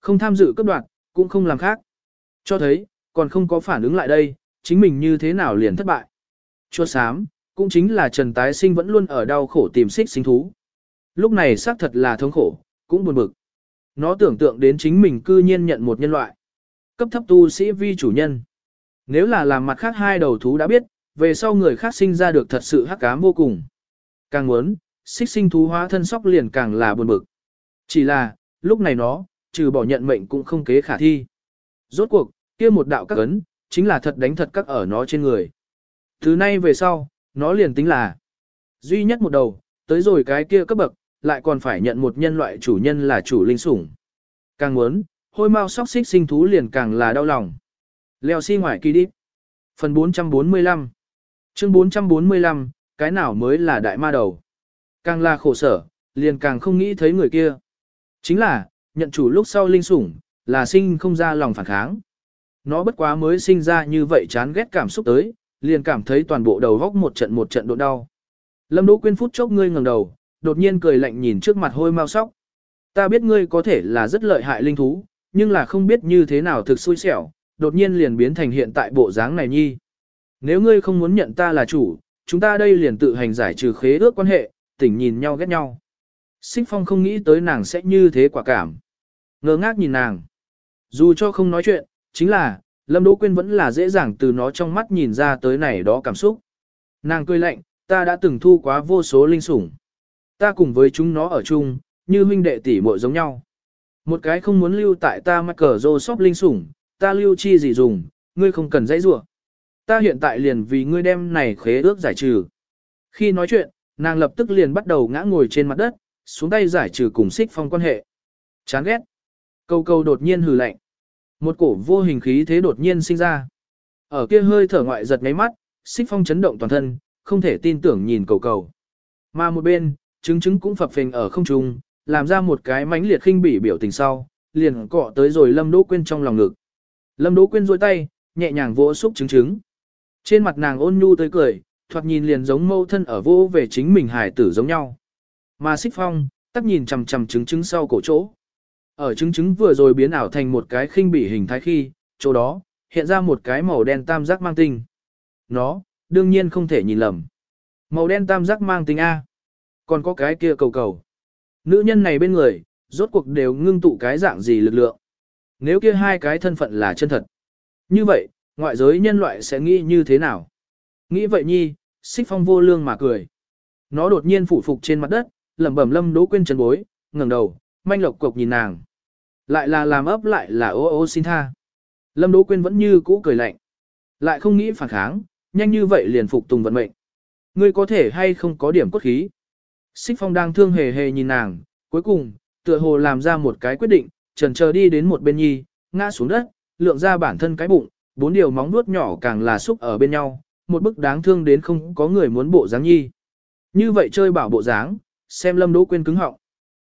Không tham dự cấp đoạt, cũng không làm khác. Cho thấy, còn không có phản ứng lại đây, chính mình như thế nào liền thất bại. Chua sám, cũng chính là Trần Tái Sinh vẫn luôn ở đau khổ tìm xích sinh thú. Lúc này xác thật là thống khổ, cũng buồn bực. Nó tưởng tượng đến chính mình cư nhiên nhận một nhân loại. Cấp thấp tu sĩ vi chủ nhân. Nếu là làm mặt khác hai đầu thú đã biết, về sau người khác sinh ra được thật sự hắc ám vô cùng. Càng muốn, xích sinh thú hóa thân sóc liền càng là buồn bực. Chỉ là, lúc này nó, trừ bỏ nhận mệnh cũng không kế khả thi. Rốt cuộc, kia một đạo các ấn, chính là thật đánh thật các ở nó trên người. Thứ nay về sau, nó liền tính là duy nhất một đầu, tới rồi cái kia cấp bậc, lại còn phải nhận một nhân loại chủ nhân là chủ linh sủng. Càng muốn, hôi mau sóc xích sinh thú liền càng là đau lòng. Leo xi si ngoài kỳ đi. Phần 445 Chương 445, cái nào mới là đại ma đầu? Càng là khổ sở, liền càng không nghĩ thấy người kia. Chính là, nhận chủ lúc sau linh sủng, là sinh không ra lòng phản kháng. Nó bất quá mới sinh ra như vậy chán ghét cảm xúc tới, liền cảm thấy toàn bộ đầu góc một trận một trận độ đau. Lâm Đỗ Quyên phút chốc ngươi ngẩng đầu, đột nhiên cười lạnh nhìn trước mặt hôi mau sóc. Ta biết ngươi có thể là rất lợi hại linh thú, nhưng là không biết như thế nào thực xui xẻo, đột nhiên liền biến thành hiện tại bộ dáng này nhi. Nếu ngươi không muốn nhận ta là chủ, chúng ta đây liền tự hành giải trừ khế ước quan hệ, tỉnh nhìn nhau ghét nhau. Xích phong không nghĩ tới nàng sẽ như thế quả cảm. Ngơ ngác nhìn nàng. Dù cho không nói chuyện, chính là, Lâm Đỗ Quyên vẫn là dễ dàng từ nó trong mắt nhìn ra tới này đó cảm xúc. Nàng cười lạnh, ta đã từng thu quá vô số linh sủng. Ta cùng với chúng nó ở chung, như huynh đệ tỷ muội giống nhau. Một cái không muốn lưu tại ta mắc cờ rô sóc linh sủng, ta lưu chi gì dùng, ngươi không cần dãy rủa. Ta hiện tại liền vì ngươi đem này khế ước giải trừ. Khi nói chuyện, nàng lập tức liền bắt đầu ngã ngồi trên mặt đất, xuống tay giải trừ cùng xích phong quan hệ. Chán ghét. Câu câu đột nhiên hừ lạnh. Một cổ vô hình khí thế đột nhiên sinh ra. Ở kia hơi thở ngoại giật ngáy mắt, xích phong chấn động toàn thân, không thể tin tưởng nhìn cầu cầu. Mà một bên, trứng trứng cũng phập phình ở không trung, làm ra một cái mánh liệt khinh bỉ biểu tình sau, liền cọ tới rồi Lâm Đỗ Quyên trong lòng ngực. Lâm Đỗ Quyên duỗi tay, nhẹ nhàng vỗ xúc trứng trứng. Trên mặt nàng ôn nhu tới cười, thoạt nhìn liền giống mâu thân ở vô về chính mình hài tử giống nhau. Mà xích phong, tắc nhìn chằm chằm trứng trứng sau cổ chỗ. Ở trứng trứng vừa rồi biến ảo thành một cái khinh bỉ hình thái khi, chỗ đó, hiện ra một cái màu đen tam giác mang tinh. Nó, đương nhiên không thể nhìn lầm. Màu đen tam giác mang tinh A. Còn có cái kia cầu cầu. Nữ nhân này bên người, rốt cuộc đều ngưng tụ cái dạng gì lực lượng. Nếu kia hai cái thân phận là chân thật. Như vậy, ngoại giới nhân loại sẽ nghĩ như thế nào? Nghĩ vậy nhi, xích phong vô lương mà cười. Nó đột nhiên phủ phục trên mặt đất, lẩm bẩm lâm đỗ quên chân bối, ngẩng đầu, manh lộc cộc nhìn nàng. Lại là làm ấp lại là ô ô xin tha. Lâm Đỗ Quyên vẫn như cũ cười lạnh. Lại không nghĩ phản kháng, nhanh như vậy liền phục tùng vận mệnh. Ngươi có thể hay không có điểm cốt khí. Xích Phong đang thương hề hề nhìn nàng, cuối cùng, tựa hồ làm ra một cái quyết định, trần chờ đi đến một bên nhi, ngã xuống đất, lượng ra bản thân cái bụng, bốn điều móng nuốt nhỏ càng là xúc ở bên nhau, một bức đáng thương đến không có người muốn bộ dáng nhi. Như vậy chơi bảo bộ dáng, xem Lâm Đỗ Quyên cứng họng.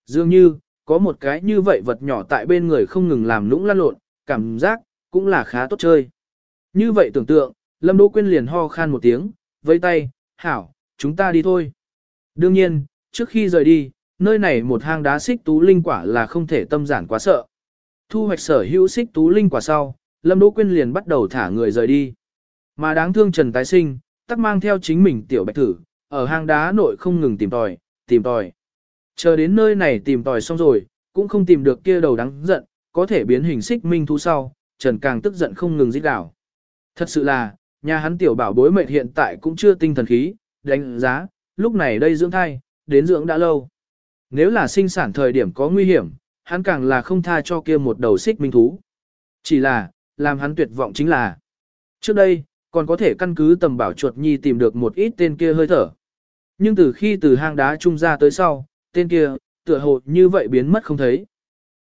Dường như, có một cái như vậy vật nhỏ tại bên người không ngừng làm lũng lăn lộn, cảm giác, cũng là khá tốt chơi. Như vậy tưởng tượng, Lâm Đỗ Quyên liền ho khan một tiếng, vây tay, hảo, chúng ta đi thôi. Đương nhiên, trước khi rời đi, nơi này một hang đá xích tú linh quả là không thể tâm giản quá sợ. Thu hoạch sở hữu xích tú linh quả sau, Lâm Đỗ Quyên liền bắt đầu thả người rời đi. Mà đáng thương Trần Tái Sinh, tắc mang theo chính mình tiểu bạch thử, ở hang đá nội không ngừng tìm tòi, tìm tòi. Chờ đến nơi này tìm tòi xong rồi, cũng không tìm được kia đầu đáng giận, có thể biến hình xích minh thú sau, Trần càng tức giận không ngừng giết đảo. Thật sự là, nhà hắn tiểu bảo bối mệnh hiện tại cũng chưa tinh thần khí, đánh giá, lúc này đây dưỡng thai, đến dưỡng đã lâu. Nếu là sinh sản thời điểm có nguy hiểm, hắn càng là không tha cho kia một đầu xích minh thú. Chỉ là, làm hắn tuyệt vọng chính là, trước đây, còn có thể căn cứ tầm bảo chuột nhi tìm được một ít tên kia hơi thở. Nhưng từ khi từ hang đá trung ra tới sau, tên kia, tựa hồ như vậy biến mất không thấy.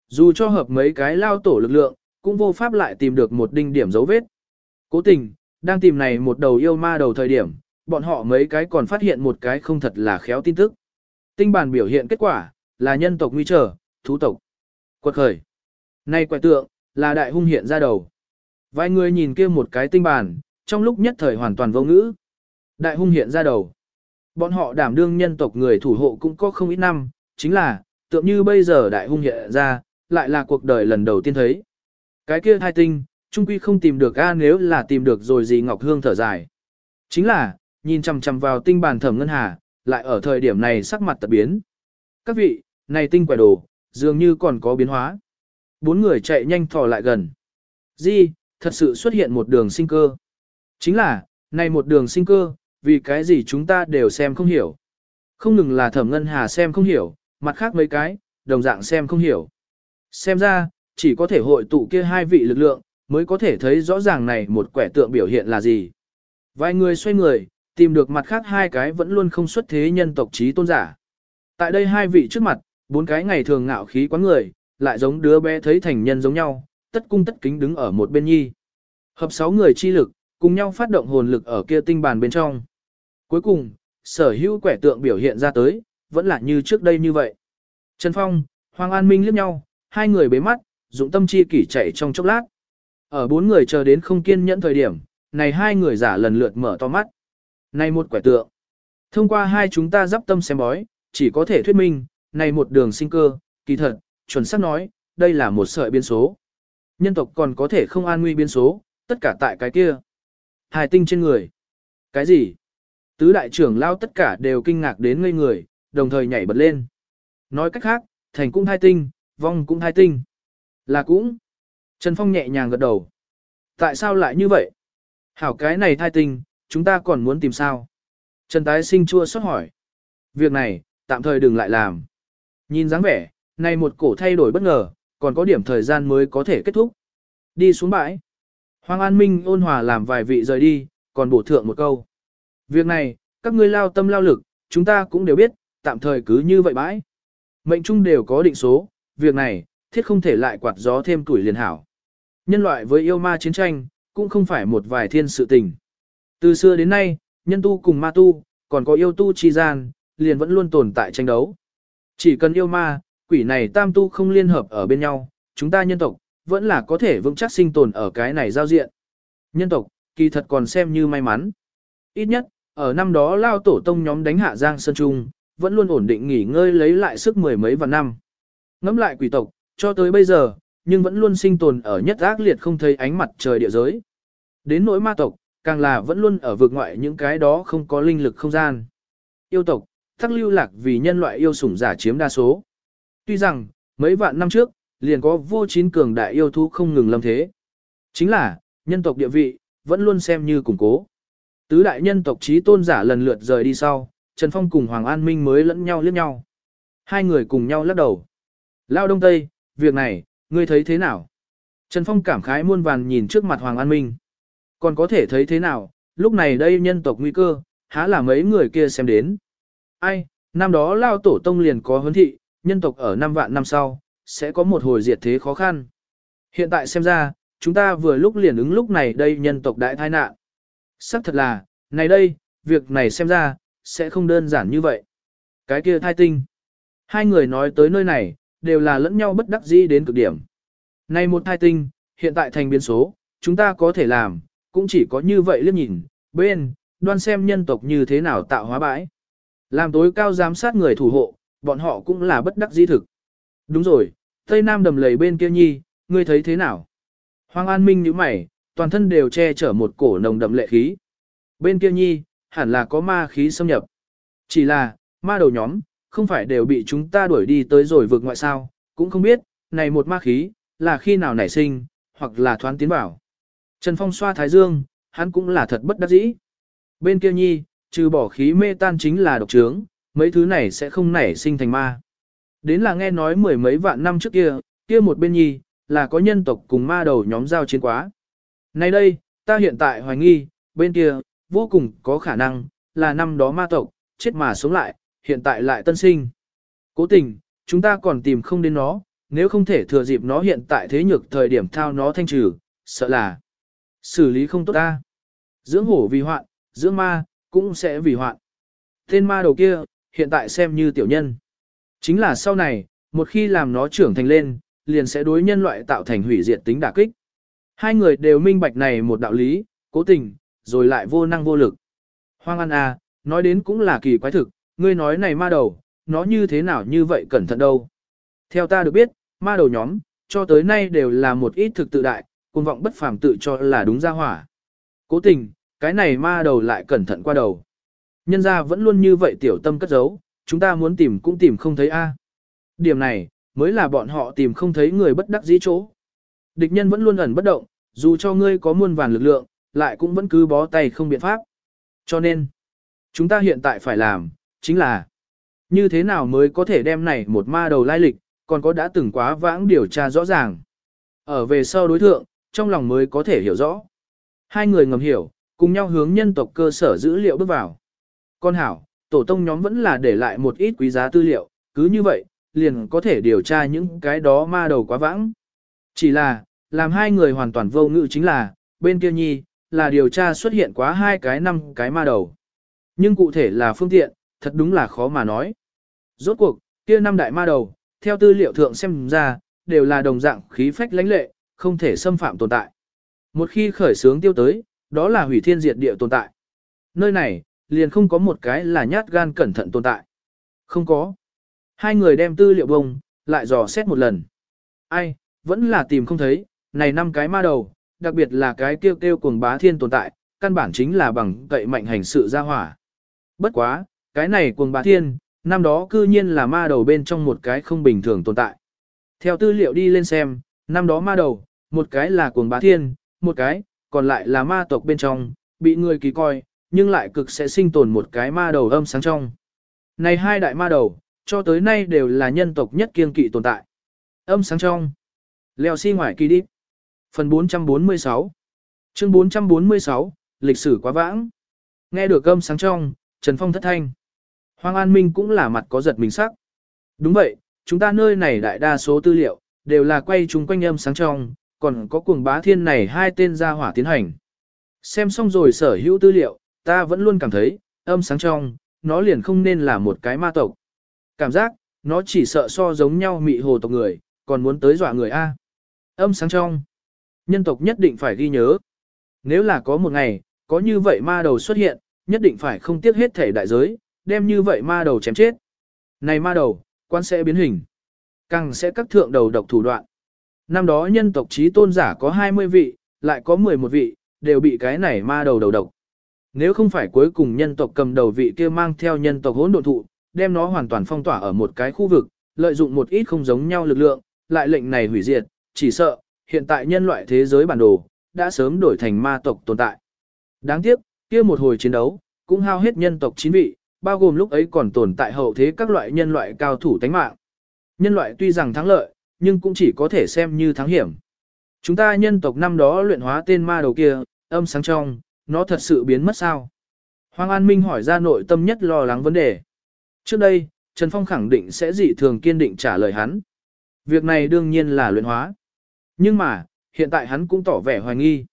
Dù cho hợp mấy cái lao tổ lực lượng, cũng vô pháp lại tìm được một đinh điểm dấu vết. Cố tình, đang tìm này một đầu yêu ma đầu thời điểm, bọn họ mấy cái còn phát hiện một cái không thật là khéo tin tức. Tinh bản biểu hiện kết quả, là nhân tộc nguy trở, thú tộc. Quật khởi. Nay quẻ tượng, là đại hung hiện ra đầu. Vài người nhìn kia một cái tinh bản, trong lúc nhất thời hoàn toàn vô ngữ. Đại hung hiện ra đầu. Bọn họ đảm đương nhân tộc người thủ hộ cũng có không ít năm, chính là, tượng như bây giờ đại hung hiện ra, lại là cuộc đời lần đầu tiên thấy. Cái kia thai tinh, trung quy không tìm được a nếu là tìm được rồi gì Ngọc Hương thở dài. Chính là, nhìn chằm chằm vào tinh bàn thẩm ngân hà, lại ở thời điểm này sắc mặt tập biến. Các vị, này tinh quẻ đồ, dường như còn có biến hóa. Bốn người chạy nhanh thò lại gần. Di, thật sự xuất hiện một đường sinh cơ. Chính là, này một đường sinh cơ, vì cái gì chúng ta đều xem không hiểu. Không ngừng là thẩm ngân hà xem không hiểu, mặt khác mấy cái, đồng dạng xem không hiểu. Xem ra, chỉ có thể hội tụ kia hai vị lực lượng, mới có thể thấy rõ ràng này một quẻ tượng biểu hiện là gì. Vài người xoay người, tìm được mặt khác hai cái vẫn luôn không xuất thế nhân tộc trí tôn giả. Tại đây hai vị trước mặt, bốn cái ngày thường ngạo khí quán người, lại giống đứa bé thấy thành nhân giống nhau, tất cung tất kính đứng ở một bên nhi. Hợp sáu người chi lực, cùng nhau phát động hồn lực ở kia tinh bàn bên trong. Cuối cùng, sở hữu quẻ tượng biểu hiện ra tới, vẫn là như trước đây như vậy. Trần Phong, Hoàng An Minh liếc nhau, hai người bế mắt, dụng tâm chi kỷ chạy trong chốc lát. Ở bốn người chờ đến không kiên nhẫn thời điểm, này hai người giả lần lượt mở to mắt. Này một quẻ tượng. Thông qua hai chúng ta dắp tâm xem bói, chỉ có thể thuyết minh, này một đường sinh cơ, kỳ thật, chuẩn xác nói, đây là một sợi biên số. Nhân tộc còn có thể không an nguy biên số, tất cả tại cái kia. Hài tinh trên người. Cái gì? Tứ đại trưởng lao tất cả đều kinh ngạc đến ngây người, đồng thời nhảy bật lên. Nói cách khác, thành cũng thai tinh, vong cũng thai tinh. Là cũng. Trần Phong nhẹ nhàng gật đầu. Tại sao lại như vậy? Hảo cái này thai tinh, chúng ta còn muốn tìm sao? Trần Tái Sinh chua xót hỏi. Việc này, tạm thời đừng lại làm. Nhìn dáng vẻ, này một cổ thay đổi bất ngờ, còn có điểm thời gian mới có thể kết thúc. Đi xuống bãi. Hoàng An Minh ôn hòa làm vài vị rời đi, còn bổ thượng một câu. Việc này, các ngươi lao tâm lao lực, chúng ta cũng đều biết, tạm thời cứ như vậy bãi. Mệnh chung đều có định số, việc này, thiết không thể lại quạt gió thêm tuổi liền hảo. Nhân loại với yêu ma chiến tranh, cũng không phải một vài thiên sự tình. Từ xưa đến nay, nhân tu cùng ma tu, còn có yêu tu chi gian, liền vẫn luôn tồn tại tranh đấu. Chỉ cần yêu ma, quỷ này tam tu không liên hợp ở bên nhau, chúng ta nhân tộc, vẫn là có thể vững chắc sinh tồn ở cái này giao diện. Nhân tộc, kỳ thật còn xem như may mắn. Ít nhất, ở năm đó lao tổ tông nhóm đánh hạ Giang Sơn Trung, vẫn luôn ổn định nghỉ ngơi lấy lại sức mười mấy vạn năm. Ngắm lại quỷ tộc, cho tới bây giờ, nhưng vẫn luôn sinh tồn ở nhất ác liệt không thấy ánh mặt trời địa giới. Đến nỗi ma tộc, càng là vẫn luôn ở vực ngoại những cái đó không có linh lực không gian. Yêu tộc, thắc lưu lạc vì nhân loại yêu sủng giả chiếm đa số. Tuy rằng, mấy vạn năm trước, liền có vô chín cường đại yêu thú không ngừng lâm thế. Chính là, nhân tộc địa vị, vẫn luôn xem như củng cố. Tứ đại nhân tộc trí tôn giả lần lượt rời đi sau, Trần Phong cùng Hoàng An Minh mới lẫn nhau liếc nhau. Hai người cùng nhau lắc đầu. Lao Đông Tây, việc này, ngươi thấy thế nào? Trần Phong cảm khái muôn vàn nhìn trước mặt Hoàng An Minh. Còn có thể thấy thế nào, lúc này đây nhân tộc nguy cơ, há là mấy người kia xem đến. Ai, năm đó Lao Tổ Tông liền có huấn thị, nhân tộc ở năm vạn năm sau, sẽ có một hồi diệt thế khó khăn. Hiện tại xem ra, chúng ta vừa lúc liền ứng lúc này đây nhân tộc đại tai nạn. Sắc thật là, này đây, việc này xem ra, sẽ không đơn giản như vậy. Cái kia thai tinh. Hai người nói tới nơi này, đều là lẫn nhau bất đắc dĩ đến cực điểm. Này một thai tinh, hiện tại thành biến số, chúng ta có thể làm, cũng chỉ có như vậy liếc nhìn, bên, đoan xem nhân tộc như thế nào tạo hóa bãi. Làm tối cao giám sát người thủ hộ, bọn họ cũng là bất đắc dĩ thực. Đúng rồi, Tây Nam đầm lầy bên kia nhi, ngươi thấy thế nào? Hoàng An Minh như mày, toàn thân đều che chở một cổ nồng đậm lệ khí. Bên kia nhi, hẳn là có ma khí xâm nhập. Chỉ là, ma đầu nhóm, không phải đều bị chúng ta đuổi đi tới rồi vượt ngoại sao, cũng không biết, này một ma khí, là khi nào nảy sinh, hoặc là thoán tiến bảo. Trần Phong xoa thái dương, hắn cũng là thật bất đắc dĩ. Bên kia nhi, trừ bỏ khí mê tan chính là độc trướng, mấy thứ này sẽ không nảy sinh thành ma. Đến là nghe nói mười mấy vạn năm trước kia, kia một bên nhi, là có nhân tộc cùng ma đầu nhóm giao chiến quá. Nay đây, ta hiện tại hoài nghi, bên kia, vô cùng có khả năng, là năm đó ma tộc, chết mà sống lại, hiện tại lại tân sinh. Cố tình, chúng ta còn tìm không đến nó, nếu không thể thừa dịp nó hiện tại thế nhược thời điểm thao nó thanh trừ, sợ là xử lý không tốt ta. Dưỡng hổ vì hoạn, dưỡng ma, cũng sẽ vì hoạn. Tên ma đầu kia, hiện tại xem như tiểu nhân. Chính là sau này, một khi làm nó trưởng thành lên, liền sẽ đối nhân loại tạo thành hủy diệt tính đả kích. Hai người đều minh bạch này một đạo lý, cố tình, rồi lại vô năng vô lực. Hoang An A, nói đến cũng là kỳ quái thực, ngươi nói này ma đầu, nó như thế nào như vậy cẩn thận đâu. Theo ta được biết, ma đầu nhóm, cho tới nay đều là một ít thực tự đại, cuồng vọng bất phàm tự cho là đúng ra hỏa. Cố tình, cái này ma đầu lại cẩn thận qua đầu. Nhân ra vẫn luôn như vậy tiểu tâm cất giấu, chúng ta muốn tìm cũng tìm không thấy a. Điểm này, mới là bọn họ tìm không thấy người bất đắc dĩ chỗ. Địch nhân vẫn luôn ẩn bất động, dù cho ngươi có muôn vàn lực lượng, lại cũng vẫn cứ bó tay không biện pháp. Cho nên, chúng ta hiện tại phải làm, chính là như thế nào mới có thể đem này một ma đầu lai lịch, còn có đã từng quá vãng điều tra rõ ràng. Ở về sau đối thượng, trong lòng mới có thể hiểu rõ. Hai người ngầm hiểu, cùng nhau hướng nhân tộc cơ sở dữ liệu bước vào. Con hảo, tổ tông nhóm vẫn là để lại một ít quý giá tư liệu, cứ như vậy, liền có thể điều tra những cái đó ma đầu quá vãng. Chỉ là, làm hai người hoàn toàn vô ngữ chính là, bên kia nhi, là điều tra xuất hiện quá hai cái năm cái ma đầu. Nhưng cụ thể là phương tiện, thật đúng là khó mà nói. Rốt cuộc, kia năm đại ma đầu, theo tư liệu thượng xem ra, đều là đồng dạng khí phách lãnh lệ, không thể xâm phạm tồn tại. Một khi khởi sướng tiêu tới, đó là hủy thiên diệt địa tồn tại. Nơi này, liền không có một cái là nhát gan cẩn thận tồn tại. Không có. Hai người đem tư liệu bông, lại dò xét một lần. Ai, vẫn là tìm không thấy, này năm cái ma đầu, đặc biệt là cái kêu kêu cuồng bá thiên tồn tại, căn bản chính là bằng cậy mạnh hành sự ra hỏa. Bất quá, cái này cuồng bá thiên, năm đó cư nhiên là ma đầu bên trong một cái không bình thường tồn tại. Theo tư liệu đi lên xem, năm đó ma đầu, một cái là cuồng bá thiên, một cái, còn lại là ma tộc bên trong, bị người kỳ coi, nhưng lại cực sẽ sinh tồn một cái ma đầu âm sáng trong. Này hai đại ma đầu, cho tới nay đều là nhân tộc nhất kiên kỵ tồn tại. Âm sáng trong. Leo xi si ngoài kỳ đi. Phần 446 Chương 446, lịch sử quá vãng. Nghe được âm sáng trong, Trần Phong thất thanh. Hoàng An Minh cũng là mặt có giật mình sắc. Đúng vậy, chúng ta nơi này đại đa số tư liệu, đều là quay chúng quanh âm sáng trong, còn có cuồng bá thiên này hai tên gia hỏa tiến hành. Xem xong rồi sở hữu tư liệu, ta vẫn luôn cảm thấy, âm sáng trong, nó liền không nên là một cái ma tộc. Cảm giác, nó chỉ sợ so giống nhau mị hồ tộc người, còn muốn tới dọa người A. Âm sáng trong, nhân tộc nhất định phải ghi nhớ. Nếu là có một ngày, có như vậy ma đầu xuất hiện, nhất định phải không tiếc hết thể đại giới, đem như vậy ma đầu chém chết. Này ma đầu, quan sẽ biến hình. Càng sẽ các thượng đầu độc thủ đoạn. Năm đó nhân tộc trí tôn giả có 20 vị, lại có 11 vị, đều bị cái này ma đầu đầu độc. Nếu không phải cuối cùng nhân tộc cầm đầu vị kia mang theo nhân tộc hỗn độn thụ, đem nó hoàn toàn phong tỏa ở một cái khu vực, lợi dụng một ít không giống nhau lực lượng, lại lệnh này hủy diệt, chỉ sợ, hiện tại nhân loại thế giới bản đồ, đã sớm đổi thành ma tộc tồn tại. Đáng tiếc, kia một hồi chiến đấu, cũng hao hết nhân tộc chín vị, bao gồm lúc ấy còn tồn tại hậu thế các loại nhân loại cao thủ tánh mạng. Nhân loại tuy rằng thắng lợi, nhưng cũng chỉ có thể xem như thắng hiểm. Chúng ta nhân tộc năm đó luyện hóa tên ma đầu kia, âm sáng trong, nó thật sự biến mất sao? Hoàng An Minh hỏi ra nội tâm nhất lo lắng vấn đề. Trước đây, Trần Phong khẳng định sẽ dị thường kiên định trả lời hắn. Việc này đương nhiên là luyện hóa. Nhưng mà, hiện tại hắn cũng tỏ vẻ hoài nghi.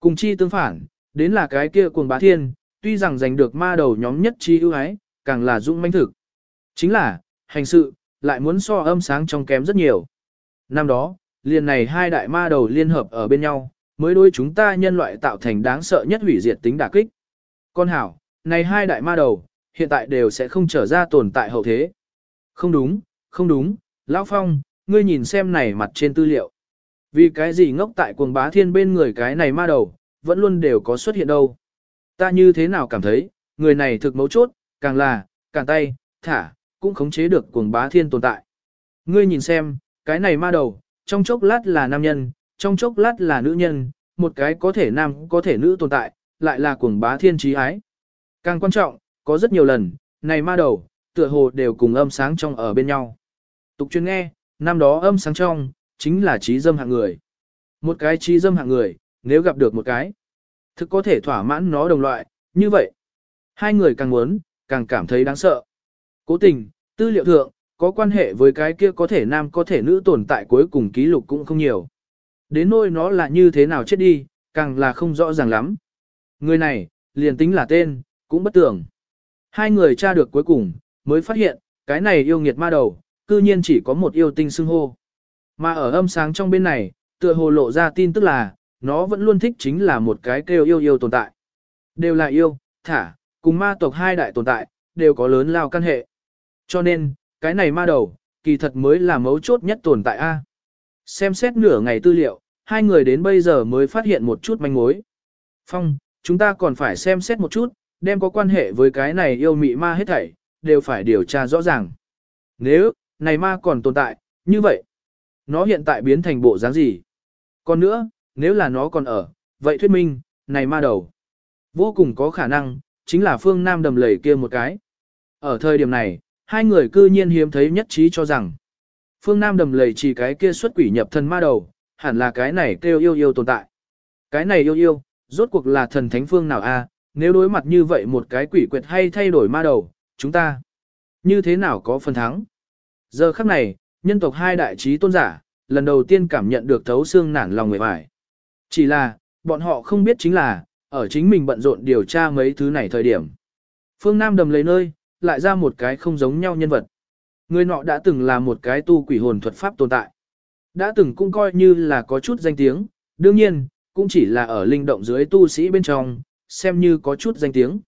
Cùng chi tương phản, đến là cái kia cuồng bá thiên, tuy rằng giành được ma đầu nhóm nhất chi ưu ái, càng là dũng manh thực. Chính là, hành sự, lại muốn so âm sáng trong kém rất nhiều. Năm đó, liền này hai đại ma đầu liên hợp ở bên nhau, mới đối chúng ta nhân loại tạo thành đáng sợ nhất hủy diệt tính đả kích. Con hảo, này hai đại ma đầu, hiện tại đều sẽ không trở ra tồn tại hậu thế. Không đúng, không đúng, Lão Phong, ngươi nhìn xem này mặt trên tư liệu. Vì cái gì ngốc tại cuồng bá thiên bên người cái này ma đầu, vẫn luôn đều có xuất hiện đâu. Ta như thế nào cảm thấy, người này thực mấu chốt, càng là, càng tay, thả, cũng khống chế được cuồng bá thiên tồn tại. Ngươi nhìn xem, cái này ma đầu, trong chốc lát là nam nhân, trong chốc lát là nữ nhân, một cái có thể nam có thể nữ tồn tại, lại là cuồng bá thiên trí ái. Càng quan trọng, có rất nhiều lần, này ma đầu, tựa hồ đều cùng âm sáng trong ở bên nhau. Tục chuyên nghe, năm đó âm sáng trong, chính là trí dâm hạng người. Một cái trí dâm hạng người, nếu gặp được một cái, thực có thể thỏa mãn nó đồng loại, như vậy. Hai người càng muốn, càng cảm thấy đáng sợ. Cố tình, tư liệu thượng, có quan hệ với cái kia có thể nam có thể nữ tồn tại cuối cùng ký lục cũng không nhiều. Đến nỗi nó là như thế nào chết đi, càng là không rõ ràng lắm. Người này, liền tính là tên, cũng bất tưởng. Hai người tra được cuối cùng, mới phát hiện, cái này yêu nghiệt ma đầu, cư nhiên chỉ có một yêu tinh xưng hô. Mà ở âm sáng trong bên này, tựa hồ lộ ra tin tức là, nó vẫn luôn thích chính là một cái kêu yêu yêu tồn tại. Đều là yêu, thả, cùng ma tộc hai đại tồn tại, đều có lớn lao căn hệ. Cho nên, cái này ma đầu, kỳ thật mới là mấu chốt nhất tồn tại A. Xem xét nửa ngày tư liệu, hai người đến bây giờ mới phát hiện một chút manh mối. Phong, chúng ta còn phải xem xét một chút, đem có quan hệ với cái này yêu mị ma hết thảy, đều phải điều tra rõ ràng. Nếu, này ma còn tồn tại, như vậy, nó hiện tại biến thành bộ dáng gì? Còn nữa, nếu là nó còn ở, vậy thuyết minh, này ma đầu, vô cùng có khả năng, chính là phương Nam đầm lầy kia một cái. Ở thời điểm này, hai người cư nhiên hiếm thấy nhất trí cho rằng, phương Nam đầm lầy chỉ cái kia xuất quỷ nhập thân ma đầu, hẳn là cái này kêu yêu yêu tồn tại. Cái này yêu yêu, rốt cuộc là thần thánh phương nào a? nếu đối mặt như vậy một cái quỷ quyệt hay thay đổi ma đầu, chúng ta như thế nào có phần thắng? Giờ khắc này, nhân tộc hai đại trí tôn giả, lần đầu tiên cảm nhận được thấu xương nản lòng người vải. Chỉ là, bọn họ không biết chính là, ở chính mình bận rộn điều tra mấy thứ này thời điểm. Phương Nam đầm lấy nơi, lại ra một cái không giống nhau nhân vật. Người nọ đã từng là một cái tu quỷ hồn thuật pháp tồn tại. Đã từng cũng coi như là có chút danh tiếng, đương nhiên, cũng chỉ là ở linh động dưới tu sĩ bên trong, xem như có chút danh tiếng.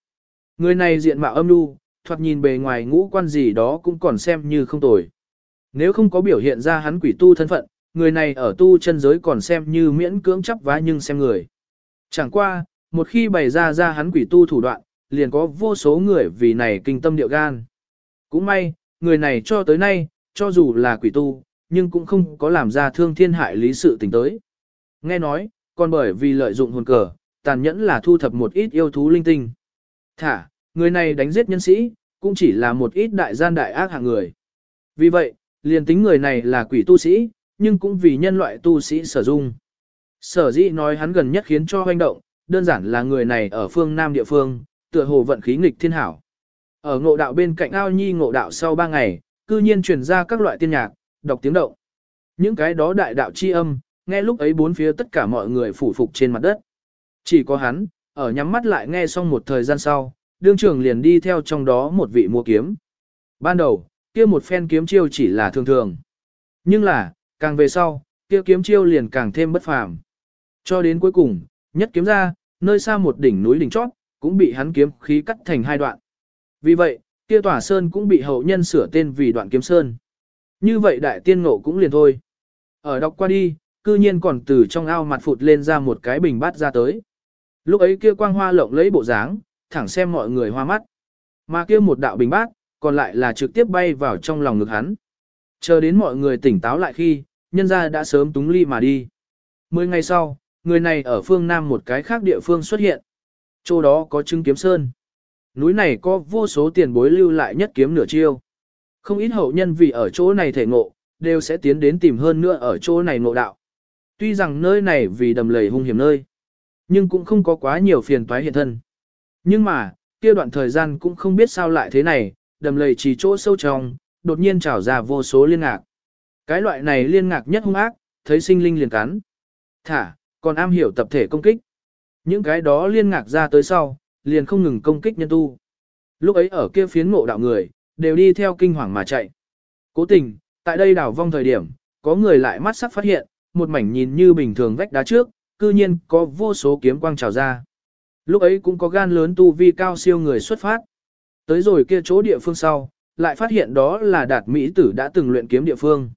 Người này diện mạo âm nu, thoạt nhìn bề ngoài ngũ quan gì đó cũng còn xem như không tồi. Nếu không có biểu hiện ra hắn quỷ tu thân phận, người này ở tu chân giới còn xem như miễn cưỡng chấp vá nhưng xem người. Chẳng qua, một khi bày ra ra hắn quỷ tu thủ đoạn, liền có vô số người vì này kinh tâm điệu gan. Cũng may, người này cho tới nay, cho dù là quỷ tu, nhưng cũng không có làm ra thương thiên hại lý sự tình tới. Nghe nói, còn bởi vì lợi dụng hồn cờ, tàn nhẫn là thu thập một ít yêu thú linh tinh. Thả, người này đánh giết nhân sĩ, cũng chỉ là một ít đại gian đại ác hạng người. Vì vậy, liền tính người này là quỷ tu sĩ, nhưng cũng vì nhân loại tu sĩ sở dung. Sở dĩ nói hắn gần nhất khiến cho hoành động, đơn giản là người này ở phương Nam địa phương, tựa hồ vận khí nghịch thiên hảo. Ở ngộ đạo bên cạnh ao nhi ngộ đạo sau 3 ngày, cư nhiên truyền ra các loại tiên nhạc, đọc tiếng động. Những cái đó đại đạo chi âm, nghe lúc ấy bốn phía tất cả mọi người phủ phục trên mặt đất. Chỉ có hắn, ở nhắm mắt lại nghe xong một thời gian sau, đương trưởng liền đi theo trong đó một vị mua kiếm. Ban đầu, kia một phen kiếm chiêu chỉ là thường thường. Nhưng là, càng về sau, kia kiếm chiêu liền càng thêm bất phàm. Cho đến cuối cùng, nhất kiếm ra, nơi xa một đỉnh núi đỉnh chót, cũng bị hắn kiếm khí cắt thành hai đoạn. Vì vậy, kia tỏa sơn cũng bị hậu nhân sửa tên vì đoạn kiếm sơn. Như vậy đại tiên ngộ cũng liền thôi. Ở đọc qua đi, cư nhiên còn từ trong ao mặt phụt lên ra một cái bình bát ra tới. Lúc ấy kia quang hoa lộng lấy bộ dáng, thẳng xem mọi người hoa mắt. Mà kia một đạo bình bát, còn lại là trực tiếp bay vào trong lòng ngực hắn. Chờ đến mọi người tỉnh táo lại khi, nhân gia đã sớm túng ly mà đi. Mười ngày sau, người này ở phương Nam một cái khác địa phương xuất hiện. Chỗ đó có trưng kiếm sơn. Núi này có vô số tiền bối lưu lại nhất kiếm nửa chiêu. Không ít hậu nhân vì ở chỗ này thể ngộ, đều sẽ tiến đến tìm hơn nữa ở chỗ này ngộ đạo. Tuy rằng nơi này vì đầm lầy hung hiểm nơi, nhưng cũng không có quá nhiều phiền toái hiện thân. Nhưng mà, kia đoạn thời gian cũng không biết sao lại thế này, đầm lầy chỉ chỗ sâu trong, đột nhiên trào ra vô số liên ngạc. Cái loại này liên ngạc nhất hung ác, thấy sinh linh liền cắn. Thả, còn am hiểu tập thể công kích. Những cái đó liên ngạc ra tới sau, liền không ngừng công kích nhân tu. Lúc ấy ở kia phiến ngộ đạo người, đều đi theo kinh hoàng mà chạy. Cố tình, tại đây đảo vong thời điểm, có người lại mắt sắc phát hiện, một mảnh nhìn như bình thường vách đá trước, cư nhiên có vô số kiếm quang trào ra. Lúc ấy cũng có gan lớn tu vi cao siêu người xuất phát. Tới rồi kia chỗ địa phương sau, lại phát hiện đó là đạt Mỹ tử đã từng luyện kiếm địa phương.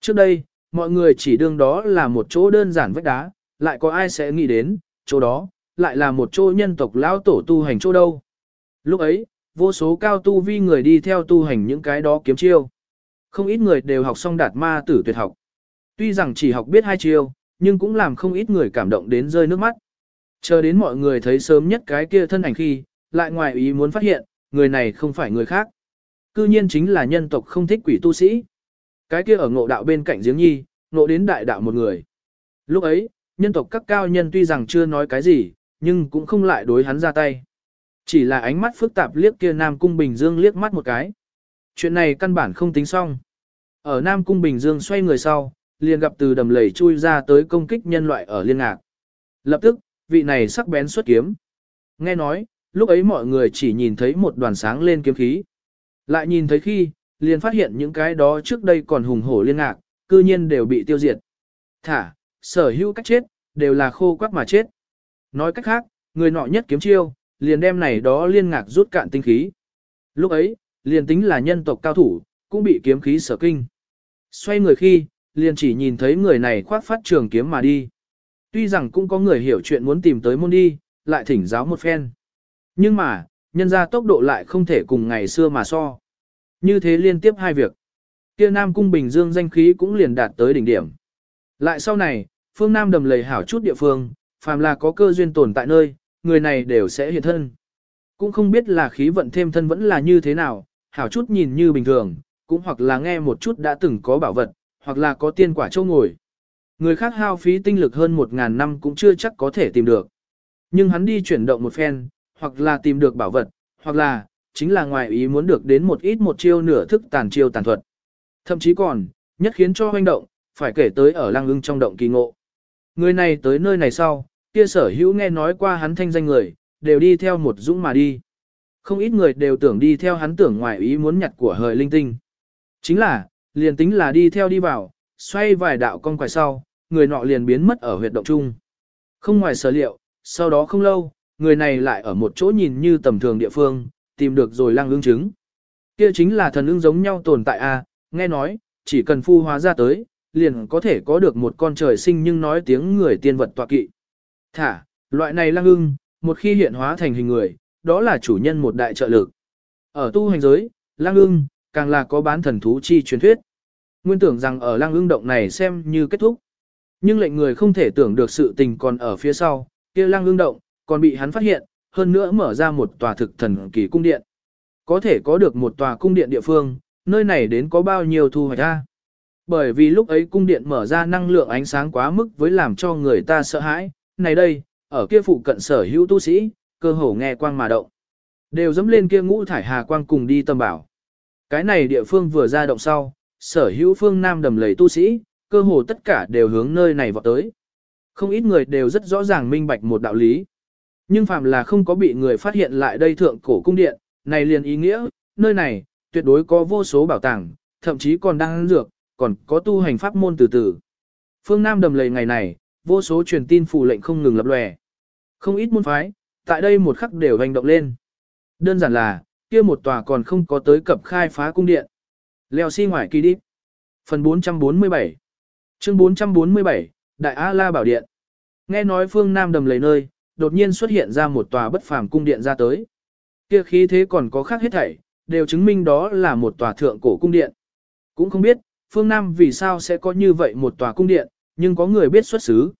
Trước đây, mọi người chỉ đương đó là một chỗ đơn giản vách đá, lại có ai sẽ nghĩ đến, chỗ đó, lại là một chỗ nhân tộc lão tổ tu hành chỗ đâu. Lúc ấy, vô số cao tu vi người đi theo tu hành những cái đó kiếm chiêu. Không ít người đều học xong đạt ma tử tuyệt học. Tuy rằng chỉ học biết hai chiêu, nhưng cũng làm không ít người cảm động đến rơi nước mắt. Chờ đến mọi người thấy sớm nhất cái kia thân ảnh khi, lại ngoài ý muốn phát hiện, người này không phải người khác. Cư nhiên chính là nhân tộc không thích quỷ tu sĩ. Cái kia ở ngộ đạo bên cạnh giếng nhi, ngộ đến đại đạo một người. Lúc ấy, nhân tộc các cao nhân tuy rằng chưa nói cái gì, nhưng cũng không lại đối hắn ra tay. Chỉ là ánh mắt phức tạp liếc kia Nam Cung Bình Dương liếc mắt một cái. Chuyện này căn bản không tính xong. Ở Nam Cung Bình Dương xoay người sau, liền gặp từ đầm lầy chui ra tới công kích nhân loại ở liên ngạc. Lập tức, vị này sắc bén xuất kiếm. Nghe nói, lúc ấy mọi người chỉ nhìn thấy một đoàn sáng lên kiếm khí. Lại nhìn thấy khi, liền phát hiện những cái đó trước đây còn hùng hổ liên ngạc, cư nhiên đều bị tiêu diệt. Thả, sở hữu cách chết, đều là khô quắc mà chết. Nói cách khác, người nọ nhất kiếm chiêu, liền đem này đó liên ngạc rút cạn tinh khí. Lúc ấy, liền tính là nhân tộc cao thủ, cũng bị kiếm khí sở kinh. Xoay người khi, liền chỉ nhìn thấy người này khoác phát trường kiếm mà đi. Tuy rằng cũng có người hiểu chuyện muốn tìm tới môn đi, lại thỉnh giáo một phen. Nhưng mà, nhân ra tốc độ lại không thể cùng ngày xưa mà so. Như thế liên tiếp hai việc. Kia Nam Cung Bình Dương danh khí cũng liền đạt tới đỉnh điểm. Lại sau này, phương Nam đầm lầy hảo chút địa phương, phàm là có cơ duyên tồn tại nơi, người này đều sẽ hiện thân. Cũng không biết là khí vận thêm thân vẫn là như thế nào, hảo chút nhìn như bình thường, cũng hoặc là nghe một chút đã từng có bảo vật, hoặc là có tiên quả châu ngồi. Người khác hao phí tinh lực hơn một ngàn năm cũng chưa chắc có thể tìm được. Nhưng hắn đi chuyển động một phen, hoặc là tìm được bảo vật, hoặc là, chính là ngoài ý muốn được đến một ít một chiêu nửa thức tàn chiêu tàn thuật. Thậm chí còn, nhất khiến cho hoành động, phải kể tới ở lang ưng trong động kỳ ngộ. Người này tới nơi này sau, kia sở hữu nghe nói qua hắn thanh danh người, đều đi theo một dũng mà đi. Không ít người đều tưởng đi theo hắn tưởng ngoài ý muốn nhặt của hời linh tinh. Chính là, liền tính là đi theo đi vào, xoay vài đạo con quài sau, người nọ liền biến mất ở huyệt động chung. Không ngoài sở liệu, sau đó không lâu, người này lại ở một chỗ nhìn như tầm thường địa phương, tìm được rồi lang ương chứng. Kia chính là thần ưng giống nhau tồn tại a, nghe nói, chỉ cần phu hóa ra tới, liền có thể có được một con trời sinh nhưng nói tiếng người tiên vật tọa kỵ. Thả, loại này lang ưng, một khi hiện hóa thành hình người, đó là chủ nhân một đại trợ lực. Ở tu hành giới, lang ưng, càng là có bán thần thú chi truyền thuyết. Nguyên tưởng rằng ở lang ưng động này xem như kết thúc. Nhưng lệnh người không thể tưởng được sự tình còn ở phía sau, kia lang ưng động, còn bị hắn phát hiện, hơn nữa mở ra một tòa thực thần kỳ cung điện. Có thể có được một tòa cung điện địa phương, nơi này đến có bao nhiêu thu hoạch ra. Bởi vì lúc ấy cung điện mở ra năng lượng ánh sáng quá mức với làm cho người ta sợ hãi, này đây, ở kia phụ cận sở hữu tu sĩ, cơ hồ nghe quang mà động. Đều dẫm lên kia ngũ thải hà quang cùng đi tâm bảo. Cái này địa phương vừa ra động sau, sở hữu phương nam đầm lầy tu sĩ, cơ hồ tất cả đều hướng nơi này vọt tới. Không ít người đều rất rõ ràng minh bạch một đạo lý. Nhưng phàm là không có bị người phát hiện lại đây thượng cổ cung điện, này liền ý nghĩa, nơi này, tuyệt đối có vô số bảo tàng, thậm chí còn đang dược, còn có tu hành pháp môn từ từ. Phương Nam đầm lầy ngày này, vô số truyền tin phù lệnh không ngừng lập lòe. Không ít môn phái, tại đây một khắc đều hành động lên. Đơn giản là, kia một tòa còn không có tới cập khai phá cung điện. Leo xi si ngoài kỳ đi. Phần 447 Chương 447, Đại A-La Bảo Điện Nghe nói phương Nam đầm lầy nơi, đột nhiên xuất hiện ra một tòa bất phàm cung điện ra tới. Kia khí thế còn có khác hết thảy, đều chứng minh đó là một tòa thượng cổ cung điện. Cũng không biết, phương Nam vì sao sẽ có như vậy một tòa cung điện, nhưng có người biết xuất xứ.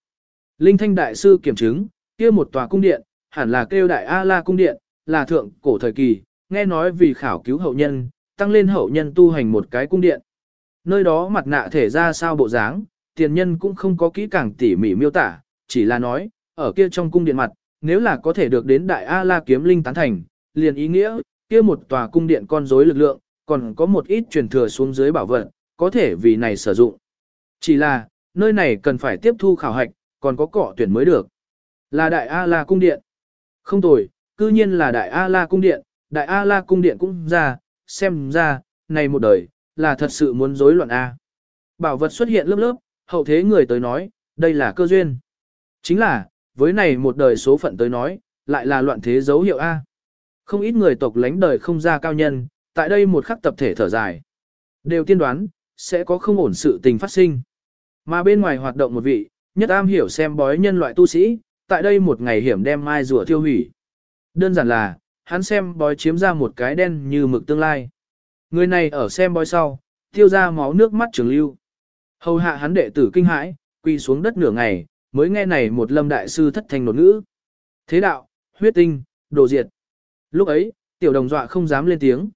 Linh Thanh Đại Sư kiểm chứng, kia một tòa cung điện, hẳn là kêu Đại A-La cung điện, là thượng cổ thời kỳ, nghe nói vì khảo cứu hậu nhân, tăng lên hậu nhân tu hành một cái cung điện. Nơi đó mặt nạ thể ra sao bộ dáng, tiền nhân cũng không có kỹ càng tỉ mỉ miêu tả, chỉ là nói, ở kia trong cung điện mặt, nếu là có thể được đến đại A-la kiếm linh tán thành, liền ý nghĩa, kia một tòa cung điện con rối lực lượng, còn có một ít truyền thừa xuống dưới bảo vật, có thể vì này sử dụng. Chỉ là, nơi này cần phải tiếp thu khảo hạch, còn có cọ tuyển mới được. Là đại A-la cung điện. Không tồi, cư nhiên là đại A-la cung điện, đại A-la cung điện cũng ra, xem ra, này một đời, là thật sự muốn rối loạn A. Bảo vật xuất hiện lớp lớp, hậu thế người tới nói, đây là cơ duyên. Chính là, với này một đời số phận tới nói, lại là loạn thế dấu hiệu A. Không ít người tộc lánh đời không ra cao nhân, tại đây một khắc tập thể thở dài. Đều tiên đoán, sẽ có không ổn sự tình phát sinh. Mà bên ngoài hoạt động một vị, nhất am hiểu xem bói nhân loại tu sĩ, tại đây một ngày hiểm đem mai rùa tiêu hủy. Đơn giản là, hắn xem bói chiếm ra một cái đen như mực tương lai. Người này ở xem bói sau, tiêu ra máu nước mắt trường lưu. Hầu hạ hắn đệ tử kinh hãi, quỳ xuống đất nửa ngày, mới nghe này một lâm đại sư thất thanh nột ngữ. Thế đạo, huyết tinh, đồ diệt. Lúc ấy, tiểu đồng dọa không dám lên tiếng.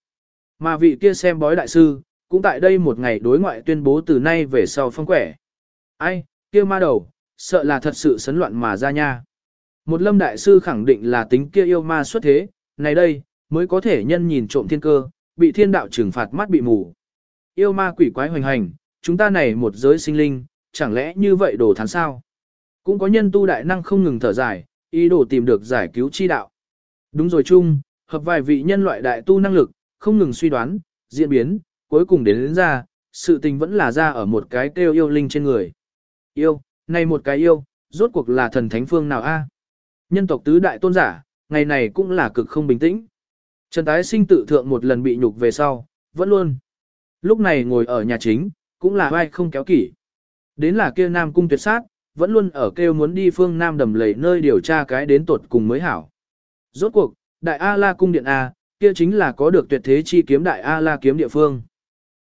Mà vị kia xem bói đại sư, cũng tại đây một ngày đối ngoại tuyên bố từ nay về sau phong quẻ. Ai, kia ma đầu, sợ là thật sự sấn loạn mà ra nha. Một lâm đại sư khẳng định là tính kia yêu ma xuất thế, này đây, mới có thể nhân nhìn trộm thiên cơ, bị thiên đạo trừng phạt mắt bị mù. Yêu ma quỷ quái hoành hành, chúng ta này một giới sinh linh, chẳng lẽ như vậy đồ thán sao? Cũng có nhân tu đại năng không ngừng thở dài, ý đồ tìm được giải cứu chi đạo. Đúng rồi chung, hợp vài vị nhân loại đại tu năng lực, không ngừng suy đoán, diễn biến, cuối cùng đến, đến ra, sự tình vẫn là ra ở một cái kêu yêu linh trên người. Yêu, này một cái yêu, rốt cuộc là thần thánh phương nào a? Nhân tộc tứ đại tôn giả, ngày này cũng là cực không bình tĩnh. Trần tái sinh tự thượng một lần bị nhục về sau, vẫn luôn. Lúc này ngồi ở nhà chính, cũng là vai không kéo kỷ. Đến là kia Nam cung tuyệt sát, vẫn luôn ở kêu muốn đi phương Nam đầm lầy nơi điều tra cái đến tuột cùng mới hảo. Rốt cuộc, Đại A-La cung điện A, kia chính là có được tuyệt thế chi kiếm Đại A-La kiếm địa phương.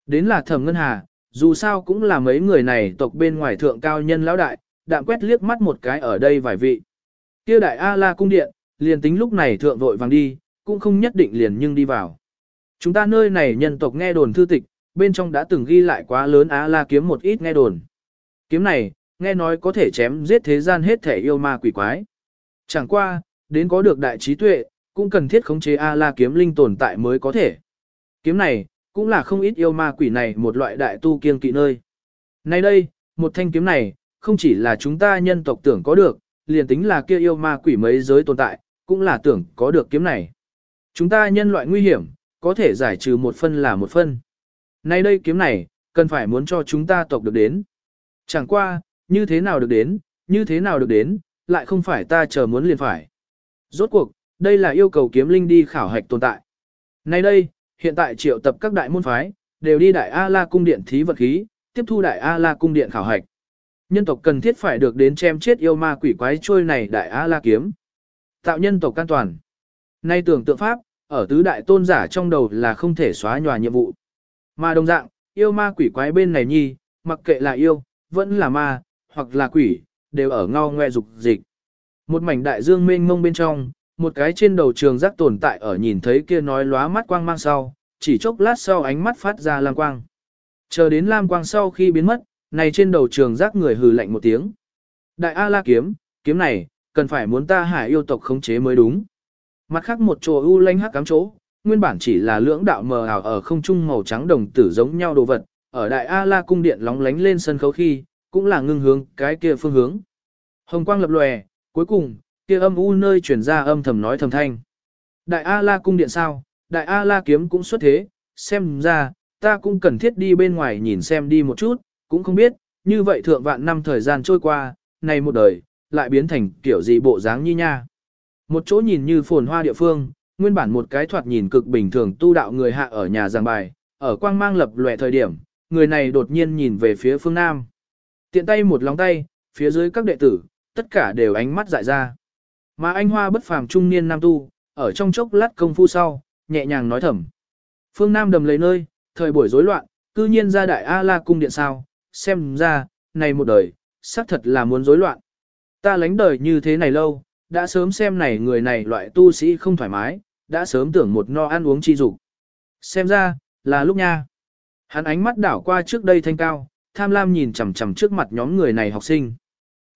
Đến là thẩm ngân hà, dù sao cũng là mấy người này tộc bên ngoài thượng cao nhân lão đại, đạm quét liếc mắt một cái ở đây vài vị. Kia Đại A-La cung điện, liền tính lúc này thượng vội vàng đi, cũng không nhất định liền nhưng đi vào. Chúng ta nơi này nhân tộc nghe đồn thư tịch, bên trong đã từng ghi lại quá lớn A-La kiếm một ít nghe đồn. Kiếm này, nghe nói có thể chém giết thế gian hết thể yêu ma quỷ quái. Chẳng qua, đến có được đại trí tuệ, cũng cần thiết khống chế A-la kiếm linh tồn tại mới có thể. Kiếm này, cũng là không ít yêu ma quỷ này một loại đại tu kiêng kỵ nơi. Nay đây, một thanh kiếm này, không chỉ là chúng ta nhân tộc tưởng có được, liền tính là kia yêu ma quỷ mấy giới tồn tại, cũng là tưởng có được kiếm này. Chúng ta nhân loại nguy hiểm, có thể giải trừ một phân là một phân. Nay đây kiếm này, cần phải muốn cho chúng ta tộc được đến. Chẳng qua, như thế nào được đến, như thế nào được đến, lại không phải ta chờ muốn liền phải. Rốt cuộc, đây là yêu cầu kiếm linh đi khảo hạch tồn tại. Nay đây, hiện tại triệu tập các đại môn phái, đều đi đại A-la cung điện thí vật khí, tiếp thu đại A-la cung điện khảo hạch. Nhân tộc cần thiết phải được đến chém chết yêu ma quỷ quái trôi này đại A-la kiếm. Tạo nhân tộc an toàn. Nay tưởng tượng pháp, ở tứ đại tôn giả trong đầu là không thể xóa nhòa nhiệm vụ. Mà đồng dạng, yêu ma quỷ quái bên này nhi, mặc kệ là yêu, vẫn là ma, hoặc là quỷ, đều ở ngao ngoe dục dịch. Một mảnh đại dương mênh mông bên trong, một cái trên đầu trường giác tồn tại ở nhìn thấy kia nói lóa mắt quang mang sau, chỉ chốc lát sau ánh mắt phát ra lam quang. Chờ đến lam quang sau khi biến mất, này trên đầu trường giác người hừ lạnh một tiếng. Đại A-la kiếm, kiếm này, cần phải muốn ta hải yêu tộc khống chế mới đúng. Mặt khác một chỗ u lanh hắc cám chỗ, nguyên bản chỉ là lưỡng đạo mờ ảo ở không trung màu trắng đồng tử giống nhau đồ vật, ở đại A-la cung điện lóng lánh lên sân khấu khi, cũng là ngưng hướng cái kia phương hướng. Hồng quang lập lòe, cuối cùng, kia âm u nơi chuyển ra âm thầm nói thầm thanh. Đại A-la cung điện sao, đại A-la kiếm cũng xuất thế, xem ra, ta cũng cần thiết đi bên ngoài nhìn xem đi một chút, cũng không biết, như vậy thượng vạn năm thời gian trôi qua, này một đời, lại biến thành kiểu gì bộ dáng như nha. Một chỗ nhìn như phồn hoa địa phương, nguyên bản một cái thoạt nhìn cực bình thường tu đạo người hạ ở nhà giảng bài, ở quang mang lập lòe thời điểm, người này đột nhiên nhìn về phía phương Nam. Tiện tay một lòng tay, phía dưới các đệ tử, tất cả đều ánh mắt dại ra. Mà anh hoa bất phàm trung niên nam tu, ở trong chốc lát công phu sau, nhẹ nhàng nói thầm. Phương Nam đầm lấy nơi, thời buổi rối loạn, cư nhiên ra đại A-la cung điện sao, xem ra, này một đời, xác thật là muốn rối loạn. Ta lánh đời như thế này lâu, đã sớm xem này người này loại tu sĩ không thoải mái, đã sớm tưởng một no ăn uống chi dục. Xem ra, là lúc nha. Hắn ánh mắt đảo qua trước đây thanh cao, tham lam nhìn chằm chằm trước mặt nhóm người này học sinh.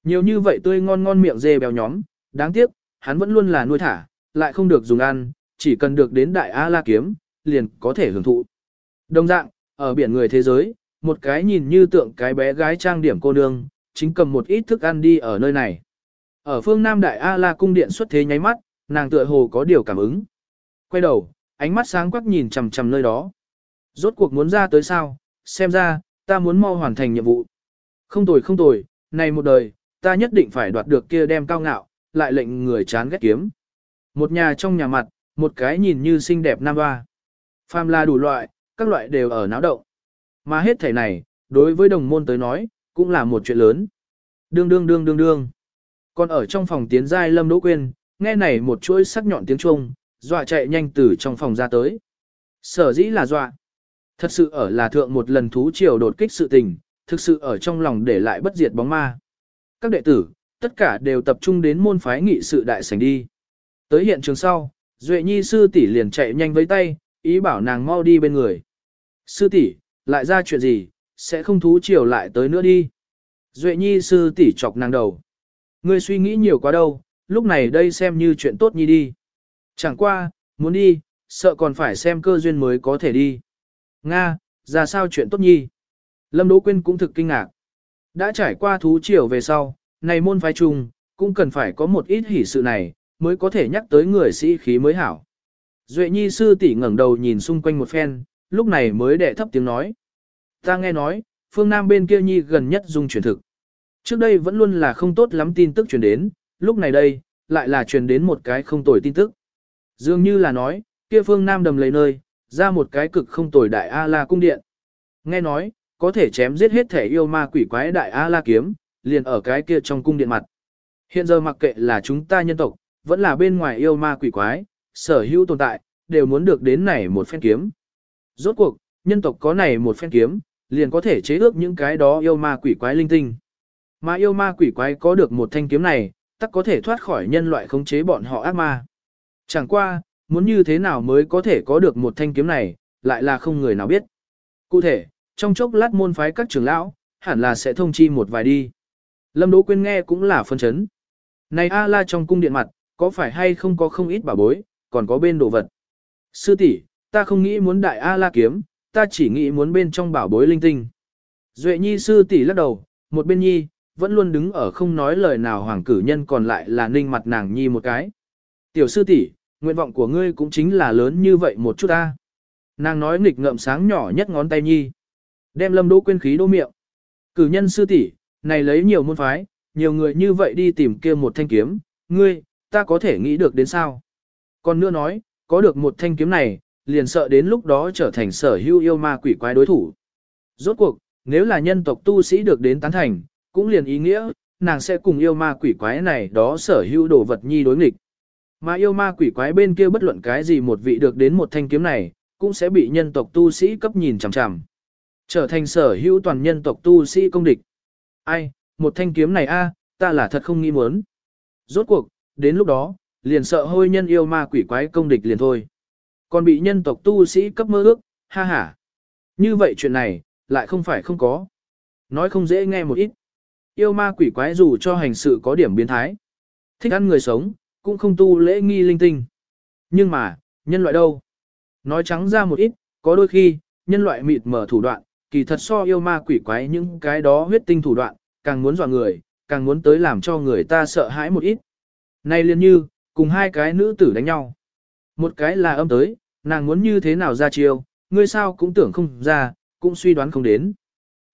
Nhiều như vậy tươi ngon ngon miệng dê béo nhóm, đáng tiếc, hắn vẫn luôn là nuôi thả, lại không được dùng ăn, chỉ cần được đến đại A-la kiếm, liền có thể hưởng thụ. Đồng dạng, ở biển người thế giới, một cái nhìn như tượng cái bé gái trang điểm cô nương, chính cầm một ít thức ăn đi ở nơi này. Ở phương Nam Đại A-la cung điện xuất thế nháy mắt, nàng tựa hồ có điều cảm ứng. Quay đầu, ánh mắt sáng quắc nhìn chằm chằm nơi đó. Rốt cuộc muốn ra tới sao, xem ra, ta muốn mau hoàn thành nhiệm vụ. Không tồi không tồi, này một đời, ta nhất định phải đoạt được kia đem cao ngạo, lại lệnh người chán ghét kiếm. Một nhà trong nhà mặt, một cái nhìn như xinh đẹp nam hoa. Phàm là đủ loại, các loại đều ở náo động. Mà hết thể này, đối với đồng môn tới nói, cũng là một chuyện lớn. Đương đương đương đương đương. Còn ở trong phòng tiến giai lâm đỗ quên, nghe này một chuỗi sắc nhọn tiếng chuông, dọa chạy nhanh từ trong phòng ra tới. Sở dĩ là dọa. Thật sự ở là thượng một lần thú triều đột kích sự tình, thực sự ở trong lòng để lại bất diệt bóng ma. Các đệ tử, tất cả đều tập trung đến môn phái nghị sự đại sảnh đi. Tới hiện trường sau, Duệ Nhi sư tỷ liền chạy nhanh với tay, ý bảo nàng mau đi bên người. Sư tỷ, lại ra chuyện gì, sẽ không thú chiều lại tới nữa đi. Duệ Nhi sư tỷ chọc nàng đầu. Ngươi suy nghĩ nhiều quá đâu, lúc này đây xem như chuyện tốt nhi đi. Chẳng qua, muốn đi, sợ còn phải xem cơ duyên mới có thể đi. Nga, ra sao chuyện tốt nhi? Lâm Đỗ Quyên cũng thực kinh ngạc. Đã trải qua thú triều về sau, này môn phái trùng, cũng cần phải có một ít hỉ sự này, mới có thể nhắc tới người sĩ khí mới hảo. Duệ nhi sư tỷ ngẩng đầu nhìn xung quanh một phen, lúc này mới đệ thấp tiếng nói. Ta nghe nói, phương Nam bên kia nhi gần nhất dung truyền thực. Trước đây vẫn luôn là không tốt lắm tin tức truyền đến, lúc này đây, lại là truyền đến một cái không tồi tin tức. Dường như là nói, kia phương Nam đầm lấy nơi, ra một cái cực không tồi đại A-la cung điện. Nghe nói, có thể chém giết hết thể yêu ma quỷ quái đại A-la kiếm, liền ở cái kia trong cung điện mặt. Hiện giờ mặc kệ là chúng ta nhân tộc, vẫn là bên ngoài yêu ma quỷ quái, sở hữu tồn tại, đều muốn được đến này một phen kiếm. Rốt cuộc, nhân tộc có này một phen kiếm, liền có thể chế ước những cái đó yêu ma quỷ quái linh tinh. Mà yêu ma quỷ quái có được một thanh kiếm này, tắc có thể thoát khỏi nhân loại khống chế bọn họ ác ma. Chẳng qua, muốn như thế nào mới có thể có được một thanh kiếm này, lại là không người nào biết. Cụ thể, trong chốc lát môn phái các trưởng lão, hẳn là sẽ thông chi một vài đi. Lâm Đỗ Quyên nghe cũng là phân chấn. Này A La trong cung điện mặt, có phải hay không có không ít bảo bối, còn có bên đồ vật. Sư tỷ, ta không nghĩ muốn đại A La kiếm, ta chỉ nghĩ muốn bên trong bảo bối linh tinh. Duệ Nhi sư tỷ lắc đầu, một bên Nhi, vẫn luôn đứng ở không nói lời nào hoàng cử nhân còn lại là ninh mặt nàng Nhi một cái. Tiểu sư tỷ, nguyện vọng của ngươi cũng chính là lớn như vậy một chút ta. Nàng nói nghịch ngợm sáng nhỏ nhất ngón tay Nhi. Đem lâm đỗ quên khí đô miệng. Cử nhân sư tỷ, này lấy nhiều môn phái, nhiều người như vậy đi tìm kia một thanh kiếm, ngươi, ta có thể nghĩ được đến sao. Còn nữa nói, có được một thanh kiếm này, liền sợ đến lúc đó trở thành sở hữu yêu ma quỷ quái đối thủ. Rốt cuộc, nếu là nhân tộc tu sĩ được đến tán thành, cũng liền ý nghĩa, nàng sẽ cùng yêu ma quỷ quái này đó sở hữu đồ vật nhi đối nghịch. Mà yêu ma quỷ quái bên kia bất luận cái gì một vị được đến một thanh kiếm này, cũng sẽ bị nhân tộc tu sĩ cấp nhìn chằm chằm. Trở thành sở hữu toàn nhân tộc tu sĩ công địch. Ai, một thanh kiếm này a, à, ta là thật không nghĩ muốn. Rốt cuộc, đến lúc đó, liền sợ hôi nhân yêu ma quỷ quái công địch liền thôi. Còn bị nhân tộc tu sĩ cấp mơ ước, ha ha. Như vậy chuyện này, lại không phải không có. Nói không dễ nghe một ít. Yêu ma quỷ quái dù cho hành sự có điểm biến thái. Thích ăn người sống, cũng không tu lễ nghi linh tinh. Nhưng mà, nhân loại đâu? Nói trắng ra một ít, có đôi khi, nhân loại mịt mở thủ đoạn, kỳ thật so yêu ma quỷ quái những cái đó huyết tinh thủ đoạn, càng muốn dọa người, càng muốn tới làm cho người ta sợ hãi một ít. Này liền như, cùng hai cái nữ tử đánh nhau. Một cái là âm tới, nàng muốn như thế nào ra chiêu, ngươi sao cũng tưởng không ra, cũng suy đoán không đến.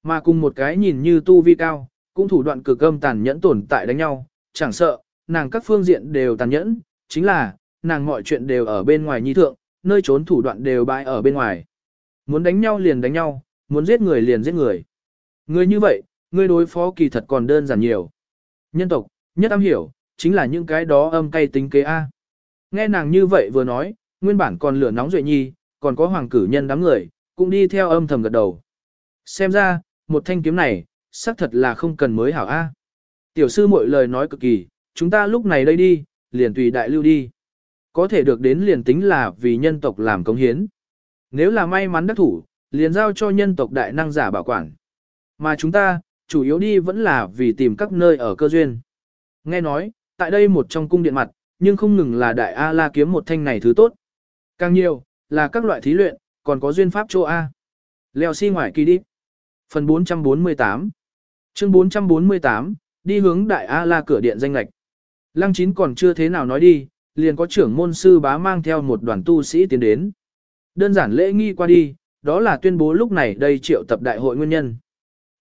Mà cùng một cái nhìn như tu vi cao, cũng thủ đoạn cực âm tàn nhẫn tồn tại đánh nhau, chẳng sợ, nàng các phương diện đều tàn nhẫn, chính là, nàng mọi chuyện đều ở bên ngoài nhi thượng, nơi trốn thủ đoạn đều bãi ở bên ngoài. Muốn đánh nhau liền đánh nhau, muốn giết người liền giết người. Người như vậy, người đối phó kỳ thật còn đơn giản nhiều. Nhân tộc, nhất am hiểu, chính là những cái đó âm cay tính kế A. Nghe nàng như vậy vừa nói, nguyên bản còn lửa nóng duệ nhi, còn có hoàng cử nhân đám người, cũng đi theo âm thầm gật đầu. Xem ra, một thanh kiếm này, xác thật là không cần mới hảo A. Tiểu sư mọi lời nói cực kỳ, chúng ta lúc này đây đi, liền tùy đại lưu đi. Có thể được đến liền tính là vì nhân tộc làm công hiến. Nếu là may mắn đắc thủ, liền giao cho nhân tộc đại năng giả bảo quản. Mà chúng ta, chủ yếu đi vẫn là vì tìm các nơi ở cơ duyên. Nghe nói, tại đây một trong cung điện mặt, nhưng không ngừng là đại A-la kiếm một thanh này thứ tốt. Càng nhiều, là các loại thí luyện, còn có duyên pháp chỗ A. Leo xi si ngoài kỳ đi. Phần 448 Chương 448, đi hướng đại A-la cửa điện danh lạch. Lăng chín còn chưa thế nào nói đi, liền có trưởng môn sư bá mang theo một đoàn tu sĩ tiến đến. Đơn giản lễ nghi qua đi, đó là tuyên bố lúc này đây triệu tập đại hội nguyên nhân.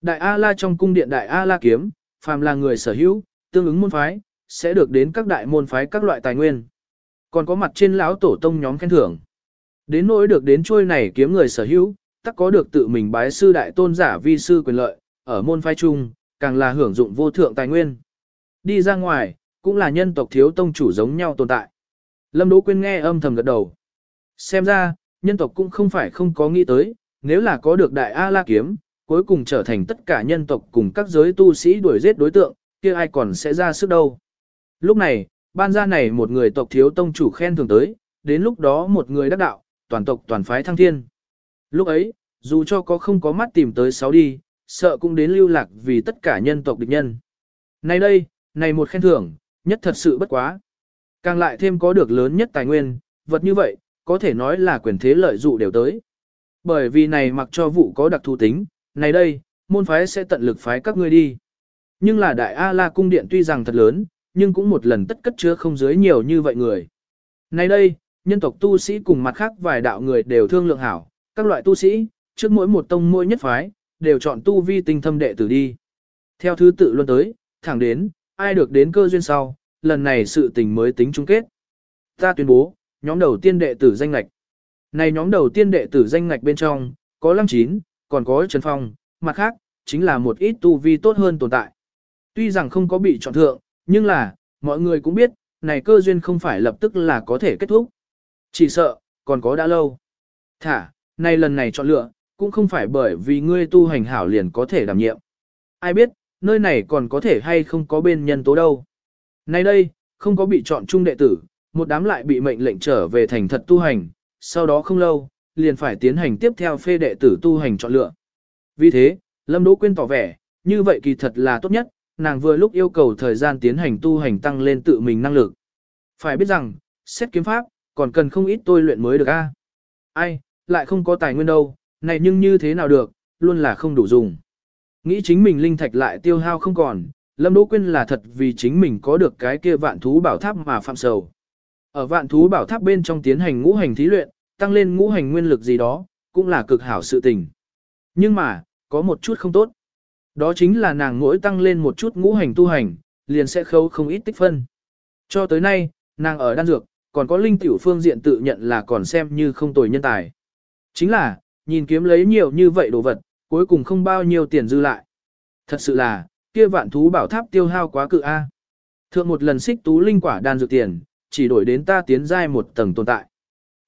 Đại A-la trong cung điện đại A-la kiếm, phàm là người sở hữu, tương ứng môn phái, sẽ được đến các đại môn phái các loại tài nguyên. Còn có mặt trên lão tổ tông nhóm khen thưởng. Đến nỗi được đến trôi này kiếm người sở hữu, tất có được tự mình bái sư đại tôn giả vi sư quyền lợi, ở môn phái chung, càng là hưởng dụng vô thượng tài nguyên. Đi ra ngoài, cũng là nhân tộc thiếu tông chủ giống nhau tồn tại. Lâm Đỗ Quyên nghe âm thầm gật đầu. Xem ra, nhân tộc cũng không phải không có nghĩ tới, nếu là có được đại A-la kiếm, cuối cùng trở thành tất cả nhân tộc cùng các giới tu sĩ đuổi giết đối tượng, kia ai còn sẽ ra sức đâu. Lúc này, ban gia này một người tộc thiếu tông chủ khen thường tới, đến lúc đó một người đắc đạo, toàn tộc toàn phái thăng thiên. Lúc ấy, dù cho có không có mắt tìm tới sáu đi, sợ cũng đến lưu lạc vì tất cả nhân tộc địch nhân. Này đây, này một khen thưởng, nhất thật sự bất quá. Càng lại thêm có được lớn nhất tài nguyên, vật như vậy, có thể nói là quyền thế lợi dụ đều tới. Bởi vì này mặc cho vụ có đặc thù tính, này đây, môn phái sẽ tận lực phái các ngươi đi. Nhưng là đại A-la cung điện tuy rằng thật lớn, nhưng cũng một lần tất cất chứa không dưới nhiều như vậy người. Này đây, nhân tộc tu sĩ cùng mặt khác vài đạo người đều thương lượng hảo, các loại tu sĩ, trước mỗi một tông mỗi nhất phái, đều chọn tu vi tinh thâm đệ tử đi. Theo thứ tự luôn tới, thẳng đến, ai được đến cơ duyên sau, lần này sự tình mới tính chung kết. Ta tuyên bố, nhóm đầu tiên đệ tử danh ngạch. Này nhóm đầu tiên đệ tử danh ngạch bên trong, có Lăng Chín, còn có Trần Phong, mặt khác, chính là một ít tu vi tốt hơn tồn tại. Tuy rằng không có bị chọn thượng, nhưng là, mọi người cũng biết, này cơ duyên không phải lập tức là có thể kết thúc. Chỉ sợ, còn có đã lâu. Thả, này lần này chọn lựa, cũng không phải bởi vì ngươi tu hành hảo liền có thể đảm nhiệm. Ai biết, nơi này còn có thể hay không có bên nhân tố đâu. Nay đây, không có bị chọn chung đệ tử, một đám lại bị mệnh lệnh trở về thành thật tu hành, sau đó không lâu, liền phải tiến hành tiếp theo phê đệ tử tu hành chọn lựa. Vì thế, Lâm Đỗ Quyên tỏ vẻ, như vậy kỳ thật là tốt nhất, nàng vừa lúc yêu cầu thời gian tiến hành tu hành tăng lên tự mình năng lực. Phải biết rằng, xét kiếm pháp, còn cần không ít tôi luyện mới được a. Ai, lại không có tài nguyên đâu, này nhưng như thế nào được, luôn là không đủ dùng. Nghĩ chính mình linh thạch lại tiêu hao không còn, Lâm Đỗ Quyên là thật vì chính mình có được cái kia vạn thú bảo tháp mà phạm sầu. Ở vạn thú bảo tháp bên trong tiến hành ngũ hành thí luyện, tăng lên ngũ hành nguyên lực gì đó, cũng là cực hảo sự tình. Nhưng mà, có một chút không tốt. Đó chính là nàng mỗi tăng lên một chút ngũ hành tu hành, liền sẽ khấu không ít tích phân. Cho tới nay, nàng ở đan dược, còn có linh tiểu phương diện tự nhận là còn xem như không tồi nhân tài. Chính là, nhìn kiếm lấy nhiều như vậy đồ vật, cuối cùng không bao nhiêu tiền dư lại. Thật sự là, kia vạn thú bảo tháp tiêu hao quá cự A. Thượng một lần xích tú linh quả đan dược tiền, chỉ đổi đến ta tiến giai một tầng tồn tại.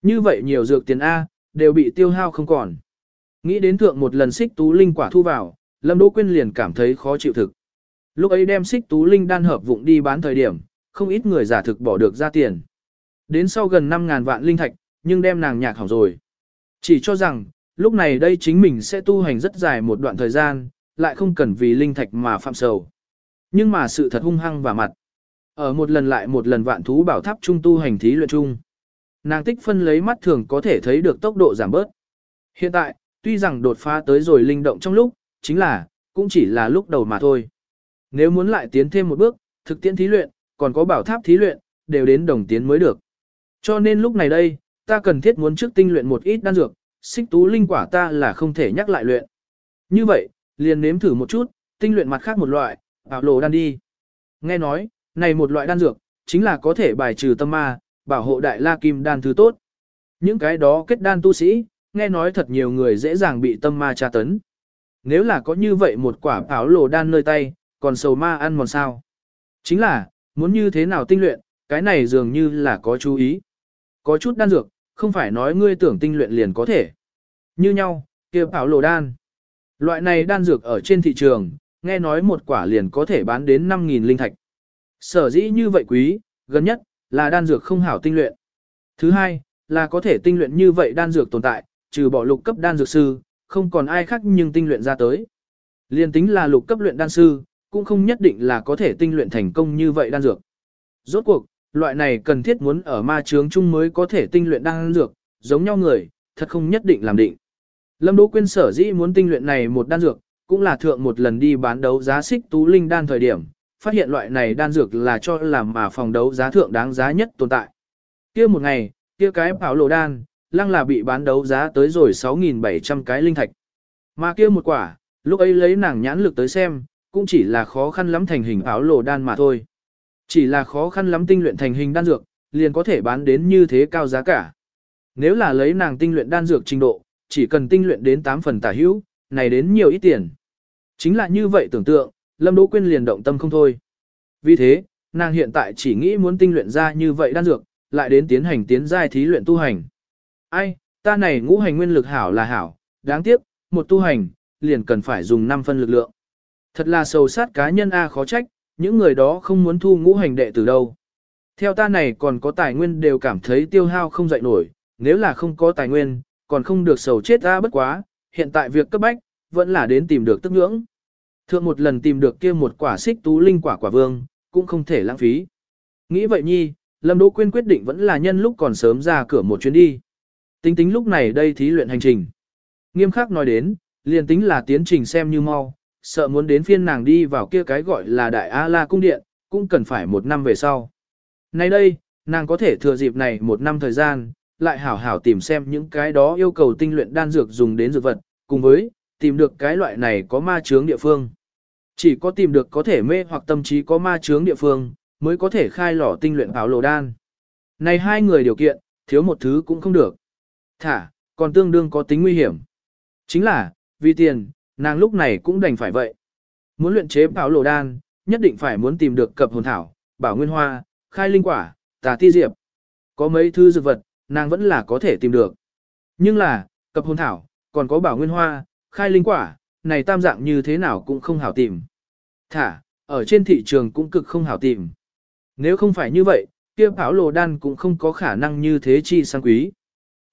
Như vậy nhiều dược tiền A, đều bị tiêu hao không còn. Nghĩ đến thượng một lần xích tú linh quả thu vào, Lâm Đỗ Quyên liền cảm thấy khó chịu thực. Lúc ấy đem xích tú linh đan hợp vụng đi bán thời điểm, không ít người giả thực bỏ được ra tiền. Đến sau gần 5.000 vạn linh thạch, nhưng đem nàng nhạc hỏng rồi. Chỉ cho rằng, lúc này đây chính mình sẽ tu hành rất dài một đoạn thời gian, lại không cần vì linh thạch mà phạm sầu. Nhưng mà sự thật hung hăng và mặt. Ở một lần lại một lần vạn thú bảo tháp trung tu hành thí luyện chung. Nàng tích phân lấy mắt thường có thể thấy được tốc độ giảm bớt. Hiện tại, tuy rằng đột phá tới rồi linh động trong lúc, chính là, cũng chỉ là lúc đầu mà thôi. Nếu muốn lại tiến thêm một bước, thực tiễn thí luyện, còn có bảo tháp thí luyện, đều đến đồng tiến mới được. Cho nên lúc này đây, ta cần thiết muốn trước tinh luyện một ít đan dược, xích tú linh quả ta là không thể nhắc lại luyện. Như vậy, liền nếm thử một chút, tinh luyện mặt khác một loại, bảo lộ đan đi. Nghe nói, này một loại đan dược, chính là có thể bài trừ tâm ma, bảo hộ đại la kim đan thứ tốt. Những cái đó kết đan tu sĩ, nghe nói thật nhiều người dễ dàng bị tâm ma tra tấn. Nếu là có như vậy một quả bảo lộ đan nơi tay, còn sầu ma ăn mòn sao. Chính là, muốn như thế nào tinh luyện, cái này dường như là có chú ý. Có chút đan dược, không phải nói ngươi tưởng tinh luyện liền có thể. Như nhau, kia bảo lộ đan. Loại này đan dược ở trên thị trường, nghe nói một quả liền có thể bán đến 5.000 linh thạch. Sở dĩ như vậy quý, gần nhất, là đan dược không hảo tinh luyện. Thứ hai, là có thể tinh luyện như vậy đan dược tồn tại, trừ bỏ lục cấp đan dược sư, không còn ai khác nhưng tinh luyện ra tới. Liên tính là lục cấp luyện đan sư, cũng không nhất định là có thể tinh luyện thành công như vậy đan dược. Rốt cuộc, loại này cần thiết muốn ở ma chướng chung mới có thể tinh luyện đan dược, giống nhau người, thật không nhất định làm định. Lâm Đỗ Quyên sở dĩ muốn tinh luyện này một đan dược, cũng là thượng một lần đi bán đấu giá xích tú linh đan thời điểm, phát hiện loại này đan dược là cho làm mà phòng đấu giá thượng đáng giá nhất tồn tại. Kia một ngày, kia cái bảo lộ đan, lăng là bị bán đấu giá tới rồi 6.700 cái linh thạch. Mà kia một quả, lúc ấy lấy nàng nhãn lực tới xem, cũng chỉ là khó khăn lắm thành hình áo lộ đan mà thôi. Chỉ là khó khăn lắm tinh luyện thành hình đan dược, liền có thể bán đến như thế cao giá cả. Nếu là lấy nàng tinh luyện đan dược trình độ, chỉ cần tinh luyện đến 8 phần tả hữu, này đến nhiều ít tiền. Chính là như vậy tưởng tượng, Lâm Đỗ Quyên liền động tâm không thôi. Vì thế, nàng hiện tại chỉ nghĩ muốn tinh luyện ra như vậy đan dược, lại đến tiến hành tiến giai thí luyện tu hành. Ai, ta này ngũ hành nguyên lực hảo là hảo, đáng tiếc, một tu hành, liền cần phải dùng 5 phân lực lượng. Thật là sầu sát cá nhân A khó trách, những người đó không muốn thu ngũ hành đệ từ đâu. Theo ta này còn có tài nguyên đều cảm thấy tiêu hao không dậy nổi, nếu là không có tài nguyên, còn không được sầu chết ra bất quá, hiện tại việc cấp bách, vẫn là đến tìm được tức ngưỡng. Thượng một lần tìm được kia một quả xích tú linh quả quả vương, cũng không thể lãng phí. Nghĩ vậy nhi, Lâm Đỗ Quyên quyết định vẫn là nhân lúc còn sớm ra cửa một chuyến đi. Tính tính lúc này đây thí luyện hành trình. Nghiêm khắc nói đến, liền tính là tiến trình xem như mau, sợ muốn đến phiên nàng đi vào kia cái gọi là Đại A-La Cung Điện, cũng cần phải một năm về sau. Nay đây, nàng có thể thừa dịp này một năm thời gian, lại hảo hảo tìm xem những cái đó yêu cầu tinh luyện đan dược dùng đến dược vật, cùng với, tìm được cái loại này có ma chướng địa phương. Chỉ có tìm được có thể mê hoặc tâm trí có ma chướng địa phương, mới có thể khai lò tinh luyện áo lồ đan. Này hai người điều kiện, thiếu một thứ cũng không được. Thả, còn tương đương có tính nguy hiểm. Chính là, vì tiền, nàng lúc này cũng đành phải vậy. Muốn luyện chế bảo lồ đan, nhất định phải muốn tìm được cập hồn thảo, bảo nguyên hoa, khai linh quả, tà ti diệp. Có mấy thứ dược vật, nàng vẫn là có thể tìm được. Nhưng là, cập hồn thảo, còn có bảo nguyên hoa, khai linh quả, này tam dạng như thế nào cũng không hảo tìm. Thả, ở trên thị trường cũng cực không hảo tìm. Nếu không phải như vậy, kia bảo lồ đan cũng không có khả năng như thế chi sang quý.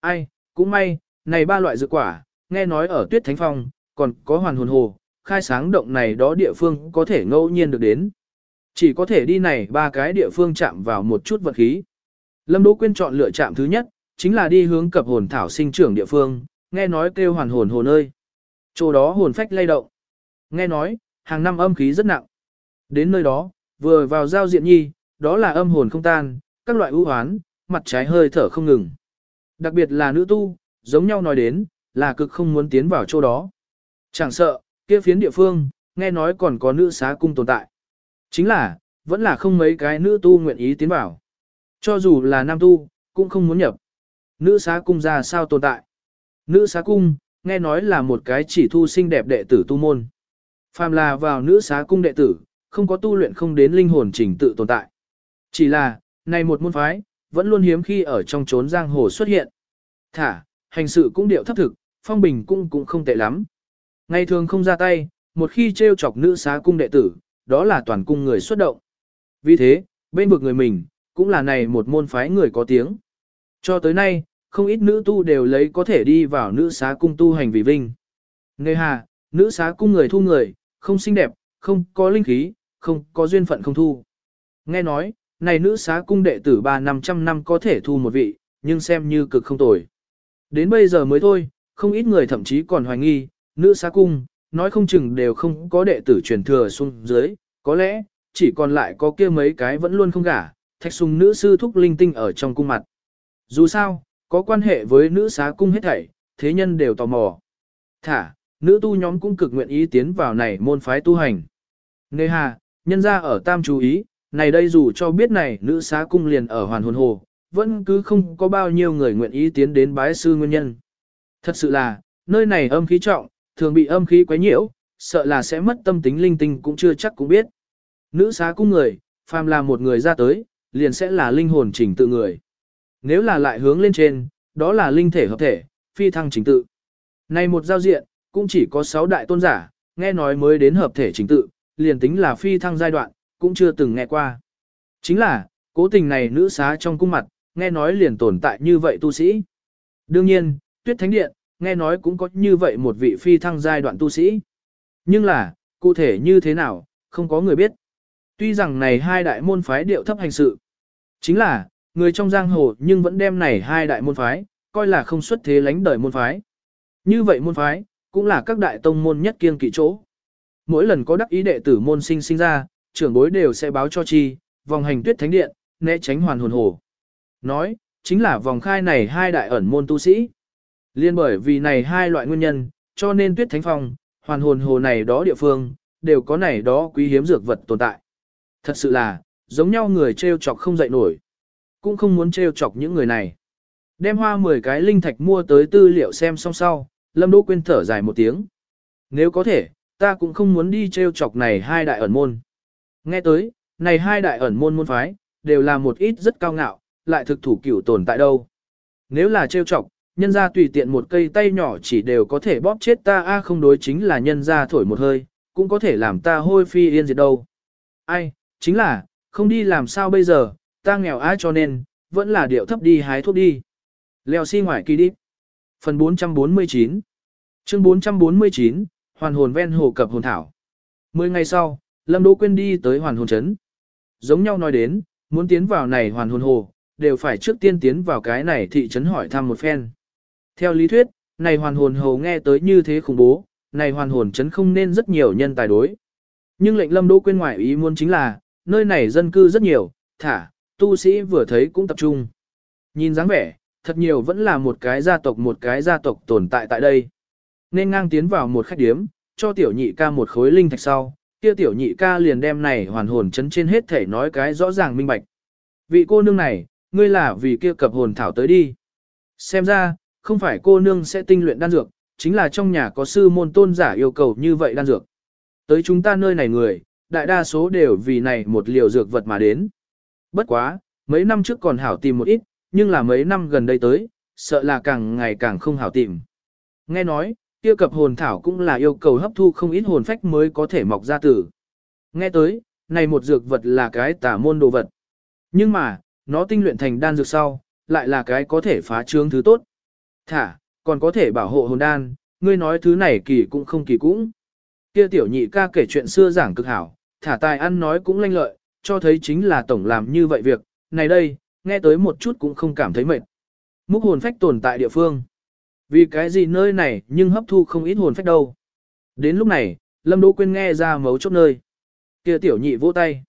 Ai, cũng may, này ba loại dược quả, nghe nói ở tuyết thánh phong, còn có hoàn hồn hồ, khai sáng động này đó địa phương có thể ngẫu nhiên được đến. Chỉ có thể đi này ba cái địa phương chạm vào một chút vật khí. Lâm Đỗ Quyên chọn lựa trạm thứ nhất, chính là đi hướng cập hồn thảo sinh trưởng địa phương, nghe nói kêu hoàn hồn hồ nơi. Chỗ đó hồn phách lay động. Nghe nói, hàng năm âm khí rất nặng. Đến nơi đó, vừa vào giao diện nhi, đó là âm hồn không tan, các loại ưu hoán, mặt trái hơi thở không ngừng. Đặc biệt là nữ tu, giống nhau nói đến, là cực không muốn tiến vào chỗ đó. Chẳng sợ, kia phiến địa phương, nghe nói còn có nữ xá cung tồn tại. Chính là, vẫn là không mấy cái nữ tu nguyện ý tiến vào. Cho dù là nam tu, cũng không muốn nhập. Nữ xá cung ra sao tồn tại? Nữ xá cung, nghe nói là một cái chỉ thu sinh đẹp đệ tử tu môn. Phàm là vào nữ xá cung đệ tử, không có tu luyện không đến linh hồn trình tự tồn tại. Chỉ là, này một môn phái, vẫn luôn hiếm khi ở trong chốn giang hồ xuất hiện. Thả, hành sự cũng điệu thấp thực, phong bình cung cũng không tệ lắm. Ngày thường không ra tay, một khi trêu chọc nữ xá cung đệ tử, đó là toàn cung người xuất động. Vì thế, bên vực người mình, cũng là này một môn phái người có tiếng. Cho tới nay, không ít nữ tu đều lấy có thể đi vào nữ xá cung tu hành vì vinh. Nghe hà, nữ xá cung người thu người, không xinh đẹp, không có linh khí, không có duyên phận không thu. Nghe nói, này nữ xá cung đệ tử ba năm trăm năm có thể thu một vị, nhưng xem như cực không tồi. Đến bây giờ mới thôi, không ít người thậm chí còn hoài nghi, nữ xá cung, nói không chừng đều không có đệ tử truyền thừa xuống dưới, có lẽ, chỉ còn lại có kia mấy cái vẫn luôn không gả, thạch sùng nữ sư thúc linh tinh ở trong cung mặt. Dù sao, có quan hệ với nữ xá cung hết thảy, thế nhân đều tò mò. Thả, nữ tu nhóm cũng cực nguyện ý tiến vào này môn phái tu hành. Nê hà, nhân ra ở tam chú ý, này đây dù cho biết này nữ xá cung liền ở hoàn hồn hồ, vẫn cứ không có bao nhiêu người nguyện ý tiến đến bái sư nguyên nhân. Thật sự là, nơi này âm khí trọng, thường bị âm khí quấy nhiễu, sợ là sẽ mất tâm tính linh tinh cũng chưa chắc cũng biết. Nữ xá cung người, phàm là một người ra tới, liền sẽ là linh hồn chỉnh tự người. Nếu là lại hướng lên trên, đó là linh thể hợp thể, phi thăng chỉnh tự. Này một giao diện, cũng chỉ có 6 đại tôn giả, nghe nói mới đến hợp thể chỉnh tự, liền tính là phi thăng giai đoạn, cũng chưa từng nghe qua. Chính là, cố tình này nữ xá trong cung mặt, nghe nói liền tồn tại như vậy tu sĩ. Đương nhiên, tuyết thánh điện, nghe nói cũng có như vậy một vị phi thăng giai đoạn tu sĩ. Nhưng là, cụ thể như thế nào, không có người biết. Tuy rằng này hai đại môn phái điệu thấp hành sự, chính là, người trong giang hồ nhưng vẫn đem này hai đại môn phái, coi là không xuất thế lánh đời môn phái. Như vậy môn phái, cũng là các đại tông môn nhất kiêng kỵ chỗ. Mỗi lần có đắc ý đệ tử môn sinh sinh ra, trưởng bối đều sẽ báo cho chi, vòng hành tuyết thánh điện, né tránh hoàn hồn hồ. Nói, chính là vòng khai này hai đại ẩn môn tu sĩ. Liên bởi vì này hai loại nguyên nhân, cho nên tuyết thánh phong, hoàn hồn hồ này đó địa phương, đều có này đó quý hiếm dược vật tồn tại. Thật sự là, giống nhau người treo chọc không dậy nổi. Cũng không muốn treo chọc những người này. Đem hoa 10 cái linh thạch mua tới tư liệu xem xong sau, Lâm Đỗ Quyên thở dài một tiếng. Nếu có thể, ta cũng không muốn đi treo chọc này hai đại ẩn môn. Nghe tới, này hai đại ẩn môn môn phái, đều là một ít rất cao ngạo, lại thực thủ cửu tồn tại đâu. Nếu là treo chọc, nhân gia tùy tiện một cây tay nhỏ chỉ đều có thể bóp chết ta a không đối chính là nhân gia thổi một hơi, cũng có thể làm ta hôi phi yên diệt đâu. Ai, chính là, không đi làm sao bây giờ, ta nghèo ai cho nên, vẫn là điệu thấp đi hái thuốc đi. Leo xi si ngoài kỳ đi. Phần 449 Chương 449, Hoàn hồn ven hồ cập hồn thảo. Mười ngày sau, Lâm Đỗ Quyên đi tới Hoàn hồn Trấn. Giống nhau nói đến, muốn tiến vào này Hoàn hồn hồ, đều phải trước tiên tiến vào cái này thị trấn hỏi thăm một phen. Theo lý thuyết, này hoàn hồn hồ nghe tới như thế khủng bố, này hoàn hồn trấn không nên rất nhiều nhân tài đối. Nhưng lệnh Lâm Đỗ Quyên ngoại ý muốn chính là, nơi này dân cư rất nhiều, thả, tu sĩ vừa thấy cũng tập trung. Nhìn dáng vẻ, thật nhiều vẫn là một cái gia tộc một cái gia tộc tồn tại tại đây. Nên ngang tiến vào một khách điếm, cho tiểu nhị ca một khối linh thạch sau, kia tiểu nhị ca liền đem này hoàn hồn chấn trên hết thể nói cái rõ ràng minh bạch. Vị cô nương này, ngươi là vì kia cập hồn thảo tới đi. Xem ra, không phải cô nương sẽ tinh luyện đan dược, chính là trong nhà có sư môn tôn giả yêu cầu như vậy đan dược. Tới chúng ta nơi này người, đại đa số đều vì này một liều dược vật mà đến. Bất quá, mấy năm trước còn hảo tìm một ít, nhưng là mấy năm gần đây tới, sợ là càng ngày càng không hảo tìm. Nghe nói, kia cập hồn thảo cũng là yêu cầu hấp thu không ít hồn phách mới có thể mọc ra tử. Nghe tới, này một dược vật là cái tả môn đồ vật. Nhưng mà, nó tinh luyện thành đan dược sau, lại là cái có thể phá trướng thứ tốt. Thả, còn có thể bảo hộ hồn đan, ngươi nói thứ này kỳ cũng không kỳ cũng. Kia tiểu nhị ca kể chuyện xưa giảng cực hảo, thả tài ăn nói cũng lanh lợi, cho thấy chính là tổng làm như vậy việc, này đây, nghe tới một chút cũng không cảm thấy mệt. Múc hồn phách tồn tại địa phương. Vì cái gì nơi này nhưng hấp thu không ít hồn phách đâu. Đến lúc này, Lâm Đỗ Quyên nghe ra mấu chốt nơi. Kia tiểu nhị vỗ tay.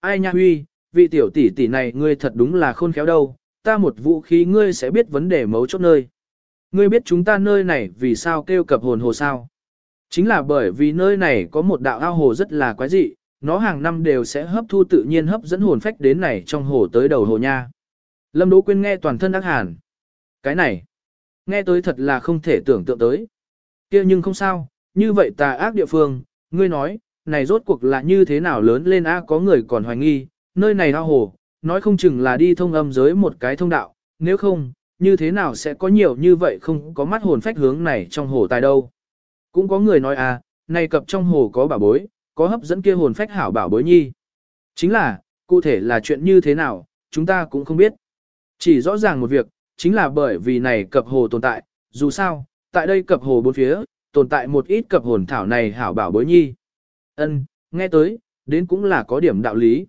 Ai nha huy, vị tiểu tỷ tỷ này ngươi thật đúng là khôn khéo đâu, ta một vũ khí ngươi sẽ biết vấn đề mấu chốt nơi. Ngươi biết chúng ta nơi này vì sao kêu cập hồn hồ sao? Chính là bởi vì nơi này có một đạo ao hồ rất là quái dị, nó hàng năm đều sẽ hấp thu tự nhiên hấp dẫn hồn phách đến này trong hồ tới đầu hồ nha. Lâm Đỗ Quyên nghe toàn thân ác hàn. Cái này, nghe tới thật là không thể tưởng tượng tới. kia nhưng không sao, như vậy tà ác địa phương, ngươi nói, này rốt cuộc là như thế nào lớn lên a có người còn hoài nghi, nơi này ao hồ, nói không chừng là đi thông âm giới một cái thông đạo, nếu không, như thế nào sẽ có nhiều như vậy không có mắt hồn phách hướng này trong hồ tài đâu. Cũng có người nói à, này cập trong hồ có bảo bối, có hấp dẫn kia hồn phách hảo bảo bối nhi. Chính là, cụ thể là chuyện như thế nào, chúng ta cũng không biết. Chỉ rõ ràng một việc, chính là bởi vì này cập hồ tồn tại, dù sao, tại đây cập hồ bốn phía, tồn tại một ít cập hồn thảo này hảo bảo bối nhi. Ân, nghe tới, đến cũng là có điểm đạo lý.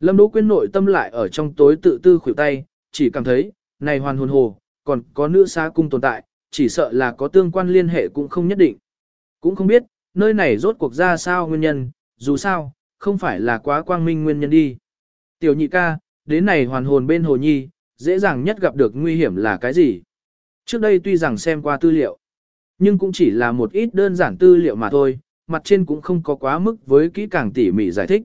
Lâm Đỗ Quyên nội tâm lại ở trong tối tự tư khuỷu tay, chỉ cảm thấy, này hoàn hồn hồ, còn có nữ xá cung tồn tại, chỉ sợ là có tương quan liên hệ cũng không nhất định. Cũng không biết, nơi này rốt cuộc ra sao nguyên nhân, dù sao, không phải là quá quang minh nguyên nhân đi. Tiểu nhị ca, đến này hoàn hồn bên hồ nhi, dễ dàng nhất gặp được nguy hiểm là cái gì? Trước đây tuy rằng xem qua tư liệu, nhưng cũng chỉ là một ít đơn giản tư liệu mà thôi, mặt trên cũng không có quá mức với kỹ càng tỉ mỉ giải thích.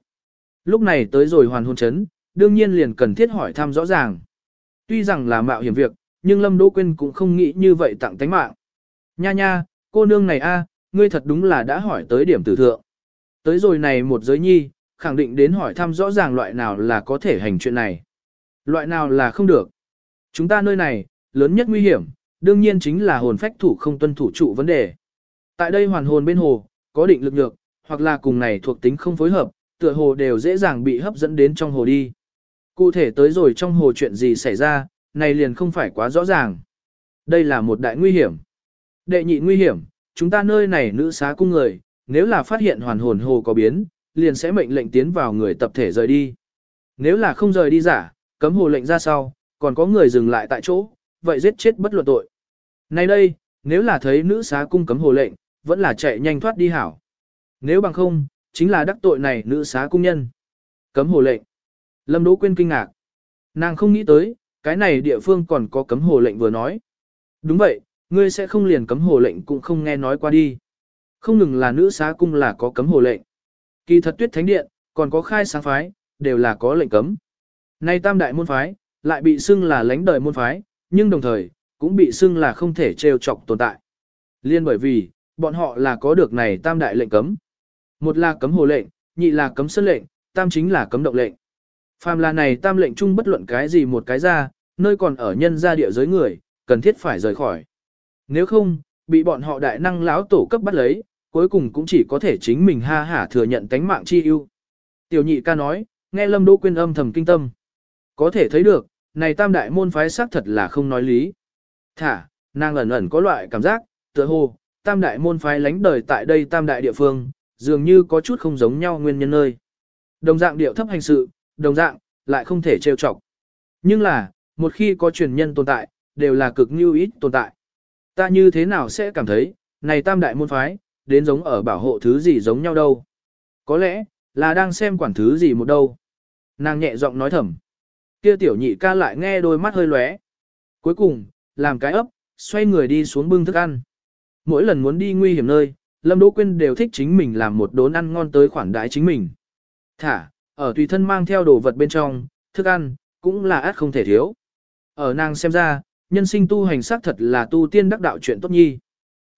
Lúc này tới rồi hoàn hồn chấn, đương nhiên liền cần thiết hỏi thăm rõ ràng. Tuy rằng là mạo hiểm việc, nhưng Lâm Đỗ Quyên cũng không nghĩ như vậy tặng tánh mạng. Nha nha, cô nương này a, ngươi thật đúng là đã hỏi tới điểm tử thượng. Tới rồi này một giới nhi, khẳng định đến hỏi thăm rõ ràng loại nào là có thể hành chuyện này. Loại nào là không được. Chúng ta nơi này, lớn nhất nguy hiểm, đương nhiên chính là hồn phách thủ không tuân thủ trụ vấn đề. Tại đây hoàn hồn bên hồ, có định lực nhược, hoặc là cùng này thuộc tính không phối hợp, tựa hồ đều dễ dàng bị hấp dẫn đến trong hồ đi. Cụ thể tới rồi trong hồ chuyện gì xảy ra, này liền không phải quá rõ ràng. Đây là một đại nguy hiểm. Đệ nhị nguy hiểm, chúng ta nơi này nữ xá cung người, nếu là phát hiện hoàn hồn hồ có biến, liền sẽ mệnh lệnh tiến vào người tập thể rời đi. Nếu là không rời đi giả, cấm hồ lệnh ra sau, còn có người dừng lại tại chỗ, vậy giết chết bất luận tội. Nay đây, nếu là thấy nữ xá cung cấm hồ lệnh, vẫn là chạy nhanh thoát đi hảo. Nếu bằng không, chính là đắc tội này nữ xá cung nhân. Cấm hồ lệnh. Lâm Đỗ Quyên kinh ngạc. Nàng không nghĩ tới, cái này địa phương còn có cấm hồ lệnh vừa nói. Đúng vậy, ngươi sẽ không liền cấm hồ lệnh cũng không nghe nói qua đi. Không ngừng là nữ xá cung là có cấm hồ lệnh. Kỳ thật tuyết thánh điện, còn có khai sáng phái, đều là có lệnh cấm. Nay tam đại môn phái, lại bị xưng là lãnh đời môn phái, nhưng đồng thời, cũng bị xưng là không thể trêu chọc tồn tại. Liên bởi vì, bọn họ là có được này tam đại lệnh cấm. Một là cấm hồ lệnh, nhị là cấm sân lệnh, tam chính là cấm động lệnh. Phàm là này tam lệnh chung bất luận cái gì một cái ra, nơi còn ở nhân gia địa giới người, cần thiết phải rời khỏi. Nếu không, bị bọn họ đại năng lão tổ cấp bắt lấy, cuối cùng cũng chỉ có thể chính mình ha hả thừa nhận tánh mạng chi ưu. Tiểu nhị ca nói, nghe Lâm Đỗ Quyên âm thầm kinh tâm. Có thể thấy được, này tam đại môn phái xác thật là không nói lý. Thả, nàng ẩn ẩn có loại cảm giác, tựa hồ, tam đại môn phái lánh đời tại đây tam đại địa phương, dường như có chút không giống nhau nguyên nhân nơi. Đồng dạng điệu thấp hành sự, đồng dạng, lại không thể trêu chọc. Nhưng là, một khi có truyền nhân tồn tại, đều là cực như ít tồn tại. Ta như thế nào sẽ cảm thấy, này tam đại môn phái, đến giống ở bảo hộ thứ gì giống nhau đâu. Có lẽ, là đang xem quản thứ gì một đâu. Nàng nhẹ giọng nói thầm. Kia tiểu nhị ca lại nghe đôi mắt hơi lóe. Cuối cùng, làm cái ấp, xoay người đi xuống bưng thức ăn. Mỗi lần muốn đi nguy hiểm nơi, Lâm Đỗ Quyên đều thích chính mình làm một đốn ăn ngon tới khoản đái chính mình. Thả, ở tùy thân mang theo đồ vật bên trong, thức ăn, cũng là át không thể thiếu. Ở nàng xem ra, nhân sinh tu hành xác thật là tu tiên đắc đạo chuyện tốt nhi.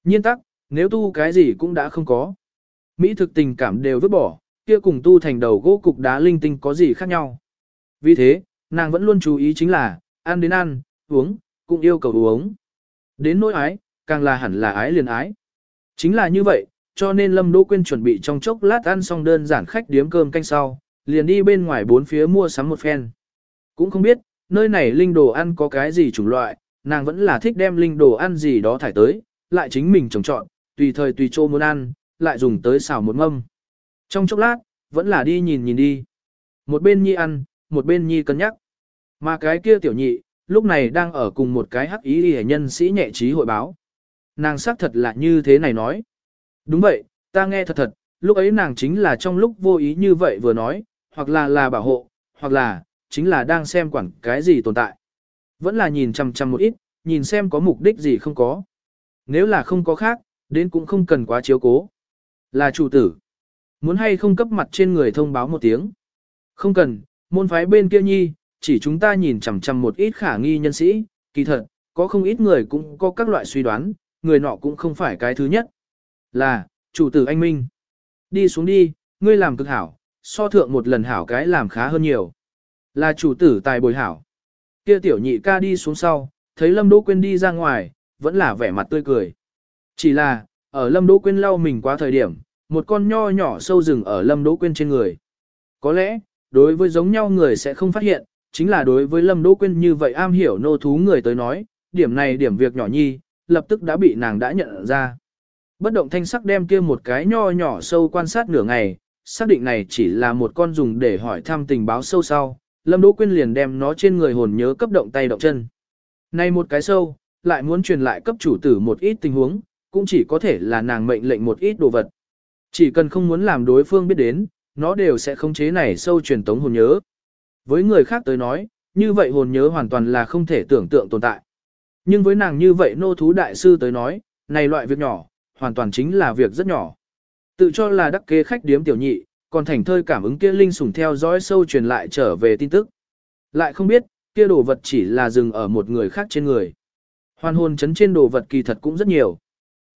Nhiên tắc, nếu tu cái gì cũng đã không có. Mỹ thực tình cảm đều vứt bỏ, kia cùng tu thành đầu gỗ cục đá linh tinh có gì khác nhau. Vì thế, nàng vẫn luôn chú ý chính là, ăn đến ăn, uống, cũng yêu cầu uống. Đến nỗi ái, càng là hẳn là ái liền ái. Chính là như vậy, cho nên Lâm Đỗ Quyên chuẩn bị trong chốc lát ăn xong đơn giản khách điếm cơm canh sau, liền đi bên ngoài bốn phía mua sắm một phen. Cũng không biết, nơi này linh đồ ăn có cái gì chủng loại, nàng vẫn là thích đem linh đồ ăn gì đó thải tới, lại chính mình trồng trọn, tùy thời tùy chỗ muốn ăn, lại dùng tới xào một mâm. Trong chốc lát, vẫn là đi nhìn nhìn đi. Một bên nhi ăn, một bên nhi cân nhắc. Mà cái kia tiểu nhị, lúc này đang ở cùng một cái hắc ý hề nhân sĩ nhẹ trí hội báo. Nàng xác thật là như thế này nói. Đúng vậy, ta nghe thật thật, lúc ấy nàng chính là trong lúc vô ý như vậy vừa nói, hoặc là là bảo hộ, hoặc là, chính là đang xem quản cái gì tồn tại. Vẫn là nhìn chằm chằm một ít, nhìn xem có mục đích gì không có. Nếu là không có khác, đến cũng không cần quá chiếu cố. Là chủ tử. Muốn hay không cấp mặt trên người thông báo một tiếng. Không cần, môn phái bên kia nhi, chỉ chúng ta nhìn chằm chằm một ít khả nghi nhân sĩ, kỳ thật, có không ít người cũng có các loại suy đoán, người nọ cũng không phải cái thứ nhất. Là, chủ tử anh Minh. Đi xuống đi, ngươi làm cực hảo, so thượng một lần hảo cái làm khá hơn nhiều. Là chủ tử tài bồi hảo. Kia tiểu nhị ca đi xuống sau, thấy Lâm Đỗ Quyên đi ra ngoài, vẫn là vẻ mặt tươi cười. Chỉ là, ở Lâm Đỗ Quyên lau mình quá thời điểm, một con nho nhỏ sâu rừng ở Lâm Đỗ Quyên trên người. Có lẽ, đối với giống nhau người sẽ không phát hiện, chính là đối với Lâm Đỗ Quyên như vậy am hiểu nô thú người tới nói, điểm này điểm việc nhỏ nhi, lập tức đã bị nàng đã nhận ra. Bất động thanh sắc đem kia một cái nho nhỏ sâu quan sát nửa ngày, xác định này chỉ là một con dùng để hỏi thăm tình báo sâu sau, Lâm Đỗ Quyên liền đem nó trên người hồn nhớ cấp động tay động chân. Này một cái sâu, lại muốn truyền lại cấp chủ tử một ít tình huống, cũng chỉ có thể là nàng mệnh lệnh một ít đồ vật. Chỉ cần không muốn làm đối phương biết đến, nó đều sẽ không chế này sâu truyền tống hồn nhớ. Với người khác tới nói, như vậy hồn nhớ hoàn toàn là không thể tưởng tượng tồn tại. Nhưng với nàng như vậy nô thú đại sư tới nói, này loại việc nhỏ, hoàn toàn chính là việc rất nhỏ. Tự cho là đắc kế khách điếm tiểu nhị, còn thành thơi cảm ứng kia linh sủng theo dõi sâu truyền lại trở về tin tức. Lại không biết, kia đồ vật chỉ là dừng ở một người khác trên người. Hoàn hồn chấn trên đồ vật kỳ thật cũng rất nhiều.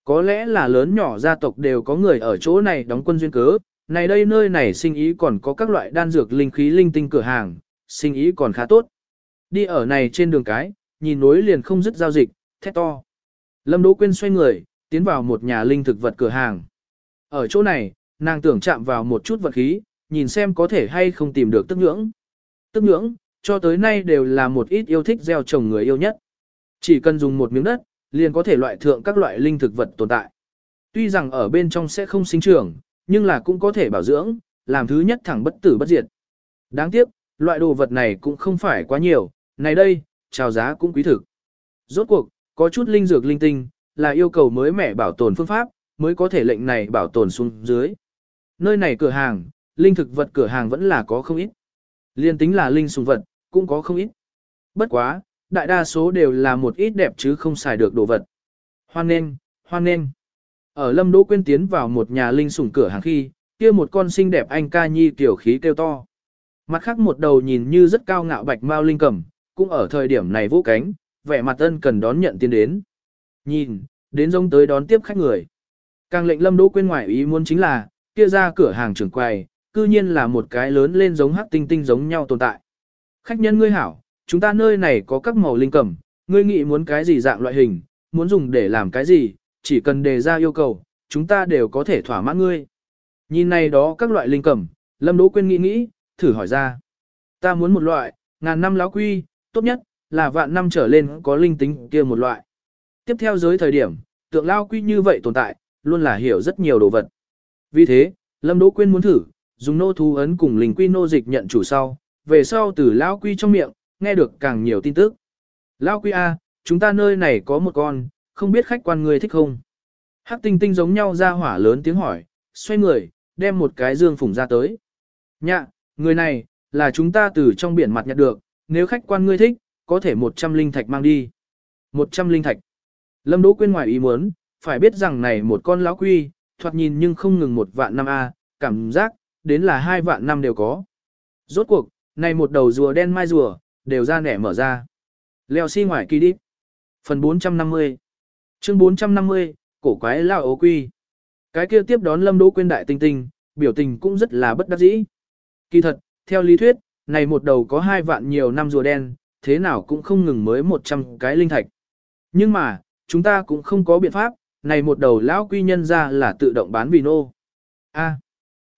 Có lẽ là lớn nhỏ gia tộc đều có người ở chỗ này đóng quân duyên cớ, này đây nơi này sinh ý còn có các loại đan dược linh khí linh tinh cửa hàng, sinh ý còn khá tốt. Đi ở này trên đường cái, nhìn núi liền không dứt giao dịch, thét to. Lâm Đỗ Quyên xoay người, tiến vào một nhà linh thực vật cửa hàng. Ở chỗ này, nàng tưởng chạm vào một chút vật khí, nhìn xem có thể hay không tìm được tức ngưỡng. Tức ngưỡng cho tới nay đều là một ít yêu thích gieo trồng người yêu nhất. Chỉ cần dùng một miếng đất, liền có thể loại thượng các loại linh thực vật tồn tại. Tuy rằng ở bên trong sẽ không sinh trưởng, nhưng là cũng có thể bảo dưỡng, làm thứ nhất thẳng bất tử bất diệt. Đáng tiếc, loại đồ vật này cũng không phải quá nhiều, này đây, chào giá cũng quý thực. Rốt cuộc, có chút linh dược linh tinh, là yêu cầu mới mẻ bảo tồn phương pháp, mới có thể lệnh này bảo tồn xuống dưới. Nơi này cửa hàng, linh thực vật cửa hàng vẫn là có không ít. Liên tính là linh sùng vật, cũng có không ít. Bất quá, đại đa số đều là một ít đẹp chứ không xài được đồ vật. Hoan nên, hoan nên. Ở Lâm Đỗ Quyên tiến vào một nhà linh sủng cửa hàng khi, kia một con xinh đẹp anh ca nhi tiểu khí kêu to. Mặt khác một đầu nhìn như rất cao ngạo bạch mao linh cầm, cũng ở thời điểm này vũ cánh, vẻ mặt ân cần đón nhận tiến đến. Nhìn, đến giống tới đón tiếp khách người. Càng lệnh Lâm Đỗ Quyên ngoài ý muốn chính là, kia ra cửa hàng trưởng quầy, cư nhiên là một cái lớn lên giống hắc tinh tinh giống nhau tồn tại. Khách nhân ngươi hảo, chúng ta nơi này có các màu linh cẩm, ngươi nghĩ muốn cái gì dạng loại hình, muốn dùng để làm cái gì, chỉ cần đề ra yêu cầu, chúng ta đều có thể thỏa mãn ngươi. Nhìn này đó các loại linh cẩm, Lâm Đỗ Quyên nghĩ nghĩ, thử hỏi ra. Ta muốn một loại, ngàn năm láo quy, tốt nhất, là vạn năm trở lên có linh tính kia một loại. Tiếp theo giới thời điểm, tượng lao quy như vậy tồn tại, luôn là hiểu rất nhiều đồ vật. Vì thế, Lâm Đỗ Quyên muốn thử, dùng nô thú ấn cùng linh quy nô dịch nhận chủ sau, về sau từ lão quy trong miệng, nghe được càng nhiều tin tức. lão quy A, chúng ta nơi này có một con, không biết khách quan người thích không? Hắc tinh tinh giống nhau ra hỏa lớn tiếng hỏi, xoay người, đem một cái dương phủng ra tới. Nhạ, người này, là chúng ta từ trong biển mặt nhặt được, nếu khách quan ngươi thích, có thể 100 linh thạch mang đi. 100 linh thạch. Lâm Đỗ Quyên ngoài ý muốn, phải biết rằng này một con lão quy, thoạt nhìn nhưng không ngừng một vạn năm A, cảm giác, đến là hai vạn năm đều có. Rốt cuộc, này một đầu rùa đen mai rùa, đều ra nẻ mở ra. Leo xi si ngoài kỳ đi. Phần 450 Chương 450, cổ quái lao ố quy. Cái kia tiếp đón Lâm Đỗ Quyên đại tinh tinh, biểu tình cũng rất là bất đắc dĩ. Kỳ thật, theo lý thuyết, này một đầu có hai vạn nhiều năm rùa đen, thế nào cũng không ngừng mới 100 cái linh thạch. Nhưng mà, chúng ta cũng không có biện pháp, này một đầu lão quy nhân ra là tự động bán vì nô. A.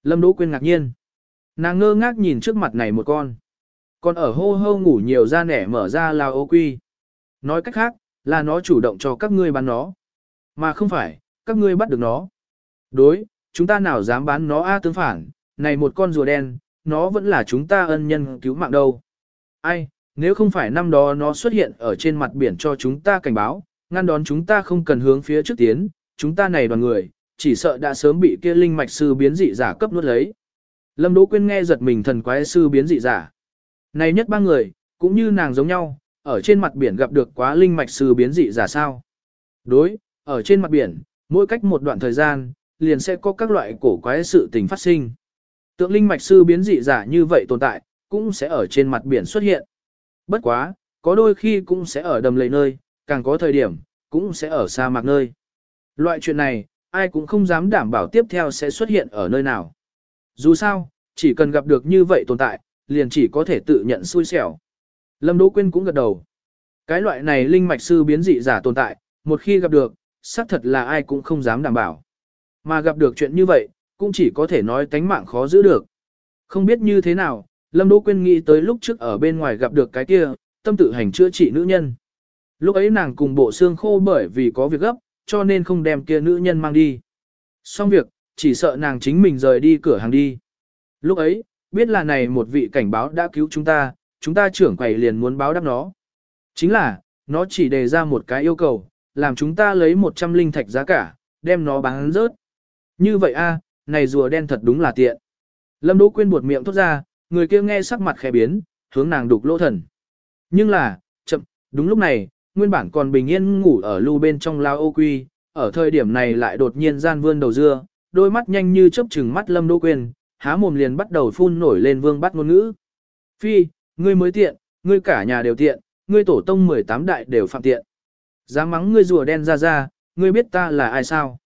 Lâm Đỗ Quyên ngạc nhiên. Nàng ngơ ngác nhìn trước mặt này một con. Còn ở hô hô ngủ nhiều ra nẻ mở ra là ô quy. Nói cách khác, là nó chủ động cho các ngươi bán nó. Mà không phải, các ngươi bắt được nó. Đối, chúng ta nào dám bán nó a tương phản, này một con rùa đen, nó vẫn là chúng ta ân nhân cứu mạng đâu. Ai, nếu không phải năm đó nó xuất hiện ở trên mặt biển cho chúng ta cảnh báo, ngăn đón chúng ta không cần hướng phía trước tiến, chúng ta này đoàn người, chỉ sợ đã sớm bị kia linh mạch sư biến dị giả cấp nuốt lấy. Lâm Đỗ Quyên nghe giật mình thần quái sư biến dị giả. Này nhất ba người, cũng như nàng giống nhau, ở trên mặt biển gặp được quá linh mạch sư biến dị giả sao. Đối, ở trên mặt biển, mỗi cách một đoạn thời gian, liền sẽ có các loại cổ quái sự tình phát sinh. Tượng linh mạch sư biến dị giả như vậy tồn tại, cũng sẽ ở trên mặt biển xuất hiện. Bất quá, có đôi khi cũng sẽ ở đầm lầy nơi, càng có thời điểm, cũng sẽ ở sa mạc nơi. Loại chuyện này, ai cũng không dám đảm bảo tiếp theo sẽ xuất hiện ở nơi nào. Dù sao, chỉ cần gặp được như vậy tồn tại, liền chỉ có thể tự nhận xui xẻo. Lâm Đỗ Quyên cũng gật đầu. Cái loại này linh mạch sư biến dị giả tồn tại, một khi gặp được, xác thật là ai cũng không dám đảm bảo. Mà gặp được chuyện như vậy, cũng chỉ có thể nói tánh mạng khó giữ được. Không biết như thế nào, Lâm Đỗ Quyên nghĩ tới lúc trước ở bên ngoài gặp được cái kia, tâm tự hành chữa trị nữ nhân. Lúc ấy nàng cùng bộ xương khô bởi vì có việc gấp, cho nên không đem kia nữ nhân mang đi. Xong việc, chỉ sợ nàng chính mình rời đi cửa hàng đi. Lúc ấy, biết là này một vị cảnh báo đã cứu chúng ta, chúng ta trưởng quầy liền muốn báo đáp nó. Chính là, nó chỉ đề ra một cái yêu cầu, làm chúng ta lấy 100 linh thạch giá cả, đem nó bán rớt. Như vậy a, này rùa đen thật đúng là tiện. Lâm Đỗ Quyên buột miệng thốt ra, người kia nghe sắc mặt khẽ biến, hướng nàng đục lỗ thần. Nhưng là, chậm, đúng lúc này, nguyên bản còn bình yên ngủ ở lưu bên trong lao ô quy, ở thời điểm này lại đột nhiên gian vươn đầu dưa, đôi mắt nhanh như chớp chừng mắt Lâm Đỗ Quyền, há mồm liền bắt đầu phun nổi lên vương bắt ngôn ngữ. Phi, ngươi mới tiện, ngươi cả nhà đều tiện, ngươi tổ tông 18 đại đều phạm tiện. Dám mắng ngươi rùa đen ra ra, ngươi biết ta là ai sao?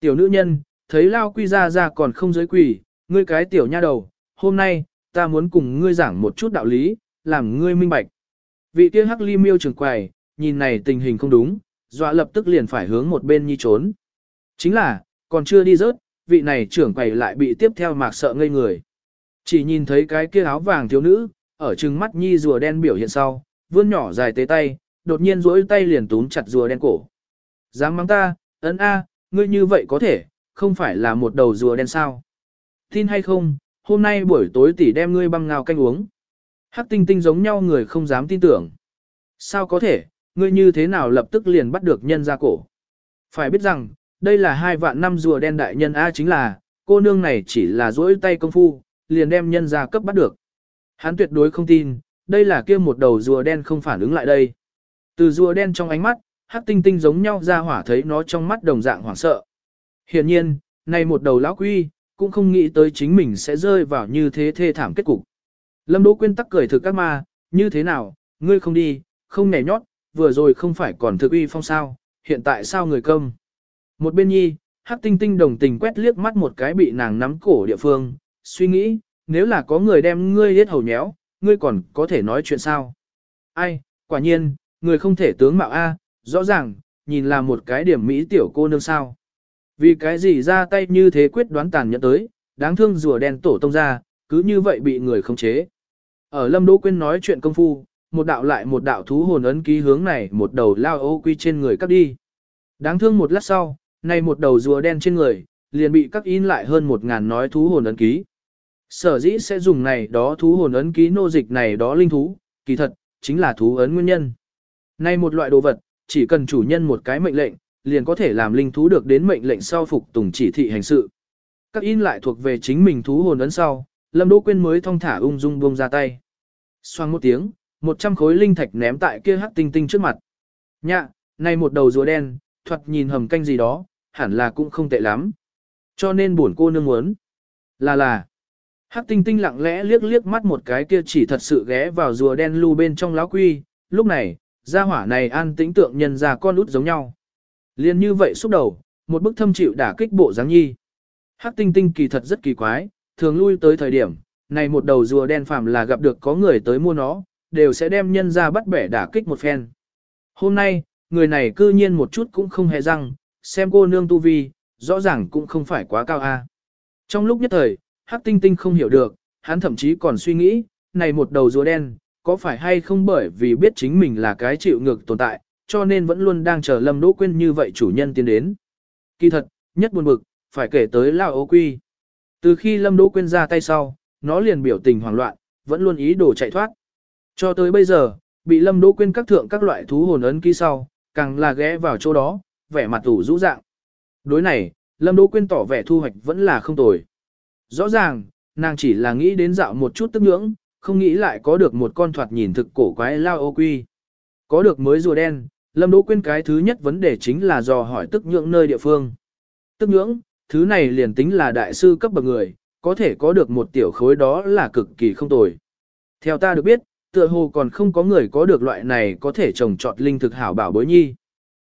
Tiểu nữ nhân, thấy lao quy ra ra còn không giới quỷ, ngươi cái tiểu nha đầu, hôm nay, ta muốn cùng ngươi giảng một chút đạo lý, làm ngươi minh bạch. Vị kia hắc ly miêu trường quầy, nhìn này tình hình không đúng, dọa lập tức liền phải hướng một bên nhi trốn. Chính là, còn chưa đi rớt, vị này trưởng quầy lại bị tiếp theo mạc sợ ngây người. Chỉ nhìn thấy cái kia áo vàng thiếu nữ, ở trừng mắt nhi rùa đen biểu hiện sau, vươn nhỏ dài tế tay, đột nhiên duỗi tay liền túm chặt rùa đen cổ. Dám mắng ta, ấn a, ngươi như vậy có thể, không phải là một đầu rùa đen sao. Tin hay không, hôm nay buổi tối tỷ đem ngươi băng ngào canh uống. Hắc tinh tinh giống nhau người không dám tin tưởng. Sao có thể, ngươi như thế nào lập tức liền bắt được nhân ra cổ. Phải biết rằng, đây là hai vạn năm rùa đen đại nhân A chính là, cô nương này chỉ là dỗi tay công phu, liền đem nhân ra cấp bắt được. Hắn tuyệt đối không tin, đây là kia một đầu rùa đen không phản ứng lại đây. Từ rùa đen trong ánh mắt, hắc tinh tinh giống nhau ra hỏa thấy nó trong mắt đồng dạng hoảng sợ. Hiển nhiên, này một đầu lão quy, cũng không nghĩ tới chính mình sẽ rơi vào như thế thê thảm kết cục. Lâm Đỗ Quyên tắc cười thực các ma, như thế nào, ngươi không đi, không nhảy nhót, vừa rồi không phải còn thực uy phong sao, hiện tại sao người công. Một bên nhi, hắc tinh tinh đồng tình quét liếc mắt một cái bị nàng nắm cổ địa phương, suy nghĩ, nếu là có người đem ngươi hết hầu nhéo, ngươi còn có thể nói chuyện sao. Ai, quả nhiên, người không thể tướng mạo A, rõ ràng, nhìn là một cái điểm mỹ tiểu cô nương sao. Vì cái gì ra tay như thế quyết đoán tàn nhẫn tới, đáng thương rùa đen tổ tông ra, cứ như vậy bị người khống chế. Ở Lâm Đỗ Quyên nói chuyện công phu, một đạo lại một đạo thú hồn ấn ký hướng này một đầu lao ô quy trên người cắt đi. Đáng thương một lát sau, này một đầu rùa đen trên người, liền bị cắt in lại hơn một ngàn nói thú hồn ấn ký. Sở dĩ sẽ dùng này đó thú hồn ấn ký nô dịch này đó linh thú, kỳ thật, chính là thú ấn nguyên nhân. Này một loại đồ vật, chỉ cần chủ nhân một cái mệnh lệnh, liền có thể làm linh thú được đến mệnh lệnh sau phục tùng chỉ thị hành sự. Các in lại thuộc về chính mình thú hồn ấn sau, Lâm Đỗ Quyên mới thong thả ung dung buông ra tay. Xoang một tiếng, một trăm khối linh thạch ném tại kia hắc tinh tinh trước mặt. Nhạ, này một đầu rùa đen, thuật nhìn hầm canh gì đó, hẳn là cũng không tệ lắm. Cho nên buồn cô nương muốn. Là là. Hắc tinh tinh lặng lẽ liếc liếc mắt một cái kia chỉ thật sự ghé vào rùa đen lưu bên trong láo quy, lúc này, gia hỏa này an tĩnh tượng nhân ra con út giống nhau. Liên như vậy xúc đầu, một bức thâm chịu đả kích bộ dáng nhi. Hắc tinh tinh kỳ thật rất kỳ quái, thường lui tới thời điểm, này một đầu rùa đen phàm là gặp được có người tới mua nó, đều sẽ đem nhân ra bắt bẻ đả kích một phen. Hôm nay, người này cư nhiên một chút cũng không hề răng, xem cô nương tu vi, rõ ràng cũng không phải quá cao a. Trong lúc nhất thời, Hắc Tinh Tinh không hiểu được, hắn thậm chí còn suy nghĩ, này một đầu rùa đen, có phải hay không bởi vì biết chính mình là cái chịu ngược tồn tại, cho nên vẫn luôn đang chờ Lâm Đỗ Quyên như vậy chủ nhân tiến đến. Kỳ thật, nhất buồn bực, phải kể tới Lao Ô Quy. Từ khi Lâm Đỗ Quyên ra tay sau, nó liền biểu tình hoảng loạn, vẫn luôn ý đồ chạy thoát. Cho tới bây giờ, bị Lâm Đỗ Quyên các thượng các loại thú hồn ấn ký sau, càng là ghé vào chỗ đó, vẻ mặt ủ rũ dạng. Đối này, Lâm Đỗ Quyên tỏ vẻ thu hoạch vẫn là không tồi. Rõ ràng, nàng chỉ là nghĩ đến dạo một chút tức ngưỡng, không nghĩ lại có được một con thoạt nhìn thực cổ quái lao ô quy. Có được mới rùa đen, Lâm Đỗ Quyên cái thứ nhất vấn đề chính là dò hỏi tức nhưỡng nơi địa phương. Tức nhưỡng, thứ này liền tính là đại sư cấp bậc người, có thể có được một tiểu khối đó là cực kỳ không tồi. Theo ta được biết, tựa hồ còn không có người có được loại này có thể trồng trọt linh thực hảo bảo bối nhi.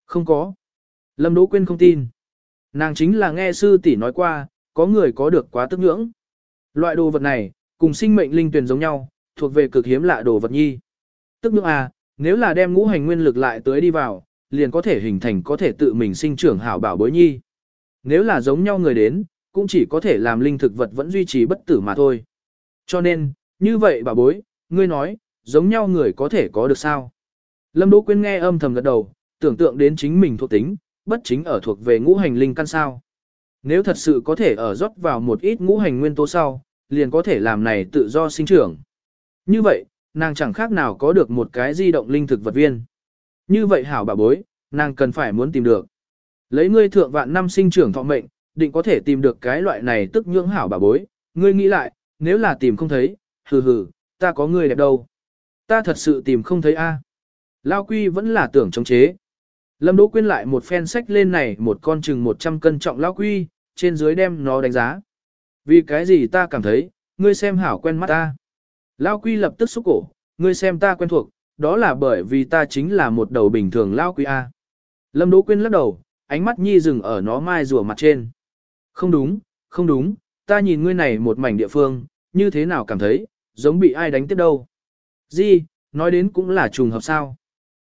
Không có. Lâm Đỗ Quyên không tin. Nàng chính là nghe sư tỷ nói qua, có người có được quá tức ngưỡng. Loại đồ vật này, cùng sinh mệnh linh tuyển giống nhau, thuộc về cực hiếm lạ đồ vật nhi. Tức ngưỡng à, nếu là đem ngũ hành nguyên lực lại tới đi vào, liền có thể hình thành có thể tự mình sinh trưởng hảo bảo bối nhi. Nếu là giống nhau người đến, cũng chỉ có thể làm linh thực vật vẫn duy trì bất tử mà thôi. Cho nên, như vậy bảo bối, ngươi nói, giống nhau người có thể có được sao? Lâm Đỗ Quyên nghe âm thầm gật đầu, tưởng tượng đến chính mình thuộc tính, bất chính ở thuộc về ngũ hành linh căn sao. Nếu thật sự có thể ở rót vào một ít ngũ hành nguyên tố sau, liền có thể làm này tự do sinh trưởng. Như vậy, nàng chẳng khác nào có được một cái di động linh thực vật viên. Như vậy hảo bà bối, nàng cần phải muốn tìm được. Lấy ngươi thượng vạn năm sinh trưởng thọ mệnh, định có thể tìm được cái loại này tức nhưỡng hảo bà bối. Ngươi nghĩ lại, nếu là tìm không thấy, hừ hừ, ta có ngươi đẹp đâu. Ta thật sự tìm không thấy a. Lao quy vẫn là tưởng chống chế. Lâm Đỗ Quyên lại một phen sách lên này một con chừng 100 cân trọng lao quy, trên dưới đem nó đánh giá. Vì cái gì ta cảm thấy, ngươi xem hảo quen mắt ta. Lao quy lập tức xúc cổ, ngươi xem ta quen thuộc, đó là bởi vì ta chính là một đầu bình thường lao quy A. Lâm Đỗ Quyên lắc đầu, ánh mắt nhi dừng ở nó mai rùa mặt trên. Không đúng, không đúng, ta nhìn ngươi này một mảnh địa phương, như thế nào cảm thấy, giống bị ai đánh tiếp đâu. Di, nói đến cũng là trùng hợp sao.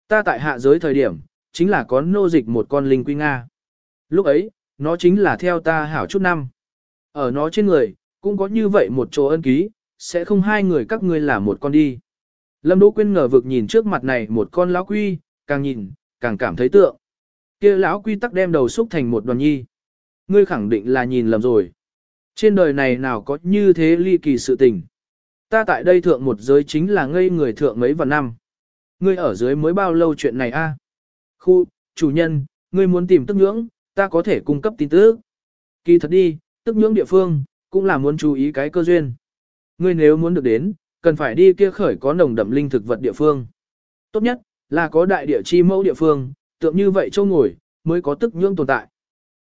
Ta tại hạ giới thời điểm, chính là có nô dịch một con linh quy Nga. Lúc ấy, nó chính là theo ta hảo chút năm. Ở nó trên người, cũng có như vậy một chỗ ân ký, sẽ không hai người các ngươi là một con đi. Lâm Đỗ Quyên ngờ vực nhìn trước mặt này một con lão quy, càng nhìn, càng cảm thấy tượng. kia lão quy tắc đem đầu xúc thành một đoàn nhi. Ngươi khẳng định là nhìn lầm rồi. Trên đời này nào có như thế ly kỳ sự tình. Ta tại đây thượng một giới chính là ngây người thượng mấy vạn năm. Ngươi ở dưới mới bao lâu chuyện này a? Khu, chủ nhân, ngươi muốn tìm tức nhưỡng, ta có thể cung cấp tin tức. Kỳ thật đi, tức nhưỡng địa phương, cũng là muốn chú ý cái cơ duyên. Ngươi nếu muốn được đến, cần phải đi kia khởi có nồng đậm linh thực vật địa phương. Tốt nhất, là có đại địa chi mẫu địa phương, tượng như vậy châu ngồi, mới có tức nhưỡng tồn tại.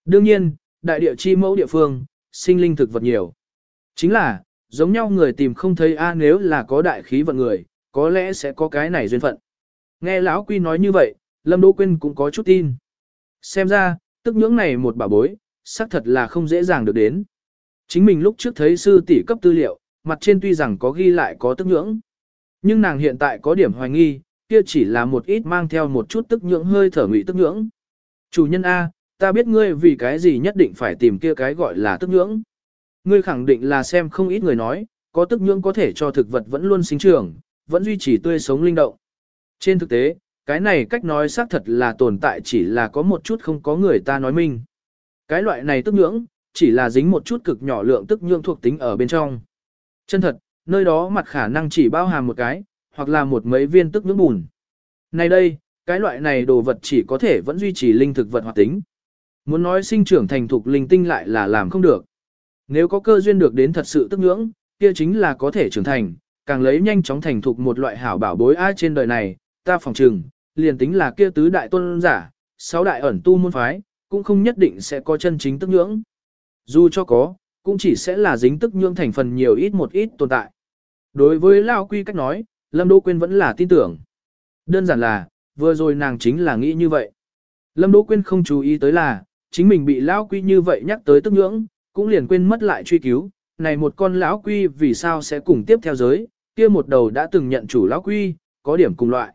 Đương nhiên, đại địa chi mẫu địa phương, sinh linh thực vật nhiều. Chính là, giống nhau người tìm không thấy a nếu là có đại khí vận người, có lẽ sẽ có cái này duyên phận. Nghe lão quy nói như vậy, Lâm Đỗ Quyên cũng có chút tin. Xem ra, tức nhưỡng này một bà bối, xác thật là không dễ dàng được đến. Chính mình lúc trước thấy sư tỷ cấp tư liệu, mặt trên tuy rằng có ghi lại có tức nhưỡng. Nhưng nàng hiện tại có điểm hoài nghi, kia chỉ là một ít mang theo một chút tức nhưỡng hơi thở ngụy tức nhưỡng. Chủ nhân A, ta biết ngươi vì cái gì nhất định phải tìm kia cái gọi là tức nhưỡng. Ngươi khẳng định là xem không ít người nói, có tức nhưỡng có thể cho thực vật vẫn luôn sinh trưởng, vẫn duy trì tươi sống linh động. Trên thực tế, cái này cách nói xác thật là tồn tại chỉ là có một chút không có người ta nói minh. Cái loại này tức nhưỡng, chỉ là dính một chút cực nhỏ lượng tức nhưỡng thuộc tính ở bên trong. Chân thật, nơi đó mặt khả năng chỉ bao hàm một cái, hoặc là một mấy viên tức nhưỡng bùn. Này đây, cái loại này đồ vật chỉ có thể vẫn duy trì linh thực vật hoạt tính. Muốn nói sinh trưởng thành thục linh tinh lại là làm không được. Nếu có cơ duyên được đến thật sự tức ngưỡng, kia chính là có thể trưởng thành, càng lấy nhanh chóng thành thục một loại hảo bảo bối ai trên đời này, ta phòng trừng, liền tính là kia tứ đại tôn giả, sáu đại ẩn tu môn phái, cũng không nhất định sẽ có chân chính tức nhưỡng. Dù cho có, cũng chỉ sẽ là dính tức nhưỡng thành phần nhiều ít một ít tồn tại. Đối với Lao Quy cách nói, Lâm Đỗ Quyên vẫn là tin tưởng. Đơn giản là, vừa rồi nàng chính là nghĩ như vậy. Lâm Đỗ Quyên không chú ý tới là, chính mình bị lão quy như vậy nhắc tới tức ngưỡng, cũng liền quên mất lại truy cứu, này một con lão quy vì sao sẽ cùng tiếp theo giới, kia một đầu đã từng nhận chủ lão quy, có điểm cùng loại.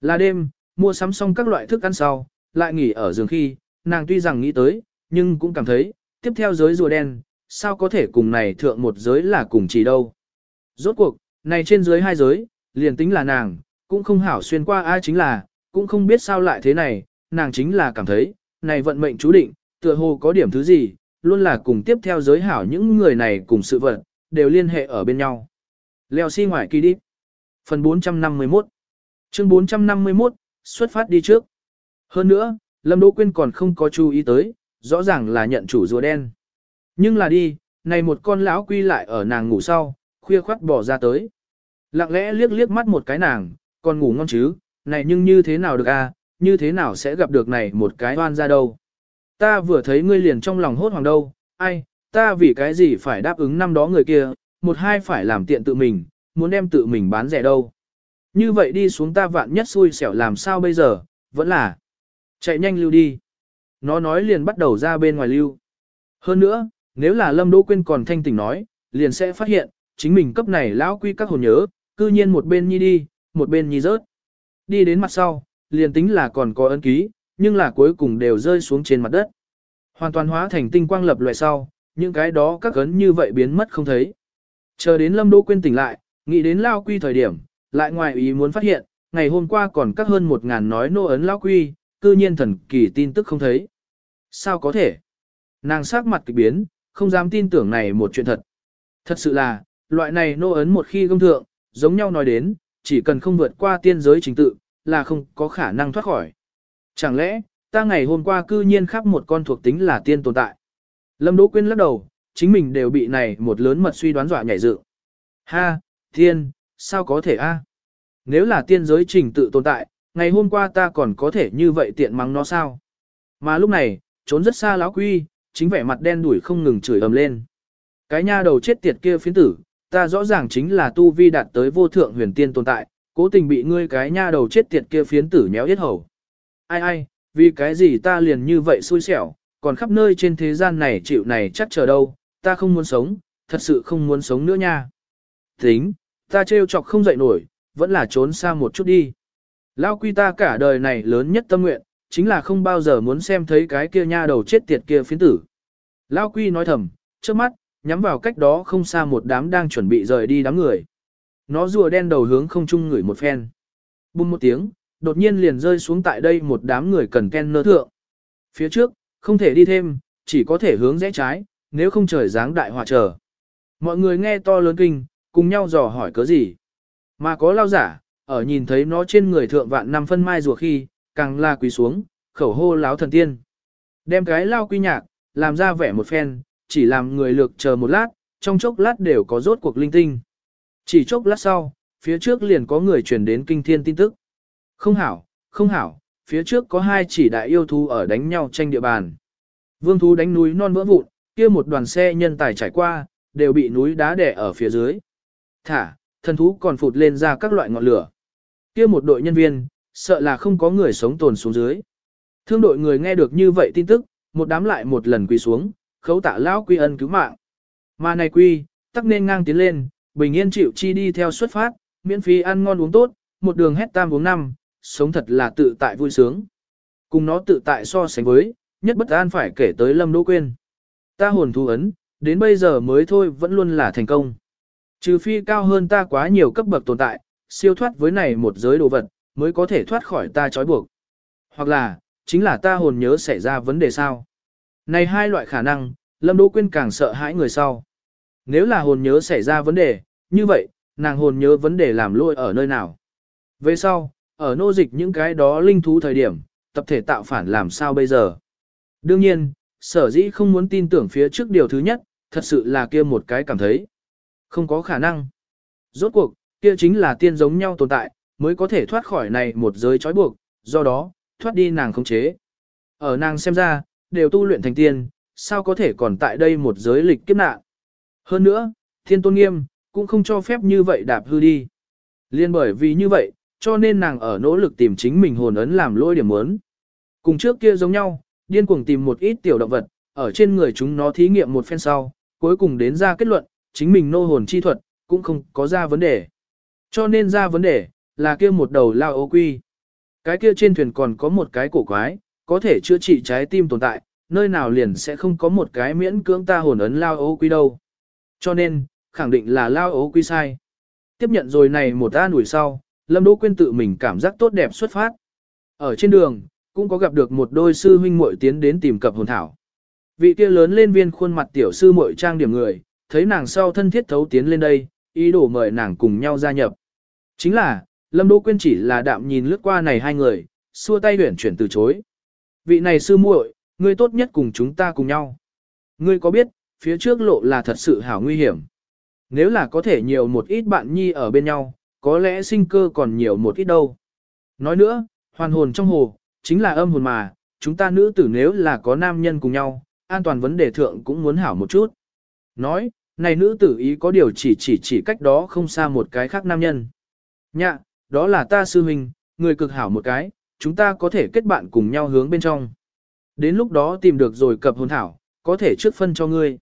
Là đêm, mua sắm xong các loại thức ăn sau, lại nghỉ ở giường khi, nàng tuy rằng nghĩ tới, nhưng cũng cảm thấy, tiếp theo giới rùa đen, sao có thể cùng này thượng một giới là cùng chỉ đâu. Rốt cuộc, này trên dưới hai giới, liền tính là nàng, cũng không hảo xuyên qua ai chính là, cũng không biết sao lại thế này, nàng chính là cảm thấy, này vận mệnh chú định, tựa hồ có điểm thứ gì, luôn là cùng tiếp theo giới hảo những người này cùng sự vận, đều liên hệ ở bên nhau. Leo xi si ngoại kỳ đi. Phần 451 Chương 451, xuất phát đi trước. Hơn nữa, Lâm Đỗ Quyên còn không có chú ý tới, rõ ràng là nhận chủ rùa đen. Nhưng là đi, này một con lão quy lại ở nàng ngủ sau, khuya khoắt bỏ ra tới. Lặng lẽ liếc liếc mắt một cái nàng, còn ngủ ngon chứ, này nhưng như thế nào được a? À, như thế nào sẽ gặp được này một cái oan ra đâu. Ta vừa thấy ngươi liền trong lòng hốt hoảng đâu, ai, ta vì cái gì phải đáp ứng năm đó người kia, một hai phải làm tiện tự mình, muốn đem tự mình bán rẻ đâu. Như vậy đi xuống ta vạn nhất xui xẻo làm sao bây giờ, vẫn là chạy nhanh lưu đi. Nó nói liền bắt đầu ra bên ngoài lưu. Hơn nữa, nếu là Lâm Đỗ Quyên còn thanh tỉnh nói, liền sẽ phát hiện, chính mình cấp này lão quy các hồn nhớ, cư nhiên một bên nhi đi, một bên nhi rớt. Đi đến mặt sau, liền tính là còn có ấn ký, nhưng là cuối cùng đều rơi xuống trên mặt đất. Hoàn toàn hóa thành tinh quang lập loại sau, những cái đó các cấn như vậy biến mất không thấy. Chờ đến Lâm Đỗ Quyên tỉnh lại, nghĩ đến lao quy thời điểm, lại ngoài ý muốn phát hiện, ngày hôm qua còn các hơn một ngàn nói nô ấn lao quy, cư nhiên thần kỳ tin tức không thấy. Sao có thể? Nàng sắc mặt kịch biến, không dám tin tưởng này một chuyện thật. Thật sự là, loại này nô ấn một khi công thượng, giống nhau nói đến, chỉ cần không vượt qua tiên giới trình tự, là không có khả năng thoát khỏi. Chẳng lẽ, ta ngày hôm qua cư nhiên khắp một con thuộc tính là tiên tồn tại. Lâm Đỗ Quyên lắc đầu, chính mình đều bị này một lớn mật suy đoán dọa nhảy dựng. Ha, tiên, sao có thể a? Nếu là tiên giới trình tự tồn tại, ngày hôm qua ta còn có thể như vậy tiện mắng nó sao? Mà lúc này, trốn rất xa lão quy, chính vẻ mặt đen đuổi không ngừng chửi ầm lên. Cái nha đầu chết tiệt kia phiến tử, ta rõ ràng chính là tu vi đạt tới vô thượng huyền tiên tồn tại, cố tình bị ngươi cái nha đầu chết tiệt kia phiến tử nhéo yết hầu. Ai ai, vì cái gì ta liền như vậy xui xẻo, còn khắp nơi trên thế gian này chịu này chắc chờ đâu, ta không muốn sống, thật sự không muốn sống nữa nha. Tính, ta trêu chọc không dậy nổi, vẫn là trốn xa một chút đi. Lao quy ta cả đời này lớn nhất tâm nguyện, chính là không bao giờ muốn xem thấy cái kia nha đầu chết tiệt kia phiến tử. Lao quy nói thầm, trước mắt, nhắm vào cách đó không xa một đám đang chuẩn bị rời đi đám người. Nó rùa đen đầu hướng không chung người một phen. Bùm một tiếng, đột nhiên liền rơi xuống tại đây một đám người cần ken nơ thượng. Phía trước, không thể đi thêm, chỉ có thể hướng rẽ trái, nếu không trời dáng đại hỏa trở. Mọi người nghe to lớn kinh, cùng nhau dò hỏi cớ gì. Mà có lao giả, ở nhìn thấy nó trên người thượng vạn năm phân mai rùa khi, càng la quỳ xuống, khẩu hô láo thần tiên. Đem cái lao quy nhạc, làm ra vẻ một phen, chỉ làm người lược chờ một lát, trong chốc lát đều có rốt cuộc linh tinh. Chỉ chốc lát sau, phía trước liền có người truyền đến kinh thiên tin tức. Không hảo, không hảo, phía trước có hai chỉ đại yêu thú ở đánh nhau tranh địa bàn. Vương thú đánh núi non vỡ vụn, kia một đoàn xe nhân tài trải qua, đều bị núi đá đè ở phía dưới. Thả, thần thú còn phụt lên ra các loại ngọn lửa. Kia một đội nhân viên, sợ là không có người sống tồn xuống dưới. Thương đội người nghe được như vậy tin tức, một đám lại một lần quỳ xuống, khấu tạ lão quy ân cứu mạng. Mà này quy, tắc nên ngang tiến lên, bình yên chịu chi đi theo xuất phát, miễn phí ăn ngon uống tốt, một đường hét tam uống năm, sống thật là tự tại vui sướng. Cùng nó tự tại so sánh với, nhất bất an phải kể tới Lâm Đỗ Quyên. Ta hồn thú ấn, đến bây giờ mới thôi vẫn luôn là thành công. Trừ phi cao hơn ta quá nhiều cấp bậc tồn tại, siêu thoát với này một giới đồ vật, mới có thể thoát khỏi ta trói buộc. Hoặc là, chính là ta hồn nhớ xảy ra vấn đề sao. Này hai loại khả năng, Lâm Đỗ Quyên càng sợ hãi người sau. Nếu là hồn nhớ xảy ra vấn đề, như vậy, nàng hồn nhớ vấn đề làm lôi ở nơi nào. Về sau, ở nô dịch những cái đó linh thú thời điểm, tập thể tạo phản làm sao bây giờ. Đương nhiên, sở dĩ không muốn tin tưởng phía trước điều thứ nhất, thật sự là kia một cái cảm thấy. Không có khả năng. Rốt cuộc, kia chính là tiên giống nhau tồn tại, mới có thể thoát khỏi này một giới trói buộc, do đó, thoát đi nàng không chế. Ở nàng xem ra, đều tu luyện thành tiên, sao có thể còn tại đây một giới lịch kiếp nạn. Hơn nữa, thiên tôn nghiêm, cũng không cho phép như vậy đạp hư đi. Liên bởi vì như vậy, cho nên nàng ở nỗ lực tìm chính mình hồn ấn làm lôi điểm muốn. Cùng trước kia giống nhau, điên cuồng tìm một ít tiểu động vật, ở trên người chúng nó thí nghiệm một phen sau, cuối cùng đến ra kết luận, chính mình nô hồn chi thuật, cũng không có ra vấn đề. Cho nên ra vấn đề, là kia một đầu lao ô quy. Cái kia trên thuyền còn có một cái cổ quái, có thể chữa trị trái tim tồn tại, nơi nào liền sẽ không có một cái miễn cưỡng ta hồn ấn lao ô quy đâu. Cho nên, khẳng định là lao ô quy sai. Tiếp nhận rồi này một ta nủi sau, Lâm Đỗ Quyên tự mình cảm giác tốt đẹp xuất phát. Ở trên đường, cũng có gặp được một đôi sư huynh muội tiến đến tìm cập hồn thảo. Vị kia lớn lên viên khuôn mặt tiểu sư muội trang điểm người, thấy nàng sau thân thiết thấu tiến lên đây, ý đồ mời nàng cùng nhau gia nhập. Chính là, Lâm Đỗ Quyên chỉ là đạm nhìn lướt qua này hai người, xua tay huyển chuyển từ chối. Vị này sư muội, ngươi tốt nhất cùng chúng ta cùng nhau. Ngươi có biết, phía trước lộ là thật sự hảo nguy hiểm. Nếu là có thể nhiều một ít bạn nhi ở bên nhau, có lẽ sinh cơ còn nhiều một ít đâu. Nói nữa, hoàn hồn trong hồ, chính là âm hồn mà, chúng ta nữ tử nếu là có nam nhân cùng nhau, an toàn vấn đề thượng cũng muốn hảo một chút. Nói, này nữ tử ý có điều chỉ chỉ chỉ cách đó không xa một cái khác nam nhân. Nhạ, đó là ta sư huynh, người cực hảo một cái, chúng ta có thể kết bạn cùng nhau hướng bên trong. Đến lúc đó tìm được rồi cập hồn thảo, có thể trước phân cho ngươi.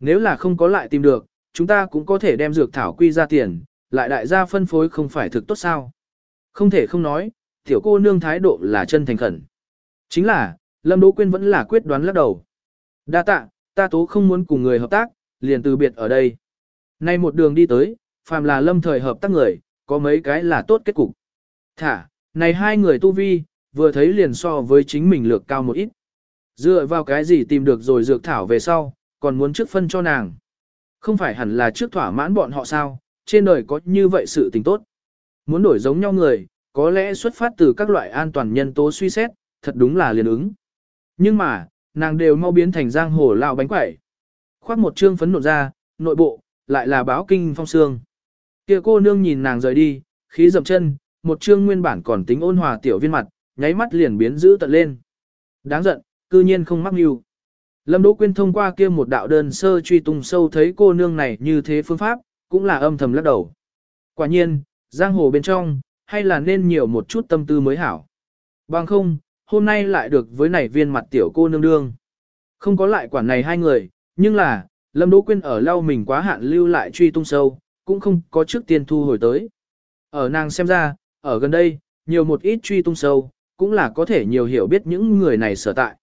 Nếu là không có lại tìm được, chúng ta cũng có thể đem dược thảo quy ra tiền, lại đại gia phân phối không phải thực tốt sao. Không thể không nói, tiểu cô nương thái độ là chân thành khẩn. Chính là, Lâm Đỗ Quyên vẫn là quyết đoán lắc đầu. Đa tạ, ta tố không muốn cùng người hợp tác, liền từ biệt ở đây. Nay một đường đi tới, phàm là lâm thời hợp tác người, có mấy cái là tốt kết cục. Thả, này hai người tu vi, vừa thấy liền so với chính mình lược cao một ít. Dựa vào cái gì tìm được rồi dược thảo về sau, còn muốn trước phân cho nàng. Không phải hẳn là trước thỏa mãn bọn họ sao, trên đời có như vậy sự tình tốt. Muốn đổi giống nhau người, có lẽ xuất phát từ các loại an toàn nhân tố suy xét, thật đúng là liền ứng. Nhưng mà, nàng đều mau biến thành giang hồ lão bánh quẩy. Khoác một trương phấn nộn ra, nội bộ, lại là báo kinh phong sương. Kia cô nương nhìn nàng rời đi, khí dậm chân, một trương nguyên bản còn tính ôn hòa tiểu viên mặt, nháy mắt liền biến dữ tận lên. Đáng giận, cư nhiên không mắc mưu. Lâm Đỗ Quyên thông qua kia một đạo đơn sơ truy tung sâu thấy cô nương này như thế phương pháp, cũng là âm thầm lắc đầu. Quả nhiên, giang hồ bên trong, hay là nên nhiều một chút tâm tư mới hảo. Bằng không, hôm nay lại được với nảy viên mặt tiểu cô nương đương. Không có lại quản này hai người, nhưng là, Lâm Đỗ Quyên ở lau mình quá hạn lưu lại truy tung sâu, cũng không có trước tiên thu hồi tới. Ở nàng xem ra, ở gần đây, nhiều một ít truy tung sâu, cũng là có thể nhiều hiểu biết những người này sở tại.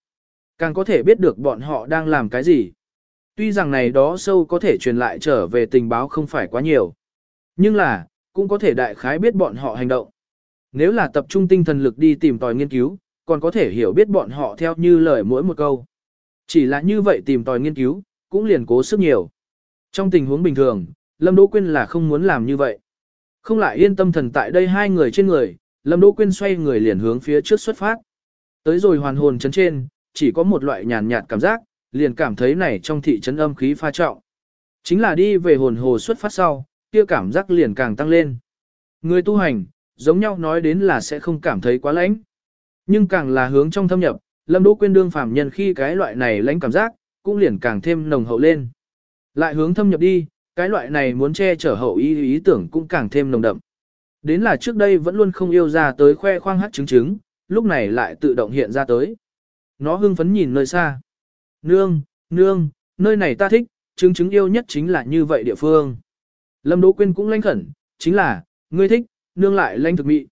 Càng có thể biết được bọn họ đang làm cái gì. Tuy rằng này đó sâu có thể truyền lại trở về tình báo không phải quá nhiều. Nhưng là, cũng có thể đại khái biết bọn họ hành động. Nếu là tập trung tinh thần lực đi tìm tòi nghiên cứu, còn có thể hiểu biết bọn họ theo như lời mỗi một câu. Chỉ là như vậy tìm tòi nghiên cứu, cũng liền cố sức nhiều. Trong tình huống bình thường, Lâm Đỗ Quyên là không muốn làm như vậy. Không lại yên tâm thần tại đây hai người trên người, Lâm Đỗ Quyên xoay người liền hướng phía trước xuất phát. Tới rồi hoàn hồn chấn trên, chỉ có một loại nhàn nhạt cảm giác, liền cảm thấy này trong thị trấn âm khí pha trọng. Chính là đi về hồn hồ xuất phát sau, kia cảm giác liền càng tăng lên. Người tu hành, giống nhau nói đến là sẽ không cảm thấy quá lãnh. Nhưng càng là hướng trong thâm nhập, Lâm Đỗ Quyên đương phàm nhân khi cái loại này lãnh cảm giác, cũng liền càng thêm nồng hậu lên. Lại hướng thâm nhập đi, cái loại này muốn che chở hậu ý ý tưởng cũng càng thêm nồng đậm. Đến là trước đây vẫn luôn không yêu ra tới khoe khoang hát trứng trứng, lúc này lại tự động hiện ra tới. Nó hưng phấn nhìn nơi xa. Nương, nương, nơi này ta thích, trứng trứng yêu nhất chính là như vậy địa phương. Lâm Đỗ Quyên cũng lanh khẩn, chính là, ngươi thích, nương lại lanh thực mị.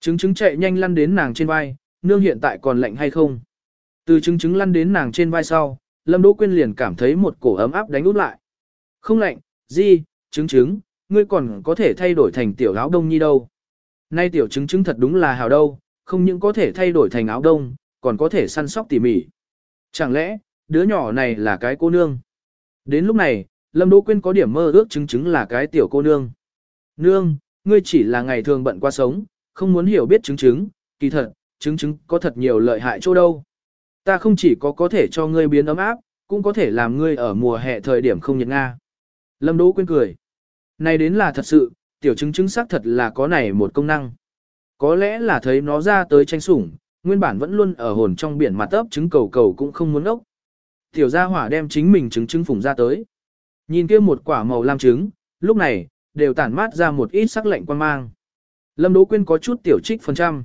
Trứng trứng chạy nhanh lăn đến nàng trên vai, nương hiện tại còn lạnh hay không? Từ trứng trứng lăn đến nàng trên vai sau, Lâm Đỗ Quyên liền cảm thấy một cổ ấm áp đánh út lại. Không lạnh, gì, trứng trứng, ngươi còn có thể thay đổi thành tiểu áo đông nhi đâu. Nay tiểu trứng trứng thật đúng là hào đâu, không những có thể thay đổi thành áo đông, còn có thể săn sóc tỉ mỉ. Chẳng lẽ, đứa nhỏ này là cái cô nương? Đến lúc này, Lâm Đỗ Quyên có điểm mơ ước trứng trứng là cái tiểu cô nương. Nương, ngươi chỉ là ngày thường bận qua sống, không muốn hiểu biết trứng trứng, kỳ thật, trứng trứng có thật nhiều lợi hại chỗ đâu. Ta không chỉ có có thể cho ngươi biến ấm áp, cũng có thể làm ngươi ở mùa hè thời điểm không nhiệt nga. Lâm Đỗ Quyên cười. Này đến là thật sự, tiểu trứng trứng xác thật là có này một công năng. Có lẽ là thấy nó ra tới tranh sủng, nguyên bản vẫn luôn ở hồn trong biển mặt ấp trứng cầu cầu cũng không muốn ốc. Tiểu gia hỏa đem chính mình trứng trứng phùng ra tới. Nhìn kia một quả màu lam trứng, lúc này, đều tản mát ra một ít sắc lạnh quan mang. Lâm Đỗ Quyên có chút tiểu trích phần trăm.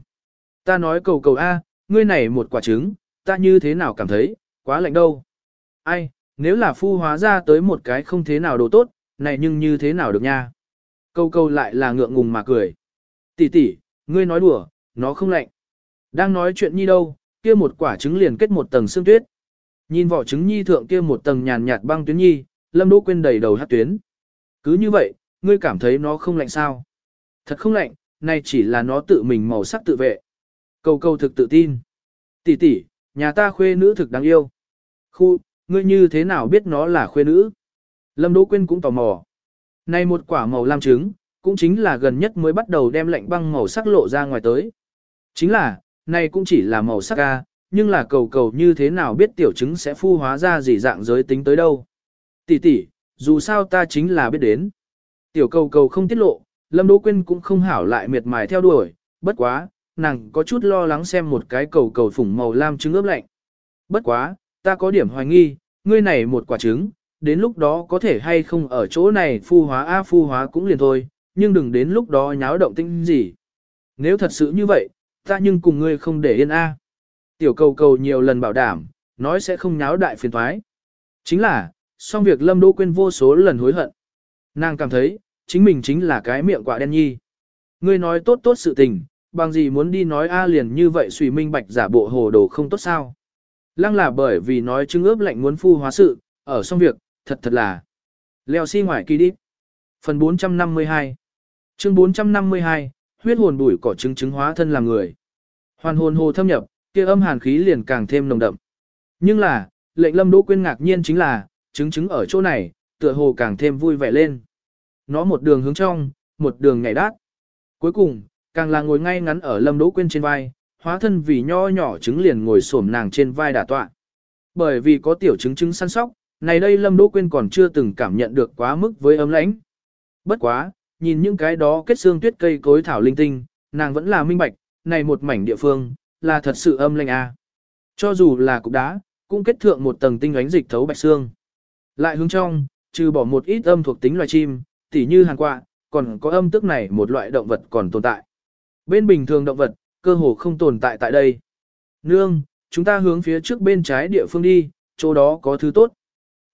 Ta nói cầu cầu A, ngươi này một quả trứng, ta như thế nào cảm thấy, quá lạnh đâu. Ai, nếu là phu hóa ra tới một cái không thế nào đồ tốt, này nhưng như thế nào được nha. Câu câu lại là ngượng ngùng mà cười. Tỷ tỷ, ngươi nói đùa, nó không lạnh. Đang nói chuyện nhi đâu, kia một quả trứng liền kết một tầng xương tuyết. Nhìn vỏ trứng nhi thượng kia một tầng nhàn nhạt băng tuyến nhi, Lâm Đỗ quên đầy đầu hát tuyến. Cứ như vậy, ngươi cảm thấy nó không lạnh sao? Thật không lạnh, này chỉ là nó tự mình màu sắc tự vệ. Cầu cầu thực tự tin. Tỷ tỷ, nhà ta khuê nữ thực đáng yêu. Khu, ngươi như thế nào biết nó là khuê nữ? Lâm Đỗ Quyên cũng tò mò. Này một quả màu lam trứng, cũng chính là gần nhất mới bắt đầu đem lạnh băng màu sắc lộ ra ngoài tới. Chính là, này cũng chỉ là màu sắc a nhưng là cầu cầu như thế nào biết tiểu chứng sẽ phu hóa ra gì dạng giới tính tới đâu. Tỷ tỷ, dù sao ta chính là biết đến. Tiểu cầu cầu không tiết lộ, Lâm Đỗ Quyên cũng không hảo lại miệt mài theo đuổi, bất quá, nàng có chút lo lắng xem một cái cầu cầu phủng màu lam trứng ướp lạnh. Bất quá, ta có điểm hoài nghi, ngươi này một quả trứng, đến lúc đó có thể hay không ở chỗ này phu hóa a phu hóa cũng liền thôi, nhưng đừng đến lúc đó nháo động tinh gì. Nếu thật sự như vậy, ta nhưng cùng ngươi không để yên a. Tiểu cầu cầu nhiều lần bảo đảm, nói sẽ không nháo đại phiền thoái. Chính là, xong việc Lâm Đỗ Quyên vô số lần hối hận. Nàng cảm thấy, chính mình chính là cái miệng quả đen nhi. Ngươi nói tốt tốt sự tình, bằng gì muốn đi nói a liền như vậy suy minh bạch giả bộ hồ đồ không tốt sao. Lăng là bởi vì nói chứng ướp lạnh muốn phu hóa sự, ở xong việc, thật thật là. Leo xi si ngoài kỳ đi. Phần 452 Chương 452, huyết hồn bùi cỏ trứng trứng hóa thân làm người. Hoàn hồn hồ thâm nhập, kia âm hàn khí liền càng thêm nồng đậm. Nhưng là, lệnh lâm đỗ quyên ngạc nhiên chính là, trứng trứng ở chỗ này, tựa hồ càng thêm vui vẻ lên. Nó một đường hướng trong, một đường nhảy đát. Cuối cùng, càng là ngồi ngay ngắn ở lâm đỗ quyên trên vai, hóa thân vì nho nhỏ trứng liền ngồi xổm nàng trên vai đả tọa. Bởi vì có tiểu trứng trứng săn sóc, này đây lâm đỗ quyên còn chưa từng cảm nhận được quá mức với ấm lãnh. Bất quá, nhìn những cái đó kết xương tuyết cây cối thảo linh tinh, nàng vẫn là minh bạch, này một mảnh địa phương, là thật sự âm lãnh a. Cho dù là cục đá, cũng kết thượng một tầng tinh ánh dịch thấu bạch xương. Lại hướng trong, trừ bỏ một ít âm thuộc tính loài chim, tỉ như hàng quạ, còn có âm tức này một loại động vật còn tồn tại. Bên bình thường động vật, cơ hồ không tồn tại tại đây. Nương, chúng ta hướng phía trước bên trái địa phương đi, chỗ đó có thứ tốt.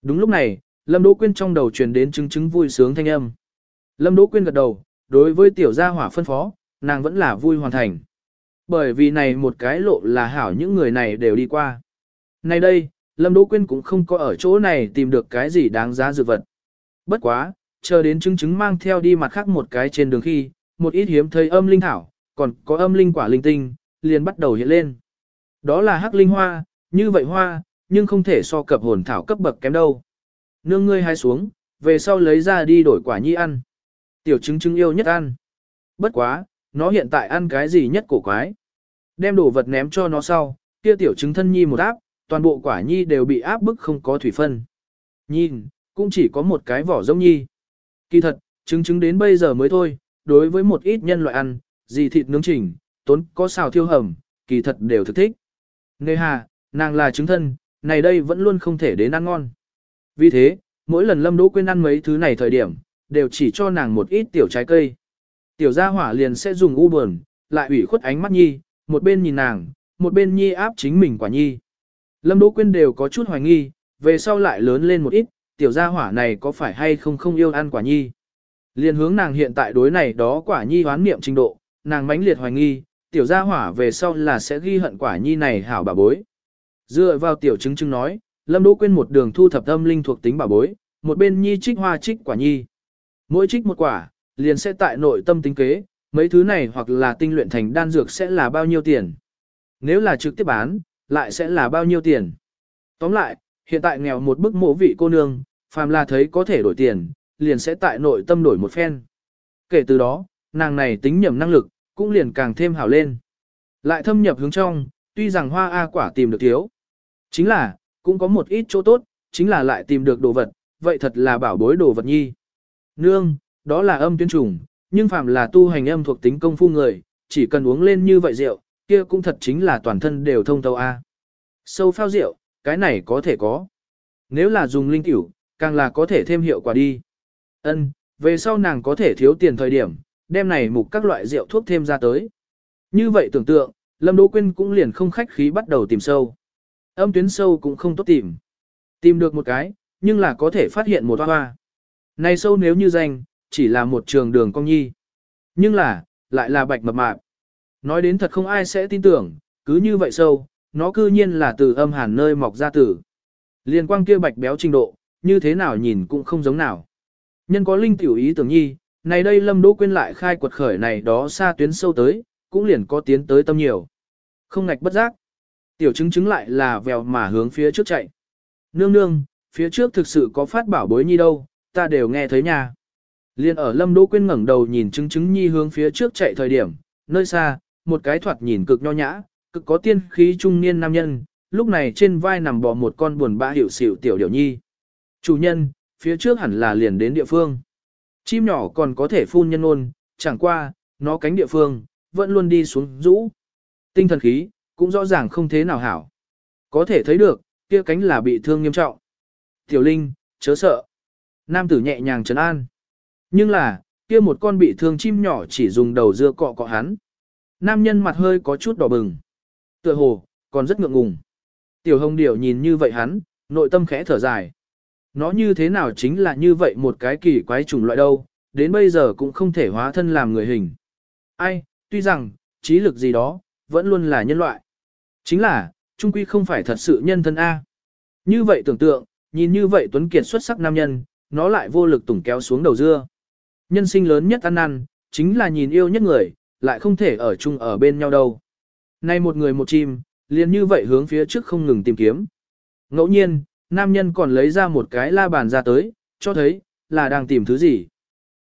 Đúng lúc này, Lâm Đỗ Quyên trong đầu truyền đến chứng chứng vui sướng thanh âm. Lâm Đỗ Quyên gật đầu, đối với tiểu gia hỏa phân phó, nàng vẫn là vui hoàn thành. Bởi vì này một cái lộ là hảo những người này đều đi qua. Nay đây, Lâm Đỗ Quyên cũng không có ở chỗ này tìm được cái gì đáng giá dược vật. Bất quá, chờ đến chứng chứng mang theo đi mặt khác một cái trên đường khi, một ít hiếm thấy âm linh thảo, còn có âm linh quả linh tinh, liền bắt đầu hiện lên. Đó là hắc linh hoa, như vậy hoa, nhưng không thể so cập hồn thảo cấp bậc kém đâu. Nương ngươi hai xuống, về sau lấy ra đi đổi quả nhi ăn. Tiểu chứng chứng yêu nhất ăn. Bất quá, nó hiện tại ăn cái gì nhất cổ quái. Đem đồ vật ném cho nó sau, kia tiểu chứng thân nhi một áp, toàn bộ quả nhi đều bị áp bức không có thủy phân. Nhìn, cũng chỉ có một cái vỏ giống nhi. Kỳ thật, trứng trứng đến bây giờ mới thôi, đối với một ít nhân loại ăn, gì thịt nướng chỉnh, tốn có xào thiêu hầm, kỳ thật đều thực thích. Nê hà, nàng là trứng thân, này đây vẫn luôn không thể đến ăn ngon. Vì thế, mỗi lần Lâm Đỗ quên ăn mấy thứ này thời điểm, đều chỉ cho nàng một ít tiểu trái cây. Tiểu gia hỏa liền sẽ dùng u buồn, lại ủy khuất ánh mắt nhi, một bên nhìn nàng, một bên nhi áp chính mình quả nhi. Lâm Đỗ Quyên đều có chút hoài nghi, về sau lại lớn lên một ít, tiểu gia hỏa này có phải hay không không yêu ăn quả nhi. Liên hướng nàng hiện tại đối này đó quả nhi hoán niệm trình độ, nàng mãnh liệt hoài nghi, tiểu gia hỏa về sau là sẽ ghi hận quả nhi này hảo bà bối. Dựa vào tiểu chứng chứng nói, Lâm Đỗ Quyên một đường thu thập âm linh thuộc tính bà bối, một bên nhi trích hoa trích quả nhi. Mỗi trích một quả, liền sẽ tại nội tâm tính kế, mấy thứ này hoặc là tinh luyện thành đan dược sẽ là bao nhiêu tiền. Nếu là trực tiếp bán, lại sẽ là bao nhiêu tiền. Tóm lại, hiện tại nghèo một bức mộ vị cô nương, phàm là thấy có thể đổi tiền, liền sẽ tại nội tâm đổi một phen. Kể từ đó, nàng này tính nhầm năng lực, cũng liền càng thêm hảo lên. Lại thâm nhập hướng trong, tuy rằng hoa A quả tìm được thiếu. Chính là, cũng có một ít chỗ tốt, chính là lại tìm được đồ vật, vậy thật là bảo bối đồ vật nhi. Nương, đó là âm tuyến trùng, nhưng phạm là tu hành âm thuộc tính công phu người, chỉ cần uống lên như vậy rượu, kia cũng thật chính là toàn thân đều thông tâu A. Sâu phao rượu, cái này có thể có. Nếu là dùng linh tiểu, càng là có thể thêm hiệu quả đi. Ân, về sau nàng có thể thiếu tiền thời điểm, đem này mục các loại rượu thuốc thêm ra tới. Như vậy tưởng tượng, Lâm Đỗ Quyên cũng liền không khách khí bắt đầu tìm sâu. Âm tuyến sâu cũng không tốt tìm. Tìm được một cái, nhưng là có thể phát hiện một hoa hoa. Này sâu nếu như danh, chỉ là một trường đường cong nhi. Nhưng là, lại là bạch mập mạp. Nói đến thật không ai sẽ tin tưởng, cứ như vậy sâu, nó cư nhiên là từ âm hàn nơi mọc ra tử. Liên quang kia bạch béo trình độ, như thế nào nhìn cũng không giống nào. Nhân có linh tiểu ý tưởng nhi, này đây lâm đỗ quên lại khai quật khởi này đó xa tuyến sâu tới, cũng liền có tiến tới tâm nhiều. Không ngạch bất giác. Tiểu chứng chứng lại là vèo mà hướng phía trước chạy. Nương nương, phía trước thực sự có phát bảo bối nhi đâu, ta đều nghe thấy nha. Liên ở lâm đỗ quyên ngẩng đầu nhìn chứng chứng nhi hướng phía trước chạy thời điểm, nơi xa, một cái thoạt nhìn cực nho nhã, cực có tiên khí trung niên nam nhân, lúc này trên vai nằm bò một con buồn bã hiểu xỉu tiểu điểu nhi. Chủ nhân, phía trước hẳn là liền đến địa phương. Chim nhỏ còn có thể phun nhân ôn, chẳng qua, nó cánh địa phương, vẫn luôn đi xuống rũ. Tinh thần khí, cũng rõ ràng không thế nào hảo. Có thể thấy được, kia cánh là bị thương nghiêm trọng. Tiểu Linh, chớ sợ. Nam tử nhẹ nhàng trấn an. Nhưng là, kia một con bị thương chim nhỏ chỉ dùng đầu dưa cọ cọ hắn. Nam nhân mặt hơi có chút đỏ bừng. Tựa hồ, còn rất ngượng ngùng. Tiểu hồng điểu nhìn như vậy hắn, nội tâm khẽ thở dài. Nó như thế nào chính là như vậy một cái kỳ quái chủng loại đâu, đến bây giờ cũng không thể hóa thân làm người hình. Ai, tuy rằng, trí lực gì đó, vẫn luôn là nhân loại. Chính là, trung quy không phải thật sự nhân thân A. Như vậy tưởng tượng, nhìn như vậy Tuấn Kiệt xuất sắc nam nhân, nó lại vô lực tủng kéo xuống đầu dưa. Nhân sinh lớn nhất ăn năn, chính là nhìn yêu nhất người, lại không thể ở chung ở bên nhau đâu. Nay một người một chim, liền như vậy hướng phía trước không ngừng tìm kiếm. Ngẫu nhiên, nam nhân còn lấy ra một cái la bàn ra tới, cho thấy, là đang tìm thứ gì.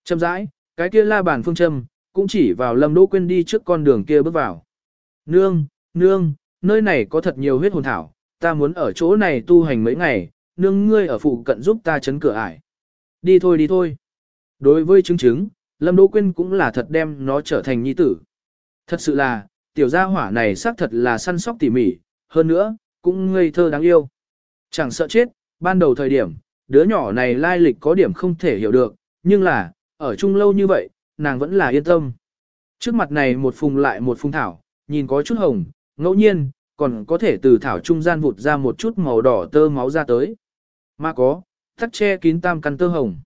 Châm rãi, cái kia la bàn phương châm, cũng chỉ vào lâm đỗ quên đi trước con đường kia bước vào. Nương, nương, nơi này có thật nhiều huyết hồn thảo, ta muốn ở chỗ này tu hành mấy ngày, nương ngươi ở phụ cận giúp ta chấn cửa ải. Đi thôi đi thôi. Đối với chứng chứng, Lâm Đỗ Quyên cũng là thật đem nó trở thành nhi tử. Thật sự là, tiểu gia hỏa này xác thật là săn sóc tỉ mỉ, hơn nữa, cũng ngây thơ đáng yêu. Chẳng sợ chết, ban đầu thời điểm, đứa nhỏ này lai lịch có điểm không thể hiểu được, nhưng là, ở chung lâu như vậy, nàng vẫn là yên tâm. Trước mặt này một phùng lại một phùng thảo, nhìn có chút hồng, ngẫu nhiên, còn có thể từ thảo trung gian vụt ra một chút màu đỏ tơ máu ra tới. Mà có, tắc che kín tam căn tơ hồng.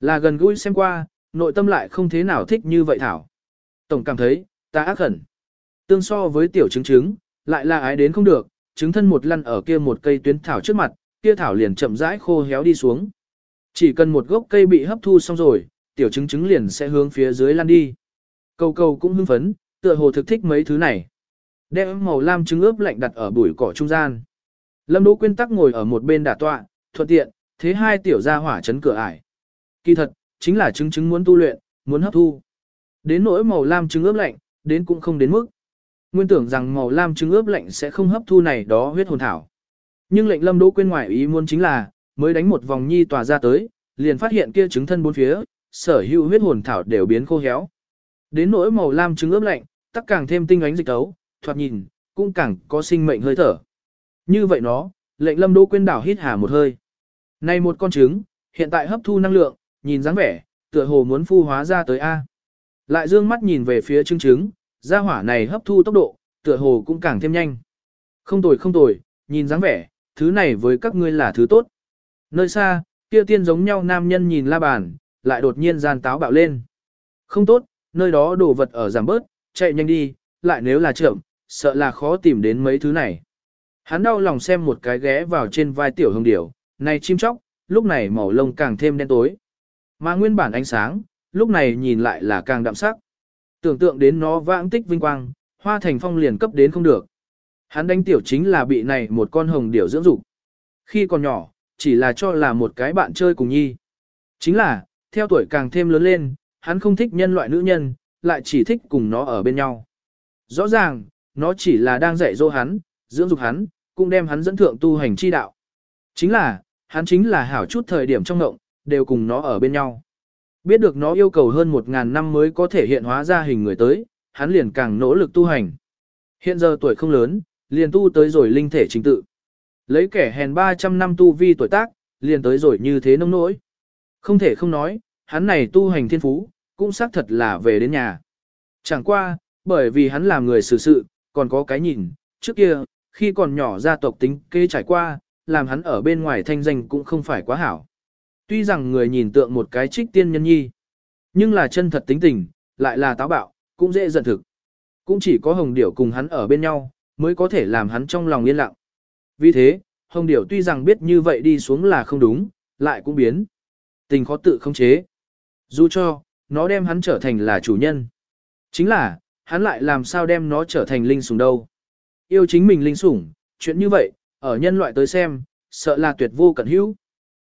Là gần gũi xem qua, nội tâm lại không thế nào thích như vậy thảo. Tổng cảm thấy, ta ác khẩn. Tương so với tiểu chứng chứng lại là ái đến không được, chứng thân một lăn ở kia một cây tuyến thảo trước mặt, kia thảo liền chậm rãi khô héo đi xuống. Chỉ cần một gốc cây bị hấp thu xong rồi, tiểu chứng chứng liền sẽ hướng phía dưới lăn đi. Cầu cầu cũng hưng phấn, tựa hồ thực thích mấy thứ này. Đem màu lam trứng ướp lạnh đặt ở bụi cỏ trung gian. Lâm Đỗ Quyên tắc ngồi ở một bên đả tọa, thuận tiện, thế hai tiểu gia hỏa chấn cửa ải. Kỳ thật, chính là trứng trứng muốn tu luyện, muốn hấp thu. Đến nỗi màu lam trứng ướp lạnh, đến cũng không đến mức. Nguyên tưởng rằng màu lam trứng ướp lạnh sẽ không hấp thu này đó huyết hồn thảo. Nhưng lệnh Lâm Đỗ quên ngoại ý muốn chính là, mới đánh một vòng nhi tỏa ra tới, liền phát hiện kia trứng thân bốn phía, sở hữu huyết hồn thảo đều biến khô héo. Đến nỗi màu lam trứng ướp lạnh, tắc càng thêm tinh ánh dịch tấu, thoạt nhìn, cũng càng có sinh mệnh hơi thở. Như vậy nó, lệnh Lâm Đỗ quên đảo hít hà một hơi. Này một con trứng, hiện tại hấp thu năng lượng, nhìn dáng vẻ, tựa hồ muốn phu hóa ra tới A. Lại dương mắt nhìn về phía trứng trứng, gia hỏa này hấp thu tốc độ, tựa hồ cũng càng thêm nhanh. Không tồi không tồi, nhìn dáng vẻ, thứ này với các ngươi là thứ tốt. Nơi xa, kia tiên giống nhau nam nhân nhìn la bàn, lại đột nhiên gian táo bạo lên. Không tốt, nơi đó đồ vật ở giảm bớt, chạy nhanh đi, lại nếu là chậm, sợ là khó tìm đến mấy thứ này. Hắn đau lòng xem một cái ghé vào trên vai tiểu hồng điểu, này chim chóc, lúc này màu lông càng thêm đen tối. Mà nguyên bản ánh sáng, lúc này nhìn lại là càng đậm sắc. Tưởng tượng đến nó vãng tích vinh quang, hoa thành phong liền cấp đến không được. Hắn đánh tiểu chính là bị này một con hồng điểu dưỡng dục. Khi còn nhỏ, chỉ là cho là một cái bạn chơi cùng nhi. Chính là, theo tuổi càng thêm lớn lên, hắn không thích nhân loại nữ nhân, lại chỉ thích cùng nó ở bên nhau. Rõ ràng, nó chỉ là đang dạy dỗ hắn, dưỡng dục hắn, cũng đem hắn dẫn thượng tu hành chi đạo. Chính là, hắn chính là hảo chút thời điểm trong ngộng, đều cùng nó ở bên nhau. Biết được nó yêu cầu hơn một ngàn năm mới có thể hiện hóa ra hình người tới, hắn liền càng nỗ lực tu hành. Hiện giờ tuổi không lớn, liền tu tới rồi linh thể chính tự. Lấy kẻ hèn 300 năm tu vi tuổi tác, liền tới rồi như thế nông nỗi. Không thể không nói, hắn này tu hành thiên phú, cũng xác thật là về đến nhà. Chẳng qua, bởi vì hắn làm người xử sự, còn có cái nhìn, trước kia, khi còn nhỏ gia tộc tính kế trải qua, làm hắn ở bên ngoài thanh danh cũng không phải quá hảo. Tuy rằng người nhìn tượng một cái trích tiên nhân nhi, nhưng là chân thật tính tình, lại là táo bạo, cũng dễ giận thực. Cũng chỉ có hồng điểu cùng hắn ở bên nhau, mới có thể làm hắn trong lòng yên lặng. Vì thế, hồng điểu tuy rằng biết như vậy đi xuống là không đúng, lại cũng biến. Tình khó tự không chế. Dù cho, nó đem hắn trở thành là chủ nhân. Chính là, hắn lại làm sao đem nó trở thành linh sủng đâu. Yêu chính mình linh sủng, chuyện như vậy, ở nhân loại tới xem, sợ là tuyệt vô cẩn hữu.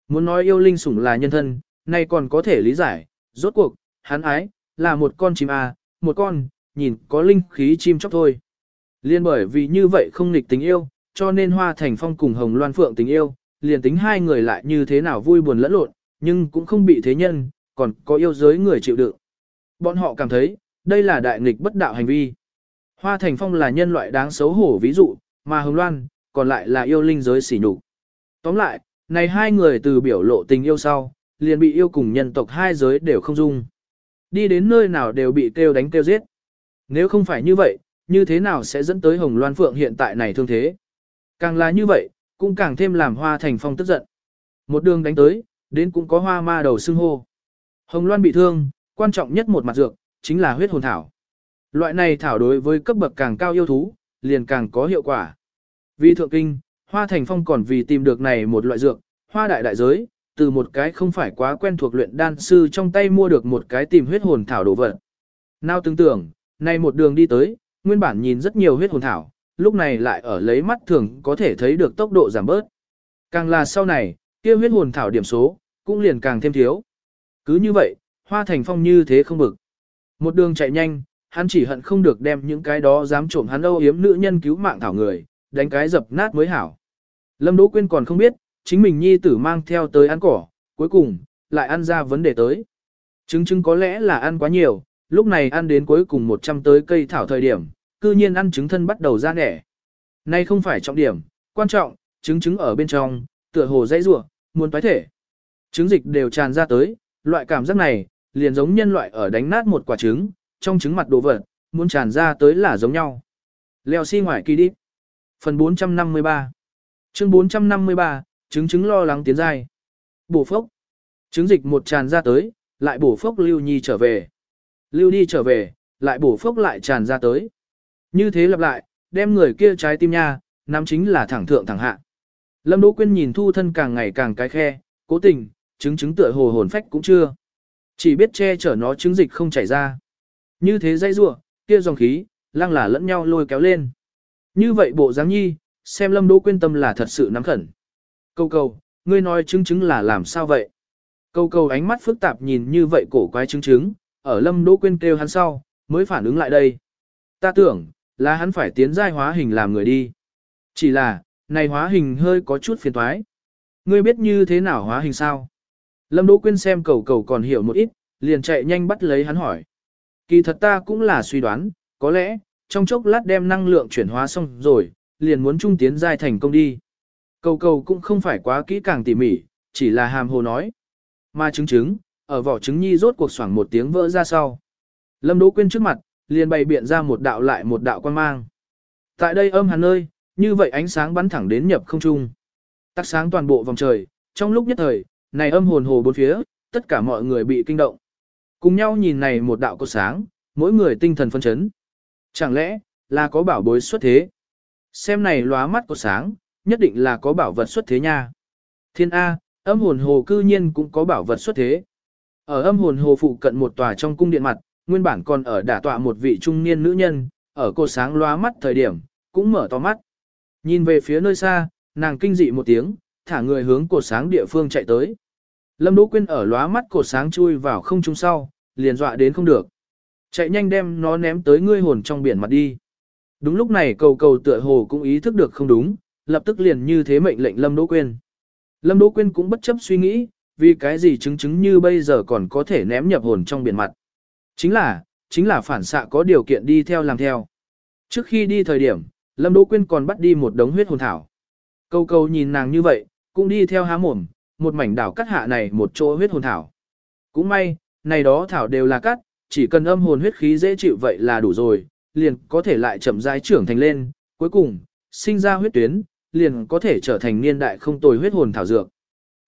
Muốn nói yêu linh sủng là nhân thân, nay còn có thể lý giải, rốt cuộc, hắn ái, là một con chim à, một con, nhìn có linh khí chim chóc thôi. Liên bởi vì như vậy không nghịch tình yêu, cho nên Hoa Thành Phong cùng Hồng Loan Phượng tình yêu, liền tính hai người lại như thế nào vui buồn lẫn lộn, nhưng cũng không bị thế nhân, còn có yêu giới người chịu đựng. Bọn họ cảm thấy, đây là đại nghịch bất đạo hành vi. Hoa Thành Phong là nhân loại đáng xấu hổ ví dụ, mà Hồng Loan, còn lại là yêu linh giới xỉ nhục. Tóm lại, này hai người từ biểu lộ tình yêu sau, liền bị yêu cùng nhân tộc hai giới đều không dung. Đi đến nơi nào đều bị kêu đánh kêu giết. Nếu không phải như vậy, như thế nào sẽ dẫn tới Hồng Loan Phượng hiện tại này thương thế? Càng là như vậy, cũng càng thêm làm Hoa Thành Phong tức giận. Một đường đánh tới, đến cũng có hoa ma đầu xưng hô. Hồng Loan bị thương, quan trọng nhất một mặt dược, chính là huyết hồn thảo. Loại này thảo đối với cấp bậc càng cao yêu thú, liền càng có hiệu quả. Vì thượng kinh, Hoa Thành Phong còn vì tìm được này một loại dược, hoa đại đại giới, từ một cái không phải quá quen thuộc luyện đan sư trong tay mua được một cái tìm huyết hồn thảo đồ vật. Nào tưởng tưởng, nay một đường đi tới, nguyên bản nhìn rất nhiều huyết hồn thảo, lúc này lại ở lấy mắt thường có thể thấy được tốc độ giảm bớt. Càng là sau này, kia huyết hồn thảo điểm số, cũng liền càng thêm thiếu. Cứ như vậy, hoa thành phong như thế không bực. Một đường chạy nhanh, hắn chỉ hận không được đem những cái đó dám trộm hắn âu yếm nữ nhân cứu mạng thảo người, đánh cái dập nát mới hảo. Lâm Đỗ Quyên còn không biết, chính mình nhi tử mang theo tới ăn cỏ, cuối cùng, lại ăn ra vấn đề tới. Trứng trứng có lẽ là ăn quá nhiều, lúc này ăn đến cuối cùng 100 tới cây thảo thời điểm, cư nhiên ăn trứng thân bắt đầu ra nẻ. Nay không phải trọng điểm, quan trọng, trứng trứng ở bên trong, tựa hồ dãy rủa, muốn tái thể. Trứng dịch đều tràn ra tới, loại cảm giác này, liền giống nhân loại ở đánh nát một quả trứng, trong trứng mặt đồ vật, muốn tràn ra tới là giống nhau. Leo xi si ngoài kỳ đi. Phần 453 Chương 453, chứng chứng lo lắng tiến dai. Bổ phốc. chứng dịch một tràn ra tới, lại bổ phốc Lưu Nhi trở về. Lưu đi trở về, lại bổ phốc lại tràn ra tới. Như thế lặp lại, đem người kia trái tim nha, nắm chính là thẳng thượng thẳng hạ. Lâm Đỗ Quyên nhìn thu thân càng ngày càng cái khe, cố tình, chứng chứng tựa hồ hồn phách cũng chưa. Chỉ biết che chở nó chứng dịch không chảy ra. Như thế dây rua, kia dòng khí, lăng là lẫn nhau lôi kéo lên. Như vậy bộ dáng nhi, xem Lâm Đỗ Quyên tâm là thật sự nắm khẩn. Câu cầu ngươi nói chứng chứng là làm sao vậy? Câu cầu ánh mắt phức tạp nhìn như vậy cổ quái chứng chứng ở Lâm Đỗ Quyên kêu hắn sau, mới phản ứng lại đây. Ta tưởng, là hắn phải tiến giai hóa hình làm người đi. Chỉ là, này hóa hình hơi có chút phiền toái. Ngươi biết như thế nào hóa hình sao? Lâm Đỗ Quyên xem cầu cầu còn hiểu một ít, liền chạy nhanh bắt lấy hắn hỏi. Kỳ thật ta cũng là suy đoán, có lẽ, trong chốc lát đem năng lượng chuyển hóa xong rồi, liền muốn trung tiến giai thành công đi. Cầu cầu cũng không phải quá kỹ càng tỉ mỉ, chỉ là hàm hồ nói. Mà chứng chứng, ở vỏ trứng nhi rốt cuộc xoảng một tiếng vỡ ra sau. Lâm Đỗ Quyên trước mặt, liền bày biện ra một đạo lại một đạo quan mang. Tại đây âm hàn nơi, như vậy ánh sáng bắn thẳng đến nhập không trung. Tắt sáng toàn bộ vòng trời, trong lúc nhất thời, này âm hồn hồ bốn phía, tất cả mọi người bị kinh động. Cùng nhau nhìn này một đạo cột sáng, mỗi người tinh thần phân chấn. Chẳng lẽ, là có bảo bối xuất thế? Xem này lóa mắt của sáng, nhất định là có bảo vật xuất thế nha. Thiên A, âm hồn hồ cư nhiên cũng có bảo vật xuất thế. Ở âm hồn hồ phụ cận một tòa trong cung điện mặt, nguyên bản còn ở đả tọa một vị trung niên nữ nhân, ở cô sáng lóa mắt thời điểm, cũng mở to mắt. Nhìn về phía nơi xa, nàng kinh dị một tiếng, thả người hướng cột sáng địa phương chạy tới. Lâm Đỗ Quyên ở lóa mắt cột sáng chui vào không trung sau, liền dọa đến không được. Chạy nhanh đem nó ném tới ngươi hồn trong biển mặt đi. Đúng lúc này cầu cầu tựa hồ cũng ý thức được không đúng, lập tức liền như thế mệnh lệnh Lâm Đỗ Quyên. Lâm Đỗ Quyên cũng bất chấp suy nghĩ, vì cái gì chứng chứng như bây giờ còn có thể ném nhập hồn trong biển mặt. Chính là, chính là phản xạ có điều kiện đi theo làm theo. Trước khi đi thời điểm, Lâm Đỗ Quyên còn bắt đi một đống huyết hồn thảo. Câu câu nhìn nàng như vậy, cũng đi theo há mồm, một mảnh đảo cắt hạ này một chỗ huyết hồn thảo. Cũng may, này đó thảo đều là cắt, chỉ cần âm hồn huyết khí dễ chịu vậy là đủ rồi, liền có thể lại chậm rãi trưởng thành lên, cuối cùng, sinh ra huyết tuyến, liền có thể trở thành niên đại không tồi huyết hồn thảo dược.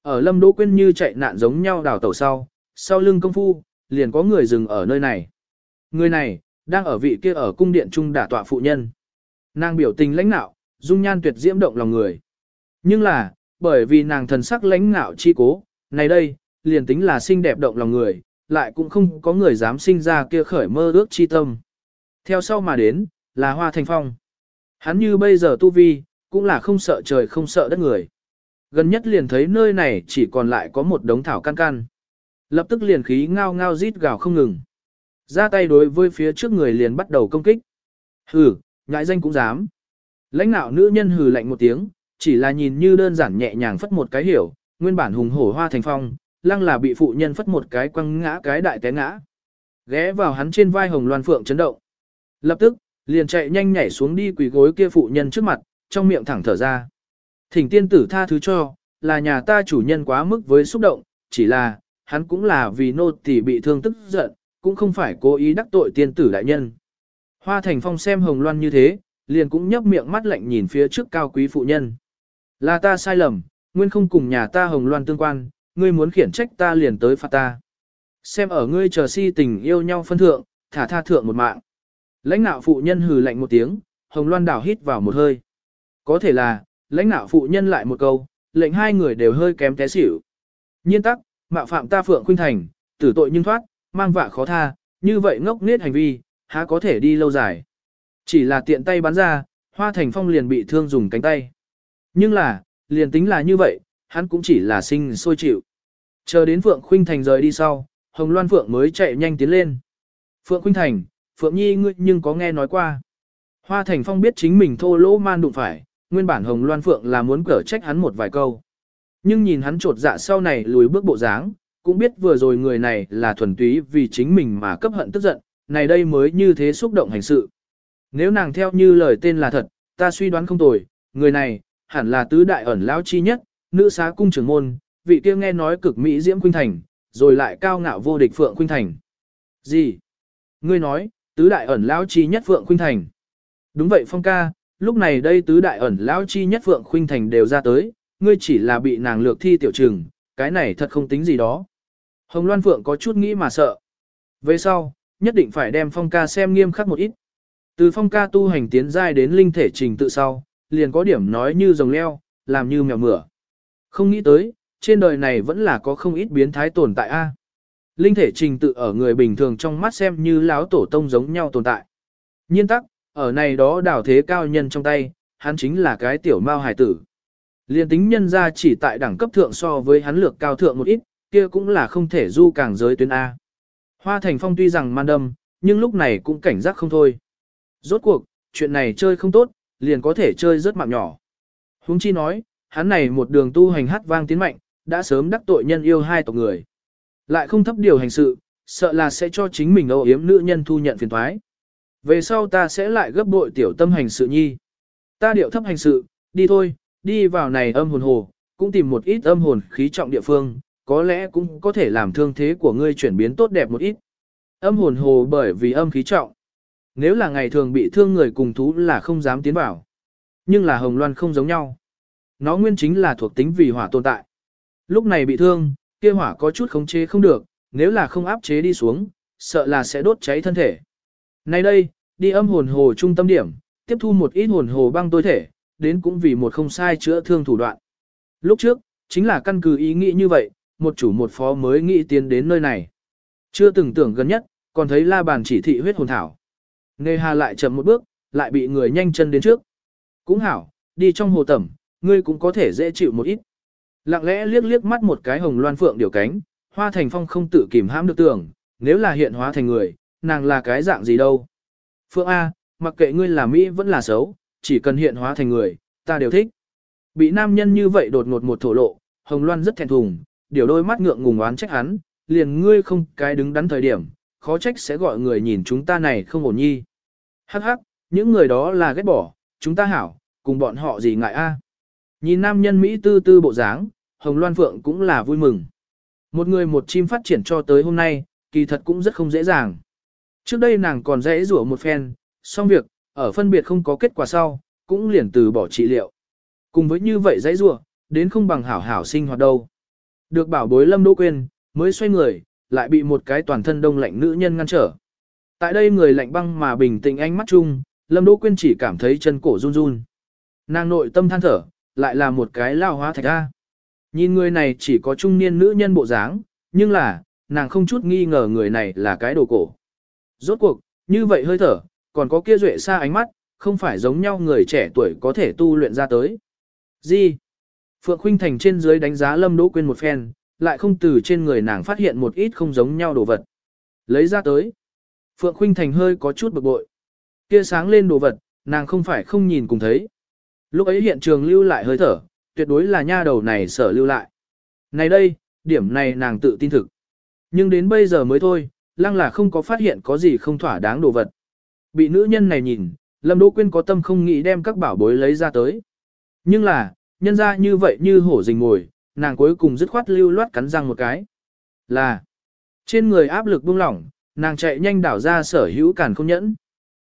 Ở Lâm Đỗ Quyên như chạy nạn giống nhau đào tẩu sau, sau lưng công phu, liền có người dừng ở nơi này. Người này, đang ở vị kia ở cung điện trung đả tọa phụ nhân. Nàng biểu tình lãnh nạo, dung nhan tuyệt diễm động lòng người. Nhưng là, bởi vì nàng thần sắc lãnh nạo chi cố, này đây, liền tính là xinh đẹp động lòng người, lại cũng không có người dám sinh ra kia khởi mơ ước chi tâm. Theo sau mà đến, là Hoa Thành Phong. Hắn như bây giờ tu vi, cũng là không sợ trời không sợ đất người. Gần nhất liền thấy nơi này chỉ còn lại có một đống thảo can can. Lập tức liền khí ngao ngao rít gào không ngừng. Ra tay đối với phía trước người liền bắt đầu công kích. Hừ, ngại danh cũng dám. Lãnh nạo nữ nhân hừ lạnh một tiếng, chỉ là nhìn như đơn giản nhẹ nhàng phất một cái hiểu, nguyên bản hùng hổ hoa thành phong, lăng là bị phụ nhân phất một cái quăng ngã cái đại té ngã. Ghé vào hắn trên vai hồng loan phượng chấn động. Lập tức, liền chạy nhanh nhảy xuống đi quỳ gối kia phụ nhân trước mặt, trong miệng thẳng thở ra. Thỉnh tiên tử tha thứ cho, là nhà ta chủ nhân quá mức với xúc động, chỉ là, hắn cũng là vì nô tỳ bị thương tức giận, cũng không phải cố ý đắc tội tiên tử đại nhân. Hoa Thành Phong xem Hồng Loan như thế, liền cũng nhấp miệng mắt lạnh nhìn phía trước cao quý phụ nhân. Là ta sai lầm, nguyên không cùng nhà ta Hồng Loan tương quan, ngươi muốn khiển trách ta liền tới phạt ta. Xem ở ngươi chờ si tình yêu nhau phân thượng, thả tha thượng một mạng. Lãnh nạo phụ nhân hừ lạnh một tiếng, Hồng Loan đảo hít vào một hơi. Có thể là, lãnh nạo phụ nhân lại một câu, lệnh hai người đều hơi kém té xỉu. Nhiên tắc, mạo phạm ta Phượng Khuynh Thành, tử tội nhưng thoát, mang vạ khó tha, như vậy ngốc nết hành vi, há có thể đi lâu dài. Chỉ là tiện tay bắn ra, Hoa Thành Phong liền bị thương dùng cánh tay. Nhưng là, liền tính là như vậy, hắn cũng chỉ là sinh sôi chịu. Chờ đến Phượng Khuynh Thành rời đi sau, Hồng Loan Phượng mới chạy nhanh tiến lên. Phượng Khuynh Thành, Phượng Nhi ngươi nhưng có nghe nói qua. Hoa Thành Phong biết chính mình thô lỗ man đụng phải, nguyên bản Hồng Loan Phượng là muốn cở trách hắn một vài câu. Nhưng nhìn hắn trột dạ sau này lùi bước bộ dáng, cũng biết vừa rồi người này là thuần túy vì chính mình mà cấp hận tức giận, này đây mới như thế xúc động hành sự. Nếu nàng theo như lời tên là thật, ta suy đoán không tồi, người này, hẳn là tứ đại ẩn lão chi nhất, nữ xá cung trưởng môn, vị kia nghe nói cực mỹ diễm khuynh thành, rồi lại cao ngạo vô địch phượng khuynh thành. Gì? Ngươi nói, tứ đại ẩn lão chi nhất phượng khuynh thành. Đúng vậy phong ca, lúc này đây tứ đại ẩn lão chi nhất phượng khuynh thành đều ra tới, ngươi chỉ là bị nàng lược thi tiểu trừng, cái này thật không tính gì đó. Hồng Loan Phượng có chút nghĩ mà sợ. Về sau, nhất định phải đem phong ca xem nghiêm khắc một ít. Từ phong ca tu hành tiến giai đến linh thể trình tự sau, liền có điểm nói như rồng leo, làm như mèo mửa. Không nghĩ tới, trên đời này vẫn là có không ít biến thái tồn tại a. Linh thể trình tự ở người bình thường trong mắt xem như láo tổ tông giống nhau tồn tại. Nhiên tắc, ở này đó đảo thế cao nhân trong tay, hắn chính là cái tiểu mao hải tử. Liên tính nhân ra chỉ tại đẳng cấp thượng so với hắn lược cao thượng một ít, kia cũng là không thể du càng giới tuyến A. Hoa Thành Phong tuy rằng man đâm, nhưng lúc này cũng cảnh giác không thôi. Rốt cuộc, chuyện này chơi không tốt, liền có thể chơi rất mạng nhỏ. huống chi nói, hắn này một đường tu hành hát vang tiến mạnh, đã sớm đắc tội nhân yêu hai tộc người. Lại không thấp điều hành sự, sợ là sẽ cho chính mình âu yếm nữ nhân thu nhận phiền thoái. Về sau ta sẽ lại gấp bội tiểu tâm hành sự nhi. Ta điệu thấp hành sự, đi thôi, đi vào này âm hồn hồ, cũng tìm một ít âm hồn khí trọng địa phương, có lẽ cũng có thể làm thương thế của ngươi chuyển biến tốt đẹp một ít. Âm hồn hồ bởi vì âm khí trọng. Nếu là ngày thường bị thương người cùng thú là không dám tiến vào. Nhưng là hồng loan không giống nhau. Nó nguyên chính là thuộc tính vì hỏa tồn tại. Lúc này bị thương, kia hỏa có chút khống chế không được, nếu là không áp chế đi xuống, sợ là sẽ đốt cháy thân thể. Nay đây, đi âm hồn hồ trung tâm điểm, tiếp thu một ít hồn hồ băng tối thể, đến cũng vì một không sai chữa thương thủ đoạn. Lúc trước, chính là căn cứ ý nghĩ như vậy, một chủ một phó mới nghĩ tiến đến nơi này. Chưa từng tưởng gần nhất, còn thấy la bàn chỉ thị huyết hồn thảo. Nề hà lại chậm một bước, lại bị người nhanh chân đến trước. Cũng hảo, đi trong hồ tẩm, ngươi cũng có thể dễ chịu một ít. Lặng lẽ liếc liếc mắt một cái hồng loan phượng điều cánh, hoa thành phong không tự kìm hãm được tưởng, nếu là hiện hóa thành người, nàng là cái dạng gì đâu. Phượng A, mặc kệ ngươi là Mỹ vẫn là xấu, chỉ cần hiện hóa thành người, ta đều thích. Bị nam nhân như vậy đột ngột một thổ lộ, hồng loan rất thẹn thùng, điều đôi mắt ngượng ngùng oán trách hắn, liền ngươi không cái đứng đắn thời điểm, khó trách sẽ gọi người nhìn chúng ta này không ổn nhi. Hắc hắc, những người đó là ghét bỏ, chúng ta hảo, cùng bọn họ gì ngại a? Nhìn nam nhân Mỹ tư tư bộ dáng, Hồng Loan Phượng cũng là vui mừng. Một người một chim phát triển cho tới hôm nay, kỳ thật cũng rất không dễ dàng. Trước đây nàng còn dễ rủa một phen, xong việc, ở phân biệt không có kết quả sau, cũng liền từ bỏ trị liệu. Cùng với như vậy dễ rua, đến không bằng hảo hảo sinh hoạt đâu. Được bảo bối Lâm Đỗ Quyên, mới xoay người, lại bị một cái toàn thân đông lạnh nữ nhân ngăn trở. Tại đây người lạnh băng mà bình tĩnh ánh mắt chung, Lâm Đỗ Quyên chỉ cảm thấy chân cổ run run. Nàng nội tâm than thở, lại là một cái lao hóa thạch ra. Nhìn người này chỉ có trung niên nữ nhân bộ dáng, nhưng là, nàng không chút nghi ngờ người này là cái đồ cổ. Rốt cuộc, như vậy hơi thở, còn có kia duệ xa ánh mắt, không phải giống nhau người trẻ tuổi có thể tu luyện ra tới. Gì? Phượng Khuynh Thành trên dưới đánh giá Lâm Đỗ Quyên một phen, lại không từ trên người nàng phát hiện một ít không giống nhau đồ vật. Lấy ra tới. Phượng Khuynh Thành hơi có chút bực bội. Kia sáng lên đồ vật, nàng không phải không nhìn cùng thấy. Lúc ấy hiện trường lưu lại hơi thở, tuyệt đối là nha đầu này sở lưu lại. Này đây, điểm này nàng tự tin thực. Nhưng đến bây giờ mới thôi, lăng là không có phát hiện có gì không thỏa đáng đồ vật. Bị nữ nhân này nhìn, Lâm Đỗ Quyên có tâm không nghĩ đem các bảo bối lấy ra tới. Nhưng là, nhân ra như vậy như hổ rình ngồi, nàng cuối cùng dứt khoát lưu loát cắn răng một cái. Là, trên người áp lực buông lỏng, nàng chạy nhanh đảo ra sở hữu cản không nhẫn.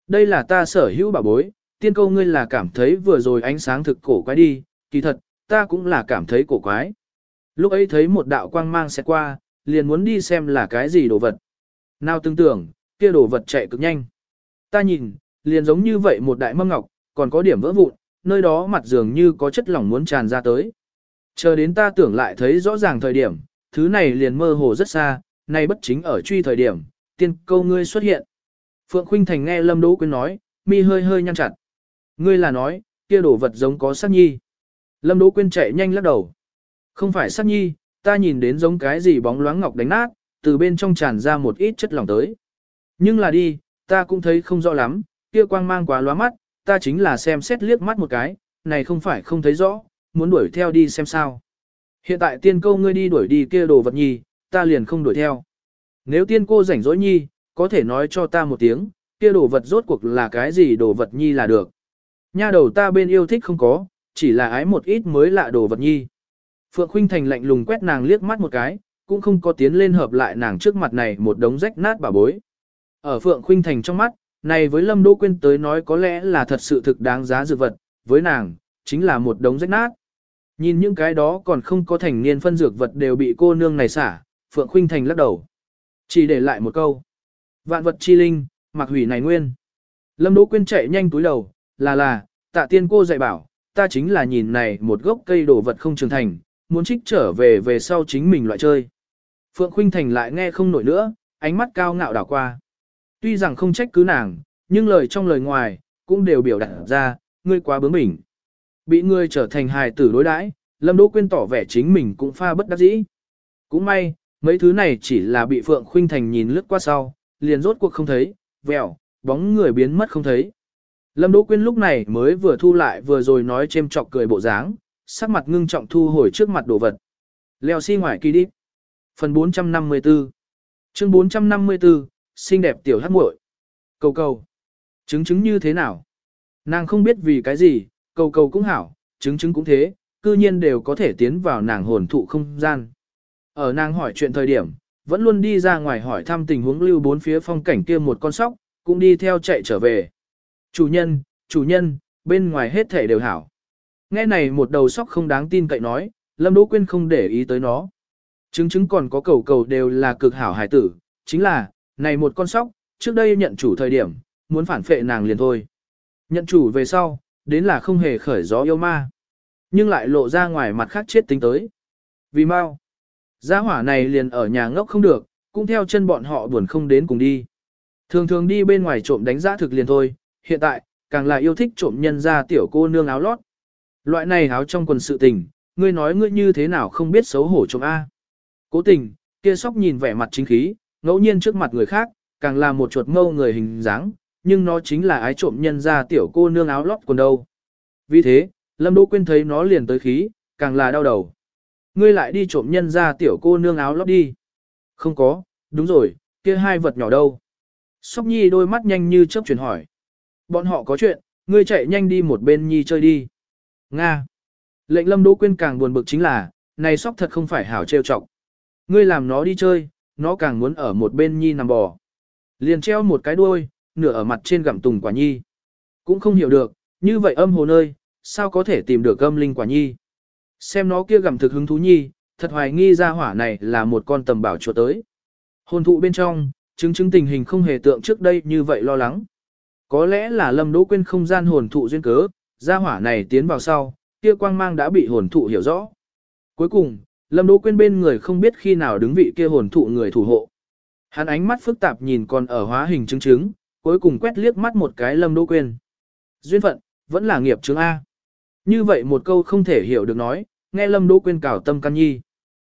Đây là ta sở hữu bảo bối, tiên câu ngươi là cảm thấy vừa rồi ánh sáng thực cổ quái đi, kỳ thật, ta cũng là cảm thấy cổ quái. Lúc ấy thấy một đạo quang mang sẽ qua, liền muốn đi xem là cái gì đồ vật. Nào tương tưởng, kia đồ vật chạy cực nhanh. Ta nhìn, liền giống như vậy một đại mâm ngọc, còn có điểm vỡ vụn, nơi đó mặt dường như có chất lỏng muốn tràn ra tới. Chờ đến ta tưởng lại thấy rõ ràng thời điểm, thứ này liền mơ hồ rất xa, nay bất chính ở truy thời điểm, tiên câu ngươi xuất hiện. Phượng Khuynh Thành nghe Lâm Đỗ Quyên nói, mi hơi hơi nhăn chặt. Ngươi là nói, kia đồ vật giống có sắc nhi. Lâm Đỗ Quyên chạy nhanh lắc đầu. Không phải sắc nhi, ta nhìn đến giống cái gì bóng loáng ngọc đánh nát, từ bên trong tràn ra một ít chất lỏng tới. Nhưng là đi, ta cũng thấy không rõ lắm, kia quang mang quá lóa mắt, ta chính là xem xét liếc mắt một cái, này không phải không thấy rõ, muốn đuổi theo đi xem sao. Hiện tại tiên câu ngươi đi đuổi đi kia đồ vật nhi, ta liền không đuổi theo. Nếu tiên cô rảnh rỗi nhi, có thể nói cho ta một tiếng, kia đồ vật rốt cuộc là cái gì đồ vật nhi là được. Nha đầu ta bên yêu thích không có, chỉ là ái một ít mới lạ đồ vật nhi. Phượng Khuynh Thành lạnh lùng quét nàng liếc mắt một cái, cũng không có tiến lên hợp lại nàng trước mặt này một đống rách nát bà bối. Ở Phượng Khuynh Thành trong mắt, này với Lâm Đỗ Quyên tới nói có lẽ là thật sự thực đáng giá dược vật, với nàng, chính là một đống rách nát. Nhìn những cái đó còn không có thành niên phân dược vật đều bị cô nương này xả, Phượng Khuynh Thành lắc đầu. Chỉ để lại một câu. Vạn vật chi linh, mặc hủy này nguyên. Lâm Đỗ Quyên chạy nhanh túi đầu, là là, tạ tiên cô dạy bảo, ta chính là nhìn này một gốc cây đồ vật không trưởng thành, muốn trích trở về về sau chính mình loại chơi. Phượng Khuynh Thành lại nghe không nổi nữa, ánh mắt cao ngạo đảo qua. Tuy rằng không trách cứ nàng, nhưng lời trong lời ngoài, cũng đều biểu đạt ra, ngươi quá bướng bỉnh. Bị ngươi trở thành hài tử đối đãi, Lâm Đỗ Quyên tỏ vẻ chính mình cũng pha bất đắc dĩ. Cũng may, mấy thứ này chỉ là bị Phượng Khuynh Thành nhìn lướt qua sau, liền rốt cuộc không thấy, vèo, bóng người biến mất không thấy. Lâm Đỗ Quyên lúc này mới vừa thu lại vừa rồi nói chêm chọc cười bộ dáng, sắc mặt ngưng trọng thu hồi trước mặt đồ vật. Leo xi si ngoài kỳ đi. Phần 454 Chương 454, xinh đẹp tiểu hát muội. Cầu cầu. Chứng chứng như thế nào? Nàng không biết vì cái gì, cầu cầu cũng hảo, chứng chứng cũng thế, cư nhiên đều có thể tiến vào nàng hồn thụ không gian. Ở nàng hỏi chuyện thời điểm, vẫn luôn đi ra ngoài hỏi thăm tình huống lưu bốn phía phong cảnh kia một con sóc, cũng đi theo chạy trở về. Chủ nhân, chủ nhân, bên ngoài hết thể đều hảo. Nghe này một đầu sóc không đáng tin cậy nói, Lâm Đỗ Quyên không để ý tới nó. Chứng chứng còn có cầu cầu đều là cực hảo hải tử, chính là, này một con sóc, trước đây nhận chủ thời điểm, muốn phản phệ nàng liền thôi. Nhận chủ về sau, đến là không hề khởi gió yêu ma. Nhưng lại lộ ra ngoài mặt khác chết tính tới. Vì mau, gia hỏa này liền ở nhà ngốc không được, cũng theo chân bọn họ buồn không đến cùng đi. Thường thường đi bên ngoài trộm đánh giá thực liền thôi, hiện tại, càng là yêu thích trộm nhân ra tiểu cô nương áo lót. Loại này áo trong quần sự tình, ngươi nói ngươi như thế nào không biết xấu hổ trộm A. Cố tình, kia sóc nhìn vẻ mặt chính khí, ngẫu nhiên trước mặt người khác, càng là một chuột mâu người hình dáng, nhưng nó chính là ái trộm nhân ra tiểu cô nương áo lót quần đâu. Vì thế, Lâm Đỗ Quyên thấy nó liền tới khí, càng là đau đầu. Ngươi lại đi trộm nhân ra tiểu cô nương áo lót đi. Không có, đúng rồi, kia hai vật nhỏ đâu. Sóc Nhi đôi mắt nhanh như chớp chuyển hỏi. Bọn họ có chuyện, ngươi chạy nhanh đi một bên Nhi chơi đi. Nga. Lệnh Lâm Đỗ Quyên càng buồn bực chính là, này sóc thật không phải hảo trêu chọc. Ngươi làm nó đi chơi, nó càng muốn ở một bên Nhi nằm bò. Liền treo một cái đuôi, nửa ở mặt trên gặm tùng quả Nhi. Cũng không hiểu được, như vậy âm hồ nơi, sao có thể tìm được âm linh quả nhi. Xem nó kia gặm thực hứng thú nhi, thật hoài nghi ra hỏa này là một con tầm bảo chuột tới. Hồn thụ bên trong, chứng chứng tình hình không hề tượng trước đây như vậy lo lắng. Có lẽ là lâm đỗ quên không gian hồn thụ duyên cớ, gia hỏa này tiến vào sau, kia quang mang đã bị hồn thụ hiểu rõ. Cuối cùng, lâm đỗ quên bên người không biết khi nào đứng vị kia hồn thụ người thủ hộ. Hắn ánh mắt phức tạp nhìn còn ở hóa hình chứng chứng, cuối cùng quét liếc mắt một cái lâm đỗ quên. Duyên phận, vẫn là nghiệp chứng A. Như vậy một câu không thể hiểu được nói, nghe lâm đỗ quên cảo tâm căn nhi.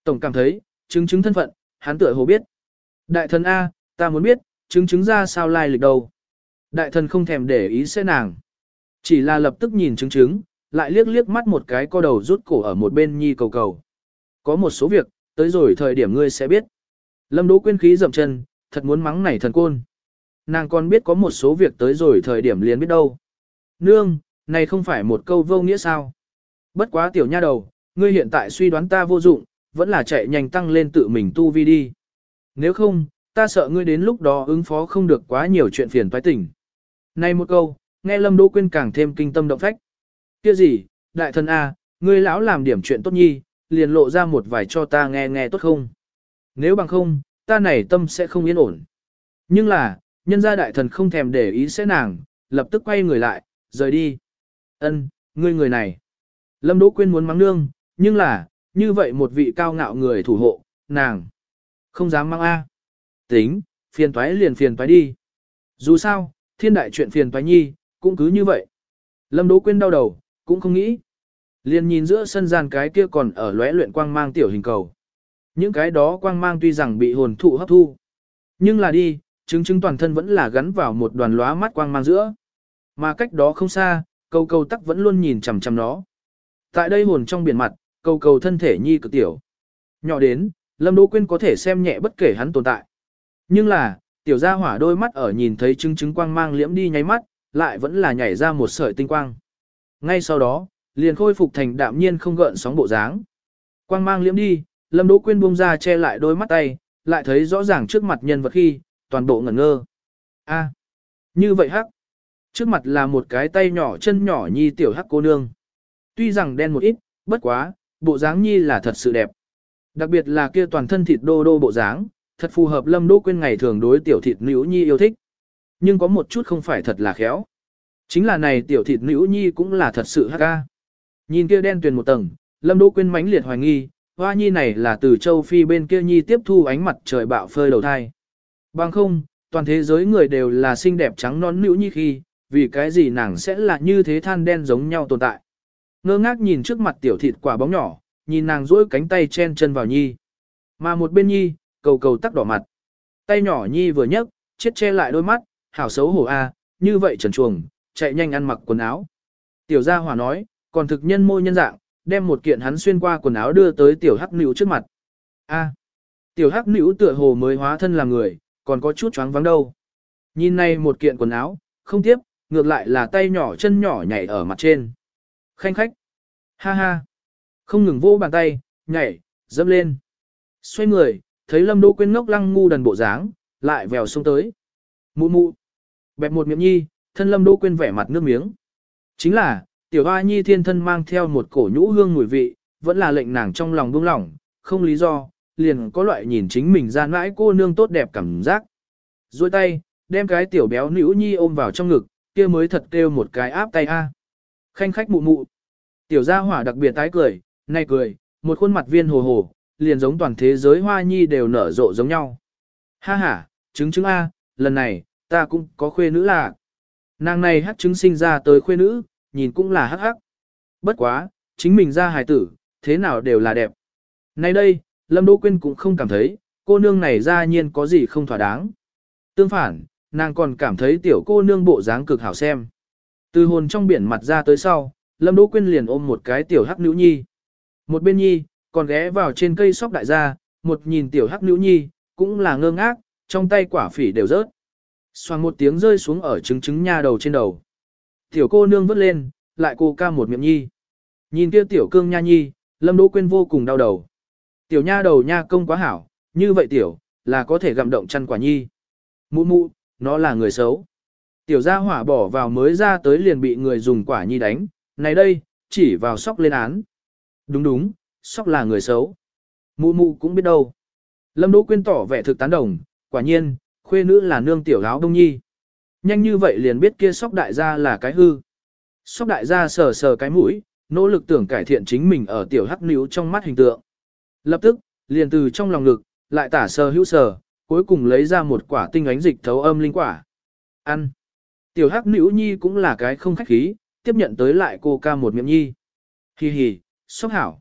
Tổng cảm thấy, chứng chứng thân phận, hắn tựa hồ biết. Đại thần A, ta muốn biết, chứng chứng ra sao lai lịch đâu. Đại thần không thèm để ý sẽ nàng. Chỉ là lập tức nhìn chứng chứng, lại liếc liếc mắt một cái co đầu rút cổ ở một bên nhi cầu cầu. Có một số việc, tới rồi thời điểm ngươi sẽ biết. Lâm Đỗ Quyên khí dậm chân, thật muốn mắng này thần côn. Nàng còn biết có một số việc tới rồi thời điểm liền biết đâu. Nương, này không phải một câu vô nghĩa sao. Bất quá tiểu nha đầu, ngươi hiện tại suy đoán ta vô dụng, vẫn là chạy nhanh tăng lên tự mình tu vi đi. Nếu không, ta sợ ngươi đến lúc đó ứng phó không được quá nhiều chuyện phiền toái tỉnh. Này một câu, nghe Lâm Đỗ Quyên càng thêm kinh tâm động phách. Kia gì, đại thần A, ngươi lão làm điểm chuyện tốt nhi, liền lộ ra một vài cho ta nghe nghe tốt không? Nếu bằng không, ta này tâm sẽ không yên ổn. Nhưng là, nhân gia đại thần không thèm để ý sẽ nàng, lập tức quay người lại, rời đi. Ân, ngươi người này. Lâm Đỗ Quyên muốn mắng nương, nhưng là, như vậy một vị cao ngạo người thủ hộ, nàng. Không dám mang A. Tính, phiền toái liền phiền toái đi. Dù sao, thiên đại chuyện phiền toái nhi, cũng cứ như vậy. Lâm Đỗ Quyên đau đầu, cũng không nghĩ. Liền nhìn giữa sân gian cái kia còn ở lóe luyện quang mang tiểu hình cầu. Những cái đó quang mang tuy rằng bị hồn thụ hấp thu. Nhưng là đi, chứng chứng toàn thân vẫn là gắn vào một đoàn lóa mắt quang mang giữa. Mà cách đó không xa, cầu cầu tắc vẫn luôn nhìn chằm chằm nó. Tại đây hồn trong biển mặt, cầu cầu thân thể nhi cực tiểu. Nhỏ đến, Lâm Đỗ Quyên có thể xem nhẹ bất kể hắn tồn tại. Nhưng là, tiểu gia hỏa đôi mắt ở nhìn thấy chứng chứng quang mang liễm đi nháy mắt, lại vẫn là nhảy ra một sợi tinh quang. Ngay sau đó, liền khôi phục thành đạm nhiên không gợn sóng bộ dáng. Quang mang liễm đi, Lâm Đỗ Quyên buông ra che lại đôi mắt tay, lại thấy rõ ràng trước mặt nhân vật khi, toàn bộ ngẩn ngơ. A, như vậy hắc. Trước mặt là một cái tay nhỏ chân nhỏ nhi tiểu hắc cô nương. Tuy rằng đen một ít, bất quá, bộ dáng nhi là thật sự đẹp. Đặc biệt là kia toàn thân thịt đô đô bộ dáng, thật phù hợp Lâm Đỗ Quyên ngày thường đối tiểu thịt nữ nhi yêu thích. Nhưng có một chút không phải thật là khéo. Chính là này tiểu thịt nữ nhi cũng là thật sự hắc ca. Nhìn kia đen tuyền một tầng, Lâm Đỗ Quyên mãnh liệt hoài nghi, hoa nhi này là từ châu Phi bên kia nhi tiếp thu ánh mặt trời bạo phơi đầu thai. Bằng không, toàn thế giới người đều là xinh đẹp trắng non nữ nhi khi, vì cái gì nàng sẽ là như thế than đen giống nhau tồn tại. Ngơ ngác nhìn trước mặt tiểu thịt quả bóng nhỏ, nhìn nàng duỗi cánh tay chen chân vào nhi. Mà một bên nhi, cầu cầu tắc đỏ mặt. Tay nhỏ nhi vừa nhấc, chết che lại đôi mắt, hảo xấu hổ a, như vậy trần chuồng, chạy nhanh ăn mặc quần áo. Tiểu gia hỏa nói, còn thực nhân mô nhân dạng, đem một kiện hắn xuyên qua quần áo đưa tới tiểu hắc nữ trước mặt. A, tiểu hắc nữ tựa hồ mới hóa thân làm người, còn có chút choáng vắng đâu. Nhìn này một kiện quần áo, không tiếp, ngược lại là tay nhỏ chân nhỏ nhảy ở mặt trên. Khanh khách. Ha ha. Không ngừng vô bàn tay, nhảy, dâm lên. Xoay người, thấy Lâm Đỗ Quyên ngốc lăng ngu đần bộ dáng, lại vèo xuống tới. Mụ mụ. Bẹp một miệng nhi, thân Lâm Đỗ Quyên vẻ mặt nước miếng. Chính là, tiểu hoa nhi thiên thân mang theo một cổ nhũ hương mùi vị, vẫn là lệnh nàng trong lòng buông lỏng, không lý do, liền có loại nhìn chính mình ra mãi cô nương tốt đẹp cảm giác. Rồi tay, đem cái tiểu béo nữ nhi ôm vào trong ngực, kia mới thật kêu một cái áp tay a. Khanh khách mụ mụ. Tiểu gia hỏa đặc biệt tái cười, nay cười, một khuôn mặt viên hồ hồ, liền giống toàn thế giới hoa nhi đều nở rộ giống nhau. Ha ha, chứng chứng A, lần này, ta cũng có khuê nữ là. Nàng này hắc chứng sinh ra tới khuê nữ, nhìn cũng là hắc hắc. Bất quá, chính mình ra hài tử, thế nào đều là đẹp. Nay đây, Lâm Đỗ Quyên cũng không cảm thấy, cô nương này ra nhiên có gì không thỏa đáng. Tương phản, nàng còn cảm thấy tiểu cô nương bộ dáng cực hảo xem. Từ hồn trong biển mặt ra tới sau, Lâm Đỗ Quyên liền ôm một cái tiểu hắc nữ nhi. Một bên nhi, còn ghé vào trên cây sóc đại gia, một nhìn tiểu hắc nữ nhi, cũng là ngơ ngác, trong tay quả phỉ đều rớt. Xoàng một tiếng rơi xuống ở trứng trứng nha đầu trên đầu. Tiểu cô nương vứt lên, lại cô ca một miệng nhi. Nhìn kia tiểu cương nha nhi, Lâm Đỗ quên vô cùng đau đầu. Tiểu nha đầu nha công quá hảo, như vậy tiểu, là có thể gặm động chăn quả nhi. Mụ mụ, nó là người xấu. Tiểu gia hỏa bỏ vào mới ra tới liền bị người dùng quả nhi đánh, này đây, chỉ vào sóc lên án. Đúng đúng, sóc là người xấu. Mụ mụ cũng biết đâu. Lâm Đỗ Quyên tỏ vẻ thực tán đồng, quả nhiên, khuê nữ là nương tiểu áo đông nhi. Nhanh như vậy liền biết kia sóc đại gia là cái hư. Sóc đại gia sờ sờ cái mũi, nỗ lực tưởng cải thiện chính mình ở tiểu hắc níu trong mắt hình tượng. Lập tức, liền từ trong lòng ngực, lại tả sờ hữu sờ, cuối cùng lấy ra một quả tinh ánh dịch thấu âm linh quả. Ăn. Tiểu hắc níu nhi cũng là cái không khách khí, tiếp nhận tới lại cô ca một miệng nhi. Hi hi, sóc hảo.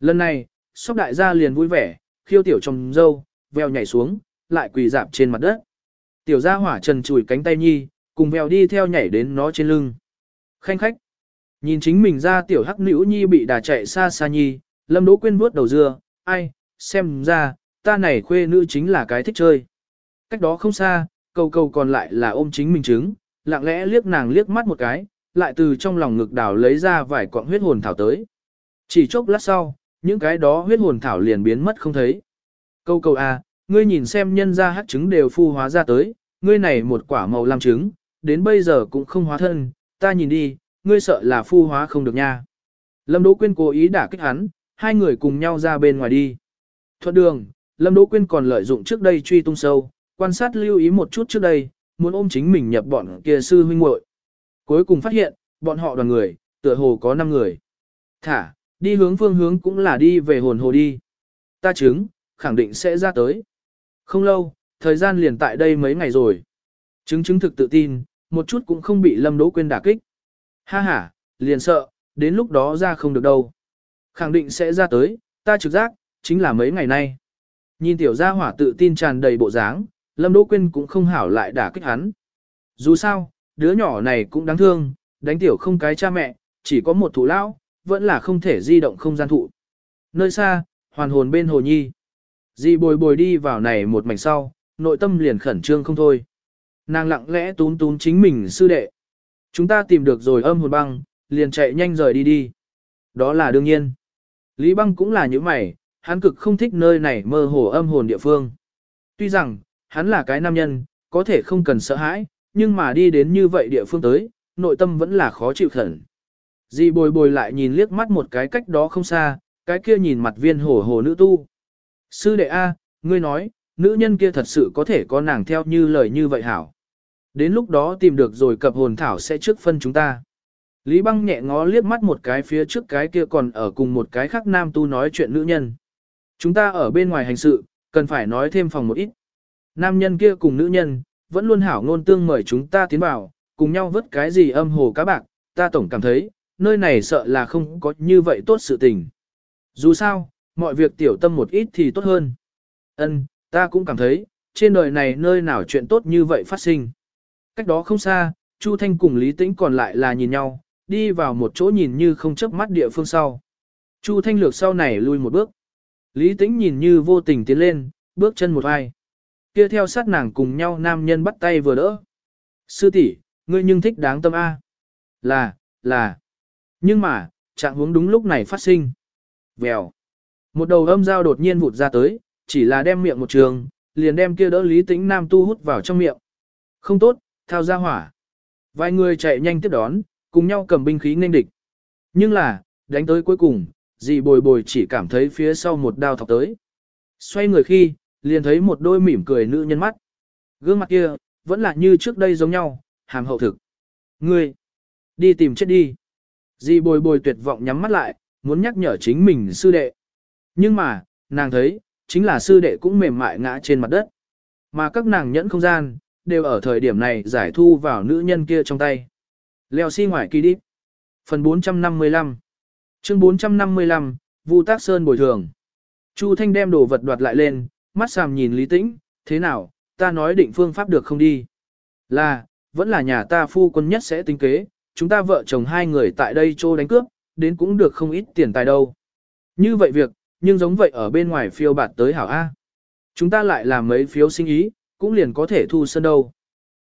Lần này, sóc đại gia liền vui vẻ, khiêu tiểu trong dâu, veo nhảy xuống, lại quỳ dạp trên mặt đất. Tiểu gia hỏa trần chùi cánh tay nhi, cùng veo đi theo nhảy đến nó trên lưng. Khanh khách. Nhìn chính mình ra tiểu hắc nữ nhi bị đà chạy xa xa nhi, lâm đỗ quên vuốt đầu dưa, ai, xem ra, ta này khuê nữ chính là cái thích chơi. Cách đó không xa, cầu cầu còn lại là ôm chính mình trứng, lặng lẽ liếc nàng liếc mắt một cái, lại từ trong lòng ngực đào lấy ra vài quặng huyết hồn thảo tới. Chỉ chốc lát sau, những cái đó huyết hồn thảo liền biến mất không thấy. Câu câu a, ngươi nhìn xem nhân ra hát trứng đều phu hóa ra tới, ngươi này một quả màu lam trứng, đến bây giờ cũng không hóa thân, ta nhìn đi, ngươi sợ là phu hóa không được nha. Lâm Đỗ Quyên cố ý đả kích hắn, hai người cùng nhau ra bên ngoài đi. Thuận đường, Lâm Đỗ Quyên còn lợi dụng trước đây truy tung sâu, quan sát lưu ý một chút trước đây, muốn ôm chính mình nhập bọn kia sư huynh muội. Cuối cùng phát hiện, bọn họ đoàn người, tựa hồ có 5 người. Thả, đi hướng phương hướng cũng là đi về hồn hồ đi. Ta chứng, khẳng định sẽ ra tới. Không lâu, thời gian liền tại đây mấy ngày rồi. Chứng chứng thực tự tin, một chút cũng không bị Lâm Đỗ Quyên đả kích. Ha ha, liền sợ, đến lúc đó ra không được đâu. Khẳng định sẽ ra tới, ta trực giác, chính là mấy ngày nay. Nhìn tiểu gia hỏa tự tin tràn đầy bộ dáng, Lâm Đỗ Quyên cũng không hảo lại đả kích hắn. Dù sao, đứa nhỏ này cũng đáng thương, đánh tiểu không cái cha mẹ, chỉ có một thủ lão, vẫn là không thể di động không gian thụ. Nơi xa, hoàn hồn bên hồ nhi. Di bồi bồi đi vào này một mảnh sau, nội tâm liền khẩn trương không thôi. Nàng lặng lẽ tún tún chính mình sư đệ. Chúng ta tìm được rồi âm hồn băng, liền chạy nhanh rời đi đi. Đó là đương nhiên. Lý băng cũng là như mày, hắn cực không thích nơi này mơ hồ âm hồn địa phương. Tuy rằng, hắn là cái nam nhân, có thể không cần sợ hãi, nhưng mà đi đến như vậy địa phương tới, nội tâm vẫn là khó chịu khẩn. Di bồi bồi lại nhìn liếc mắt một cái cách đó không xa, cái kia nhìn mặt viên hổ hổ nữ tu. Sư đệ A, ngươi nói, nữ nhân kia thật sự có thể có nàng theo như lời như vậy hảo. Đến lúc đó tìm được rồi cập hồn thảo sẽ trước phân chúng ta. Lý băng nhẹ ngó liếc mắt một cái phía trước cái kia còn ở cùng một cái khác nam tu nói chuyện nữ nhân. Chúng ta ở bên ngoài hành sự, cần phải nói thêm phòng một ít. Nam nhân kia cùng nữ nhân, vẫn luôn hảo ngôn tương mời chúng ta tiến vào, cùng nhau vớt cái gì âm hồ cá bạc, ta tổng cảm thấy, nơi này sợ là không có như vậy tốt sự tình. Dù sao, mọi việc tiểu tâm một ít thì tốt hơn. Ân, ta cũng cảm thấy, trên đời này nơi nào chuyện tốt như vậy phát sinh. Cách đó không xa, Chu Thanh cùng Lý Tĩnh còn lại là nhìn nhau, đi vào một chỗ nhìn như không chớp mắt địa phương sau. Chu Thanh lược sau này lui một bước. Lý Tĩnh nhìn như vô tình tiến lên, bước chân một ai. Kia theo sát nàng cùng nhau nam nhân bắt tay vừa đỡ. Sư tỷ, ngươi nhưng thích đáng tâm A. Là, là. Nhưng mà, trạng huống đúng lúc này phát sinh. Vèo. Một đầu âm dao đột nhiên vụt ra tới, chỉ là đem miệng một trường, liền đem kia đỡ lý tĩnh nam tu hút vào trong miệng. Không tốt, thao ra hỏa. Vài người chạy nhanh tiếp đón, cùng nhau cầm binh khí nên địch. Nhưng là, đánh tới cuối cùng, dì bồi bồi chỉ cảm thấy phía sau một đao thọc tới. Xoay người khi, liền thấy một đôi mỉm cười nữ nhân mắt. Gương mặt kia, vẫn là như trước đây giống nhau, hàm hậu thực. Ngươi, đi tìm chết đi. Di bồi bồi tuyệt vọng nhắm mắt lại, muốn nhắc nhở chính mình sư đệ. Nhưng mà, nàng thấy, chính là sư đệ cũng mềm mại ngã trên mặt đất. Mà các nàng nhẫn không gian, đều ở thời điểm này giải thu vào nữ nhân kia trong tay. Leo xi si ngoài kỳ đi. Phần 455 Chương 455, Vu Tác Sơn bồi thường. Chu Thanh đem đồ vật đoạt lại lên, mắt sàm nhìn Lý Tĩnh, thế nào, ta nói định phương pháp được không đi. Là, vẫn là nhà ta phu quân nhất sẽ tính kế, chúng ta vợ chồng hai người tại đây trô đánh cướp, đến cũng được không ít tiền tài đâu. Như vậy việc, nhưng giống vậy ở bên ngoài phiêu bạt tới hảo A. Chúng ta lại làm mấy phiếu sinh ý, cũng liền có thể thu sân đâu.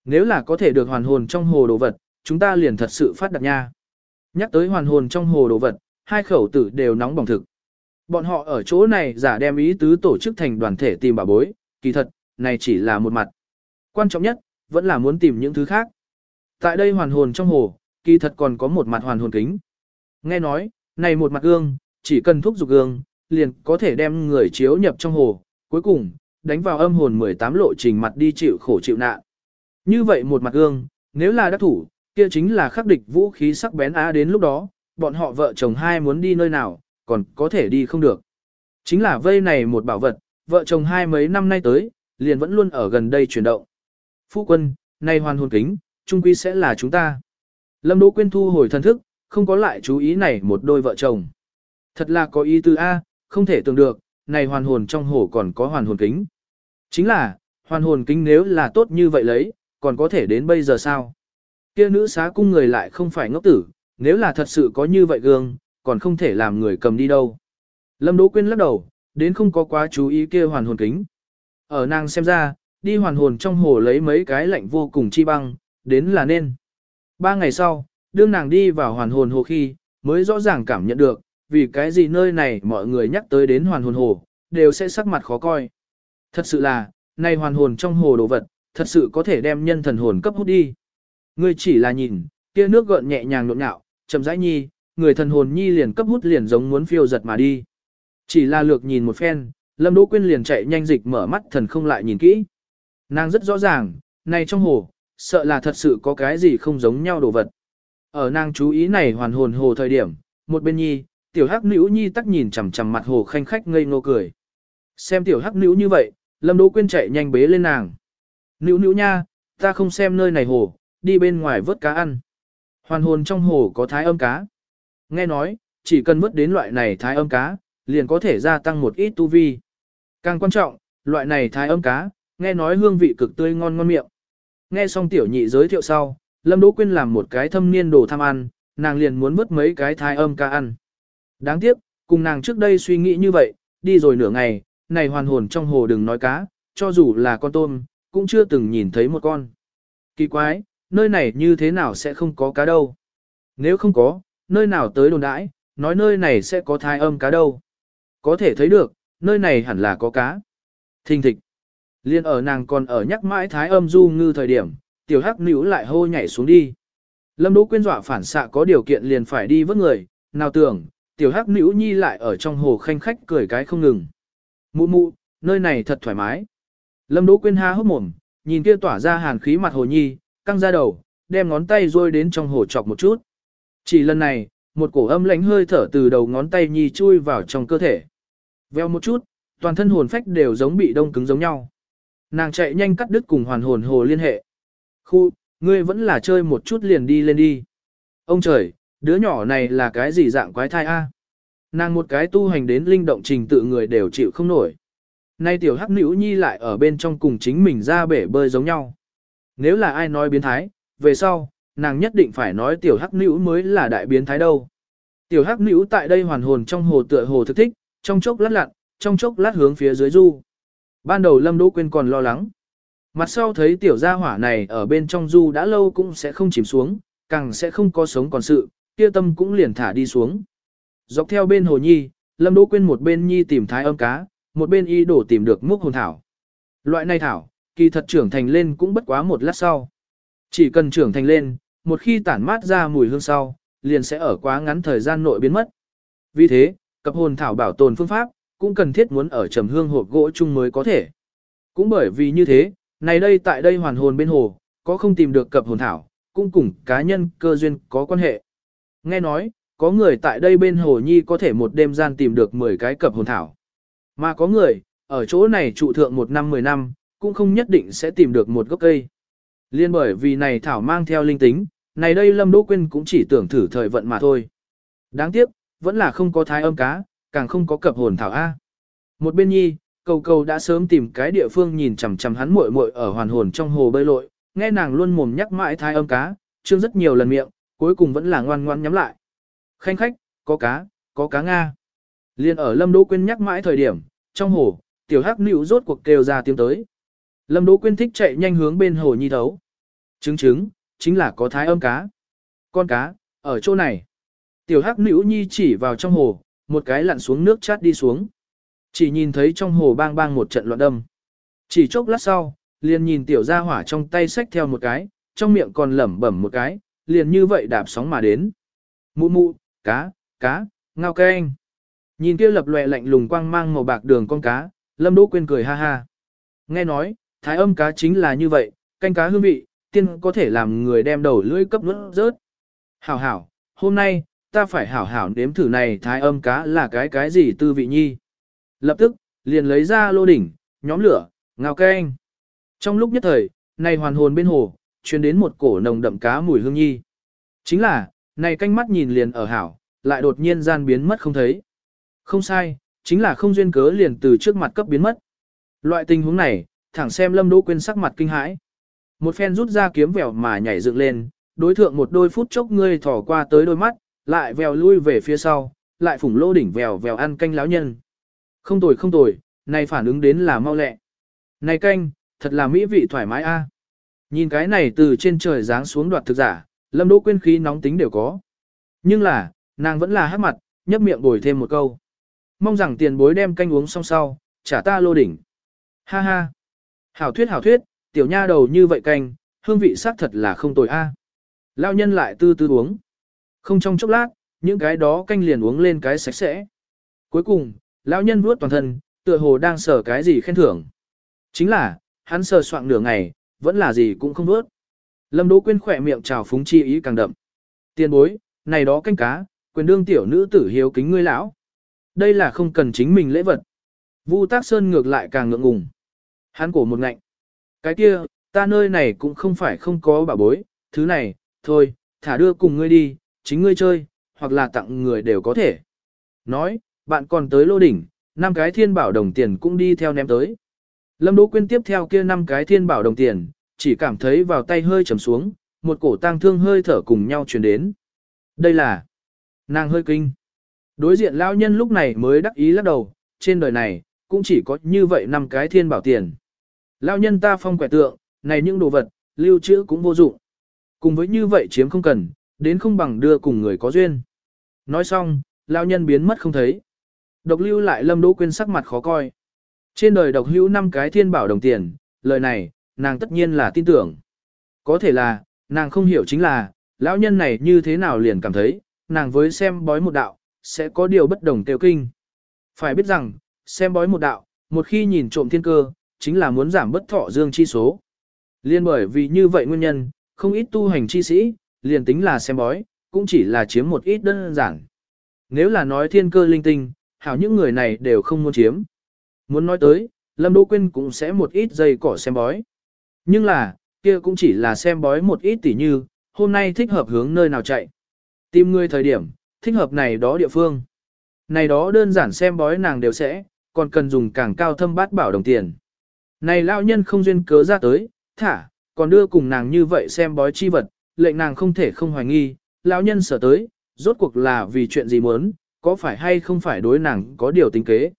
Nếu là có thể được hoàn hồn trong hồ đồ vật, chúng ta liền thật sự phát đạt nha. Nhắc tới hoàn hồn trong hồ đồ vật, hai khẩu tử đều nóng bỏng thực. Bọn họ ở chỗ này giả đem ý tứ tổ chức thành đoàn thể tìm bà bối, kỳ thật, này chỉ là một mặt. Quan trọng nhất, vẫn là muốn tìm những thứ khác. Tại đây hoàn hồn trong hồ, kỳ thật còn có một mặt hoàn hồn kính. Nghe nói, này một mặt gương, chỉ cần thúc dục gương, liền có thể đem người chiếu nhập trong hồ, cuối cùng, đánh vào âm hồn 18 lộ trình mặt đi chịu khổ chịu nạn. Như vậy một mặt gương, nếu là đắc thủ, kia chính là khắc địch vũ khí sắc bén á đến lúc đó, bọn họ vợ chồng hai muốn đi nơi nào, còn có thể đi không được. Chính là vây này một bảo vật, vợ chồng hai mấy năm nay tới, liền vẫn luôn ở gần đây chuyển động. Phu quân, nay hoàn hồn kính, trung quy sẽ là chúng ta. Lâm Đỗ Quyên thu hồi thần thức, không có lại chú ý này một đôi vợ chồng. Thật là có ý tư A, không thể tưởng được, này hoàn hồn trong hồ còn có hoàn hồn kính. Chính là, hoàn hồn kính nếu là tốt như vậy lấy, còn có thể đến bây giờ sao? Kia nữ xá cung người lại không phải ngốc tử, nếu là thật sự có như vậy gương, còn không thể làm người cầm đi đâu. Lâm Đỗ Quyên lắc đầu, đến không có quá chú ý kia hoàn hồn kính. Ở nàng xem ra, đi hoàn hồn trong hồ lấy mấy cái lạnh vô cùng chi băng, đến là nên. Ba ngày sau, đương nàng đi vào hoàn hồn hồ khi, mới rõ ràng cảm nhận được, vì cái gì nơi này mọi người nhắc tới đến hoàn hồn hồ, đều sẽ sắc mặt khó coi. Thật sự là, này hoàn hồn trong hồ đồ vật, thật sự có thể đem nhân thần hồn cấp hút đi. Ngươi chỉ là nhìn, kia nước gợn nhẹ nhàng nhộn nhạo, chậm rãi nhi, người thần hồn nhi liền cấp hút liền giống muốn phiêu giật mà đi. Chỉ là lược nhìn một phen, Lâm Đỗ Quyên liền chạy nhanh dịch mở mắt thần không lại nhìn kỹ. Nàng rất rõ ràng, này trong hồ, sợ là thật sự có cái gì không giống nhau đồ vật. Ở nàng chú ý này hoàn hồn hồ thời điểm, một bên nhi, tiểu hắc nữ nhi tắc nhìn chằm chằm mặt hồ khanh khách ngây ngô cười. Xem tiểu hắc nữ như vậy, Lâm Đỗ Quyên chạy nhanh bế lên nàng. Nữ nữ nha, ta không xem nơi này hồ, đi bên ngoài vớt cá ăn. Hoàn hồn trong hồ có thái âm cá. Nghe nói, chỉ cần vớt đến loại này thái âm cá, liền có thể gia tăng một ít tu vi. Càng quan trọng, loại này thái âm cá, nghe nói hương vị cực tươi ngon ngon miệng. Nghe xong tiểu nhị giới thiệu sau, Lâm Đỗ Quyên làm một cái thâm niên đồ tham ăn, nàng liền muốn vớt mấy cái thai âm cá ăn. Đáng tiếc, cùng nàng trước đây suy nghĩ như vậy, đi rồi nửa ngày, này hoàn hồn trong hồ đừng nói cá, cho dù là con tôm, cũng chưa từng nhìn thấy một con. Kỳ quái, nơi này như thế nào sẽ không có cá đâu? Nếu không có, nơi nào tới đồn đãi, nói nơi này sẽ có thai âm cá đâu? Có thể thấy được, nơi này hẳn là có cá. Thình thịch. Liên ở nàng còn ở nhắc mãi thái âm du ngư thời điểm, tiểu hắc nữ lại hô nhảy xuống đi. Lâm Đỗ Quyên dọa phản xạ có điều kiện liền phải đi vớt người, nào tưởng, tiểu hắc nữ nhi lại ở trong hồ khanh khách cười cái không ngừng. Mụ mụ, nơi này thật thoải mái. Lâm Đỗ Quyên ha hốc mồm, nhìn kia tỏa ra hàn khí mặt hồ nhi, căng ra đầu, đem ngón tay rôi đến trong hồ chọc một chút. Chỉ lần này, một cổ âm lãnh hơi thở từ đầu ngón tay nhi chui vào trong cơ thể. Veo một chút, toàn thân hồn phách đều giống bị đông cứng giống nhau. Nàng chạy nhanh cắt đứt cùng hoàn hồn hồ liên hệ. Khu, ngươi vẫn là chơi một chút liền đi lên đi. Ông trời, đứa nhỏ này là cái gì dạng quái thai a? Nàng một cái tu hành đến linh động trình tự người đều chịu không nổi. Nay tiểu hắc nữ nhi lại ở bên trong cùng chính mình ra bể bơi giống nhau. Nếu là ai nói biến thái, về sau, nàng nhất định phải nói tiểu hắc nữ mới là đại biến thái đâu. Tiểu hắc nữ tại đây hoàn hồn trong hồ tựa hồ thực thích, trong chốc lát lặn, trong chốc lát hướng phía dưới du. Ban đầu Lâm Đỗ Quyên còn lo lắng. Mặt sau thấy tiểu gia hỏa này ở bên trong du đã lâu cũng sẽ không chìm xuống, càng sẽ không có sống còn sự, kia tâm cũng liền thả đi xuống. Dọc theo bên hồ nhi, Lâm Đỗ Quyên một bên nhi tìm thái âm cá, một bên y đổ tìm được múc hồn thảo. Loại này thảo, kỳ thật trưởng thành lên cũng bất quá một lát sau. Chỉ cần trưởng thành lên, một khi tản mát ra mùi hương sau, liền sẽ ở quá ngắn thời gian nội biến mất. Vì thế, cập hồn thảo bảo tồn phương pháp, cũng cần thiết muốn ở trầm hương hộp gỗ chung mới có thể. Cũng bởi vì như thế, này đây tại đây hoàn hồn bên hồ, có không tìm được cập hồn thảo, cũng cùng cá nhân cơ duyên có quan hệ. Nghe nói, có người tại đây bên hồ nhi có thể một đêm gian tìm được 10 cái cập hồn thảo. Mà có người, ở chỗ này trụ thượng một năm 10 năm, cũng không nhất định sẽ tìm được một gốc cây. Liên bởi vì này thảo mang theo linh tính, này đây Lâm Đỗ Quyên cũng chỉ tưởng thử thời vận mà thôi. Đáng tiếc, vẫn là không có thái âm cá, càng không có cập hồn thảo A. Một bên nhi, cầu cầu đã sớm tìm cái địa phương nhìn chằm chằm hắn muội muội ở hoàn hồn trong hồ bơi lội, nghe nàng luôn mồm nhắc mãi thái âm cá, chương rất nhiều lần miệng, cuối cùng vẫn là ngoan ngoan nhắm lại. Khanh khách, có cá, có cá Nga. Liên ở Lâm Đỗ Quyên nhắc mãi thời điểm, trong hồ, tiểu hắc nữu rốt cuộc kêu ra tiếng tới. Lâm Đỗ Quyên thích chạy nhanh hướng bên hồ nhi thấu. Trứng trứng, chính là có thái âm cá. Con cá, ở chỗ này. Tiểu hắc nữu nhi chỉ vào trong hồ, một cái lặn xuống nước chát đi xuống. Chỉ nhìn thấy trong hồ bang bang một trận loạn đâm. Chỉ chốc lát sau, liền nhìn tiểu gia hỏa trong tay xách theo một cái, trong miệng còn lẩm bẩm một cái, liền như vậy đạp sóng mà đến. Mụ mụ, cá, cá, ngao canh. Nhìn kia lập lòe lạnh lùng quang mang màu bạc đường con cá, Lâm Đỗ Quyên cười ha ha. Nghe nói, thái âm cá chính là như vậy, canh cá hương vị, tiên có thể làm người đem đầu lưỡi cấp nuốt rớt. Hảo hảo, hôm nay, ta phải hảo hảo nếm thử này thái âm cá là cái cái gì tư vị nhi. Lập tức, liền lấy ra lô đỉnh, nhóm lửa, ngào canh. Trong lúc nhất thời, này hoàn hồn bên hồ, truyền đến một cổ nồng đậm cá mùi hương nhi. Chính là, này canh mắt nhìn liền ở hảo, lại đột nhiên gian biến mất không thấy. Không sai, chính là không duyên cớ liền từ trước mặt cấp biến mất. Loại tình huống này, thẳng xem Lâm Đỗ Quyên sắc mặt kinh hãi. Một phen rút ra kiếm vèo mà nhảy dựng lên, đối thượng một đôi phút chốc ngươi thỏ qua tới đôi mắt, lại vèo lui về phía sau, lại phủng lô đỉnh vèo vèo ăn canh lão nhân. Không tồi không tồi, này phản ứng đến là mau lẹ. Này canh, thật là mỹ vị thoải mái a. Nhìn cái này từ trên trời giáng xuống đoạt thực giả, Lâm Đỗ Quyên khí nóng tính đều có. Nhưng là, nàng vẫn là hát mặt, nhấp miệng bồi thêm một câu. Mong rằng tiền bối đem canh uống xong sau, trả ta lô đỉnh. Ha ha. Hảo thuyết hảo thuyết, tiểu nha đầu như vậy canh, hương vị xác thật là không tồi a. À. Nhân lại tư tư uống. Không trong chốc lát, những cái đó canh liền uống lên cái sạch sẽ. Cuối cùng, lão nhân vuốt toàn thân, tựa hồ đang sở cái gì khen thưởng. Chính là, hắn sờ soạn nửa ngày, vẫn là gì cũng không vuốt. Lâm Đỗ Quyên khỏe miệng trào phúng chi ý càng đậm. Tiền bối, này đó canh cá, quyền đương tiểu nữ tử hiếu kính ngươi lão. Đây là không cần chính mình lễ vật. Vu Tác Sơn ngược lại càng ngượng ngùng. Hắn cổ một ngạnh. Cái kia, ta nơi này cũng không phải không có bảo bối, thứ này, thôi, thả đưa cùng ngươi đi, chính ngươi chơi, hoặc là tặng người đều có thể. Nói, bạn còn tới lô đỉnh, năm cái thiên bảo đồng tiền cũng đi theo ném tới. Lâm Đỗ Quyên tiếp theo kia năm cái thiên bảo đồng tiền, chỉ cảm thấy vào tay hơi trầm xuống, một cổ tang thương hơi thở cùng nhau truyền đến. Đây là nàng hơi kinh. Đối diện lão nhân lúc này mới đắc ý lắc đầu, trên đời này, cũng chỉ có như vậy năm cái thiên bảo tiền. Lão nhân ta phong quẻ tượng, này những đồ vật, lưu trữ cũng vô dụng. Cùng với như vậy chiếm không cần, đến không bằng đưa cùng người có duyên. Nói xong, lão nhân biến mất không thấy. Độc lưu lại lâm đỗ quên sắc mặt khó coi. Trên đời độc hữu năm cái thiên bảo đồng tiền, lời này, nàng tất nhiên là tin tưởng. Có thể là, nàng không hiểu chính là, lão nhân này như thế nào liền cảm thấy, nàng với xem bói một đạo, sẽ có điều bất đồng tiêu kinh. Phải biết rằng, xem bói một đạo, một khi nhìn trộm thiên cơ, chính là muốn giảm bất thọ dương chi số. Liên bởi vì như vậy nguyên nhân, không ít tu hành chi sĩ, liền tính là xem bói, cũng chỉ là chiếm một ít đơn giản. Nếu là nói thiên cơ linh tinh, hảo những người này đều không muốn chiếm. Muốn nói tới, Lâm Đỗ Quyên cũng sẽ một ít dây cỏ xem bói. Nhưng là, kia cũng chỉ là xem bói một ít tỉ như, hôm nay thích hợp hướng nơi nào chạy. Tìm người thời điểm, thích hợp này đó địa phương. Này đó đơn giản xem bói nàng đều sẽ, còn cần dùng càng cao thâm bát bảo đồng tiền. Này lão nhân không duyên cớ ra tới, thả, còn đưa cùng nàng như vậy xem bói chi vật, lệnh nàng không thể không hoài nghi, lão nhân sở tới, rốt cuộc là vì chuyện gì muốn, có phải hay không phải đối nàng có điều tính kế.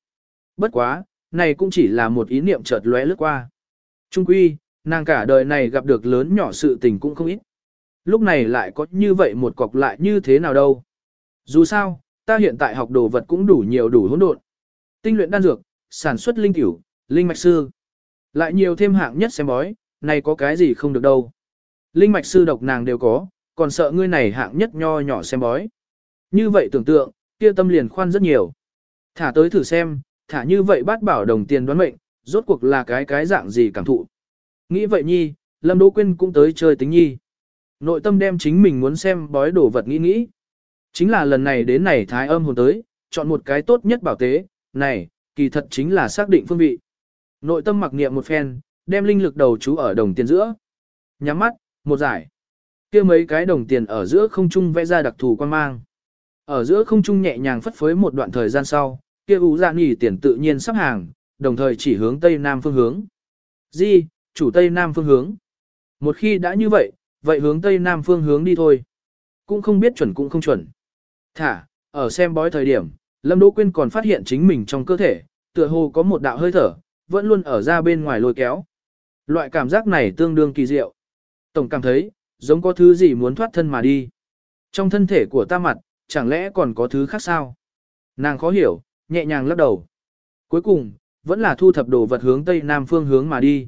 Bất quá, này cũng chỉ là một ý niệm chợt lóe lướt qua. Trung quy, nàng cả đời này gặp được lớn nhỏ sự tình cũng không ít. Lúc này lại có như vậy một cọc lại như thế nào đâu. Dù sao, ta hiện tại học đồ vật cũng đủ nhiều đủ hỗn độn. Tinh luyện đan dược, sản xuất linh tiểu, linh mạch sư. Lại nhiều thêm hạng nhất xem bói, này có cái gì không được đâu. Linh mạch sư độc nàng đều có, còn sợ ngươi này hạng nhất nho nhỏ xem bói. Như vậy tưởng tượng, kia tâm liền khoan rất nhiều. Thả tới thử xem, thả như vậy bát bảo đồng tiền đoán mệnh, rốt cuộc là cái cái dạng gì cảm thụ. Nghĩ vậy nhi, Lâm Đỗ Quyên cũng tới chơi tính nhi. Nội tâm đem chính mình muốn xem bói đồ vật nghĩ nghĩ. Chính là lần này đến này thái âm hồn tới, chọn một cái tốt nhất bảo tế, này, kỳ thật chính là xác định phương vị. Nội tâm mặc niệm một phen, đem linh lực đầu chú ở đồng tiền giữa. Nhắm mắt, một giải. kia mấy cái đồng tiền ở giữa không trung vẽ ra đặc thù quan mang. Ở giữa không trung nhẹ nhàng phất phới một đoạn thời gian sau, kia ủ dạ nghỉ tiền tự nhiên sắp hàng, đồng thời chỉ hướng tây nam phương hướng. Di, chủ tây nam phương hướng. Một khi đã như vậy, vậy hướng tây nam phương hướng đi thôi. Cũng không biết chuẩn cũng không chuẩn. Thả, ở xem bói thời điểm, Lâm Đỗ Quyên còn phát hiện chính mình trong cơ thể, tựa hồ có một đạo hơi thở, vẫn luôn ở ra bên ngoài lôi kéo. Loại cảm giác này tương đương kỳ diệu. Tổng cảm thấy, giống có thứ gì muốn thoát thân mà đi. Trong thân thể của ta mặt, chẳng lẽ còn có thứ khác sao? Nàng khó hiểu, nhẹ nhàng lắc đầu. Cuối cùng, vẫn là thu thập đồ vật hướng tây nam phương hướng mà đi.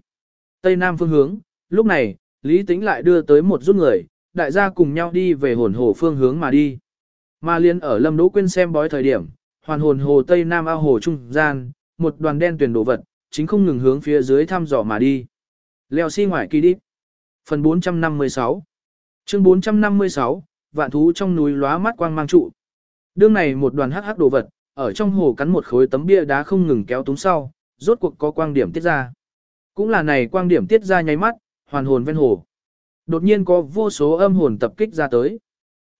Tây nam phương hướng, lúc này, Lý Tĩnh lại đưa tới một rút người, đại gia cùng nhau đi về hồn hồ phương hướng mà đi. Mà liên ở Lâm Đỗ Quyên xem bói thời điểm, hoàn hồn hồ Tây Nam ao hồ trung gian, một đoàn đen tuyển đồ vật, chính không ngừng hướng phía dưới thăm dò mà đi. Leo xi si ngoài kỳ đi. Phần 456 Chương 456, vạn thú trong núi lóa mắt quang mang trụ. Đương này một đoàn hắc hắc đồ vật, ở trong hồ cắn một khối tấm bia đá không ngừng kéo túng sau, rốt cuộc có quang điểm tiết ra. Cũng là này quang điểm tiết ra nháy mắt, hoàn hồn ven hồ. Đột nhiên có vô số âm hồn tập kích ra tới.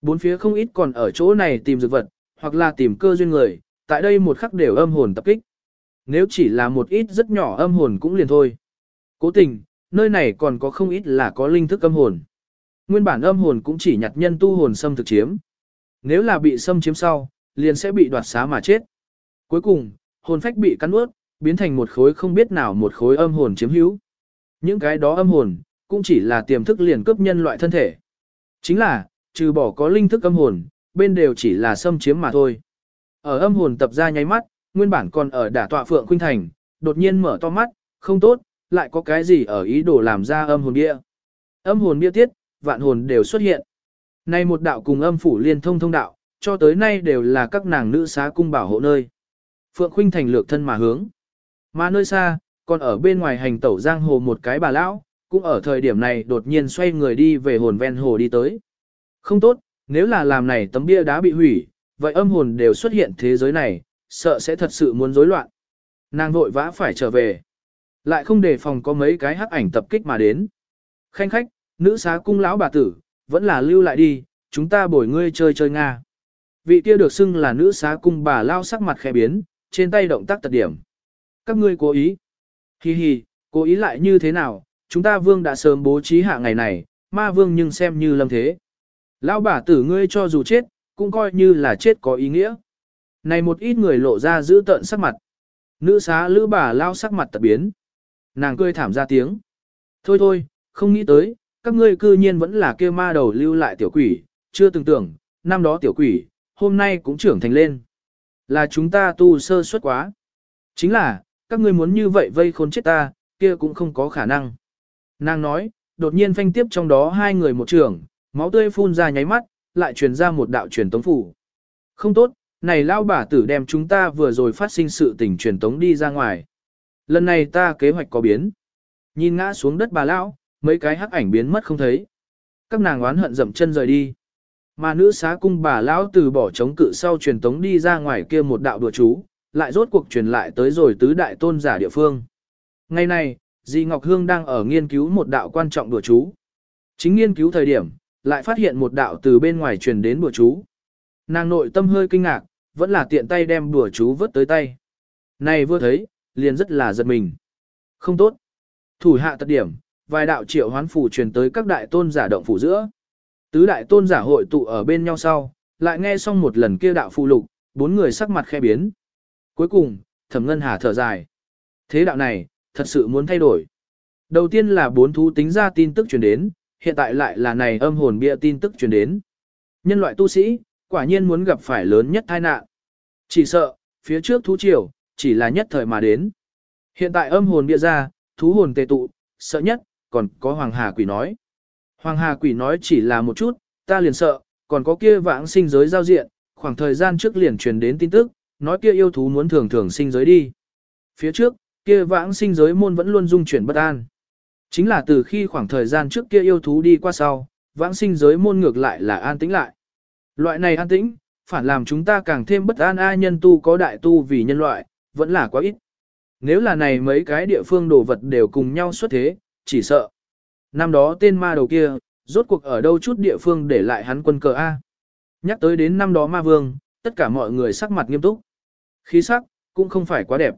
Bốn phía không ít còn ở chỗ này tìm dược vật, hoặc là tìm cơ duyên người, tại đây một khắc đều âm hồn tập kích. Nếu chỉ là một ít rất nhỏ âm hồn cũng liền thôi. Cố tình, nơi này còn có không ít là có linh thức âm hồn. Nguyên bản âm hồn cũng chỉ nhặt nhân tu hồn xâm thực chiếm. Nếu là bị xâm chiếm sau, liền sẽ bị đoạt xá mà chết. Cuối cùng, hồn phách bị cắn ướt, biến thành một khối không biết nào một khối âm hồn chiếm hữu. Những cái đó âm hồn, cũng chỉ là tiềm thức liền cướp nhân loại thân thể. Chính là, trừ bỏ có linh thức âm hồn, bên đều chỉ là xâm chiếm mà thôi. Ở âm hồn tập ra nháy mắt, nguyên bản còn ở đả tọa Phượng Khuynh Thành, đột nhiên mở to mắt, không tốt, lại có cái gì ở ý đồ làm ra âm hồn bia. Âm hồn bia tiết, vạn hồn đều xuất hiện. Nay một đạo cùng âm phủ liên thông thông đạo, cho tới nay đều là các nàng nữ xá cung bảo hộ nơi. Phượng Khuynh Thành lược thân mà hướng. Mà nơi xa, còn ở bên ngoài hành tẩu giang hồ một cái bà lão, cũng ở thời điểm này đột nhiên xoay người đi về hồn ven hồ đi tới. Không tốt, nếu là làm này tấm bia đá bị hủy, vậy âm hồn đều xuất hiện thế giới này, sợ sẽ thật sự muốn rối loạn. Nàng vội vã phải trở về. Lại không đề phòng có mấy cái hắc ảnh tập kích mà đến. Khanh khách, nữ xá cung lão bà tử, vẫn là lưu lại đi, chúng ta bồi ngươi chơi chơi Nga. Vị kia được xưng là nữ xá cung bà lao sắc mặt khẽ biến, trên tay động tác tật điểm. Các ngươi cố ý. Hi hi, cố ý lại như thế nào, chúng ta vương đã sớm bố trí hạ ngày này, ma vương nhưng xem như lâm thế. Lão bà tử ngươi cho dù chết, cũng coi như là chết có ý nghĩa. Này một ít người lộ ra giữ tợn sắc mặt. Nữ xá lữ bà lao sắc mặt tật biến. Nàng cười thảm ra tiếng. Thôi thôi, không nghĩ tới, các ngươi cư nhiên vẫn là kia ma đầu lưu lại tiểu quỷ, chưa từng tưởng, năm đó tiểu quỷ, hôm nay cũng trưởng thành lên. Là chúng ta tu sơ suất quá. Chính là, các ngươi muốn như vậy vây khốn chết ta, kia cũng không có khả năng. Nàng nói, đột nhiên phanh tiếp trong đó hai người một trường, máu tươi phun ra nháy mắt, lại truyền ra một đạo truyền tống phủ. Không tốt, này lao bà tử đem chúng ta vừa rồi phát sinh sự tình truyền tống đi ra ngoài. Lần này ta kế hoạch có biến. Nhìn ngã xuống đất bà lão, mấy cái hắc ảnh biến mất không thấy. Các nàng oán hận dậm chân rời đi. Mà nữ xá cung bà lão từ bỏ chống cự sau truyền tống đi ra ngoài kia một đạo đùa chú, lại rốt cuộc truyền lại tới rồi tứ đại tôn giả địa phương. Ngày này, Di Ngọc Hương đang ở nghiên cứu một đạo quan trọng đùa chú. Chính nghiên cứu thời điểm, lại phát hiện một đạo từ bên ngoài truyền đến đùa chú. Nàng nội tâm hơi kinh ngạc, vẫn là tiện tay đem đùa chú vớt tới tay. Này vừa thấy, liền rất là giật mình. Không tốt. Thủ hạ tật điểm, vài đạo triệu hoán phủ truyền tới các đại tôn giả động phủ giữa. Tứ đại tôn giả hội tụ ở bên nhau sau, lại nghe xong một lần kia đạo phụ lục, bốn người sắc mặt khe biến. Cuối cùng, thẩm ngân hà thở dài. Thế đạo này, thật sự muốn thay đổi. Đầu tiên là bốn thú tính ra tin tức truyền đến, hiện tại lại là này âm hồn bia tin tức truyền đến. Nhân loại tu sĩ, quả nhiên muốn gặp phải lớn nhất tai nạn. Chỉ sợ, phía trước thú triều, chỉ là nhất thời mà đến. Hiện tại âm hồn bia ra, thú hồn tề tụ, sợ nhất, còn có Hoàng Hà Quỷ nói. Hoàng Hà Quỷ nói chỉ là một chút, ta liền sợ, còn có kia vãng sinh giới giao diện, khoảng thời gian trước liền truyền đến tin tức, nói kia yêu thú muốn thường thường sinh giới đi. Phía trước, kia vãng sinh giới môn vẫn luôn dung chuyển bất an. Chính là từ khi khoảng thời gian trước kia yêu thú đi qua sau, vãng sinh giới môn ngược lại là an tĩnh lại. Loại này an tĩnh, phản làm chúng ta càng thêm bất an ai nhân tu có đại tu vì nhân loại, vẫn là quá ít. Nếu là này mấy cái địa phương đồ vật đều cùng nhau xuất thế, chỉ sợ. Năm đó tên ma đầu kia, rốt cuộc ở đâu chút địa phương để lại hắn quân cờ A. Nhắc tới đến năm đó ma vương, tất cả mọi người sắc mặt nghiêm túc. Khí sắc, cũng không phải quá đẹp.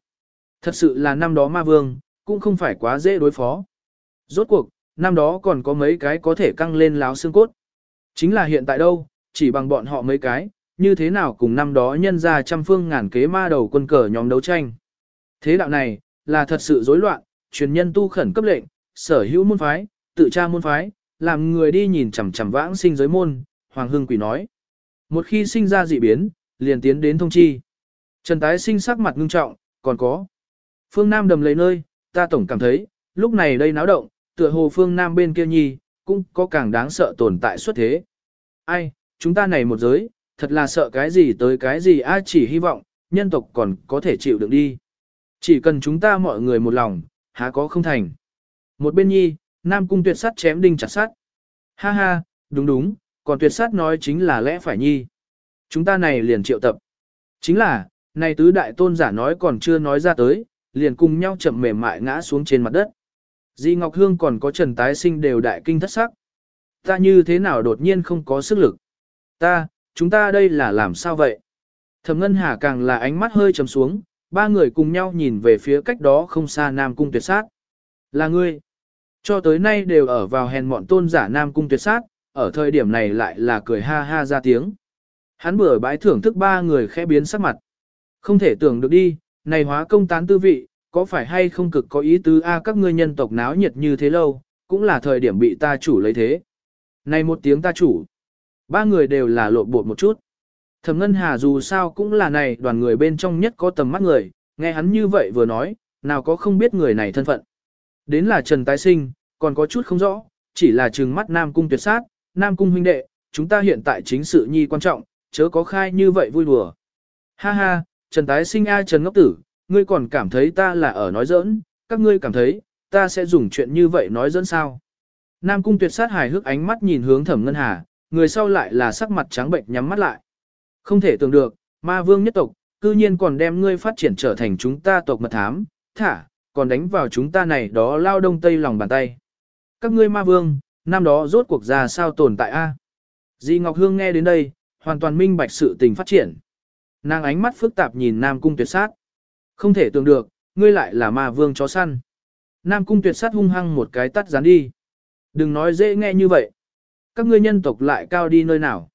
Thật sự là năm đó ma vương, cũng không phải quá dễ đối phó. Rốt cuộc, năm đó còn có mấy cái có thể căng lên láo xương cốt. Chính là hiện tại đâu, chỉ bằng bọn họ mấy cái, như thế nào cùng năm đó nhân ra trăm phương ngàn kế ma đầu quân cờ nhóm đấu tranh. Thế đạo này, là thật sự rối loạn, truyền nhân tu khẩn cấp lệnh, sở hữu môn phái, tự tra môn phái, làm người đi nhìn chằm chằm vãng sinh giới môn, Hoàng Hưng Quỷ nói. Một khi sinh ra dị biến, liền tiến đến thông chi. Trần tái sinh sắc mặt ngưng trọng, còn có. Phương Nam đầm lấy nơi, ta tổng cảm thấy, lúc này đây náo động, tựa hồ phương Nam bên kia nhi, cũng có càng đáng sợ tồn tại xuất thế. Ai, chúng ta này một giới, thật là sợ cái gì tới cái gì ai chỉ hy vọng, nhân tộc còn có thể chịu đựng đi. Chỉ cần chúng ta mọi người một lòng, há có không thành. Một bên nhi, Nam Cung tuyệt sát chém đinh chặt sát. Ha ha, đúng đúng, còn tuyệt sát nói chính là lẽ phải nhi. Chúng ta này liền triệu tập. Chính là, này tứ đại tôn giả nói còn chưa nói ra tới, liền cùng nhau chậm mềm mại ngã xuống trên mặt đất. Di Ngọc Hương còn có Trần Tái Sinh đều đại kinh thất sắc. Ta như thế nào đột nhiên không có sức lực? Ta, chúng ta đây là làm sao vậy? Thẩm Ngân Hà càng là ánh mắt hơi trầm xuống, ba người cùng nhau nhìn về phía cách đó không xa Nam Cung tuyệt sát. Là ngươi. Cho tới nay đều ở vào hèn mọn tôn giả Nam Cung tuyệt sát, ở thời điểm này lại là cười ha ha ra tiếng. Hắn bữa bãi thưởng thức ba người khẽ biến sắc mặt. Không thể tưởng được đi, này hóa công tán tư vị, có phải hay không cực có ý tứ a các ngươi nhân tộc náo nhiệt như thế lâu, cũng là thời điểm bị ta chủ lấy thế. Này một tiếng ta chủ, ba người đều là lộ bột một chút. Thẩm Ngân Hà dù sao cũng là này đoàn người bên trong nhất có tầm mắt người, nghe hắn như vậy vừa nói, nào có không biết người này thân phận. Đến là Trần Tái Sinh, còn có chút không rõ, chỉ là trừng mắt Nam Cung tuyệt sát, Nam Cung huynh đệ, chúng ta hiện tại chính sự nhi quan trọng, chớ có khai như vậy vui đùa. Ha ha, Trần Tái Sinh a Trần Ngốc Tử, ngươi còn cảm thấy ta là ở nói giỡn, các ngươi cảm thấy, ta sẽ dùng chuyện như vậy nói giỡn sao. Nam Cung tuyệt sát hài hước ánh mắt nhìn hướng Thẩm Ngân Hà, người sau lại là sắc mặt trắng bệnh nhắm mắt lại. Không thể tưởng được, ma vương nhất tộc, cư nhiên còn đem ngươi phát triển trở thành chúng ta tộc mật thám, thả, còn đánh vào chúng ta này đó lao đông tây lòng bàn tay. Các ngươi ma vương, năm đó rốt cuộc ra sao tồn tại a? Di Ngọc Hương nghe đến đây, hoàn toàn minh bạch sự tình phát triển. Nàng ánh mắt phức tạp nhìn Nam Cung tuyệt sát. Không thể tưởng được, ngươi lại là ma vương chó săn. Nam Cung tuyệt sát hung hăng một cái tắt dán đi. Đừng nói dễ nghe như vậy. Các ngươi nhân tộc lại cao đi nơi nào.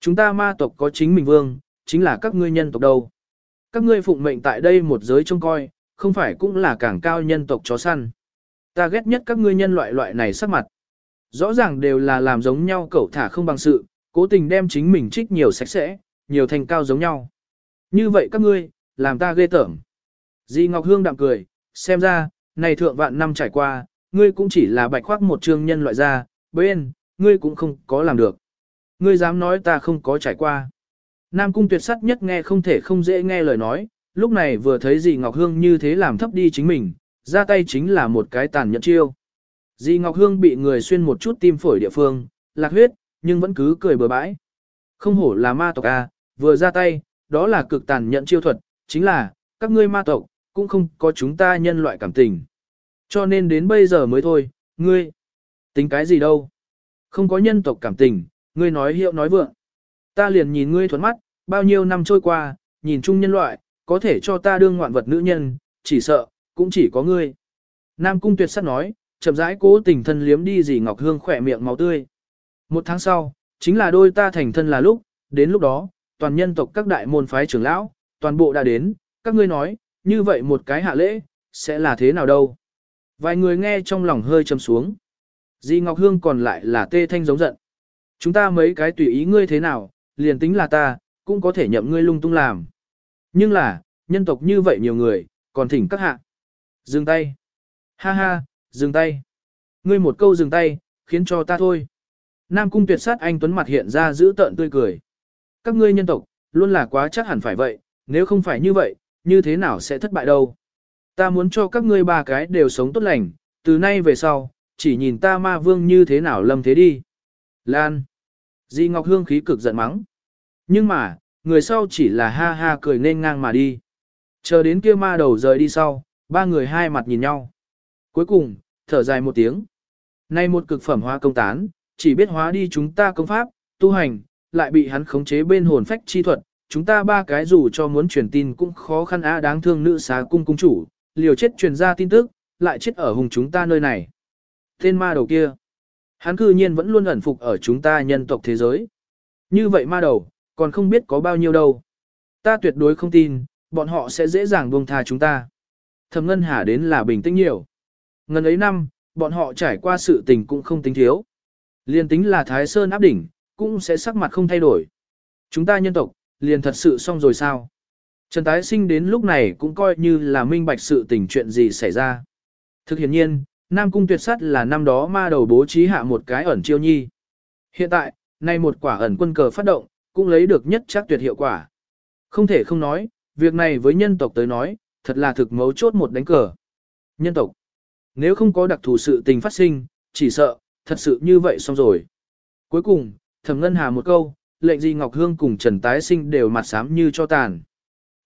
Chúng ta ma tộc có chính mình vương, chính là các ngươi nhân tộc đâu. Các ngươi phụng mệnh tại đây một giới trông coi, không phải cũng là càng cao nhân tộc chó săn. Ta ghét nhất các ngươi nhân loại loại này sắc mặt. Rõ ràng đều là làm giống nhau cẩu thả không bằng sự, cố tình đem chính mình trích nhiều sạch sẽ, nhiều thành cao giống nhau. Như vậy các ngươi, làm ta ghê tởm. Di Ngọc Hương đạm cười, xem ra, này thượng vạn năm trải qua, ngươi cũng chỉ là bạch khoác một trương nhân loại ra, bên, ngươi cũng không có làm được. Ngươi dám nói ta không có trải qua. Nam cung tuyệt sắc nhất nghe không thể không dễ nghe lời nói, lúc này vừa thấy dì Ngọc Hương như thế làm thấp đi chính mình, ra tay chính là một cái tàn nhẫn chiêu. Dì Ngọc Hương bị người xuyên một chút tim phổi địa phương, lạc huyết, nhưng vẫn cứ cười bừa bãi. Không hổ là ma tộc à? vừa ra tay, đó là cực tàn nhẫn chiêu thuật, chính là, các ngươi ma tộc, cũng không có chúng ta nhân loại cảm tình. Cho nên đến bây giờ mới thôi, ngươi, tính cái gì đâu. Không có nhân tộc cảm tình, ngươi nói hiệu nói vượng. Ta liền nhìn ngươi thuẫn mắt, bao nhiêu năm trôi qua, nhìn chung nhân loại, có thể cho ta đương ngoạn vật nữ nhân, chỉ sợ, cũng chỉ có ngươi. Nam cung tuyệt sắc nói, chậm rãi cố tình thân liếm đi dì Ngọc Hương khỏe miệng máu tươi. Một tháng sau, chính là đôi ta thành thân là lúc, đến lúc đó, toàn nhân tộc các đại môn phái trưởng lão, toàn bộ đã đến, các ngươi nói, như vậy một cái hạ lễ, sẽ là thế nào đâu. Vài người nghe trong lòng hơi trầm xuống. Di Ngọc Hương còn lại là tê thanh giống giận. Chúng ta mấy cái tùy ý ngươi thế nào, liền tính là ta, cũng có thể nhậm ngươi lung tung làm. Nhưng là, nhân tộc như vậy nhiều người, còn thỉnh các hạ. Dừng tay. Ha ha, dừng tay. Ngươi một câu dừng tay, khiến cho ta thôi. Nam cung tuyệt sát anh Tuấn mặt hiện ra giữ tợn tươi cười. Các ngươi nhân tộc, luôn là quá chắc hẳn phải vậy, nếu không phải như vậy, như thế nào sẽ thất bại đâu. Ta muốn cho các ngươi ba cái đều sống tốt lành, từ nay về sau, chỉ nhìn ta ma vương như thế nào lâm thế đi. Lan. Di Ngọc Hương khí cực giận mắng. Nhưng mà, người sau chỉ là ha ha cười nên ngang mà đi. Chờ đến kia ma đầu rời đi sau, ba người hai mặt nhìn nhau. Cuối cùng, thở dài một tiếng. Nay một cực phẩm hóa công tán, chỉ biết hóa đi chúng ta công pháp, tu hành, lại bị hắn khống chế bên hồn phách chi thuật. Chúng ta ba cái dù cho muốn truyền tin cũng khó khăn á đáng thương nữ xá cung cung chủ, liều chết truyền ra tin tức, lại chết ở hùng chúng ta nơi này. Tên ma đầu kia, hắn cư nhiên vẫn luôn ẩn phục ở chúng ta nhân tộc thế giới. Như vậy ma đầu, còn không biết có bao nhiêu đâu. Ta tuyệt đối không tin, bọn họ sẽ dễ dàng buông tha chúng ta. Thẩm Ngân Hà đến là bình tĩnh nhiều. Ngân ấy năm, bọn họ trải qua sự tình cũng không tính thiếu. Liên tính là Thái Sơn áp đỉnh, cũng sẽ sắc mặt không thay đổi. Chúng ta nhân tộc, liền thật sự xong rồi sao? Trần Tái Sinh đến lúc này cũng coi như là minh bạch sự tình chuyện gì xảy ra. Thực hiện nhiên, Nam cung tuyệt sắt là năm đó ma đầu bố trí hạ một cái ẩn chiêu nhi. Hiện tại, nay một quả ẩn quân cờ phát động, cũng lấy được nhất chắc tuyệt hiệu quả. Không thể không nói, việc này với nhân tộc tới nói, thật là thực mấu chốt một đánh cờ. Nhân tộc, nếu không có đặc thù sự tình phát sinh, chỉ sợ, thật sự như vậy xong rồi. Cuối cùng, thẩm ngân hà một câu, lệnh gì Ngọc Hương cùng Trần Tái Sinh đều mặt xám như cho tàn.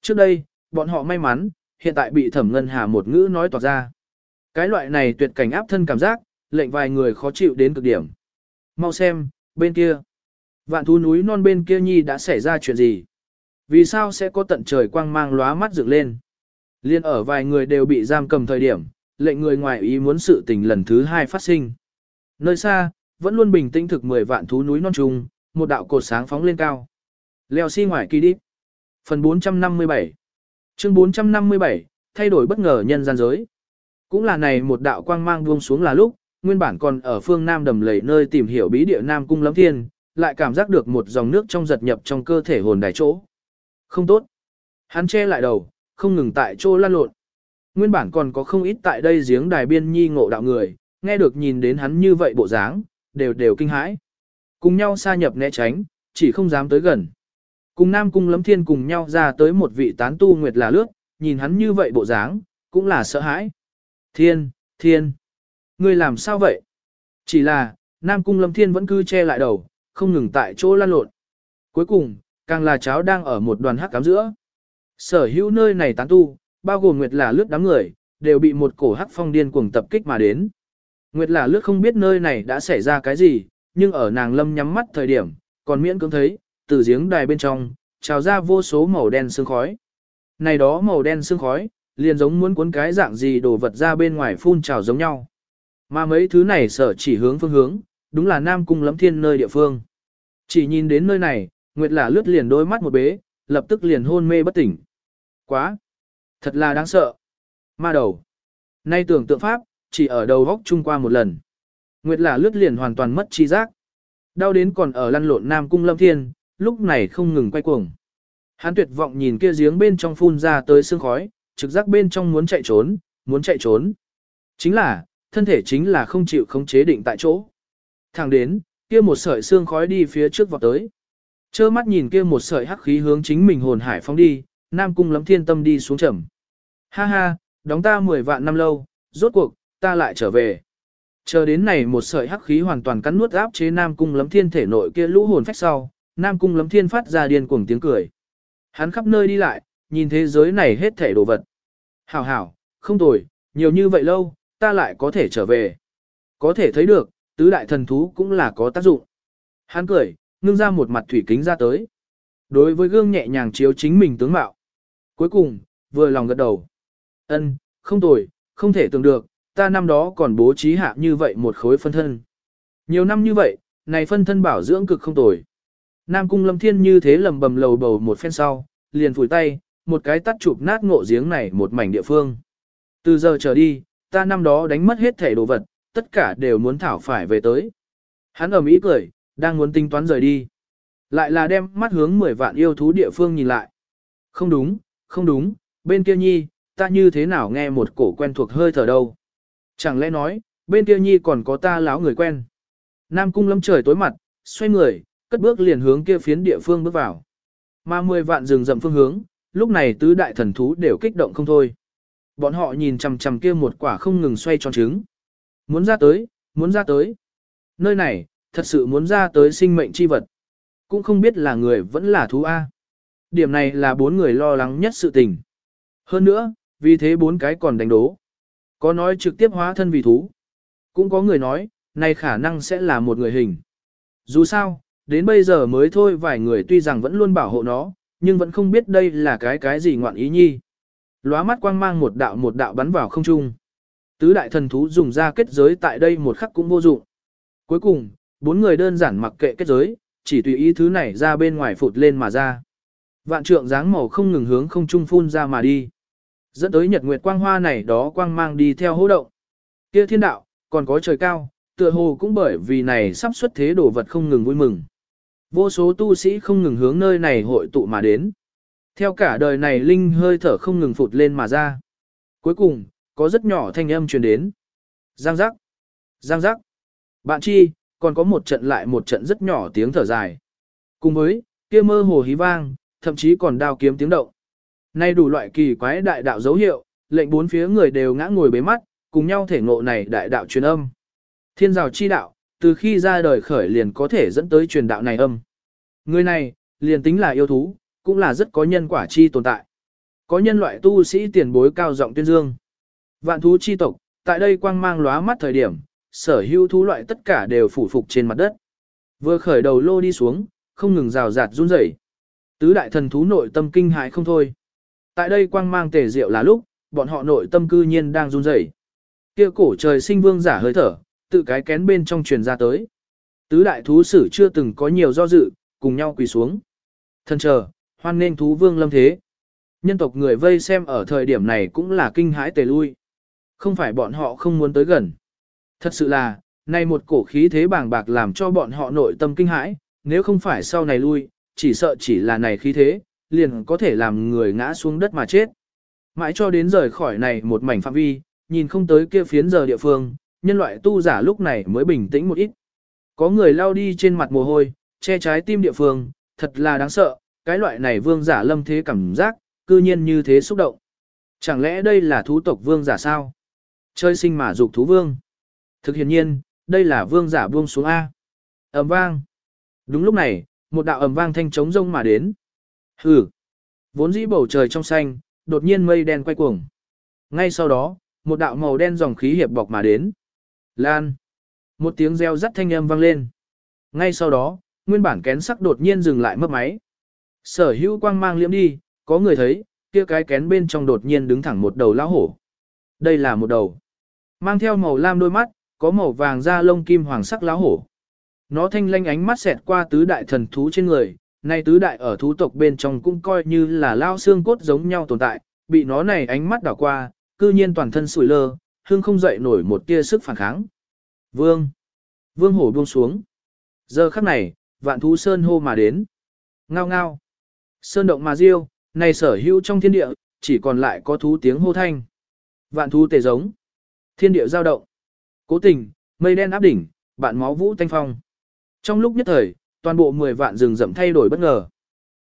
Trước đây, bọn họ may mắn, hiện tại bị thẩm ngân hà một ngữ nói tỏ ra. Cái loại này tuyệt cảnh áp thân cảm giác, lệnh vài người khó chịu đến cực điểm. Mau xem, bên kia. Vạn thú núi non bên kia nhi đã xảy ra chuyện gì? Vì sao sẽ có tận trời quang mang lóa mắt dựng lên? Liên ở vài người đều bị giam cầm thời điểm, lệnh người ngoài ý muốn sự tình lần thứ hai phát sinh. Nơi xa, vẫn luôn bình tĩnh thực 10 vạn thú núi non trùng, một đạo cột sáng phóng lên cao. Leo xi si ngoài kỳ đi. Phần 457 Chương 457, thay đổi bất ngờ nhân gian giới. Cũng là này một đạo quang mang buông xuống là lúc, nguyên bản còn ở phương Nam đầm lầy nơi tìm hiểu bí địa Nam Cung Lâm Thiên, lại cảm giác được một dòng nước trong giật nhập trong cơ thể hồn đài chỗ. Không tốt. Hắn che lại đầu, không ngừng tại chỗ lan lộn. Nguyên bản còn có không ít tại đây giếng đài biên nhi ngộ đạo người, nghe được nhìn đến hắn như vậy bộ dáng, đều đều kinh hãi. Cùng nhau xa nhập né tránh, chỉ không dám tới gần. Cùng Nam Cung Lâm Thiên cùng nhau ra tới một vị tán tu nguyệt là lướt, nhìn hắn như vậy bộ dáng, cũng là sợ hãi. Thiên, thiên, ngươi làm sao vậy? Chỉ là, Nam Cung Lâm Thiên vẫn cứ che lại đầu, không ngừng tại chỗ lan lộn. Cuối cùng, càng là cháo đang ở một đoàn hắc cám giữa. Sở hữu nơi này tán tu, bao gồm Nguyệt là lướt đám người, đều bị một cổ hắc phong điên cuồng tập kích mà đến. Nguyệt là lướt không biết nơi này đã xảy ra cái gì, nhưng ở nàng lâm nhắm mắt thời điểm, còn miễn cưỡng thấy, từ giếng đài bên trong, trào ra vô số màu đen sương khói. Này đó màu đen sương khói, liền giống muốn cuốn cái dạng gì đồ vật ra bên ngoài phun trào giống nhau. Mà mấy thứ này sở chỉ hướng phương hướng, đúng là Nam Cung lẫm thiên nơi địa phương. Chỉ nhìn đến nơi này, Nguyệt là lướt liền đôi mắt một bế, lập tức liền hôn mê bất tỉnh. Quá! Thật là đáng sợ. Ma đầu. Nay tưởng tượng pháp, chỉ ở đầu góc chung qua một lần. Nguyệt là lướt liền hoàn toàn mất chi giác. Đau đến còn ở lăn lộn Nam Cung Lâm Thiên, lúc này không ngừng quay cuồng. Hắn tuyệt vọng nhìn kia giếng bên trong phun ra tới sương khói, trực giác bên trong muốn chạy trốn, muốn chạy trốn. Chính là, thân thể chính là không chịu khống chế định tại chỗ. Thẳng đến, kia một sợi xương khói đi phía trước vọt tới. Chơ mắt nhìn kia một sợi hắc khí hướng chính mình hồn hải phóng đi, Nam Cung lắm thiên tâm đi xuống trầm. Ha ha, đóng ta 10 vạn năm lâu, rốt cuộc, ta lại trở về. Chờ đến này một sợi hắc khí hoàn toàn cắn nuốt áp chế Nam Cung lắm thiên thể nội kia lũ hồn phách sau, Nam Cung lắm thiên phát ra điên cuồng tiếng cười. Hắn khắp nơi đi lại, nhìn thế giới này hết thể đồ vật. Hảo hảo, không tồi, nhiều như vậy lâu, ta lại có thể trở về. Có thể thấy được, tứ đại thần thú cũng là có tác dụng. Hắn cười, ngưng ra một mặt thủy kính ra tới. Đối với gương nhẹ nhàng chiếu chính mình tướng mạo. Cuối cùng, vừa lòng gật đầu. Ân, không tồi, không thể tưởng được, ta năm đó còn bố trí hạ như vậy một khối phân thân. Nhiều năm như vậy, này phân thân bảo dưỡng cực không tồi. Nam cung lâm thiên như thế lầm bầm lầu bầu một phen sau, liền phủi tay, một cái tắt chụp nát ngộ giếng này một mảnh địa phương. Từ giờ trở đi, ta năm đó đánh mất hết thể đồ vật, tất cả đều muốn thảo phải về tới. Hắn ở Mỹ cười, đang muốn tính toán rời đi. Lại là đem mắt hướng 10 vạn yêu thú địa phương nhìn lại. Không đúng, không đúng, bên kia nhi, ta như thế nào nghe một cổ quen thuộc hơi thở đâu. Chẳng lẽ nói, bên kia nhi còn có ta láo người quen. Nam cung lâm trời tối mặt, xoay người, cất bước liền hướng kia phiến địa phương bước vào. Mà 10 vạn rừng rậm phương hướng, lúc này tứ đại thần thú đều kích động không thôi. Bọn họ nhìn chằm chằm kia một quả không ngừng xoay tròn trứng. Muốn ra tới, muốn ra tới. Nơi này, thật sự muốn ra tới sinh mệnh chi vật. Cũng không biết là người vẫn là thú A. Điểm này là bốn người lo lắng nhất sự tình. Hơn nữa, vì thế bốn cái còn đánh đố. Có nói trực tiếp hóa thân vì thú. Cũng có người nói, này khả năng sẽ là một người hình. Dù sao, đến bây giờ mới thôi vài người tuy rằng vẫn luôn bảo hộ nó, nhưng vẫn không biết đây là cái cái gì ngoạn ý nhi. Lóa mắt quang mang một đạo một đạo bắn vào không trung. Tứ đại thần thú dùng ra kết giới tại đây một khắc cũng vô dụng. Cuối cùng, bốn người đơn giản mặc kệ kết giới, chỉ tùy ý thứ này ra bên ngoài phụt lên mà ra. Vạn trượng dáng màu không ngừng hướng không trung phun ra mà đi. Dẫn tới nhật nguyệt quang hoa này đó quang mang đi theo hô động. Kia thiên đạo, còn có trời cao, tựa hồ cũng bởi vì này sắp xuất thế đồ vật không ngừng vui mừng. Vô số tu sĩ không ngừng hướng nơi này hội tụ mà đến. Theo cả đời này linh hơi thở không ngừng phụt lên mà ra. Cuối cùng, có rất nhỏ thanh âm truyền đến. Giang giác. Giang giác. Bạn chi, còn có một trận lại một trận rất nhỏ tiếng thở dài. Cùng với, kia mơ hồ hí vang, thậm chí còn đao kiếm tiếng động. Nay đủ loại kỳ quái đại đạo dấu hiệu, lệnh bốn phía người đều ngã ngồi bế mắt, cùng nhau thể ngộ này đại đạo truyền âm. Thiên rào chi đạo, từ khi ra đời khởi liền có thể dẫn tới truyền đạo này âm. Người này, liền tính là yêu thú, cũng là rất có nhân quả chi tồn tại. Có nhân loại tu sĩ tiền bối cao giọng tuyên dương. Vạn thú chi tộc, tại đây quang mang lóa mắt thời điểm, sở hữu thú loại tất cả đều phủ phục trên mặt đất. Vừa khởi đầu lô đi xuống, không ngừng rào rạt run rẩy. Tứ đại thần thú nội tâm kinh hãi không thôi. Tại đây quang mang tề diệu là lúc, bọn họ nội tâm cư nhiên đang run rẩy. Kia cổ trời sinh vương giả hơi thở, tự cái kén bên trong truyền ra tới. Tứ đại thú sử chưa từng có nhiều do dự, cùng nhau quỳ xuống. thần chờ, hoan nên thú vương lâm thế. Nhân tộc người vây xem ở thời điểm này cũng là kinh hãi tề lui. Không phải bọn họ không muốn tới gần. Thật sự là, nay một cổ khí thế bàng bạc làm cho bọn họ nội tâm kinh hãi, nếu không phải sau này lui, chỉ sợ chỉ là này khí thế, liền có thể làm người ngã xuống đất mà chết. Mãi cho đến rời khỏi này một mảnh phạm vi, nhìn không tới kia phiến giờ địa phương, nhân loại tu giả lúc này mới bình tĩnh một ít. Có người lao đi trên mặt mồ hôi, che trái tim địa phương, thật là đáng sợ, cái loại này vương giả lâm thế cảm giác, cư nhiên như thế xúc động. Chẳng lẽ đây là thú tộc vương giả sao? Chơi sinh mà dục thú vương. Thực hiện nhiên, đây là vương giả buông xuống A. ầm vang. Đúng lúc này, một đạo ầm vang thanh trống rông mà đến. Hừ. Vốn dĩ bầu trời trong xanh, đột nhiên mây đen quay cuồng. Ngay sau đó, một đạo màu đen dòng khí hiệp bọc mà đến. Lan. Một tiếng reo rắt thanh âm vang lên. Ngay sau đó, nguyên bản kén sắc đột nhiên dừng lại mất máy. Sở hữu quang mang liễm đi, có người thấy, kia cái kén bên trong đột nhiên đứng thẳng một đầu lão hổ. Đây là một đầu. Mang theo màu lam đôi mắt, có màu vàng da lông kim hoàng sắc lão hổ. Nó thanh lanh ánh mắt xẹt qua tứ đại thần thú trên người, nay tứ đại ở thú tộc bên trong cũng coi như là lao xương cốt giống nhau tồn tại, bị nó này ánh mắt đảo qua, cư nhiên toàn thân sủi lơ, hương không dậy nổi một tia sức phản kháng. Vương! Vương hổ buông xuống. Giờ khắc này, vạn thú sơn hô mà đến. Ngao ngao! Sơn động mà diêu, này sở hữu trong thiên địa, chỉ còn lại có thú tiếng hô thanh. Vạn thú tề giống. Thiên địa giao động. Cố tình, mây đen áp đỉnh, bạn máu vũ thanh phong. Trong lúc nhất thời, toàn bộ 10 vạn rừng rậm thay đổi bất ngờ.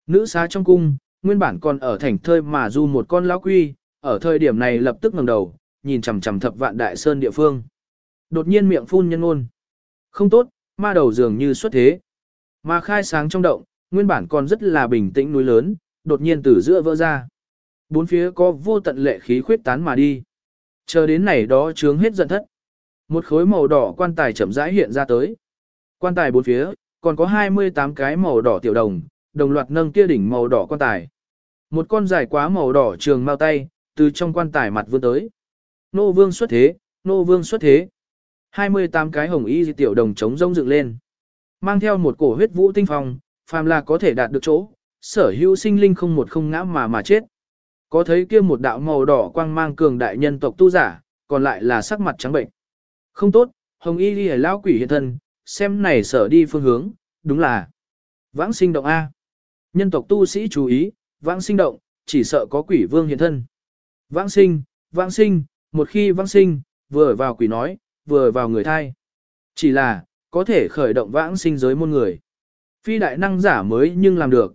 Nữ xá trong cung, nguyên bản còn ở thành thơi mà du một con lão quy, ở thời điểm này lập tức ngẩng đầu, nhìn chằm chằm thập vạn đại sơn địa phương. Đột nhiên miệng phun nhân ngôn. Không tốt, ma đầu dường như xuất thế. Mà khai sáng trong động, nguyên bản còn rất là bình tĩnh núi lớn, đột nhiên từ giữa vỡ ra. Bốn phía có vô tận lệ khí khuyết tán mà đi. Chờ đến này đó trướng hết giận thất. Một khối màu đỏ quan tài chậm rãi hiện ra tới. Quan tài bốn phía, còn có 28 cái màu đỏ tiểu đồng, đồng loạt nâng kia đỉnh màu đỏ quan tài. Một con dài quá màu đỏ trường mau tay, từ trong quan tài mặt vươn tới. Nô vương xuất thế, nô vương xuất thế. 28 cái hồng y tiểu đồng chống rông dựng lên. Mang theo một cổ huyết vũ tinh phong, phàm là có thể đạt được chỗ, sở hữu sinh linh không một không ngã mà mà chết. Có thấy kia một đạo màu đỏ quang mang cường đại nhân tộc tu giả, còn lại là sắc mặt trắng bệnh. Không tốt, hồng y đi lão quỷ hiện thân, xem này sở đi phương hướng, đúng là vãng sinh động A. Nhân tộc tu sĩ chú ý, vãng sinh động, chỉ sợ có quỷ vương hiện thân. Vãng sinh, vãng sinh, một khi vãng sinh, vừa vào quỷ nói, vừa vào người thai. Chỉ là, có thể khởi động vãng sinh giới môn người. Phi đại năng giả mới nhưng làm được.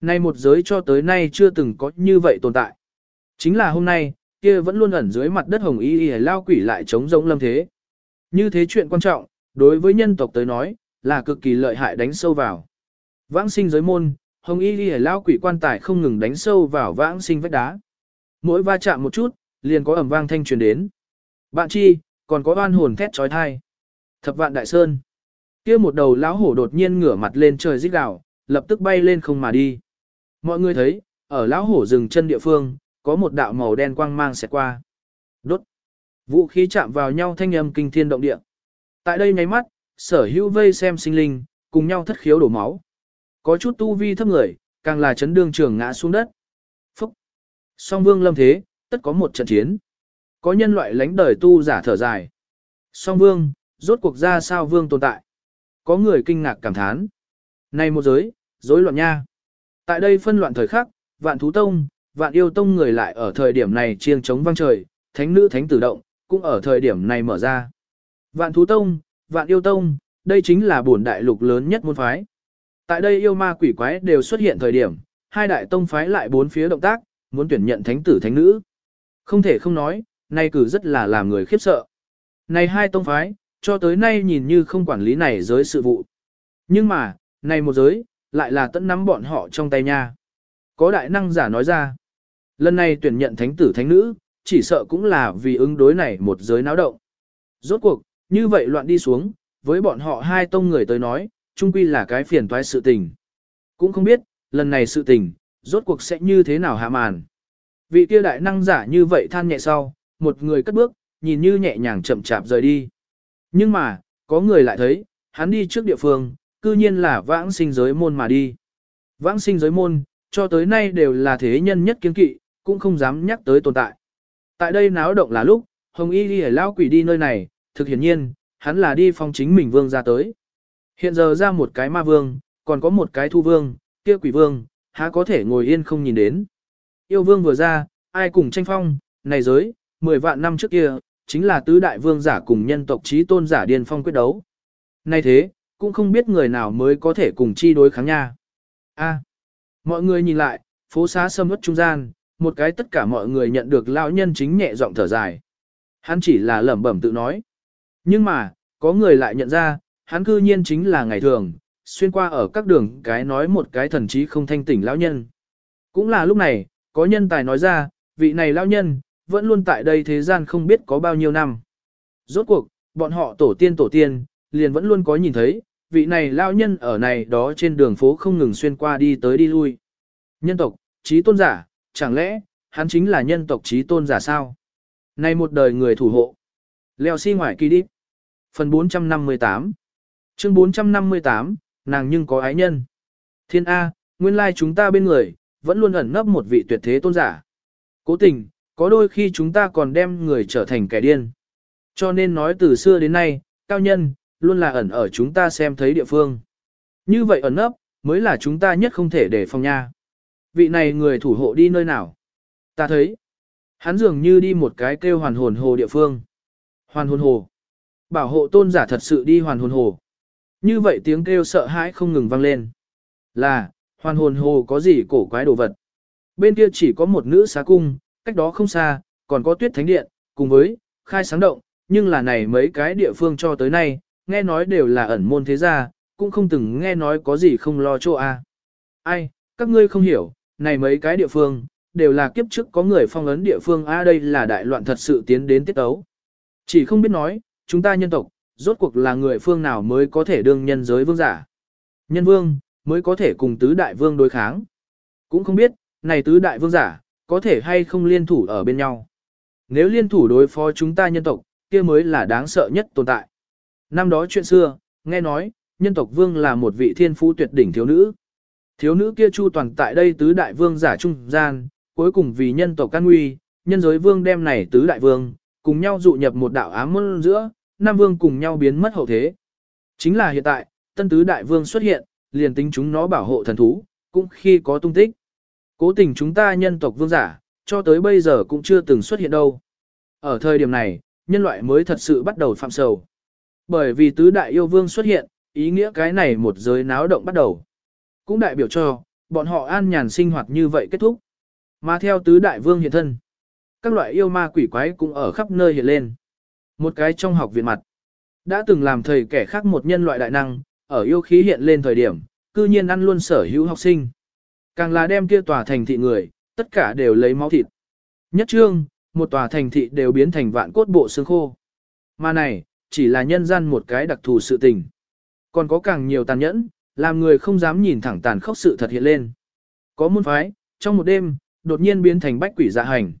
Nay một giới cho tới nay chưa từng có như vậy tồn tại. Chính là hôm nay, kia vẫn luôn ẩn dưới mặt đất hồng y y lao quỷ lại chống giống lâm thế. Như thế chuyện quan trọng, đối với nhân tộc tới nói, là cực kỳ lợi hại đánh sâu vào. Vãng sinh giới môn, hồng y y lao quỷ quan tài không ngừng đánh sâu vào vãng sinh vách đá. Mỗi va chạm một chút, liền có ẩm vang thanh truyền đến. Bạn chi, còn có oan hồn thét trói thai. Thập vạn đại sơn. kia một đầu lão hổ đột nhiên ngửa mặt lên trời rít gào, lập tức bay lên không mà đi. Mọi người thấy, ở lão hổ rừng chân địa phương, có một đạo màu đen quang mang xẹt qua. Đốt. Vũ khí chạm vào nhau thanh âm kinh thiên động địa. Tại đây nháy mắt, sở hữu vây xem sinh linh, cùng nhau thất khiếu đổ máu. Có chút tu vi thấp người, càng là chấn đương trường ngã xuống đất. Phúc. Song vương lâm thế, tất có một trận chiến. Có nhân loại lánh đời tu giả thở dài. Song vương, rốt cuộc ra sao vương tồn tại. Có người kinh ngạc cảm thán. Này một giới, rối loạn nha. Tại đây phân loạn thời khắc, vạn thú tông, vạn yêu tông người lại ở thời điểm này chiêng chống vang trời, thánh nữ thánh tử động, cũng ở thời điểm này mở ra. Vạn Thú Tông, Vạn Yêu Tông, đây chính là bổn đại lục lớn nhất môn phái. Tại đây yêu ma quỷ quái đều xuất hiện thời điểm, hai đại tông phái lại bốn phía động tác, muốn tuyển nhận thánh tử thánh nữ. Không thể không nói, nay cử rất là làm người khiếp sợ. Này hai tông phái, cho tới nay nhìn như không quản lý này giới sự vụ. Nhưng mà, này một giới, lại là tận nắm bọn họ trong tay nha. Có đại năng giả nói ra, lần này tuyển nhận thánh tử thánh nữ, chỉ sợ cũng là vì ứng đối này một giới náo động. Rốt cuộc, như vậy loạn đi xuống, với bọn họ hai tông người tới nói, chung quy là cái phiền toái sự tình. Cũng không biết, lần này sự tình, rốt cuộc sẽ như thế nào hạ màn. Vị kia đại năng giả như vậy than nhẹ sau, một người cất bước, nhìn như nhẹ nhàng chậm chạp rời đi. Nhưng mà, có người lại thấy, hắn đi trước địa phương, cư nhiên là vãng sinh giới môn mà đi. Vãng sinh giới môn, cho tới nay đều là thế nhân nhất kiến kỵ, cũng không dám nhắc tới tồn tại. Tại đây náo động là lúc, Hồng Y đi lao quỷ đi nơi này, thực hiển nhiên, hắn là đi phong chính mình vương ra tới. Hiện giờ ra một cái ma vương, còn có một cái thu vương, kia quỷ vương, há có thể ngồi yên không nhìn đến. Yêu vương vừa ra, ai cùng tranh phong, này giới, 10 vạn năm trước kia, chính là tứ đại vương giả cùng nhân tộc trí tôn giả điên phong quyết đấu. Nay thế, cũng không biết người nào mới có thể cùng chi đối kháng nha. A. mọi người nhìn lại, phố xá sâm ướt trung gian, một cái tất cả mọi người nhận được lão nhân chính nhẹ giọng thở dài. Hắn chỉ là lẩm bẩm tự nói. Nhưng mà, có người lại nhận ra, hắn cư nhiên chính là ngày thường, xuyên qua ở các đường cái nói một cái thần trí không thanh tỉnh lão nhân. Cũng là lúc này, có nhân tài nói ra, vị này lão nhân, vẫn luôn tại đây thế gian không biết có bao nhiêu năm. Rốt cuộc, bọn họ tổ tiên tổ tiên, liền vẫn luôn có nhìn thấy, vị này lao nhân ở này đó trên đường phố không ngừng xuyên qua đi tới đi lui. Nhân tộc, trí tôn giả, chẳng lẽ, hắn chính là nhân tộc trí tôn giả sao? nay một đời người thủ hộ. Leo xi si ngoài kỳ đi. Phần 458 Chương 458, nàng nhưng có ái nhân. Thiên A, nguyên lai chúng ta bên người, vẫn luôn ẩn nấp một vị tuyệt thế tôn giả. Cố tình, có đôi khi chúng ta còn đem người trở thành kẻ điên. Cho nên nói từ xưa đến nay, cao nhân, luôn là ẩn ở chúng ta xem thấy địa phương. Như vậy ẩn nấp, mới là chúng ta nhất không thể để phòng nha. Vị này người thủ hộ đi nơi nào? Ta thấy, hắn dường như đi một cái kêu hoàn hồn hồ địa phương. Hoàn hồn hồ. Bảo hộ tôn giả thật sự đi hoàn hồn hồ. Như vậy tiếng kêu sợ hãi không ngừng vang lên. Là, hoàn hồn hồ có gì cổ quái đồ vật. Bên kia chỉ có một nữ xá cung, cách đó không xa, còn có tuyết thánh điện, cùng với, khai sáng động, nhưng là này mấy cái địa phương cho tới nay, nghe nói đều là ẩn môn thế gia, cũng không từng nghe nói có gì không lo chỗ a. Ai, các ngươi không hiểu, này mấy cái địa phương, đều là kiếp trước có người phong ấn địa phương a đây là đại loạn thật sự tiến đến tiết ấu. Chỉ không biết nói, chúng ta nhân tộc, rốt cuộc là người phương nào mới có thể đương nhân giới vương giả. Nhân vương, mới có thể cùng tứ đại vương đối kháng. Cũng không biết, này tứ đại vương giả, có thể hay không liên thủ ở bên nhau. Nếu liên thủ đối phó chúng ta nhân tộc, kia mới là đáng sợ nhất tồn tại. Năm đó chuyện xưa, nghe nói, nhân tộc vương là một vị thiên phú tuyệt đỉnh thiếu nữ. Thiếu nữ kia chu toàn tại đây tứ đại vương giả trung gian, cuối cùng vì nhân tộc can nguy, nhân giới vương đem này tứ đại vương, cùng nhau dụ nhập một đạo ám môn giữa, Nam Vương cùng nhau biến mất hậu thế. Chính là hiện tại, tân tứ đại vương xuất hiện, liền tính chúng nó bảo hộ thần thú, cũng khi có tung tích. Cố tình chúng ta nhân tộc vương giả, cho tới bây giờ cũng chưa từng xuất hiện đâu. Ở thời điểm này, nhân loại mới thật sự bắt đầu phạm sầu. Bởi vì tứ đại yêu vương xuất hiện, ý nghĩa cái này một giới náo động bắt đầu. Cũng đại biểu cho, bọn họ an nhàn sinh hoạt như vậy kết thúc. Mà theo tứ đại vương hiện thân, các loại yêu ma quỷ quái cũng ở khắp nơi hiện lên. Một cái trong học viện mặt, đã từng làm thầy kẻ khác một nhân loại đại năng, ở yêu khí hiện lên thời điểm, cư nhiên ăn luôn sở hữu học sinh. Càng là đem kia tòa thành thị người, tất cả đều lấy máu thịt. Nhất trương, một tòa thành thị đều biến thành vạn cốt bộ xương khô. Mà này, chỉ là nhân gian một cái đặc thù sự tình. Còn có càng nhiều tàn nhẫn, làm người không dám nhìn thẳng tàn khốc sự thật hiện lên. Có môn phái, trong một đêm, đột nhiên biến thành bách quỷ dạ hành.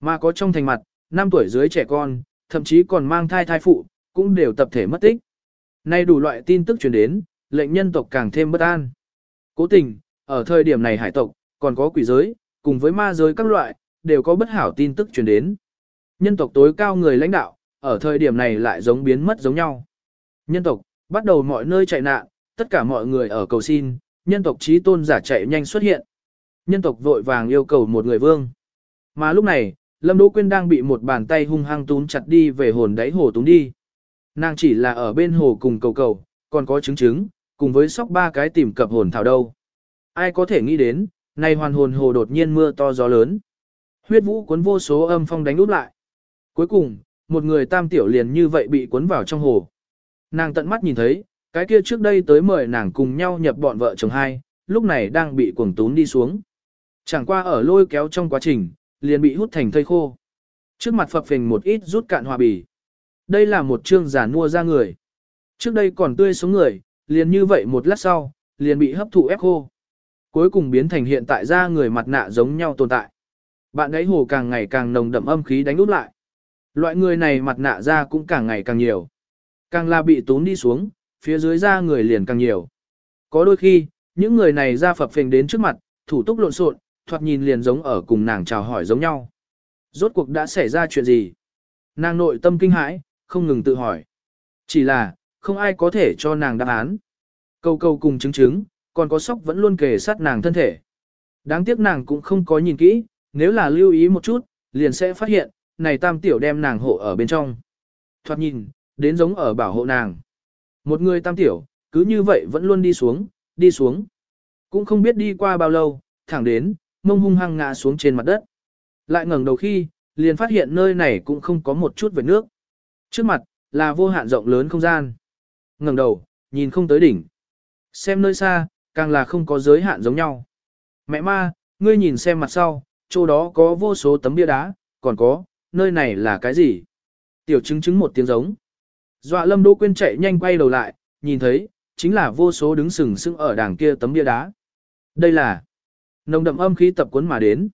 Mà có trong thành mặt, năm tuổi dưới trẻ con, thậm chí còn mang thai thai phụ, cũng đều tập thể mất tích. Nay đủ loại tin tức truyền đến, lệnh nhân tộc càng thêm bất an. Cố tình, ở thời điểm này hải tộc, còn có quỷ giới, cùng với ma giới các loại, đều có bất hảo tin tức truyền đến. Nhân tộc tối cao người lãnh đạo, ở thời điểm này lại giống biến mất giống nhau. Nhân tộc, bắt đầu mọi nơi chạy nạn, tất cả mọi người ở cầu xin, nhân tộc trí tôn giả chạy nhanh xuất hiện. Nhân tộc vội vàng yêu cầu một người vương. Mà lúc này, Lâm Đỗ Quyên đang bị một bàn tay hung hăng túm chặt đi về hồn đáy hồ túm đi. Nàng chỉ là ở bên hồ cùng cầu cầu, còn có trứng trứng, cùng với sóc ba cái tìm cập hồn thảo đâu. Ai có thể nghĩ đến, nay hoàn hồn hồ đột nhiên mưa to gió lớn. Huyết vũ cuốn vô số âm phong đánh úp lại. Cuối cùng, một người tam tiểu liền như vậy bị cuốn vào trong hồ. Nàng tận mắt nhìn thấy, cái kia trước đây tới mời nàng cùng nhau nhập bọn vợ chồng hai, lúc này đang bị cuồng tún đi xuống. Chẳng qua ở lôi kéo trong quá trình, liền bị hút thành thây khô. Trước mặt phập phình một ít rút cạn hòa bì. Đây là một chương giả mua ra người. Trước đây còn tươi sống người, liền như vậy một lát sau, liền bị hấp thụ ép khô. Cuối cùng biến thành hiện tại ra người mặt nạ giống nhau tồn tại. Bạn ấy hồ càng ngày càng nồng đậm âm khí đánh út lại. Loại người này mặt nạ ra cũng càng ngày càng nhiều. Càng là bị tốn đi xuống, phía dưới ra người liền càng nhiều. Có đôi khi, những người này ra phập phình đến trước mặt, thủ túc lộn xộn, thoạt nhìn liền giống ở cùng nàng chào hỏi giống nhau. Rốt cuộc đã xảy ra chuyện gì? Nàng nội tâm kinh hãi, không ngừng tự hỏi. Chỉ là, không ai có thể cho nàng đáp án. Câu câu cùng chứng chứng, còn có sóc vẫn luôn kề sát nàng thân thể. Đáng tiếc nàng cũng không có nhìn kỹ, nếu là lưu ý một chút, liền sẽ phát hiện, này tam tiểu đem nàng hộ ở bên trong. Thoạt nhìn, đến giống ở bảo hộ nàng. Một người tam tiểu, cứ như vậy vẫn luôn đi xuống, đi xuống. Cũng không biết đi qua bao lâu, thẳng đến, mông hung hăng ngã xuống trên mặt đất. Lại ngẩng đầu khi, liền phát hiện nơi này cũng không có một chút vệt nước. Trước mặt, là vô hạn rộng lớn không gian. ngẩng đầu, nhìn không tới đỉnh. Xem nơi xa, càng là không có giới hạn giống nhau. Mẹ ma, ngươi nhìn xem mặt sau, chỗ đó có vô số tấm bia đá, còn có, nơi này là cái gì? Tiểu chứng chứng một tiếng giống. Dọa lâm đỗ Quyên chạy nhanh quay đầu lại, nhìn thấy, chính là vô số đứng sừng sững ở đàng kia tấm bia đá. Đây là nồng đậm âm khí tập cuốn mà đến.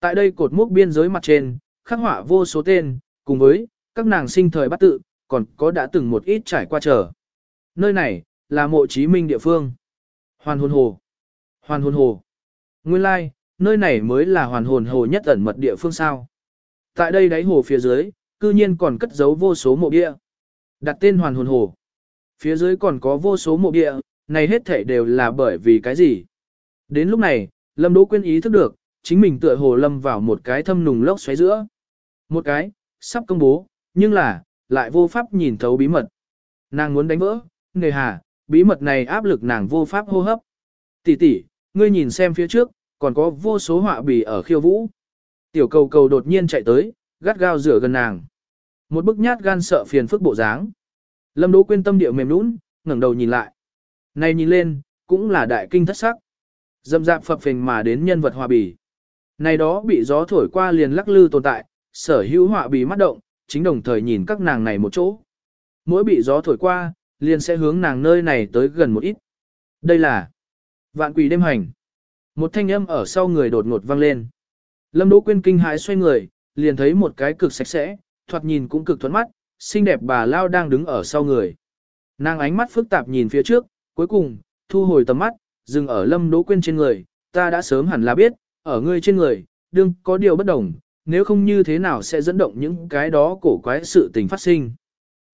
Tại đây cột mốc biên giới mặt trên, khắc họa vô số tên, cùng với các nàng sinh thời bắt tự, còn có đã từng một ít trải qua trở. Nơi này, là mộ chí minh địa phương. Hoàn hồn hồ. Hoàn hồn hồ. Nguyên lai, like, nơi này mới là hoàn hồn hồ nhất ẩn mật địa phương sao. Tại đây đáy hồ phía dưới, cư nhiên còn cất giấu vô số mộ địa. Đặt tên hoàn hồn hồ. Phía dưới còn có vô số mộ địa, này hết thể đều là bởi vì cái gì? Đến lúc này, Lâm Đỗ Quyên ý thức được, chính mình tựa hồ lâm vào một cái thâm nùng lốc xoáy giữa. Một cái, sắp công bố, nhưng là, lại vô pháp nhìn thấu bí mật. Nàng muốn đánh vỡ, nề hà, bí mật này áp lực nàng vô pháp hô hấp. Tỷ tỷ, ngươi nhìn xem phía trước, còn có vô số họa bì ở khiêu vũ. Tiểu cầu cầu đột nhiên chạy tới, gắt gao rửa gần nàng. Một bức nhát gan sợ phiền phức bộ dáng. Lâm Đỗ Quyên tâm điệu mềm nũng, ngẩng đầu nhìn lại. Này nhìn lên, cũng là đại kinh thất sắc. Dâm dạp phập phình mà đến nhân vật hòa bì. Này đó bị gió thổi qua liền lắc lư tồn tại, sở hữu họa bì mắt động, chính đồng thời nhìn các nàng này một chỗ. Mỗi bị gió thổi qua, liền sẽ hướng nàng nơi này tới gần một ít. Đây là vạn quỷ đêm hành. Một thanh âm ở sau người đột ngột vang lên. Lâm Đỗ Quyên kinh hãi xoay người, liền thấy một cái cực sạch sẽ, thoạt nhìn cũng cực thuận mắt, xinh đẹp bà Lao đang đứng ở sau người. Nàng ánh mắt phức tạp nhìn phía trước, cuối cùng, thu hồi tầm mắt, dừng ở Lâm Đỗ Quyên trên người, ta đã sớm hẳn là biết, ở ngươi trên người, đương có điều bất đồng, nếu không như thế nào sẽ dẫn động những cái đó cổ quái sự tình phát sinh.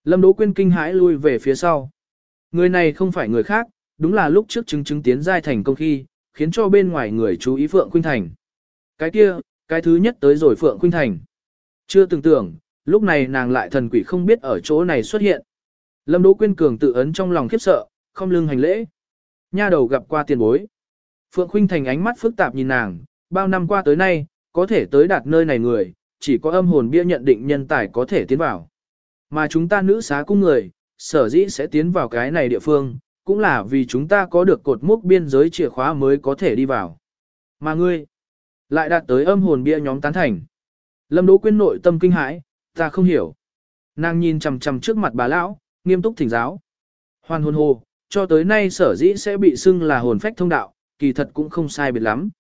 Lâm Đỗ Quyên kinh hãi lui về phía sau. Người này không phải người khác, đúng là lúc trước chứng chứng tiến giai thành công khi, khiến cho bên ngoài người chú ý Phượng Khuynh Thành. Cái kia, cái thứ nhất tới rồi Phượng Khuynh Thành. Chưa từng tưởng, lúc này nàng lại thần quỷ không biết ở chỗ này xuất hiện. Lâm Đỗ Quyên cường tự ấn trong lòng khiếp sợ, không lưng hành lễ. Nha đầu gặp qua tiền bối. Phượng Khuynh Thành ánh mắt phức tạp nhìn nàng, bao năm qua tới nay, có thể tới đạt nơi này người, chỉ có âm hồn bia nhận định nhân tài có thể tiến vào. Mà chúng ta nữ xá cung người, sở dĩ sẽ tiến vào cái này địa phương, cũng là vì chúng ta có được cột mốc biên giới chìa khóa mới có thể đi vào. Mà ngươi, lại đạt tới âm hồn bia nhóm tán thành. Lâm Đỗ Quyên nội tâm kinh hãi, ta không hiểu. Nàng nhìn chằm chằm trước mặt bà lão, nghiêm túc thỉnh giáo. Hoàn hồn hồ, cho tới nay sở dĩ sẽ bị xưng là hồn phách thông đạo, kỳ thật cũng không sai biệt lắm.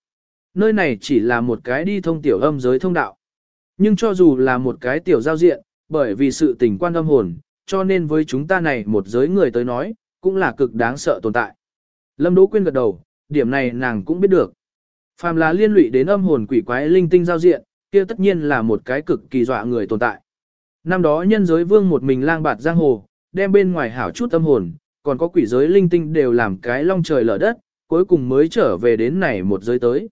Nơi này chỉ là một cái đi thông tiểu âm giới thông đạo. Nhưng cho dù là một cái tiểu giao diện, bởi vì sự tình quan âm hồn, cho nên với chúng ta này một giới người tới nói, cũng là cực đáng sợ tồn tại. Lâm Đỗ Quyên gật đầu, điểm này nàng cũng biết được. Phàm là liên lụy đến âm hồn quỷ quái linh tinh giao diện, kia tất nhiên là một cái cực kỳ dọa người tồn tại. Năm đó nhân giới vương một mình lang bạt giang hồ, đem bên ngoài hảo chút âm hồn, còn có quỷ giới linh tinh đều làm cái long trời lở đất, cuối cùng mới trở về đến này một giới tới.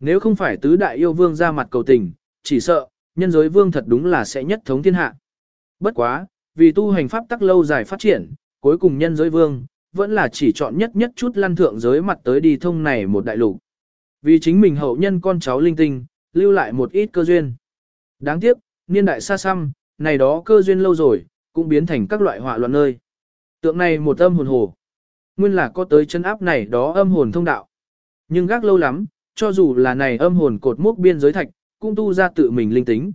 Nếu không phải tứ đại yêu vương ra mặt cầu tình, chỉ sợ, nhân giới vương thật đúng là sẽ nhất thống thiên hạ. Bất quá, vì tu hành pháp tắc lâu dài phát triển, cuối cùng nhân giới vương, vẫn là chỉ chọn nhất nhất chút lăn thượng giới mặt tới đi thông này một đại lục. Vì chính mình hậu nhân con cháu linh tinh, lưu lại một ít cơ duyên. Đáng tiếc, niên đại xa xăm, này đó cơ duyên lâu rồi, cũng biến thành các loại họa loạn nơi. Tượng này một âm hồn hồ. Nguyên là có tới chân áp này đó âm hồn thông đạo. Nhưng gác lâu lắm, cho dù là này âm hồn cột mốc biên giới thạch, cũng tu ra tự mình linh tính.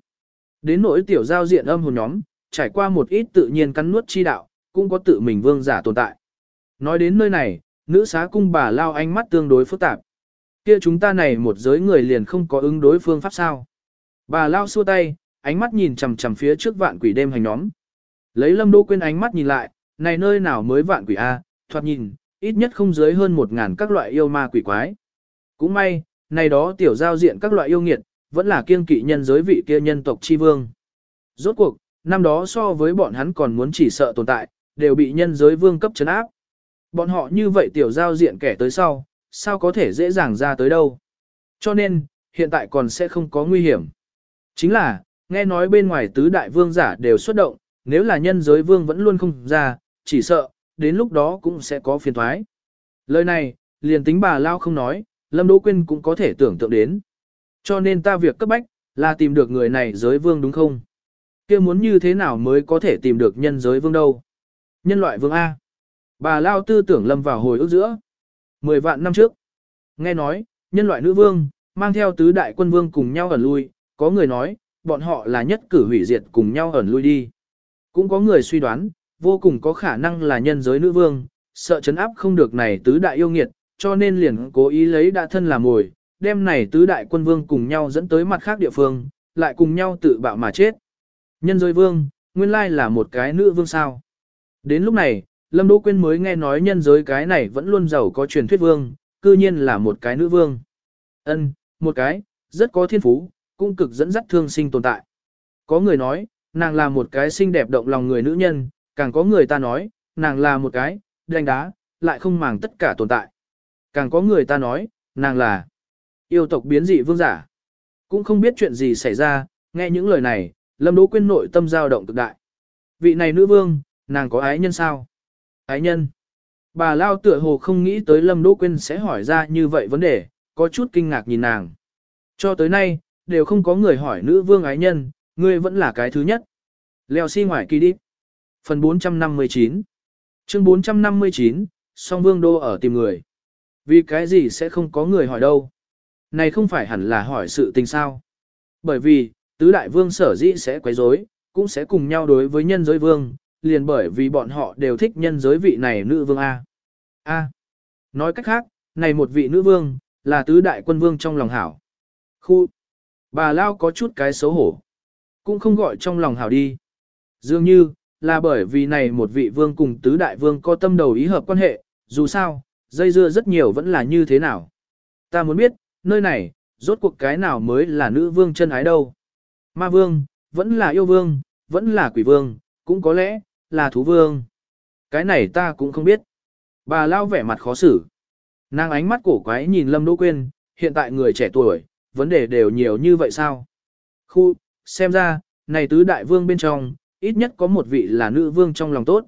Đến nỗi tiểu giao diện âm hồn nhóm, trải qua một ít tự nhiên cắn nuốt chi đạo, cũng có tự mình vương giả tồn tại. Nói đến nơi này, nữ xá cung bà lao ánh mắt tương đối phức tạp. Kia chúng ta này một giới người liền không có ứng đối phương pháp sao. Bà lao xua tay, ánh mắt nhìn chằm chằm phía trước vạn quỷ đêm hành nhóm. Lấy lâm đô quên ánh mắt nhìn lại, này nơi nào mới vạn quỷ A, thoạt nhìn, ít nhất không dưới hơn một ngàn các loại yêu ma quỷ quái. Cũng may, này đó tiểu giao diện các loại yêu nghiệt, vẫn là kiêng kỵ nhân giới vị kia nhân tộc chi vương. Rốt cuộc, năm đó so với bọn hắn còn muốn chỉ sợ tồn tại, đều bị nhân giới vương cấp chấn áp. Bọn họ như vậy tiểu giao diện kẻ tới sau, sao có thể dễ dàng ra tới đâu. Cho nên, hiện tại còn sẽ không có nguy hiểm. Chính là, nghe nói bên ngoài tứ đại vương giả đều xuất động, nếu là nhân giới vương vẫn luôn không ra, chỉ sợ, đến lúc đó cũng sẽ có phiền thoái. Lời này, liền tính bà Lao không nói, Lâm Đỗ Quyên cũng có thể tưởng tượng đến. Cho nên ta việc cấp bách, là tìm được người này giới vương đúng không? kia muốn như thế nào mới có thể tìm được nhân giới vương đâu? Nhân loại vương A. Bà Lao tư tưởng lâm vào hồi ức giữa. Mười vạn năm trước. Nghe nói, nhân loại nữ vương, mang theo tứ đại quân vương cùng nhau ẩn lui, có người nói, bọn họ là nhất cử hủy diệt cùng nhau ẩn lui đi. Cũng có người suy đoán, vô cùng có khả năng là nhân giới nữ vương, sợ chấn áp không được này tứ đại yêu nghiệt, cho nên liền cố ý lấy đã thân làm mồi, đem này tứ đại quân vương cùng nhau dẫn tới mặt khác địa phương, lại cùng nhau tự bạo mà chết. Nhân giới vương, nguyên lai là một cái nữ vương sao. Đến lúc này, Lâm Đỗ Quyên mới nghe nói nhân giới cái này vẫn luôn giàu có truyền thuyết vương, cư nhiên là một cái nữ vương. Ân, một cái, rất có thiên phú, cũng cực dẫn dắt thương sinh tồn tại. Có người nói, nàng là một cái xinh đẹp động lòng người nữ nhân, càng có người ta nói, nàng là một cái, đánh đá, lại không màng tất cả tồn tại. Càng có người ta nói, nàng là yêu tộc biến dị vương giả. Cũng không biết chuyện gì xảy ra, nghe những lời này, Lâm Đỗ Quyên nội tâm dao động cực đại. Vị này nữ vương, nàng có ái nhân sao? Ái nhân. Bà Lao tựa hồ không nghĩ tới Lâm Đỗ Quyên sẽ hỏi ra như vậy vấn đề, có chút kinh ngạc nhìn nàng. Cho tới nay, đều không có người hỏi nữ vương ái nhân, ngươi vẫn là cái thứ nhất. Leo xi si ngoài kỳ đi. Phần 459 Chương 459, song vương đô ở tìm người. Vì cái gì sẽ không có người hỏi đâu? Này không phải hẳn là hỏi sự tình sao? Bởi vì, tứ đại vương sở dĩ sẽ quấy rối, cũng sẽ cùng nhau đối với nhân giới vương, liền bởi vì bọn họ đều thích nhân giới vị này nữ vương A. A. Nói cách khác, này một vị nữ vương, là tứ đại quân vương trong lòng hảo. Khu. Bà Lao có chút cái xấu hổ. Cũng không gọi trong lòng hảo đi. Dường như, là bởi vì này một vị vương cùng tứ đại vương có tâm đầu ý hợp quan hệ, dù sao, dây dưa rất nhiều vẫn là như thế nào. Ta muốn biết, nơi này, rốt cuộc cái nào mới là nữ vương chân ái đâu. Ma vương, vẫn là yêu vương, vẫn là quỷ vương, cũng có lẽ, là thú vương. Cái này ta cũng không biết. Bà lao vẻ mặt khó xử. Nàng ánh mắt cổ quái nhìn Lâm Đỗ Quyên, hiện tại người trẻ tuổi, vấn đề đều nhiều như vậy sao? Khu, xem ra, này tứ đại vương bên trong, ít nhất có một vị là nữ vương trong lòng tốt.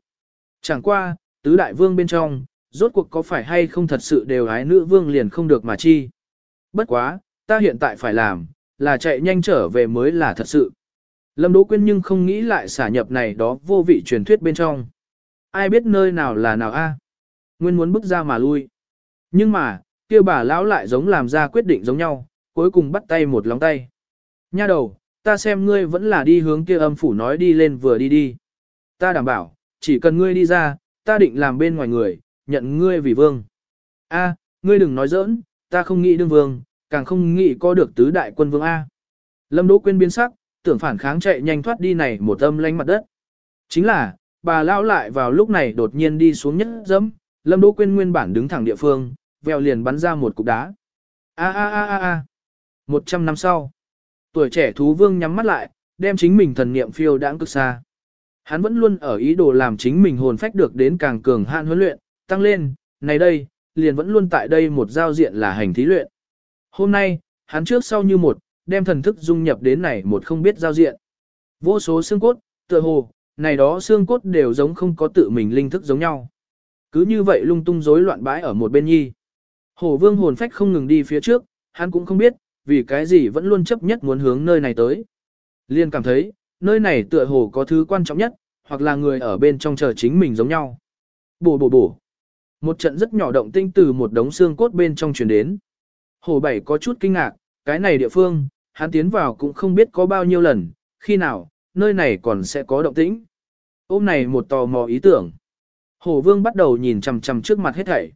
Chẳng qua, tứ đại vương bên trong, rốt cuộc có phải hay không thật sự đều ái nữ vương liền không được mà chi. Bất quá, ta hiện tại phải làm, là chạy nhanh trở về mới là thật sự. Lâm Đỗ Quyên nhưng không nghĩ lại xả nhập này đó vô vị truyền thuyết bên trong. Ai biết nơi nào là nào a? Nguyên muốn bước ra mà lui. Nhưng mà, kia bà lão lại giống làm ra quyết định giống nhau, cuối cùng bắt tay một lóng tay. Nha đầu, ta xem ngươi vẫn là đi hướng kia âm phủ nói đi lên vừa đi đi. Ta đảm bảo, chỉ cần ngươi đi ra, ta định làm bên ngoài người, nhận ngươi vì vương. A, ngươi đừng nói giỡn, ta không nghĩ đương vương, càng không nghĩ có được tứ đại quân vương A. Lâm Đỗ Quyên biến sắc, tưởng phản kháng chạy nhanh thoát đi này một âm lánh mặt đất. Chính là, bà lão lại vào lúc này đột nhiên đi xuống nhất dẫm, Lâm Đỗ Quyên nguyên bản đứng thẳng địa phương, vèo liền bắn ra một cục đá. A a a a a. Một trăm năm sau, tuổi trẻ thú vương nhắm mắt lại, đem chính mình thần niệm phiêu đãng cực xa. Hắn vẫn luôn ở ý đồ làm chính mình hồn phách được đến càng cường hạn huấn luyện, tăng lên, này đây, liền vẫn luôn tại đây một giao diện là hành thí luyện. Hôm nay, hắn trước sau như một, đem thần thức dung nhập đến này một không biết giao diện. Vô số xương cốt, tựa hồ, này đó xương cốt đều giống không có tự mình linh thức giống nhau. Cứ như vậy lung tung rối loạn bãi ở một bên nhi. Hổ vương hồn phách không ngừng đi phía trước, hắn cũng không biết, vì cái gì vẫn luôn chấp nhất muốn hướng nơi này tới. Liên cảm thấy, nơi này tựa hồ có thứ quan trọng nhất, hoặc là người ở bên trong chờ chính mình giống nhau. Bổ bổ bổ. Một trận rất nhỏ động tinh từ một đống xương cốt bên trong truyền đến. Hồ Bảy có chút kinh ngạc, cái này địa phương, hắn tiến vào cũng không biết có bao nhiêu lần, khi nào, nơi này còn sẽ có động tĩnh. Ôm này một tò mò ý tưởng. Hồ Vương bắt đầu nhìn chằm chằm trước mặt hết thảy.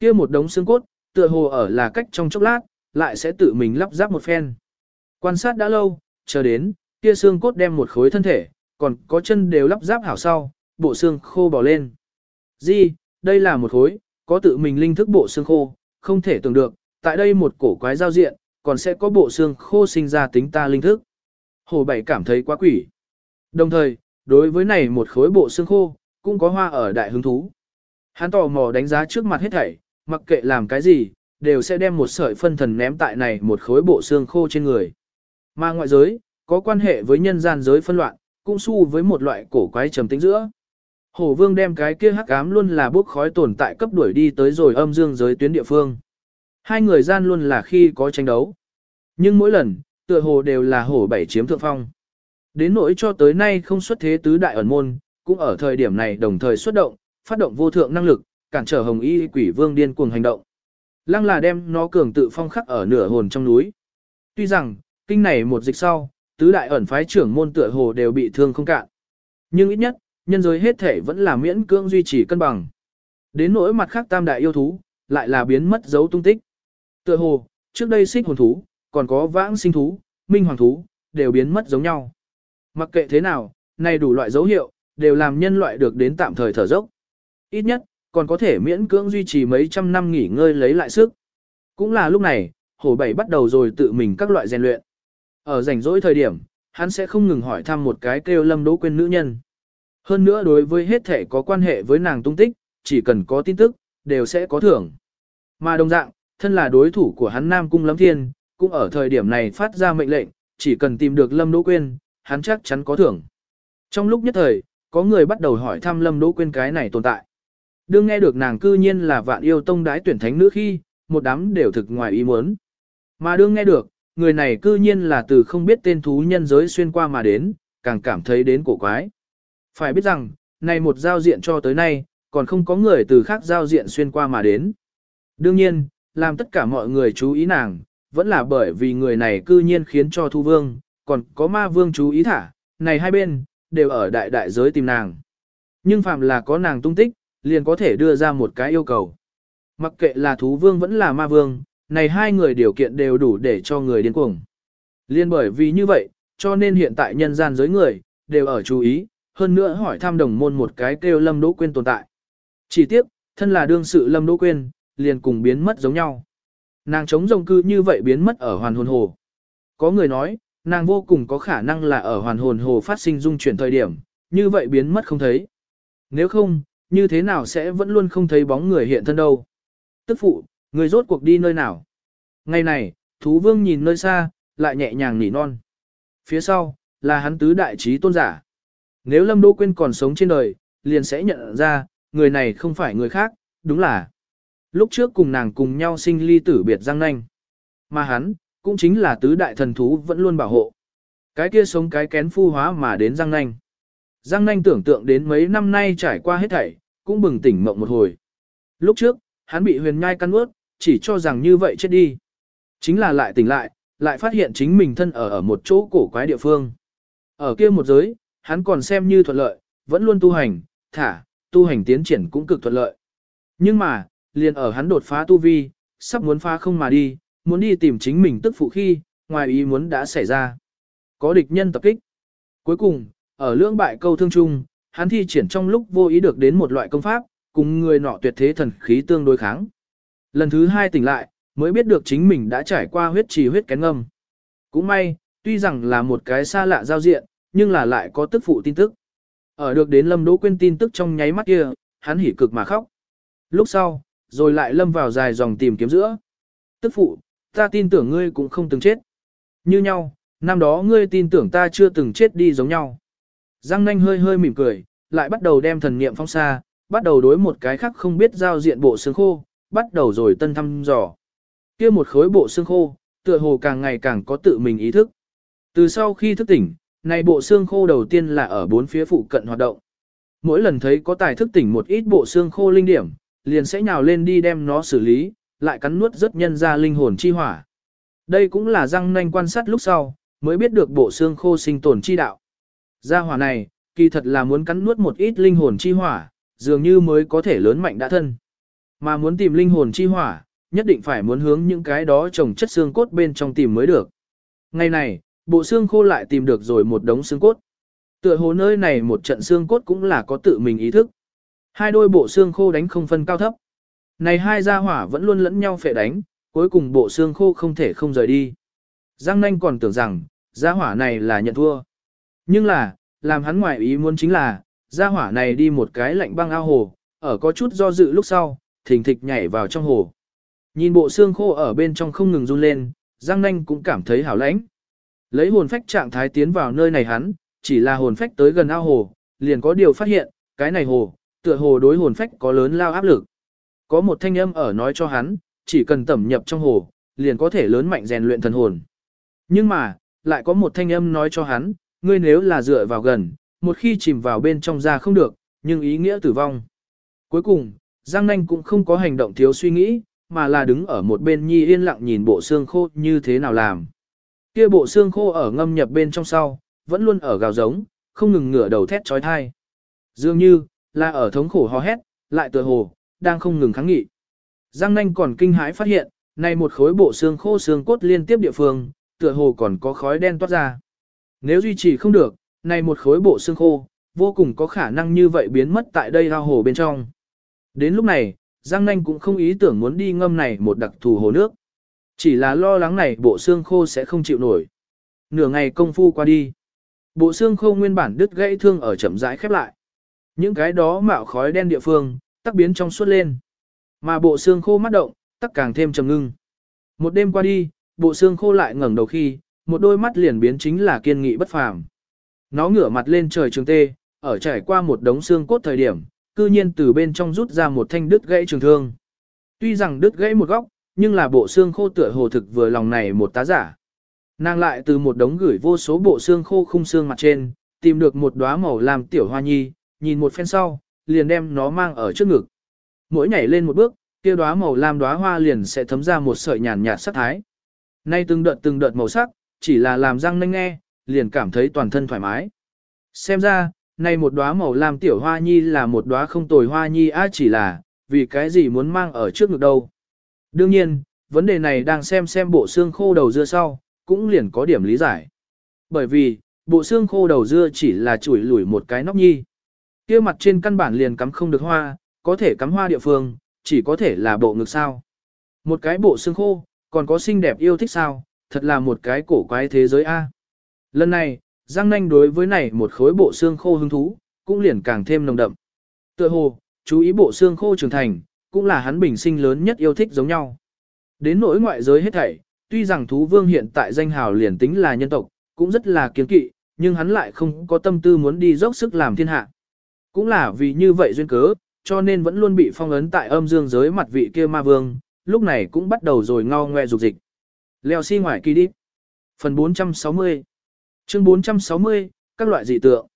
Kia một đống xương cốt, tựa hồ ở là cách trong chốc lát, lại sẽ tự mình lắp ráp một phen. Quan sát đã lâu, chờ đến, kia xương cốt đem một khối thân thể, còn có chân đều lắp ráp hảo sau, bộ xương khô bỏ lên. Di, đây là một khối, có tự mình linh thức bộ xương khô, không thể tưởng được, tại đây một cổ quái giao diện, còn sẽ có bộ xương khô sinh ra tính ta linh thức. Hồ Bảy cảm thấy quá quỷ. Đồng thời, đối với này một khối bộ xương khô, cũng có hoa ở đại hứng thú. Hắn tò mò đánh giá trước mặt hết thảy, mặc kệ làm cái gì, đều sẽ đem một sợi phân thần ném tại này một khối bộ xương khô trên người. Mà ngoại giới, có quan hệ với nhân gian giới phân loạn, cũng su với một loại cổ quái trầm tính giữa. Hổ vương đem cái kia hắc ám luôn là bốc khói tồn tại cấp đuổi đi tới rồi âm dương giới tuyến địa phương. Hai người gian luôn là khi có tranh đấu. Nhưng mỗi lần, tựa hồ đều là hổ bảy chiếm thượng phong. Đến nỗi cho tới nay không xuất thế tứ đại ẩn môn, cũng ở thời điểm này đồng thời xuất động, phát động vô thượng năng lực, cản trở hồng y quỷ vương điên cuồng hành động. Lăng là đem nó cường tự phong khắc ở nửa hồn trong núi. Tuy rằng, kinh này một dịch sau, tứ đại ẩn phái trưởng môn tựa hồ đều bị thương không cạn. Nhưng ít nhất, nhân giới hết thể vẫn là miễn cưỡng duy trì cân bằng. Đến nỗi mặt khác tam đại yêu thú, lại là biến mất dấu tung tích. Tựa hồ, trước đây xích hồn thú, còn có vãng sinh thú, minh hoàng thú, đều biến mất giống nhau. Mặc kệ thế nào, này đủ loại dấu hiệu, đều làm nhân loại được đến tạm thời thở dốc. Ít nhất, còn có thể miễn cưỡng duy trì mấy trăm năm nghỉ ngơi lấy lại sức. Cũng là lúc này, hổ bảy bắt đầu rồi tự mình các loại rèn luyện. Ở rảnh rỗi thời điểm, hắn sẽ không ngừng hỏi thăm một cái kêu lâm đỗ quên nữ nhân. Hơn nữa đối với hết thể có quan hệ với nàng tung tích, chỉ cần có tin tức, đều sẽ có thưởng. Mà đồng dạng, thân là đối thủ của hắn Nam Cung Lâm Thiên, cũng ở thời điểm này phát ra mệnh lệnh, chỉ cần tìm được Lâm Đỗ Quyên, hắn chắc chắn có thưởng. Trong lúc nhất thời, có người bắt đầu hỏi thăm Lâm Đỗ Quyên cái này tồn tại. Đương nghe được nàng cư nhiên là vạn yêu tông đái tuyển thánh nữ khi, một đám đều thực ngoài ý muốn. Mà đương nghe được, người này cư nhiên là từ không biết tên thú nhân giới xuyên qua mà đến, càng cảm thấy đến cổ quái. Phải biết rằng, này một giao diện cho tới nay, còn không có người từ khác giao diện xuyên qua mà đến. Đương nhiên, làm tất cả mọi người chú ý nàng, vẫn là bởi vì người này cư nhiên khiến cho thu vương, còn có ma vương chú ý thả, này hai bên, đều ở đại đại giới tìm nàng. Nhưng phạm là có nàng tung tích, liền có thể đưa ra một cái yêu cầu. Mặc kệ là thú vương vẫn là ma vương, này hai người điều kiện đều đủ để cho người điên cuồng. Liên bởi vì như vậy, cho nên hiện tại nhân gian giới người, đều ở chú ý, hơn nữa hỏi thăm đồng môn một cái kêu Lâm Đỗ Quyên tồn tại. Chỉ tiếc, thân là đương sự Lâm Đỗ Quyên, liền cùng biến mất giống nhau. Nàng chống rồng cư như vậy biến mất ở hoàn hồn hồ. Có người nói, nàng vô cùng có khả năng là ở hoàn hồn hồ phát sinh dung chuyển thời điểm, như vậy biến mất không thấy. Nếu không, như thế nào sẽ vẫn luôn không thấy bóng người hiện thân đâu. Tức phụ, người rốt cuộc đi nơi nào. Ngày này, thú vương nhìn nơi xa, lại nhẹ nhàng nỉ non. Phía sau, là hắn tứ đại trí tôn giả. Nếu Lâm Đỗ Quyên còn sống trên đời, liền sẽ nhận ra, người này không phải người khác, đúng là. Lúc trước cùng nàng cùng nhau sinh ly tử biệt Giang Nanh. Mà hắn, cũng chính là tứ đại thần thú vẫn luôn bảo hộ. Cái kia sống cái kén phu hóa mà đến Giang Nanh. Giang Nanh tưởng tượng đến mấy năm nay trải qua hết thảy, cũng bừng tỉnh mộng một hồi. Lúc trước, hắn bị huyền nhai căn ướt, chỉ cho rằng như vậy chết đi. Chính là lại tỉnh lại, lại phát hiện chính mình thân ở ở một chỗ cổ quái địa phương. Ở kia một giới, hắn còn xem như thuận lợi, vẫn luôn tu hành, thả, tu hành tiến triển cũng cực thuận lợi. Nhưng mà, liền ở hắn đột phá tu vi, sắp muốn phá không mà đi, muốn đi tìm chính mình tức phụ khi, ngoài ý muốn đã xảy ra. Có địch nhân tập kích. Cuối cùng, ở lưỡng bại câu thương chung, hắn thi triển trong lúc vô ý được đến một loại công pháp, cùng người nọ tuyệt thế thần khí tương đối kháng. Lần thứ hai tỉnh lại, mới biết được chính mình đã trải qua huyết trì huyết kén ngâm. Cũng may, tuy rằng là một cái xa lạ giao diện, nhưng là lại có tức phụ tin tức. Ở được đến Lâm Đỗ Quyên tin tức trong nháy mắt kia, hắn hỉ cực mà khóc. Lúc sau, rồi lại lâm vào dài dòng tìm kiếm giữa. Tức phụ, ta tin tưởng ngươi cũng không từng chết. Như nhau, năm đó ngươi tin tưởng ta chưa từng chết đi giống nhau. Giang nanh hơi hơi mỉm cười, lại bắt đầu đem thần niệm phong xa, bắt đầu đối một cái khác không biết giao diện bộ xương khô, bắt đầu rồi tân thăm dò. kia một khối bộ xương khô, tựa hồ càng ngày càng có tự mình ý thức. Từ sau khi thức tỉnh, này bộ xương khô đầu tiên là ở bốn phía phụ cận hoạt động. Mỗi lần thấy có tài thức tỉnh một ít bộ xương khô linh điểm, liền sẽ nhào lên đi đem nó xử lý, lại cắn nuốt rất nhân ra linh hồn chi hỏa. Đây cũng là răng nanh quan sát lúc sau, mới biết được bộ xương khô sinh tồn chi đạo. Gia hỏa này, kỳ thật là muốn cắn nuốt một ít linh hồn chi hỏa, dường như mới có thể lớn mạnh đã thân. Mà muốn tìm linh hồn chi hỏa, nhất định phải muốn hướng những cái đó trồng chất xương cốt bên trong tìm mới được. Ngày này, bộ xương khô lại tìm được rồi một đống xương cốt. Tựa hồ nơi này một trận xương cốt cũng là có tự mình ý thức. Hai đôi bộ xương khô đánh không phân cao thấp. Này hai gia hỏa vẫn luôn lẫn nhau phệ đánh, cuối cùng bộ xương khô không thể không rời đi. Giang nanh còn tưởng rằng, gia hỏa này là nhận thua. Nhưng là, làm hắn ngoại ý muốn chính là, gia hỏa này đi một cái lạnh băng ao hồ, ở có chút do dự lúc sau, thình thịch nhảy vào trong hồ. Nhìn bộ xương khô ở bên trong không ngừng run lên, Giang Nanh cũng cảm thấy hảo lãnh. Lấy hồn phách trạng thái tiến vào nơi này hắn, chỉ là hồn phách tới gần ao hồ, liền có điều phát hiện, cái này hồ, tựa hồ đối hồn phách có lớn lao áp lực. Có một thanh âm ở nói cho hắn, chỉ cần tẩm nhập trong hồ, liền có thể lớn mạnh rèn luyện thần hồn. Nhưng mà, lại có một thanh âm nói cho hắn, ngươi nếu là dựa vào gần, một khi chìm vào bên trong ra không được, nhưng ý nghĩa tử vong. Cuối cùng, Giang Nanh cũng không có hành động thiếu suy nghĩ, mà là đứng ở một bên nhi yên lặng nhìn bộ xương khô như thế nào làm. Kia bộ xương khô ở ngâm nhập bên trong sau, vẫn luôn ở gào giống, không ngừng ngửa đầu thét trói thai. Dường như, là ở thống khổ hò hét, lại tựa hồ, đang không ngừng kháng nghị. Giang nanh còn kinh hãi phát hiện, này một khối bộ xương khô xương cốt liên tiếp địa phương, tựa hồ còn có khói đen toát ra. Nếu duy trì không được, này một khối bộ xương khô, vô cùng có khả năng như vậy biến mất tại đây ao hồ bên trong. Đến lúc này, Giang Nanh cũng không ý tưởng muốn đi ngâm này một đặc thù hồ nước. Chỉ là lo lắng này bộ xương khô sẽ không chịu nổi. Nửa ngày công phu qua đi. Bộ xương khô nguyên bản đứt gãy thương ở chậm rãi khép lại. Những cái đó mạo khói đen địa phương, tắc biến trong suốt lên. Mà bộ xương khô mắt động, tắc càng thêm trầm ngưng. Một đêm qua đi, bộ xương khô lại ngẩng đầu khi, một đôi mắt liền biến chính là kiên nghị bất phàm. Nó ngửa mặt lên trời trường tê, ở trải qua một đống xương cốt thời điểm, cư nhiên từ bên trong rút ra một thanh đứt gãy trường thương. Tuy rằng đứt gãy một góc, nhưng là bộ xương khô tựa hồ thực vừa lòng này một tá giả. Nàng lại từ một đống gửi vô số bộ xương khô khung xương mặt trên, tìm được một đóa màu làm tiểu hoa nhi, nhìn một phen sau, liền đem nó mang ở trước ngực. Mỗi nhảy lên một bước, kia đóa màu lam đóa hoa liền sẽ thấm ra một sợi nhàn nhạt sắc thái. Nay từng đợt từng đợt màu sắc, chỉ là làm răng nanh nghe, liền cảm thấy toàn thân thoải mái. Xem ra, nay một đóa màu lam tiểu hoa nhi là một đóa không tồi hoa nhi á chỉ là, vì cái gì muốn mang ở trước ngực đâu. Đương nhiên, vấn đề này đang xem xem bộ xương khô đầu dưa sau, cũng liền có điểm lý giải. Bởi vì, bộ xương khô đầu dưa chỉ là chuỗi lủi một cái nóc nhi kia mặt trên căn bản liền cắm không được hoa, có thể cắm hoa địa phương, chỉ có thể là bộ ngực sao. Một cái bộ xương khô, còn có xinh đẹp yêu thích sao, thật là một cái cổ quái thế giới A. Lần này, Giang Nanh đối với này một khối bộ xương khô hứng thú, cũng liền càng thêm nồng đậm. Tựa hồ, chú ý bộ xương khô trưởng thành, cũng là hắn bình sinh lớn nhất yêu thích giống nhau. Đến nỗi ngoại giới hết thảy, tuy rằng thú vương hiện tại danh hào liền tính là nhân tộc, cũng rất là kiến kỵ, nhưng hắn lại không có tâm tư muốn đi dốc sức làm thiên hạ. Cũng là vì như vậy duyên cớ, cho nên vẫn luôn bị phong ấn tại âm dương giới mặt vị kia ma vương, lúc này cũng bắt đầu rồi ngao ngoe dục dịch. Leo xi si ngoài kỳ đi. Phần 460 Chương 460, các loại dị tượng.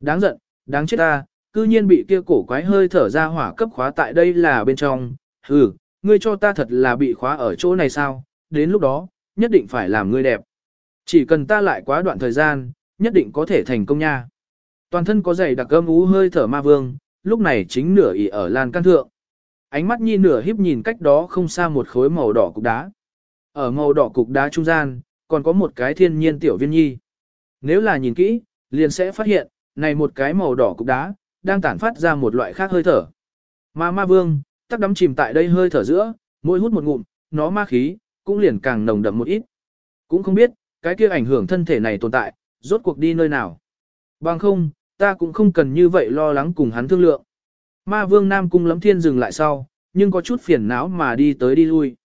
Đáng giận, đáng chết ta, cư nhiên bị kia cổ quái hơi thở ra hỏa cấp khóa tại đây là bên trong. Hừ, ngươi cho ta thật là bị khóa ở chỗ này sao, đến lúc đó, nhất định phải làm ngươi đẹp. Chỉ cần ta lại quá đoạn thời gian, nhất định có thể thành công nha. Toàn thân có dày đặc âm ú hơi thở ma vương, lúc này chính nửa ỉ ở lan can thượng. Ánh mắt nhi nửa híp nhìn cách đó không xa một khối màu đỏ cục đá. Ở màu đỏ cục đá trung gian, còn có một cái thiên nhiên tiểu viên nhi. Nếu là nhìn kỹ, liền sẽ phát hiện, này một cái màu đỏ cục đá, đang tản phát ra một loại khác hơi thở. Ma ma vương, tắc đắm chìm tại đây hơi thở giữa, mỗi hút một ngụm, nó ma khí, cũng liền càng nồng đậm một ít. Cũng không biết, cái kia ảnh hưởng thân thể này tồn tại, rốt cuộc đi nơi nào. Bằng không, ta cũng không cần như vậy lo lắng cùng hắn thương lượng. Ma vương Nam Cung lấm thiên dừng lại sau, nhưng có chút phiền não mà đi tới đi lui.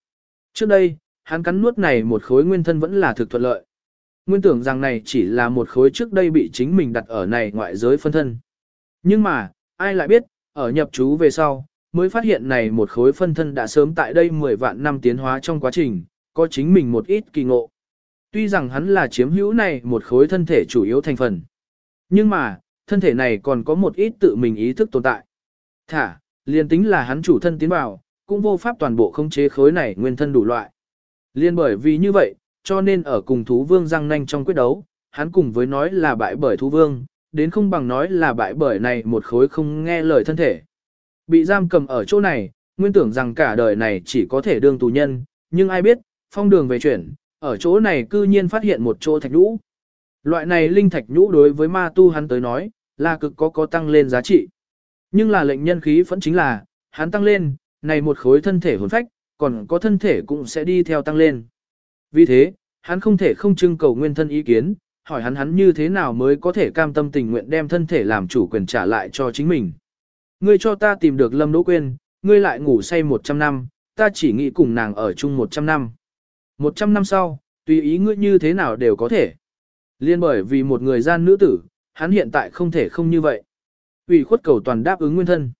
Trước đây, hắn cắn nuốt này một khối nguyên thân vẫn là thực thuận lợi. nguyên tưởng rằng này chỉ là một khối trước đây bị chính mình đặt ở này ngoại giới phân thân. Nhưng mà, ai lại biết, ở nhập chú về sau, mới phát hiện này một khối phân thân đã sớm tại đây 10 vạn năm tiến hóa trong quá trình, có chính mình một ít kỳ ngộ. Tuy rằng hắn là chiếm hữu này một khối thân thể chủ yếu thành phần. Nhưng mà, thân thể này còn có một ít tự mình ý thức tồn tại. Thả, liền tính là hắn chủ thân tiến vào, cũng vô pháp toàn bộ không chế khối này nguyên thân đủ loại. Liên bởi vì như vậy, cho nên ở cùng thú vương răng nanh trong quyết đấu, hắn cùng với nói là bại bởi thú vương, đến không bằng nói là bại bởi này một khối không nghe lời thân thể. Bị giam cầm ở chỗ này, nguyên tưởng rằng cả đời này chỉ có thể đương tù nhân, nhưng ai biết, phong đường về chuyển, ở chỗ này cư nhiên phát hiện một chỗ thạch đũ. Loại này linh thạch nhũ đối với ma tu hắn tới nói, là cực có có tăng lên giá trị. Nhưng là lệnh nhân khí vẫn chính là, hắn tăng lên, này một khối thân thể hồn phách, còn có thân thể cũng sẽ đi theo tăng lên. Vì thế, hắn không thể không trưng cầu nguyên thân ý kiến, hỏi hắn hắn như thế nào mới có thể cam tâm tình nguyện đem thân thể làm chủ quyền trả lại cho chính mình. Ngươi cho ta tìm được Lâm Đỗ Quyên, ngươi lại ngủ say 100 năm, ta chỉ nghĩ cùng nàng ở chung 100 năm. 100 năm sau, tùy ý ngươi như thế nào đều có thể. Liên bởi vì một người gian nữ tử, hắn hiện tại không thể không như vậy. Ủy khuất cầu toàn đáp ứng nguyên thân.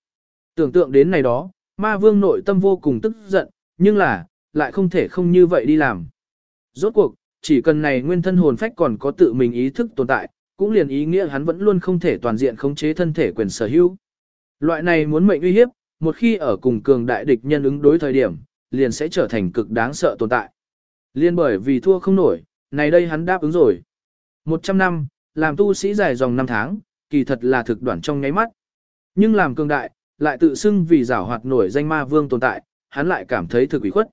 Tưởng tượng đến này đó, ma vương nội tâm vô cùng tức giận, nhưng là, lại không thể không như vậy đi làm. Rốt cuộc, chỉ cần này nguyên thân hồn phách còn có tự mình ý thức tồn tại, cũng liền ý nghĩa hắn vẫn luôn không thể toàn diện khống chế thân thể quyền sở hữu. Loại này muốn mệnh uy hiếp, một khi ở cùng cường đại địch nhân ứng đối thời điểm, liền sẽ trở thành cực đáng sợ tồn tại. Liên bởi vì thua không nổi, này đây hắn đáp ứng rồi. 100 năm, làm tu sĩ dài dòng năm tháng, kỳ thật là thực đoạn trong nháy mắt. Nhưng làm cường đại, lại tự xưng vì giảo hoạt nổi danh ma vương tồn tại, hắn lại cảm thấy thực ủy khuất.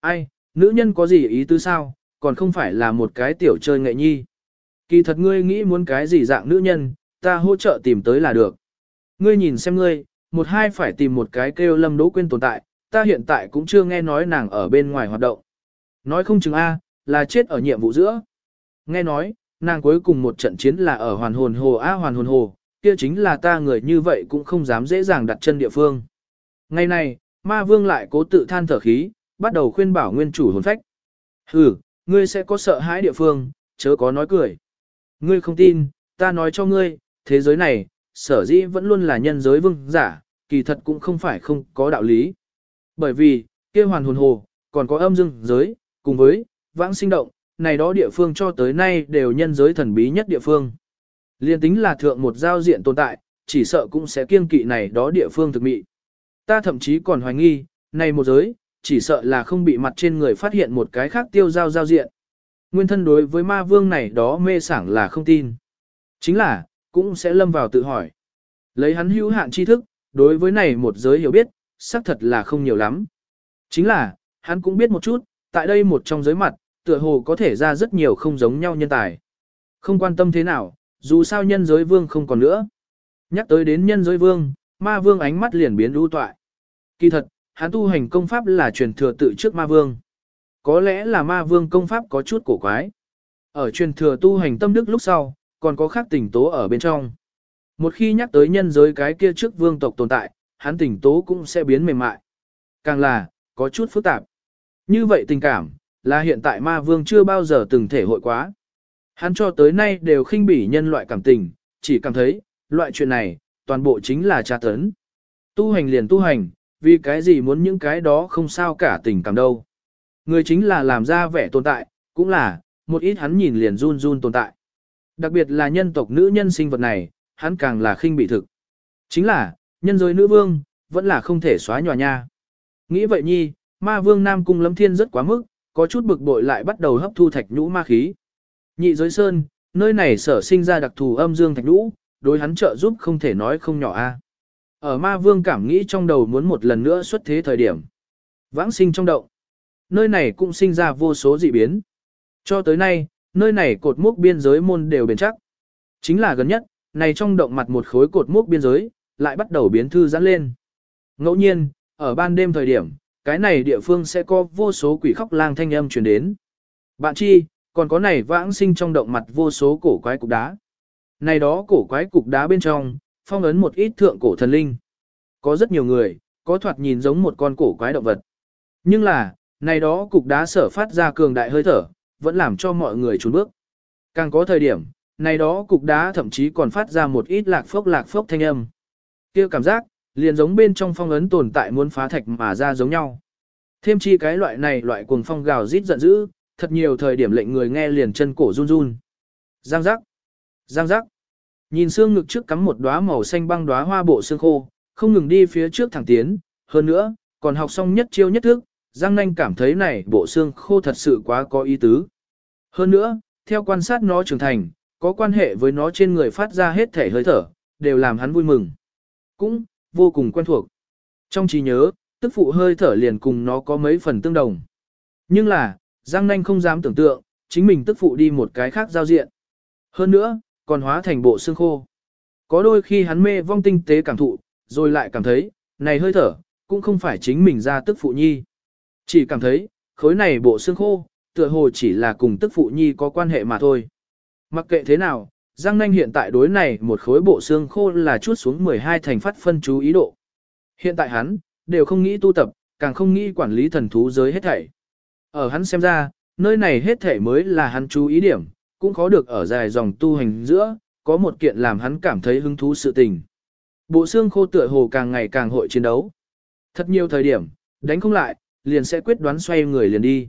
Ai, nữ nhân có gì ý tứ sao, còn không phải là một cái tiểu chơi nghệ nhi. Kỳ thật ngươi nghĩ muốn cái gì dạng nữ nhân, ta hỗ trợ tìm tới là được. Ngươi nhìn xem ngươi, một hai phải tìm một cái kêu lâm đỗ quên tồn tại, ta hiện tại cũng chưa nghe nói nàng ở bên ngoài hoạt động. Nói không chừng A, là chết ở nhiệm vụ giữa. Nghe nói, nàng cuối cùng một trận chiến là ở hoàn hồn hồ A hoàn hồn hồ, kia chính là ta người như vậy cũng không dám dễ dàng đặt chân địa phương. Ngày này, ma vương lại cố tự than thở khí, bắt đầu khuyên bảo nguyên chủ hồn phách. Ừ, ngươi sẽ có sợ hãi địa phương, chớ có nói cười. Ngươi không tin, ta nói cho ngươi, thế giới này, sở dĩ vẫn luôn là nhân giới vương giả, kỳ thật cũng không phải không có đạo lý. Bởi vì, kia hoàn hồn hồ, còn có âm dương giới, cùng với, vãng sinh động, này đó địa phương cho tới nay đều nhân giới thần bí nhất địa phương. Liên tính là thượng một giao diện tồn tại, chỉ sợ cũng sẽ kiêng kỵ này đó địa phương thực mị. Ta thậm chí còn hoài nghi, này một giới, chỉ sợ là không bị mặt trên người phát hiện một cái khác tiêu giao giao diện. Nguyên thân đối với ma vương này đó mê sảng là không tin. Chính là, cũng sẽ lâm vào tự hỏi. Lấy hắn hữu hạn tri thức, đối với này một giới hiểu biết, xác thật là không nhiều lắm. Chính là, hắn cũng biết một chút, tại đây một trong giới mặt, tựa hồ có thể ra rất nhiều không giống nhau nhân tài. Không quan tâm thế nào, dù sao nhân giới vương không còn nữa. Nhắc tới đến nhân giới vương, ma vương ánh mắt liền biến lưu toại. Kỳ thật, hắn tu hành công pháp là truyền thừa tự trước ma vương. Có lẽ là ma vương công pháp có chút cổ quái. Ở truyền thừa tu hành tâm đức lúc sau, còn có khác tình tố ở bên trong. Một khi nhắc tới nhân giới cái kia trước vương tộc tồn tại, hắn tình tố cũng sẽ biến mềm mại. Càng là, có chút phức tạp. Như vậy tình cảm, là hiện tại ma vương chưa bao giờ từng thể hội quá. Hắn cho tới nay đều khinh bỉ nhân loại cảm tình, chỉ cảm thấy, loại chuyện này, toàn bộ chính là tra tấn. Tu hành liền tu hành, vì cái gì muốn những cái đó không sao cả tình cảm đâu. Người chính là làm ra vẻ tồn tại, cũng là, một ít hắn nhìn liền run run tồn tại. Đặc biệt là nhân tộc nữ nhân sinh vật này, hắn càng là khinh bị thực. Chính là, nhân giới nữ vương, vẫn là không thể xóa nhòa nha. Nghĩ vậy nhi, ma vương nam cung lâm thiên rất quá mức, có chút bực bội lại bắt đầu hấp thu thạch nhũ ma khí. Nhị giới sơn, nơi này sở sinh ra đặc thù âm dương thạch nhũ, đối hắn trợ giúp không thể nói không nhỏ a. Ở ma vương cảm nghĩ trong đầu muốn một lần nữa xuất thế thời điểm. Vãng sinh trong động. Nơi này cũng sinh ra vô số dị biến. Cho tới nay, nơi này cột mốc biên giới môn đều bền chắc. Chính là gần nhất, này trong động mặt một khối cột mốc biên giới, lại bắt đầu biến thư giãn lên. Ngẫu nhiên, ở ban đêm thời điểm, cái này địa phương sẽ có vô số quỷ khóc lang thanh âm truyền đến. Bạn chi, còn có này vãng sinh trong động mặt vô số cổ quái cục đá. Này đó cổ quái cục đá bên trong, phong ấn một ít thượng cổ thần linh. Có rất nhiều người, có thoạt nhìn giống một con cổ quái động vật. Nhưng là, này đó cục đá sở phát ra cường đại hơi thở, vẫn làm cho mọi người trốn bước. Càng có thời điểm, này đó cục đá thậm chí còn phát ra một ít lạc phốc lạc phốc thanh âm. kia cảm giác, liền giống bên trong phong ấn tồn tại muốn phá thạch mà ra giống nhau. Thêm chi cái loại này loại cuồng phong gào rít giận dữ, thật nhiều thời điểm lệnh người nghe liền chân cổ run run. Giang giác, giang giác. Nhìn xương ngực trước cắm một đóa màu xanh băng đóa hoa bộ xương khô, không ngừng đi phía trước thẳng tiến, hơn nữa, còn học xong nhất chiêu nhất thức, Giang Nanh cảm thấy này bộ xương khô thật sự quá có ý tứ. Hơn nữa, theo quan sát nó trưởng thành, có quan hệ với nó trên người phát ra hết thể hơi thở, đều làm hắn vui mừng. Cũng, vô cùng quen thuộc. Trong trí nhớ, tức phụ hơi thở liền cùng nó có mấy phần tương đồng. Nhưng là, Giang Nanh không dám tưởng tượng, chính mình tức phụ đi một cái khác giao diện. Hơn nữa, còn hóa thành bộ xương khô. Có đôi khi hắn mê vong tinh tế cảm thụ, rồi lại cảm thấy, này hơi thở, cũng không phải chính mình ra tức phụ nhi. Chỉ cảm thấy, khối này bộ xương khô, tựa hồ chỉ là cùng tức phụ nhi có quan hệ mà thôi. Mặc kệ thế nào, Giang Nanh hiện tại đối này một khối bộ xương khô là chút xuống 12 thành phát phân chú ý độ. Hiện tại hắn, đều không nghĩ tu tập, càng không nghĩ quản lý thần thú giới hết thảy. Ở hắn xem ra, nơi này hết thảy mới là hắn chú ý điểm, cũng khó được ở dài dòng tu hành giữa, có một kiện làm hắn cảm thấy hứng thú sự tình. Bộ xương khô tựa hồ càng ngày càng hội chiến đấu. Thật nhiều thời điểm, đánh không lại, liền sẽ quyết đoán xoay người liền đi.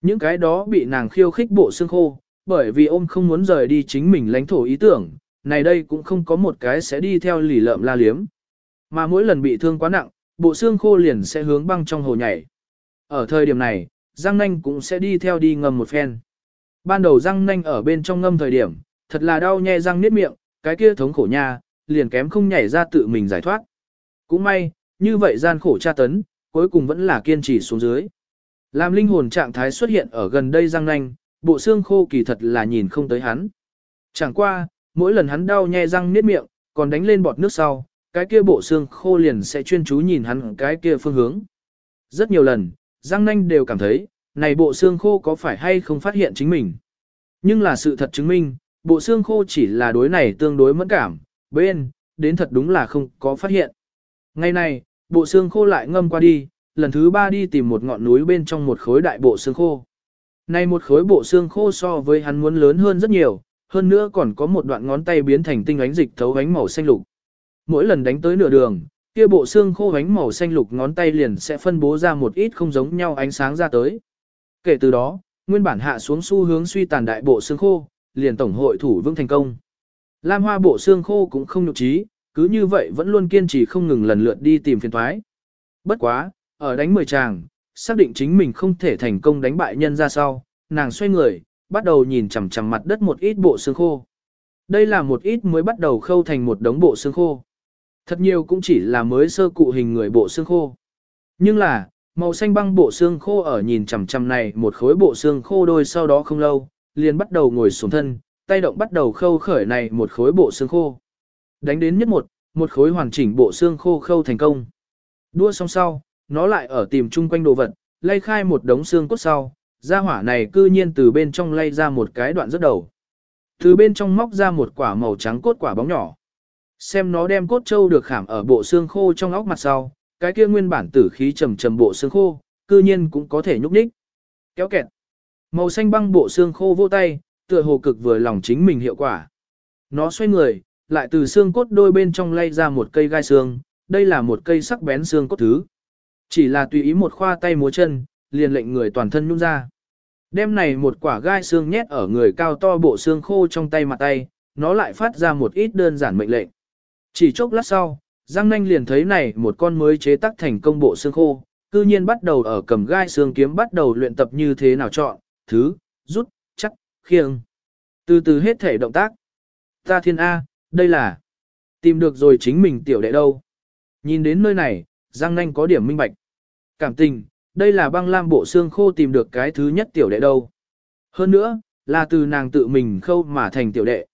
Những cái đó bị nàng khiêu khích bộ xương khô, bởi vì ôm không muốn rời đi chính mình lãnh thổ ý tưởng, này đây cũng không có một cái sẽ đi theo lì lợm la liếm. Mà mỗi lần bị thương quá nặng, bộ xương khô liền sẽ hướng băng trong hồ nhảy. Ở thời điểm này, Giang Nanh cũng sẽ đi theo đi ngầm một phen. Ban đầu Giang Nanh ở bên trong ngâm thời điểm, thật là đau nhè răng niết miệng, cái kia thống khổ nha, liền kém không nhảy ra tự mình giải thoát. Cũng may, như vậy gian khổ tra tấn, cuối cùng vẫn là kiên trì xuống dưới. Làm linh hồn trạng thái xuất hiện ở gần đây Giang Nanh, bộ xương khô kỳ thật là nhìn không tới hắn. Chẳng qua, mỗi lần hắn đau nhe răng niết miệng, còn đánh lên bọt nước sau, cái kia bộ xương khô liền sẽ chuyên chú nhìn hắn cái kia phương hướng. Rất nhiều lần, Giang Nanh đều cảm thấy, này bộ xương khô có phải hay không phát hiện chính mình. Nhưng là sự thật chứng minh, bộ xương khô chỉ là đối này tương đối mẫn cảm, bên, đến thật đúng là không có phát hiện. Ngày này, bộ xương khô lại ngâm qua đi, lần thứ ba đi tìm một ngọn núi bên trong một khối đại bộ xương khô. Này một khối bộ xương khô so với hắn muốn lớn hơn rất nhiều, hơn nữa còn có một đoạn ngón tay biến thành tinh ánh dịch thấu ánh màu xanh lục. Mỗi lần đánh tới nửa đường, kia bộ xương khô ánh màu xanh lục ngón tay liền sẽ phân bố ra một ít không giống nhau ánh sáng ra tới. Kể từ đó, nguyên bản hạ xuống xu hướng suy tàn đại bộ xương khô, liền tổng hội thủ vững thành công. Lam hoa bộ xương khô cũng không nhục trí, cứ như vậy vẫn luôn kiên trì không ngừng lần lượt đi tìm phiền thoái. Bất quá, ở đánh mười tràng, xác định chính mình không thể thành công đánh bại nhân ra sau, nàng xoay người, bắt đầu nhìn chằm chằm mặt đất một ít bộ xương khô. Đây là một ít mới bắt đầu khâu thành một đống bộ xương khô. Thật nhiều cũng chỉ là mới sơ cụ hình người bộ xương khô. Nhưng là, màu xanh băng bộ xương khô ở nhìn chằm chằm này một khối bộ xương khô đôi sau đó không lâu, liền bắt đầu ngồi xuống thân, tay động bắt đầu khâu khởi này một khối bộ xương khô. Đánh đến nhất một, một khối hoàn chỉnh bộ xương khô khâu thành công. Đua xong sau, nó lại ở tìm chung quanh đồ vật, lay khai một đống xương cốt sau, ra hỏa này cư nhiên từ bên trong lay ra một cái đoạn rất đầu. Từ bên trong móc ra một quả màu trắng cốt quả bóng nhỏ. Xem nó đem cốt trâu được khảm ở bộ xương khô trong óc mặt sau, cái kia nguyên bản tử khí trầm trầm bộ xương khô, cư nhiên cũng có thể nhúc nhích. Kéo kẹt. Màu xanh băng bộ xương khô vô tay, tựa hồ cực vừa lòng chính mình hiệu quả. Nó xoay người, lại từ xương cốt đôi bên trong lay ra một cây gai xương, đây là một cây sắc bén xương cốt thứ. Chỉ là tùy ý một khoa tay múa chân, liền lệnh người toàn thân nhung ra. Đêm này một quả gai xương nhét ở người cao to bộ xương khô trong tay mặt tay, nó lại phát ra một ít đơn giản mệnh lệnh. Chỉ chốc lát sau, Giang Nanh liền thấy này một con mới chế tác thành công bộ xương khô, cư nhiên bắt đầu ở cầm gai xương kiếm bắt đầu luyện tập như thế nào chọn, thứ, rút, chắc, khiêng. Từ từ hết thể động tác. Ta thiên A, đây là tìm được rồi chính mình tiểu đệ đâu. Nhìn đến nơi này, Giang Nanh có điểm minh bạch. Cảm tình, đây là băng lam bộ xương khô tìm được cái thứ nhất tiểu đệ đâu. Hơn nữa, là từ nàng tự mình khâu mà thành tiểu đệ.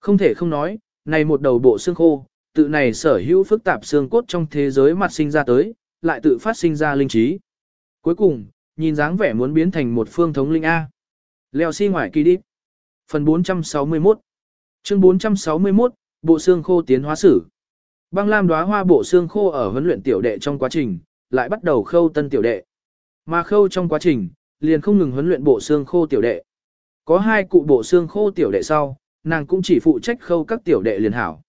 Không thể không nói, này một đầu bộ xương khô, tự này sở hữu phức tạp xương cốt trong thế giới mặt sinh ra tới, lại tự phát sinh ra linh trí. Cuối cùng, nhìn dáng vẻ muốn biến thành một phương thống linh A. Leo xi si ngoài kỳ đi. Phần 461 Chương 461, Bộ xương khô tiến hóa sử. Băng lam đóa hoa bộ xương khô ở huấn luyện tiểu đệ trong quá trình, lại bắt đầu khâu tân tiểu đệ. Mà khâu trong quá trình, liền không ngừng huấn luyện bộ xương khô tiểu đệ. Có hai cụ bộ xương khô tiểu đệ sau, nàng cũng chỉ phụ trách khâu các tiểu đệ liền hảo.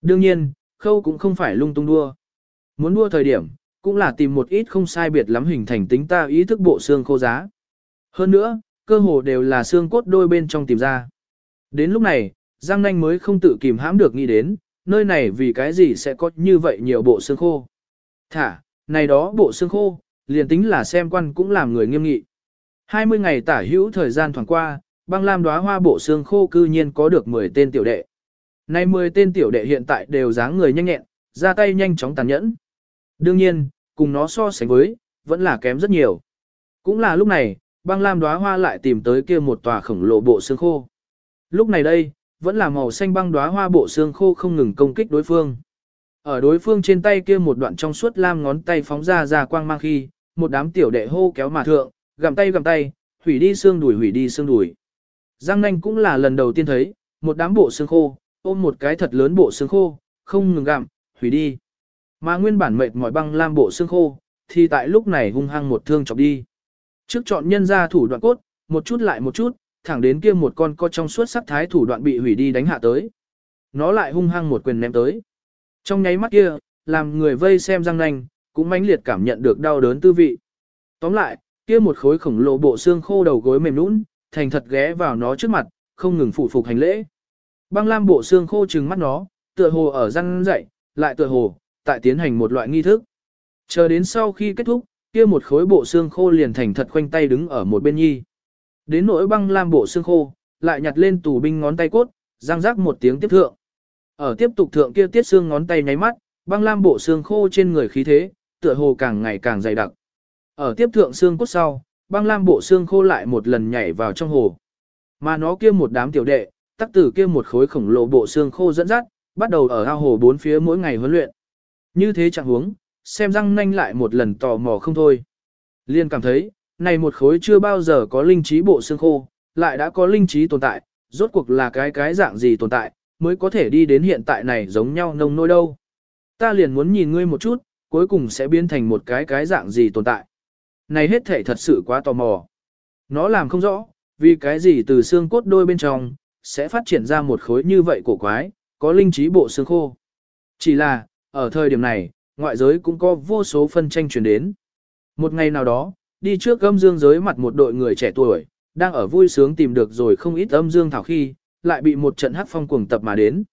Đương nhiên, khâu cũng không phải lung tung đua. Muốn đua thời điểm, cũng là tìm một ít không sai biệt lắm hình thành tính ta ý thức bộ xương khô giá. Hơn nữa, cơ hồ đều là xương cốt đôi bên trong tìm ra. Đến lúc này, Giang Nanh mới không tự kìm hãm được nghĩ đến, nơi này vì cái gì sẽ có như vậy nhiều bộ xương khô. Thả, này đó bộ xương khô, liền tính là xem quan cũng làm người nghiêm nghị. 20 ngày tả hữu thời gian thoảng qua, băng lam đóa hoa bộ xương khô cư nhiên có được 10 tên tiểu đệ. Này 10 tên tiểu đệ hiện tại đều dáng người nhanh nhẹn, ra tay nhanh chóng tàn nhẫn. Đương nhiên, cùng nó so sánh với, vẫn là kém rất nhiều. Cũng là lúc này, băng lam đóa hoa lại tìm tới kia một tòa khổng lồ bộ xương khô. Lúc này đây, vẫn là màu xanh băng đóa hoa bộ xương khô không ngừng công kích đối phương. Ở đối phương trên tay kia một đoạn trong suốt lam ngón tay phóng ra ra quang mang khi, một đám tiểu đệ hô kéo mà thượng, gầm tay gầm tay, hủy đi xương đùi hủy đi xương đùi. Giang nanh cũng là lần đầu tiên thấy, một đám bộ xương khô, ôm một cái thật lớn bộ xương khô, không ngừng gặm, hủy đi. Mà nguyên bản mệt mỏi băng lam bộ xương khô, thì tại lúc này hung hăng một thương chọc đi. Trước chọn nhân ra thủ đoạn cốt, một chút lại một chút, thẳng đến kia một con co trong suốt sắc thái thủ đoạn bị hủy đi đánh hạ tới. Nó lại hung hăng một quyền ném tới. Trong nháy mắt kia, làm người vây xem răng nanh, cũng mãnh liệt cảm nhận được đau đớn tư vị. Tóm lại, kia một khối khổng lồ bộ xương khô đầu gối mềm nũng, thành thật ghé vào nó trước mặt, không ngừng phụ phục hành lễ. Băng lam bộ xương khô trừng mắt nó, tựa hồ ở răng dậy, lại tựa hồ, tại tiến hành một loại nghi thức. Chờ đến sau khi kết thúc, kia một khối bộ xương khô liền thành thật khoanh tay đứng ở một bên nhi. Đến nỗi băng lam bộ xương khô, lại nhặt lên tù binh ngón tay cốt, răng rác một tiếng tiếp thượng. Ở tiếp tục thượng kia tiết xương ngón tay nháy mắt, băng lam bộ xương khô trên người khí thế, tựa hồ càng ngày càng dày đặc. Ở tiếp thượng xương cốt sau, băng lam bộ xương khô lại một lần nhảy vào trong hồ. Mà nó kia một đám tiểu đệ, tắc tử kia một khối khổng lồ bộ xương khô dẫn dắt, bắt đầu ở ao hồ bốn phía mỗi ngày huấn luyện. Như thế chẳng huống, xem răng nanh lại một lần tò mò không thôi. Liên cảm thấy, này một khối chưa bao giờ có linh trí bộ xương khô, lại đã có linh trí tồn tại, rốt cuộc là cái cái dạng gì tồn tại, mới có thể đi đến hiện tại này giống nhau nông nôi đâu. Ta liền muốn nhìn ngươi một chút, cuối cùng sẽ biến thành một cái cái dạng gì tồn tại. Này hết thể thật sự quá tò mò. Nó làm không rõ, vì cái gì từ xương cốt đôi bên trong, sẽ phát triển ra một khối như vậy cổ quái, có linh trí bộ xương khô. Chỉ là, ở thời điểm này, ngoại giới cũng có vô số phân tranh truyền đến. Một ngày nào đó, đi trước âm dương giới mặt một đội người trẻ tuổi, đang ở vui sướng tìm được rồi không ít âm dương thảo khi, lại bị một trận hắc phong cuồng tập mà đến.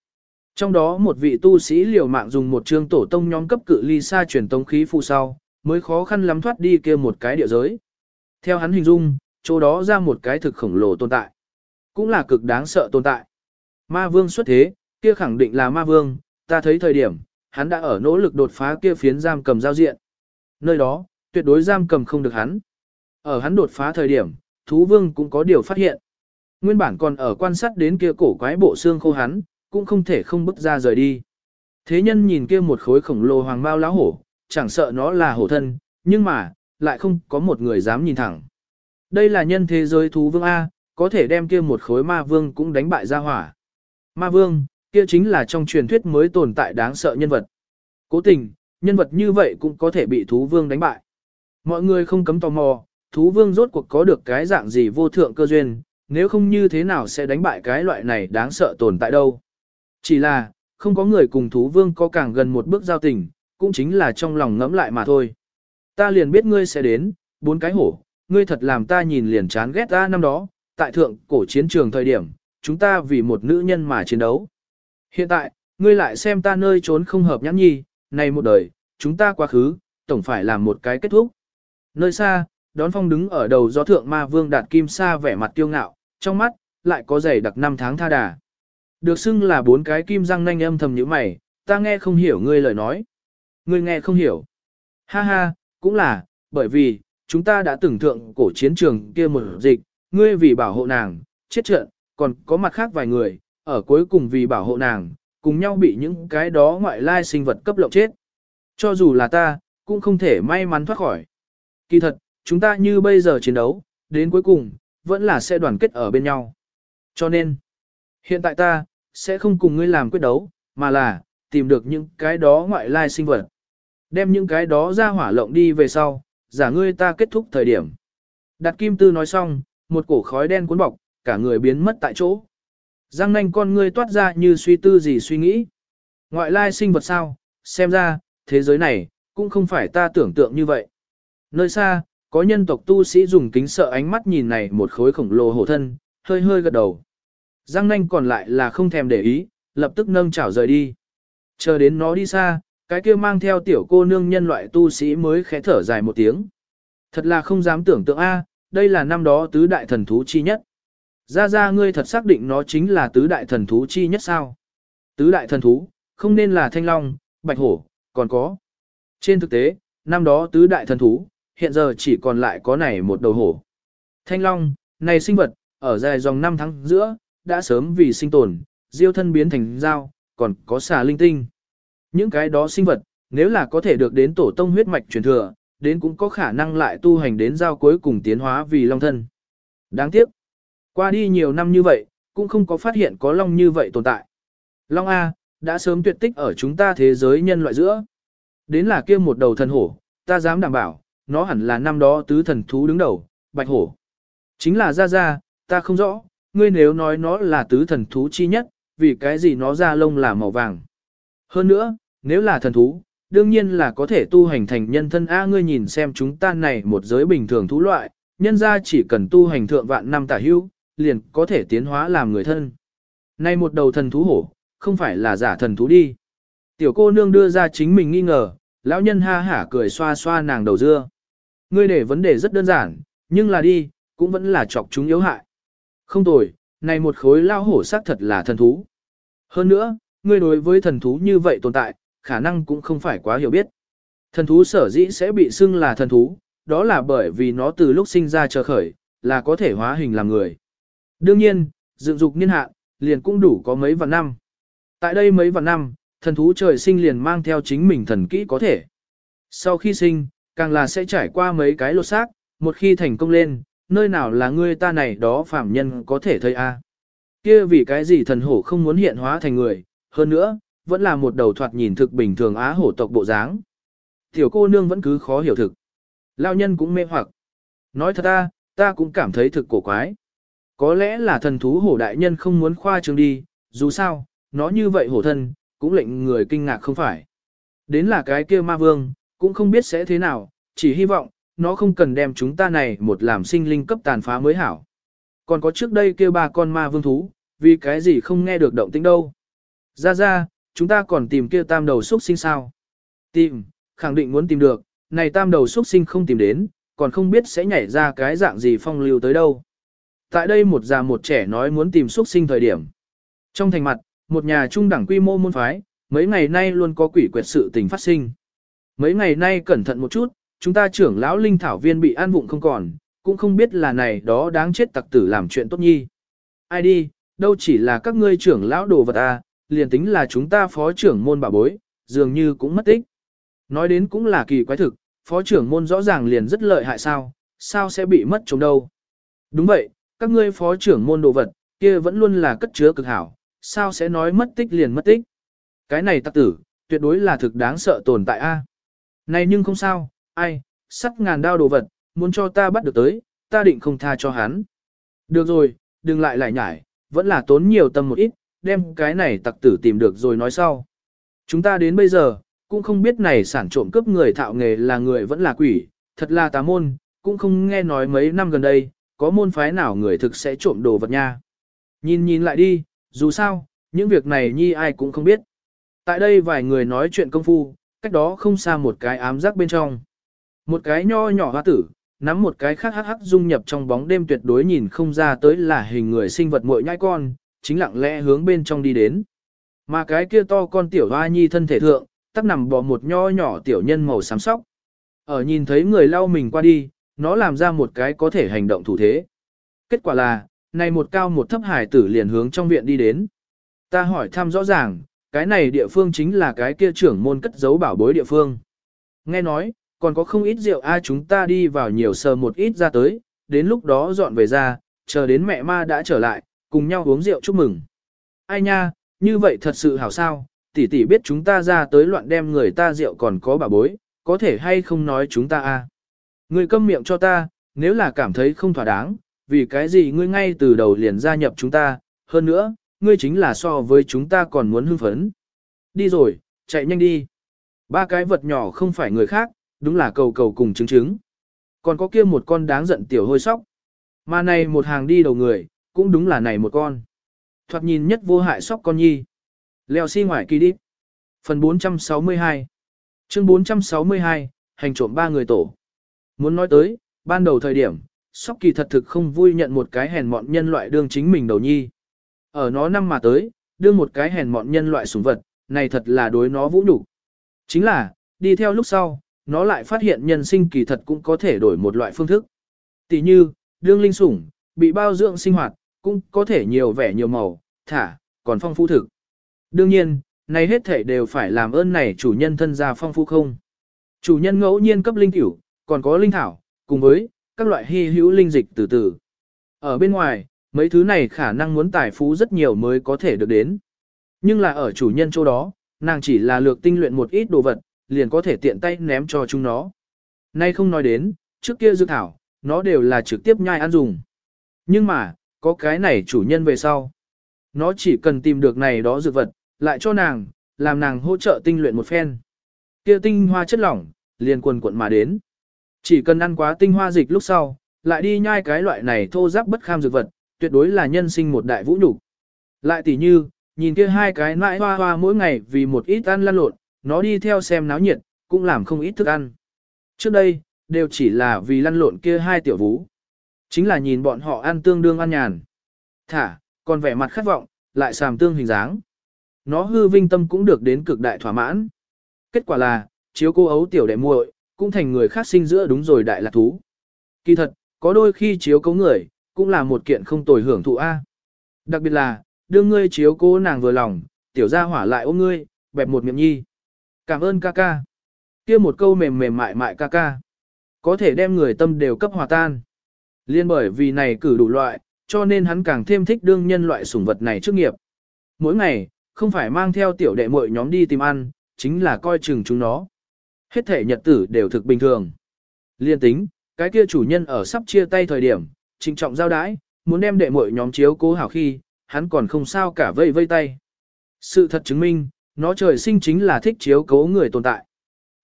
Trong đó một vị tu sĩ liều mạng dùng một chương tổ tông nhóm cấp cự ly xa truyền tông khí phụ sau, mới khó khăn lắm thoát đi kia một cái địa giới. Theo hắn hình dung, chỗ đó ra một cái thực khổng lồ tồn tại. Cũng là cực đáng sợ tồn tại. Ma vương xuất thế, kia khẳng định là ma vương, ta thấy thời điểm, hắn đã ở nỗ lực đột phá kia phiến giam cầm giao diện. Nơi đó, tuyệt đối giam cầm không được hắn. Ở hắn đột phá thời điểm, thú vương cũng có điều phát hiện. Nguyên bản còn ở quan sát đến kia cổ quái bộ xương khô hắn, cũng không thể không bước ra rời đi. Thế nhân nhìn kia một khối khổng lồ hoàng bao lão hổ, chẳng sợ nó là hổ thân, nhưng mà, lại không có một người dám nhìn thẳng. Đây là nhân thế giới thú vương A, có thể đem kia một khối ma vương cũng đánh bại ra hỏa. Ma vương, kia chính là trong truyền thuyết mới tồn tại đáng sợ nhân vật. Cố tình, nhân vật như vậy cũng có thể bị thú vương đánh bại. Mọi người không cấm tò mò, thú vương rốt cuộc có được cái dạng gì vô thượng cơ duyên, nếu không như thế nào sẽ đánh bại cái loại này đáng sợ tồn tại đâu. Chỉ là, không có người cùng thú vương có càng gần một bước giao tình, cũng chính là trong lòng ngẫm lại mà thôi. Ta liền biết ngươi sẽ đến, bốn cái hổ, ngươi thật làm ta nhìn liền chán ghét ta năm đó, tại thượng cổ chiến trường thời điểm, chúng ta vì một nữ nhân mà chiến đấu. Hiện tại, ngươi lại xem ta nơi trốn không hợp nhãn nhi, này một đời, chúng ta quá khứ, tổng phải làm một cái kết thúc. Nơi xa, đón phong đứng ở đầu gió thượng ma vương đạt kim sa vẻ mặt tiêu ngạo, trong mắt, lại có giày đặc năm tháng tha đà. Được xưng là bốn cái kim răng nanh âm thầm như mày, ta nghe không hiểu ngươi lời nói. Ngươi nghe không hiểu. Ha ha, cũng là, bởi vì, chúng ta đã tưởng thượng cổ chiến trường kia một dịch, ngươi vì bảo hộ nàng, chết trận, còn có mặt khác vài người, ở cuối cùng vì bảo hộ nàng, cùng nhau bị những cái đó ngoại lai sinh vật cấp lộng chết. Cho dù là ta, cũng không thể may mắn thoát khỏi. Kỳ thật, chúng ta như bây giờ chiến đấu, đến cuối cùng, vẫn là sẽ đoàn kết ở bên nhau. Cho nên, hiện tại ta, sẽ không cùng ngươi làm quyết đấu, mà là, tìm được những cái đó ngoại lai sinh vật. Đem những cái đó ra hỏa lộng đi về sau, giả ngươi ta kết thúc thời điểm. Đặt kim tư nói xong, một cổ khói đen cuốn bọc, cả người biến mất tại chỗ. Giang nanh con ngươi toát ra như suy tư gì suy nghĩ. Ngoại lai sinh vật sao, xem ra, thế giới này, cũng không phải ta tưởng tượng như vậy. Nơi xa, có nhân tộc tu sĩ dùng kính sợ ánh mắt nhìn này một khối khổng lồ hổ thân, hơi hơi gật đầu. Giang nanh còn lại là không thèm để ý, lập tức nâng chảo rời đi. Chờ đến nó đi xa, cái kia mang theo tiểu cô nương nhân loại tu sĩ mới khẽ thở dài một tiếng. Thật là không dám tưởng tượng A, đây là năm đó tứ đại thần thú chi nhất. Ra ra ngươi thật xác định nó chính là tứ đại thần thú chi nhất sao? Tứ đại thần thú, không nên là thanh long, bạch hổ, còn có. Trên thực tế, năm đó tứ đại thần thú, hiện giờ chỉ còn lại có này một đầu hổ. Thanh long, này sinh vật, ở dài dòng năm tháng giữa, đã sớm vì sinh tồn, diêu thân biến thành dao, còn có xà linh tinh. Những cái đó sinh vật, nếu là có thể được đến tổ tông huyết mạch truyền thừa, đến cũng có khả năng lại tu hành đến giao cuối cùng tiến hóa vì long thân. Đáng tiếc, qua đi nhiều năm như vậy, cũng không có phát hiện có long như vậy tồn tại. Long A, đã sớm tuyệt tích ở chúng ta thế giới nhân loại giữa. Đến là kia một đầu thần hổ, ta dám đảm bảo, nó hẳn là năm đó tứ thần thú đứng đầu, bạch hổ. Chính là ra ra, ta không rõ, ngươi nếu nói nó là tứ thần thú chi nhất, vì cái gì nó ra lông là màu vàng. Hơn nữa, nếu là thần thú, đương nhiên là có thể tu hành thành nhân thân A ngươi nhìn xem chúng ta này một giới bình thường thú loại, nhân ra chỉ cần tu hành thượng vạn năm tả hưu, liền có thể tiến hóa làm người thân. Nay một đầu thần thú hổ, không phải là giả thần thú đi. Tiểu cô nương đưa ra chính mình nghi ngờ, lão nhân ha hả cười xoa xoa nàng đầu dưa. Ngươi để vấn đề rất đơn giản, nhưng là đi, cũng vẫn là chọc chúng yếu hại. Không tồi, này một khối lao hổ xác thật là thần thú. Hơn nữa, ngươi đối với thần thú như vậy tồn tại, khả năng cũng không phải quá hiểu biết. Thần thú sở dĩ sẽ bị xưng là thần thú, đó là bởi vì nó từ lúc sinh ra chờ khởi, là có thể hóa hình làm người. Đương nhiên, dựng dục niên hạn, liền cũng đủ có mấy vạn năm. Tại đây mấy vạn năm, thần thú trời sinh liền mang theo chính mình thần kỹ có thể. Sau khi sinh, càng là sẽ trải qua mấy cái lột xác, một khi thành công lên, nơi nào là ngươi ta này đó phạm nhân có thể thấy a kia vì cái gì thần hổ không muốn hiện hóa thành người, hơn nữa, vẫn là một đầu thoạt nhìn thực bình thường á hổ tộc bộ dáng. Tiểu cô nương vẫn cứ khó hiểu thực. Lao nhân cũng mê hoặc. Nói thật ta, ta cũng cảm thấy thực cổ quái. Có lẽ là thần thú hổ đại nhân không muốn khoa trương đi, dù sao, nó như vậy hổ thân, cũng lệnh người kinh ngạc không phải. Đến là cái kia ma vương, cũng không biết sẽ thế nào, chỉ hy vọng, nó không cần đem chúng ta này một làm sinh linh cấp tàn phá mới hảo. Còn có trước đây kia ba con ma vương thú, vì cái gì không nghe được động tĩnh đâu. Ra ra, chúng ta còn tìm kia tam đầu xuất sinh sao? Tìm, khẳng định muốn tìm được, này tam đầu xuất sinh không tìm đến, còn không biết sẽ nhảy ra cái dạng gì phong lưu tới đâu. Tại đây một già một trẻ nói muốn tìm xuất sinh thời điểm. Trong thành mặt, một nhà trung đẳng quy mô môn phái, mấy ngày nay luôn có quỷ quyệt sự tình phát sinh. Mấy ngày nay cẩn thận một chút, chúng ta trưởng lão linh thảo viên bị an vụng không còn, cũng không biết là này đó đáng chết tặc tử làm chuyện tốt nhi. Ai đi, đâu chỉ là các ngươi trưởng lão đồ vật à, liền tính là chúng ta phó trưởng môn bà bối, dường như cũng mất tích. Nói đến cũng là kỳ quái thực, phó trưởng môn rõ ràng liền rất lợi hại sao, sao sẽ bị mất chống đâu. Đúng vậy, các ngươi phó trưởng môn đồ vật, kia vẫn luôn là cất chứa cực hảo, sao sẽ nói mất tích liền mất tích. Cái này tặc tử, tuyệt đối là thực đáng sợ tồn tại a. Này nhưng không sao, ai, sắt ngàn đao đồ vật, muốn cho ta bắt được tới, ta định không tha cho hắn. Được rồi, đừng lại lại nhải, vẫn là tốn nhiều tâm một ít, đem cái này tặc tử tìm được rồi nói sau. Chúng ta đến bây giờ, cũng không biết này sản trộm cướp người thạo nghề là người vẫn là quỷ, thật là tà môn, cũng không nghe nói mấy năm gần đây, có môn phái nào người thực sẽ trộm đồ vật nha. Nhìn nhìn lại đi, dù sao, những việc này nhi ai cũng không biết. Tại đây vài người nói chuyện công phu, cách đó không xa một cái ám giác bên trong. Một cái nho nhỏ hoa tử, nắm một cái khác hắc hắc dung nhập trong bóng đêm tuyệt đối nhìn không ra tới là hình người sinh vật muội nhai con, chính lặng lẽ hướng bên trong đi đến. Mà cái kia to con tiểu hoa nhi thân thể thượng, tắc nằm bò một nho nhỏ tiểu nhân màu xám sóc. Ở nhìn thấy người lau mình qua đi, nó làm ra một cái có thể hành động thủ thế. Kết quả là, này một cao một thấp hải tử liền hướng trong viện đi đến. Ta hỏi thăm rõ ràng, cái này địa phương chính là cái kia trưởng môn cất giấu bảo bối địa phương. Nghe nói, còn có không ít rượu ai chúng ta đi vào nhiều sờ một ít ra tới, đến lúc đó dọn về ra, chờ đến mẹ ma đã trở lại, cùng nhau uống rượu chúc mừng. Ai nha, như vậy thật sự hảo sao, tỷ tỷ biết chúng ta ra tới loạn đem người ta rượu còn có bảo bối, có thể hay không nói chúng ta a? Người câm miệng cho ta, nếu là cảm thấy không thỏa đáng, vì cái gì ngươi ngay từ đầu liền gia nhập chúng ta, hơn nữa, ngươi chính là so với chúng ta còn muốn hưng phấn. Đi rồi, chạy nhanh đi. Ba cái vật nhỏ không phải người khác, đúng là cầu cầu cùng trứng trứng. Còn có kia một con đáng giận tiểu hôi sóc. Mà này một hàng đi đầu người, cũng đúng là này một con. Thoạt nhìn nhất vô hại sóc con nhi. Leo xi si ngoài kỳ đi. Phần 462 Chương 462, hành trộm ba người tổ. Muốn nói tới, ban đầu thời điểm, sóc kỳ thật thực không vui nhận một cái hèn mọn nhân loại đương chính mình đầu nhi. Ở nó năm mà tới, đương một cái hèn mọn nhân loại sủng vật, này thật là đối nó vũ nhục. Chính là, đi theo lúc sau, nó lại phát hiện nhân sinh kỳ thật cũng có thể đổi một loại phương thức. Tỷ như, đương linh sủng, bị bao dưỡng sinh hoạt, cũng có thể nhiều vẻ nhiều màu, thả, còn phong phú thực. Đương nhiên, này hết thể đều phải làm ơn này chủ nhân thân gia phong phú không. Chủ nhân ngẫu nhiên cấp linh tiểu, còn có linh thảo, cùng với các loại hy hữu linh dịch từ từ. Ở bên ngoài, mấy thứ này khả năng muốn tài phú rất nhiều mới có thể được đến. Nhưng là ở chủ nhân chỗ đó, nàng chỉ là lược tinh luyện một ít đồ vật, liền có thể tiện tay ném cho chúng nó. Nay không nói đến, trước kia dược thảo, nó đều là trực tiếp nhai ăn dùng. Nhưng mà, có cái này chủ nhân về sau. Nó chỉ cần tìm được này đó dược vật, lại cho nàng, làm nàng hỗ trợ tinh luyện một phen. Kia tinh hoa chất lỏng, liền quần cuộn mà đến. Chỉ cần ăn quá tinh hoa dịch lúc sau, lại đi nhai cái loại này thô giáp bất kham dược vật, tuyệt đối là nhân sinh một đại vũ nhục. Lại tỉ như, nhìn kia hai cái nãi hoa hoa mỗi ngày vì một ít ăn lăn lộn, nó đi theo xem náo nhiệt, cũng làm không ít thức ăn. Trước đây, đều chỉ là vì lăn lộn kia hai tiểu vũ. Chính là nhìn bọn họ ăn tương đương ăn nhàn. Thả, còn vẻ mặt khát vọng, lại sàm tương hình dáng. Nó hư vinh tâm cũng được đến cực đại thỏa mãn. Kết quả là, chiếu cô ấu tiểu đệ muội cũng thành người khác sinh giữa đúng rồi đại lạc thú. Kỳ thật, có đôi khi chiếu cấu người, cũng là một kiện không tồi hưởng thụ A. Đặc biệt là, đưa ngươi chiếu cố nàng vừa lòng, tiểu gia hỏa lại ôm ngươi, bẹp một miệng nhi. Cảm ơn ca ca. kia một câu mềm mềm mại mại ca ca. Có thể đem người tâm đều cấp hòa tan. Liên bởi vì này cử đủ loại, cho nên hắn càng thêm thích đương nhân loại sủng vật này trước nghiệp. Mỗi ngày, không phải mang theo tiểu đệ muội nhóm đi tìm ăn, chính là coi chừng chúng nó. Hết thể nhật tử đều thực bình thường. Liên tính, cái kia chủ nhân ở sắp chia tay thời điểm, trịnh trọng giao đãi, muốn đem đệ muội nhóm chiếu cố hảo khi, hắn còn không sao cả vây vây tay. Sự thật chứng minh, nó trời sinh chính là thích chiếu cố người tồn tại.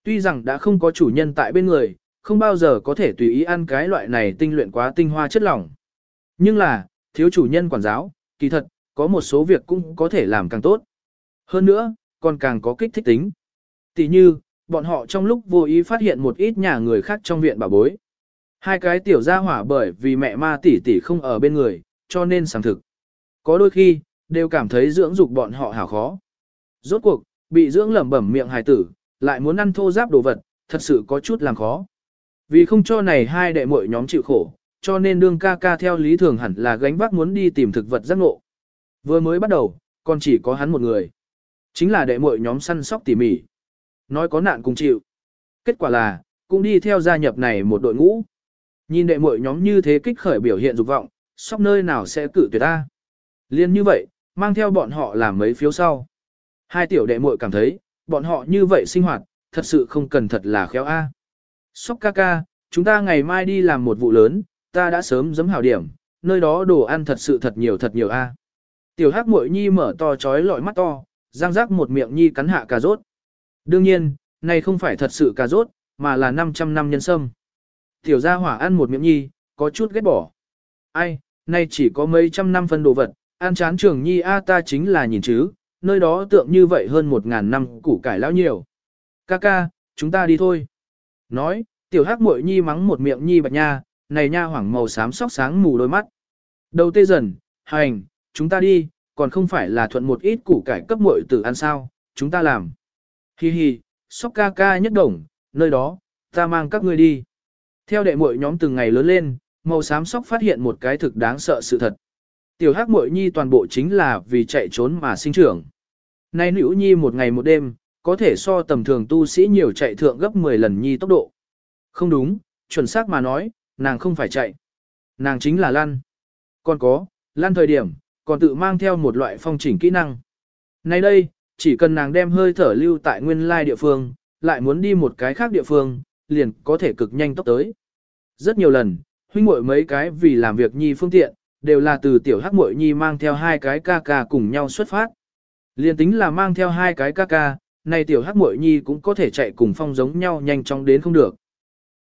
Tuy rằng đã không có chủ nhân tại bên người, không bao giờ có thể tùy ý ăn cái loại này tinh luyện quá tinh hoa chất lỏng. Nhưng là, thiếu chủ nhân quản giáo, kỳ thật, có một số việc cũng có thể làm càng tốt. Hơn nữa, còn càng có kích thích tính. Tỷ như, bọn họ trong lúc vô ý phát hiện một ít nhà người khác trong viện bà bối. Hai cái tiểu gia hỏa bởi vì mẹ ma tỷ tỷ không ở bên người, cho nên sáng thực. Có đôi khi, đều cảm thấy dưỡng dục bọn họ hảo khó. Rốt cuộc, bị dưỡng lẩm bẩm miệng hài tử, lại muốn ăn thô giáp đồ vật, thật sự có chút làm khó. Vì không cho này hai đệ muội nhóm chịu khổ, cho nên đương ca ca theo lý thường hẳn là gánh vác muốn đi tìm thực vật giác ngộ. Vừa mới bắt đầu, còn chỉ có hắn một người. Chính là đệ muội nhóm săn sóc tỉ mỉ. Nói có nạn cùng chịu. Kết quả là, cũng đi theo gia nhập này một đội ngũ. Nhìn đệ muội nhóm như thế kích khởi biểu hiện dục vọng, sóc nơi nào sẽ cử tuyệt ta. Liên như vậy, mang theo bọn họ làm mấy phiếu sau. Hai tiểu đệ muội cảm thấy, bọn họ như vậy sinh hoạt, thật sự không cần thật là khéo a. Sóc ca ca, chúng ta ngày mai đi làm một vụ lớn, ta đã sớm giấm hảo điểm, nơi đó đồ ăn thật sự thật nhiều thật nhiều a. Tiểu hắc muội nhi mở to chói lọi mắt to, răng rác một miệng nhi cắn hạ cà rốt. Đương nhiên, này không phải thật sự cà rốt, mà là 500 năm nhân sâm. Tiểu gia hỏa ăn một miệng nhi, có chút ghét bỏ. Ai, nay chỉ có mấy trăm năm phân đồ vật, ăn chán trường nhi a ta chính là nhìn chứ, nơi đó tượng như vậy hơn một ngàn năm củ cải lão nhiều. Ca ca, chúng ta đi thôi. Nói, tiểu hắc muội nhi mắng một miệng nhi bạch nha, này nha hoảng màu xám sóc sáng mù đôi mắt. Đầu tê dần, hành, chúng ta đi, còn không phải là thuận một ít củ cải cấp muội tử ăn sao, chúng ta làm. Hi hi, sóc ca ca nhất đồng, nơi đó, ta mang các ngươi đi. Theo đệ muội nhóm từng ngày lớn lên, màu xám sóc phát hiện một cái thực đáng sợ sự thật. Tiểu hắc muội nhi toàn bộ chính là vì chạy trốn mà sinh trưởng. Nay nữ nhi một ngày một đêm, có thể so tầm thường tu sĩ nhiều chạy thượng gấp 10 lần nhi tốc độ. Không đúng, chuẩn xác mà nói, nàng không phải chạy. Nàng chính là lăn. Còn có, lăn thời điểm, còn tự mang theo một loại phong chỉnh kỹ năng. Nay đây, chỉ cần nàng đem hơi thở lưu tại nguyên lai địa phương, lại muốn đi một cái khác địa phương, liền có thể cực nhanh tốc tới. Rất nhiều lần, huynh muội mấy cái vì làm việc nhi phương tiện, đều là từ tiểu hắc muội nhi mang theo hai cái ca ca cùng nhau xuất phát. liền tính là mang theo hai cái ca ca, này tiểu hắc muội nhi cũng có thể chạy cùng phong giống nhau nhanh chóng đến không được.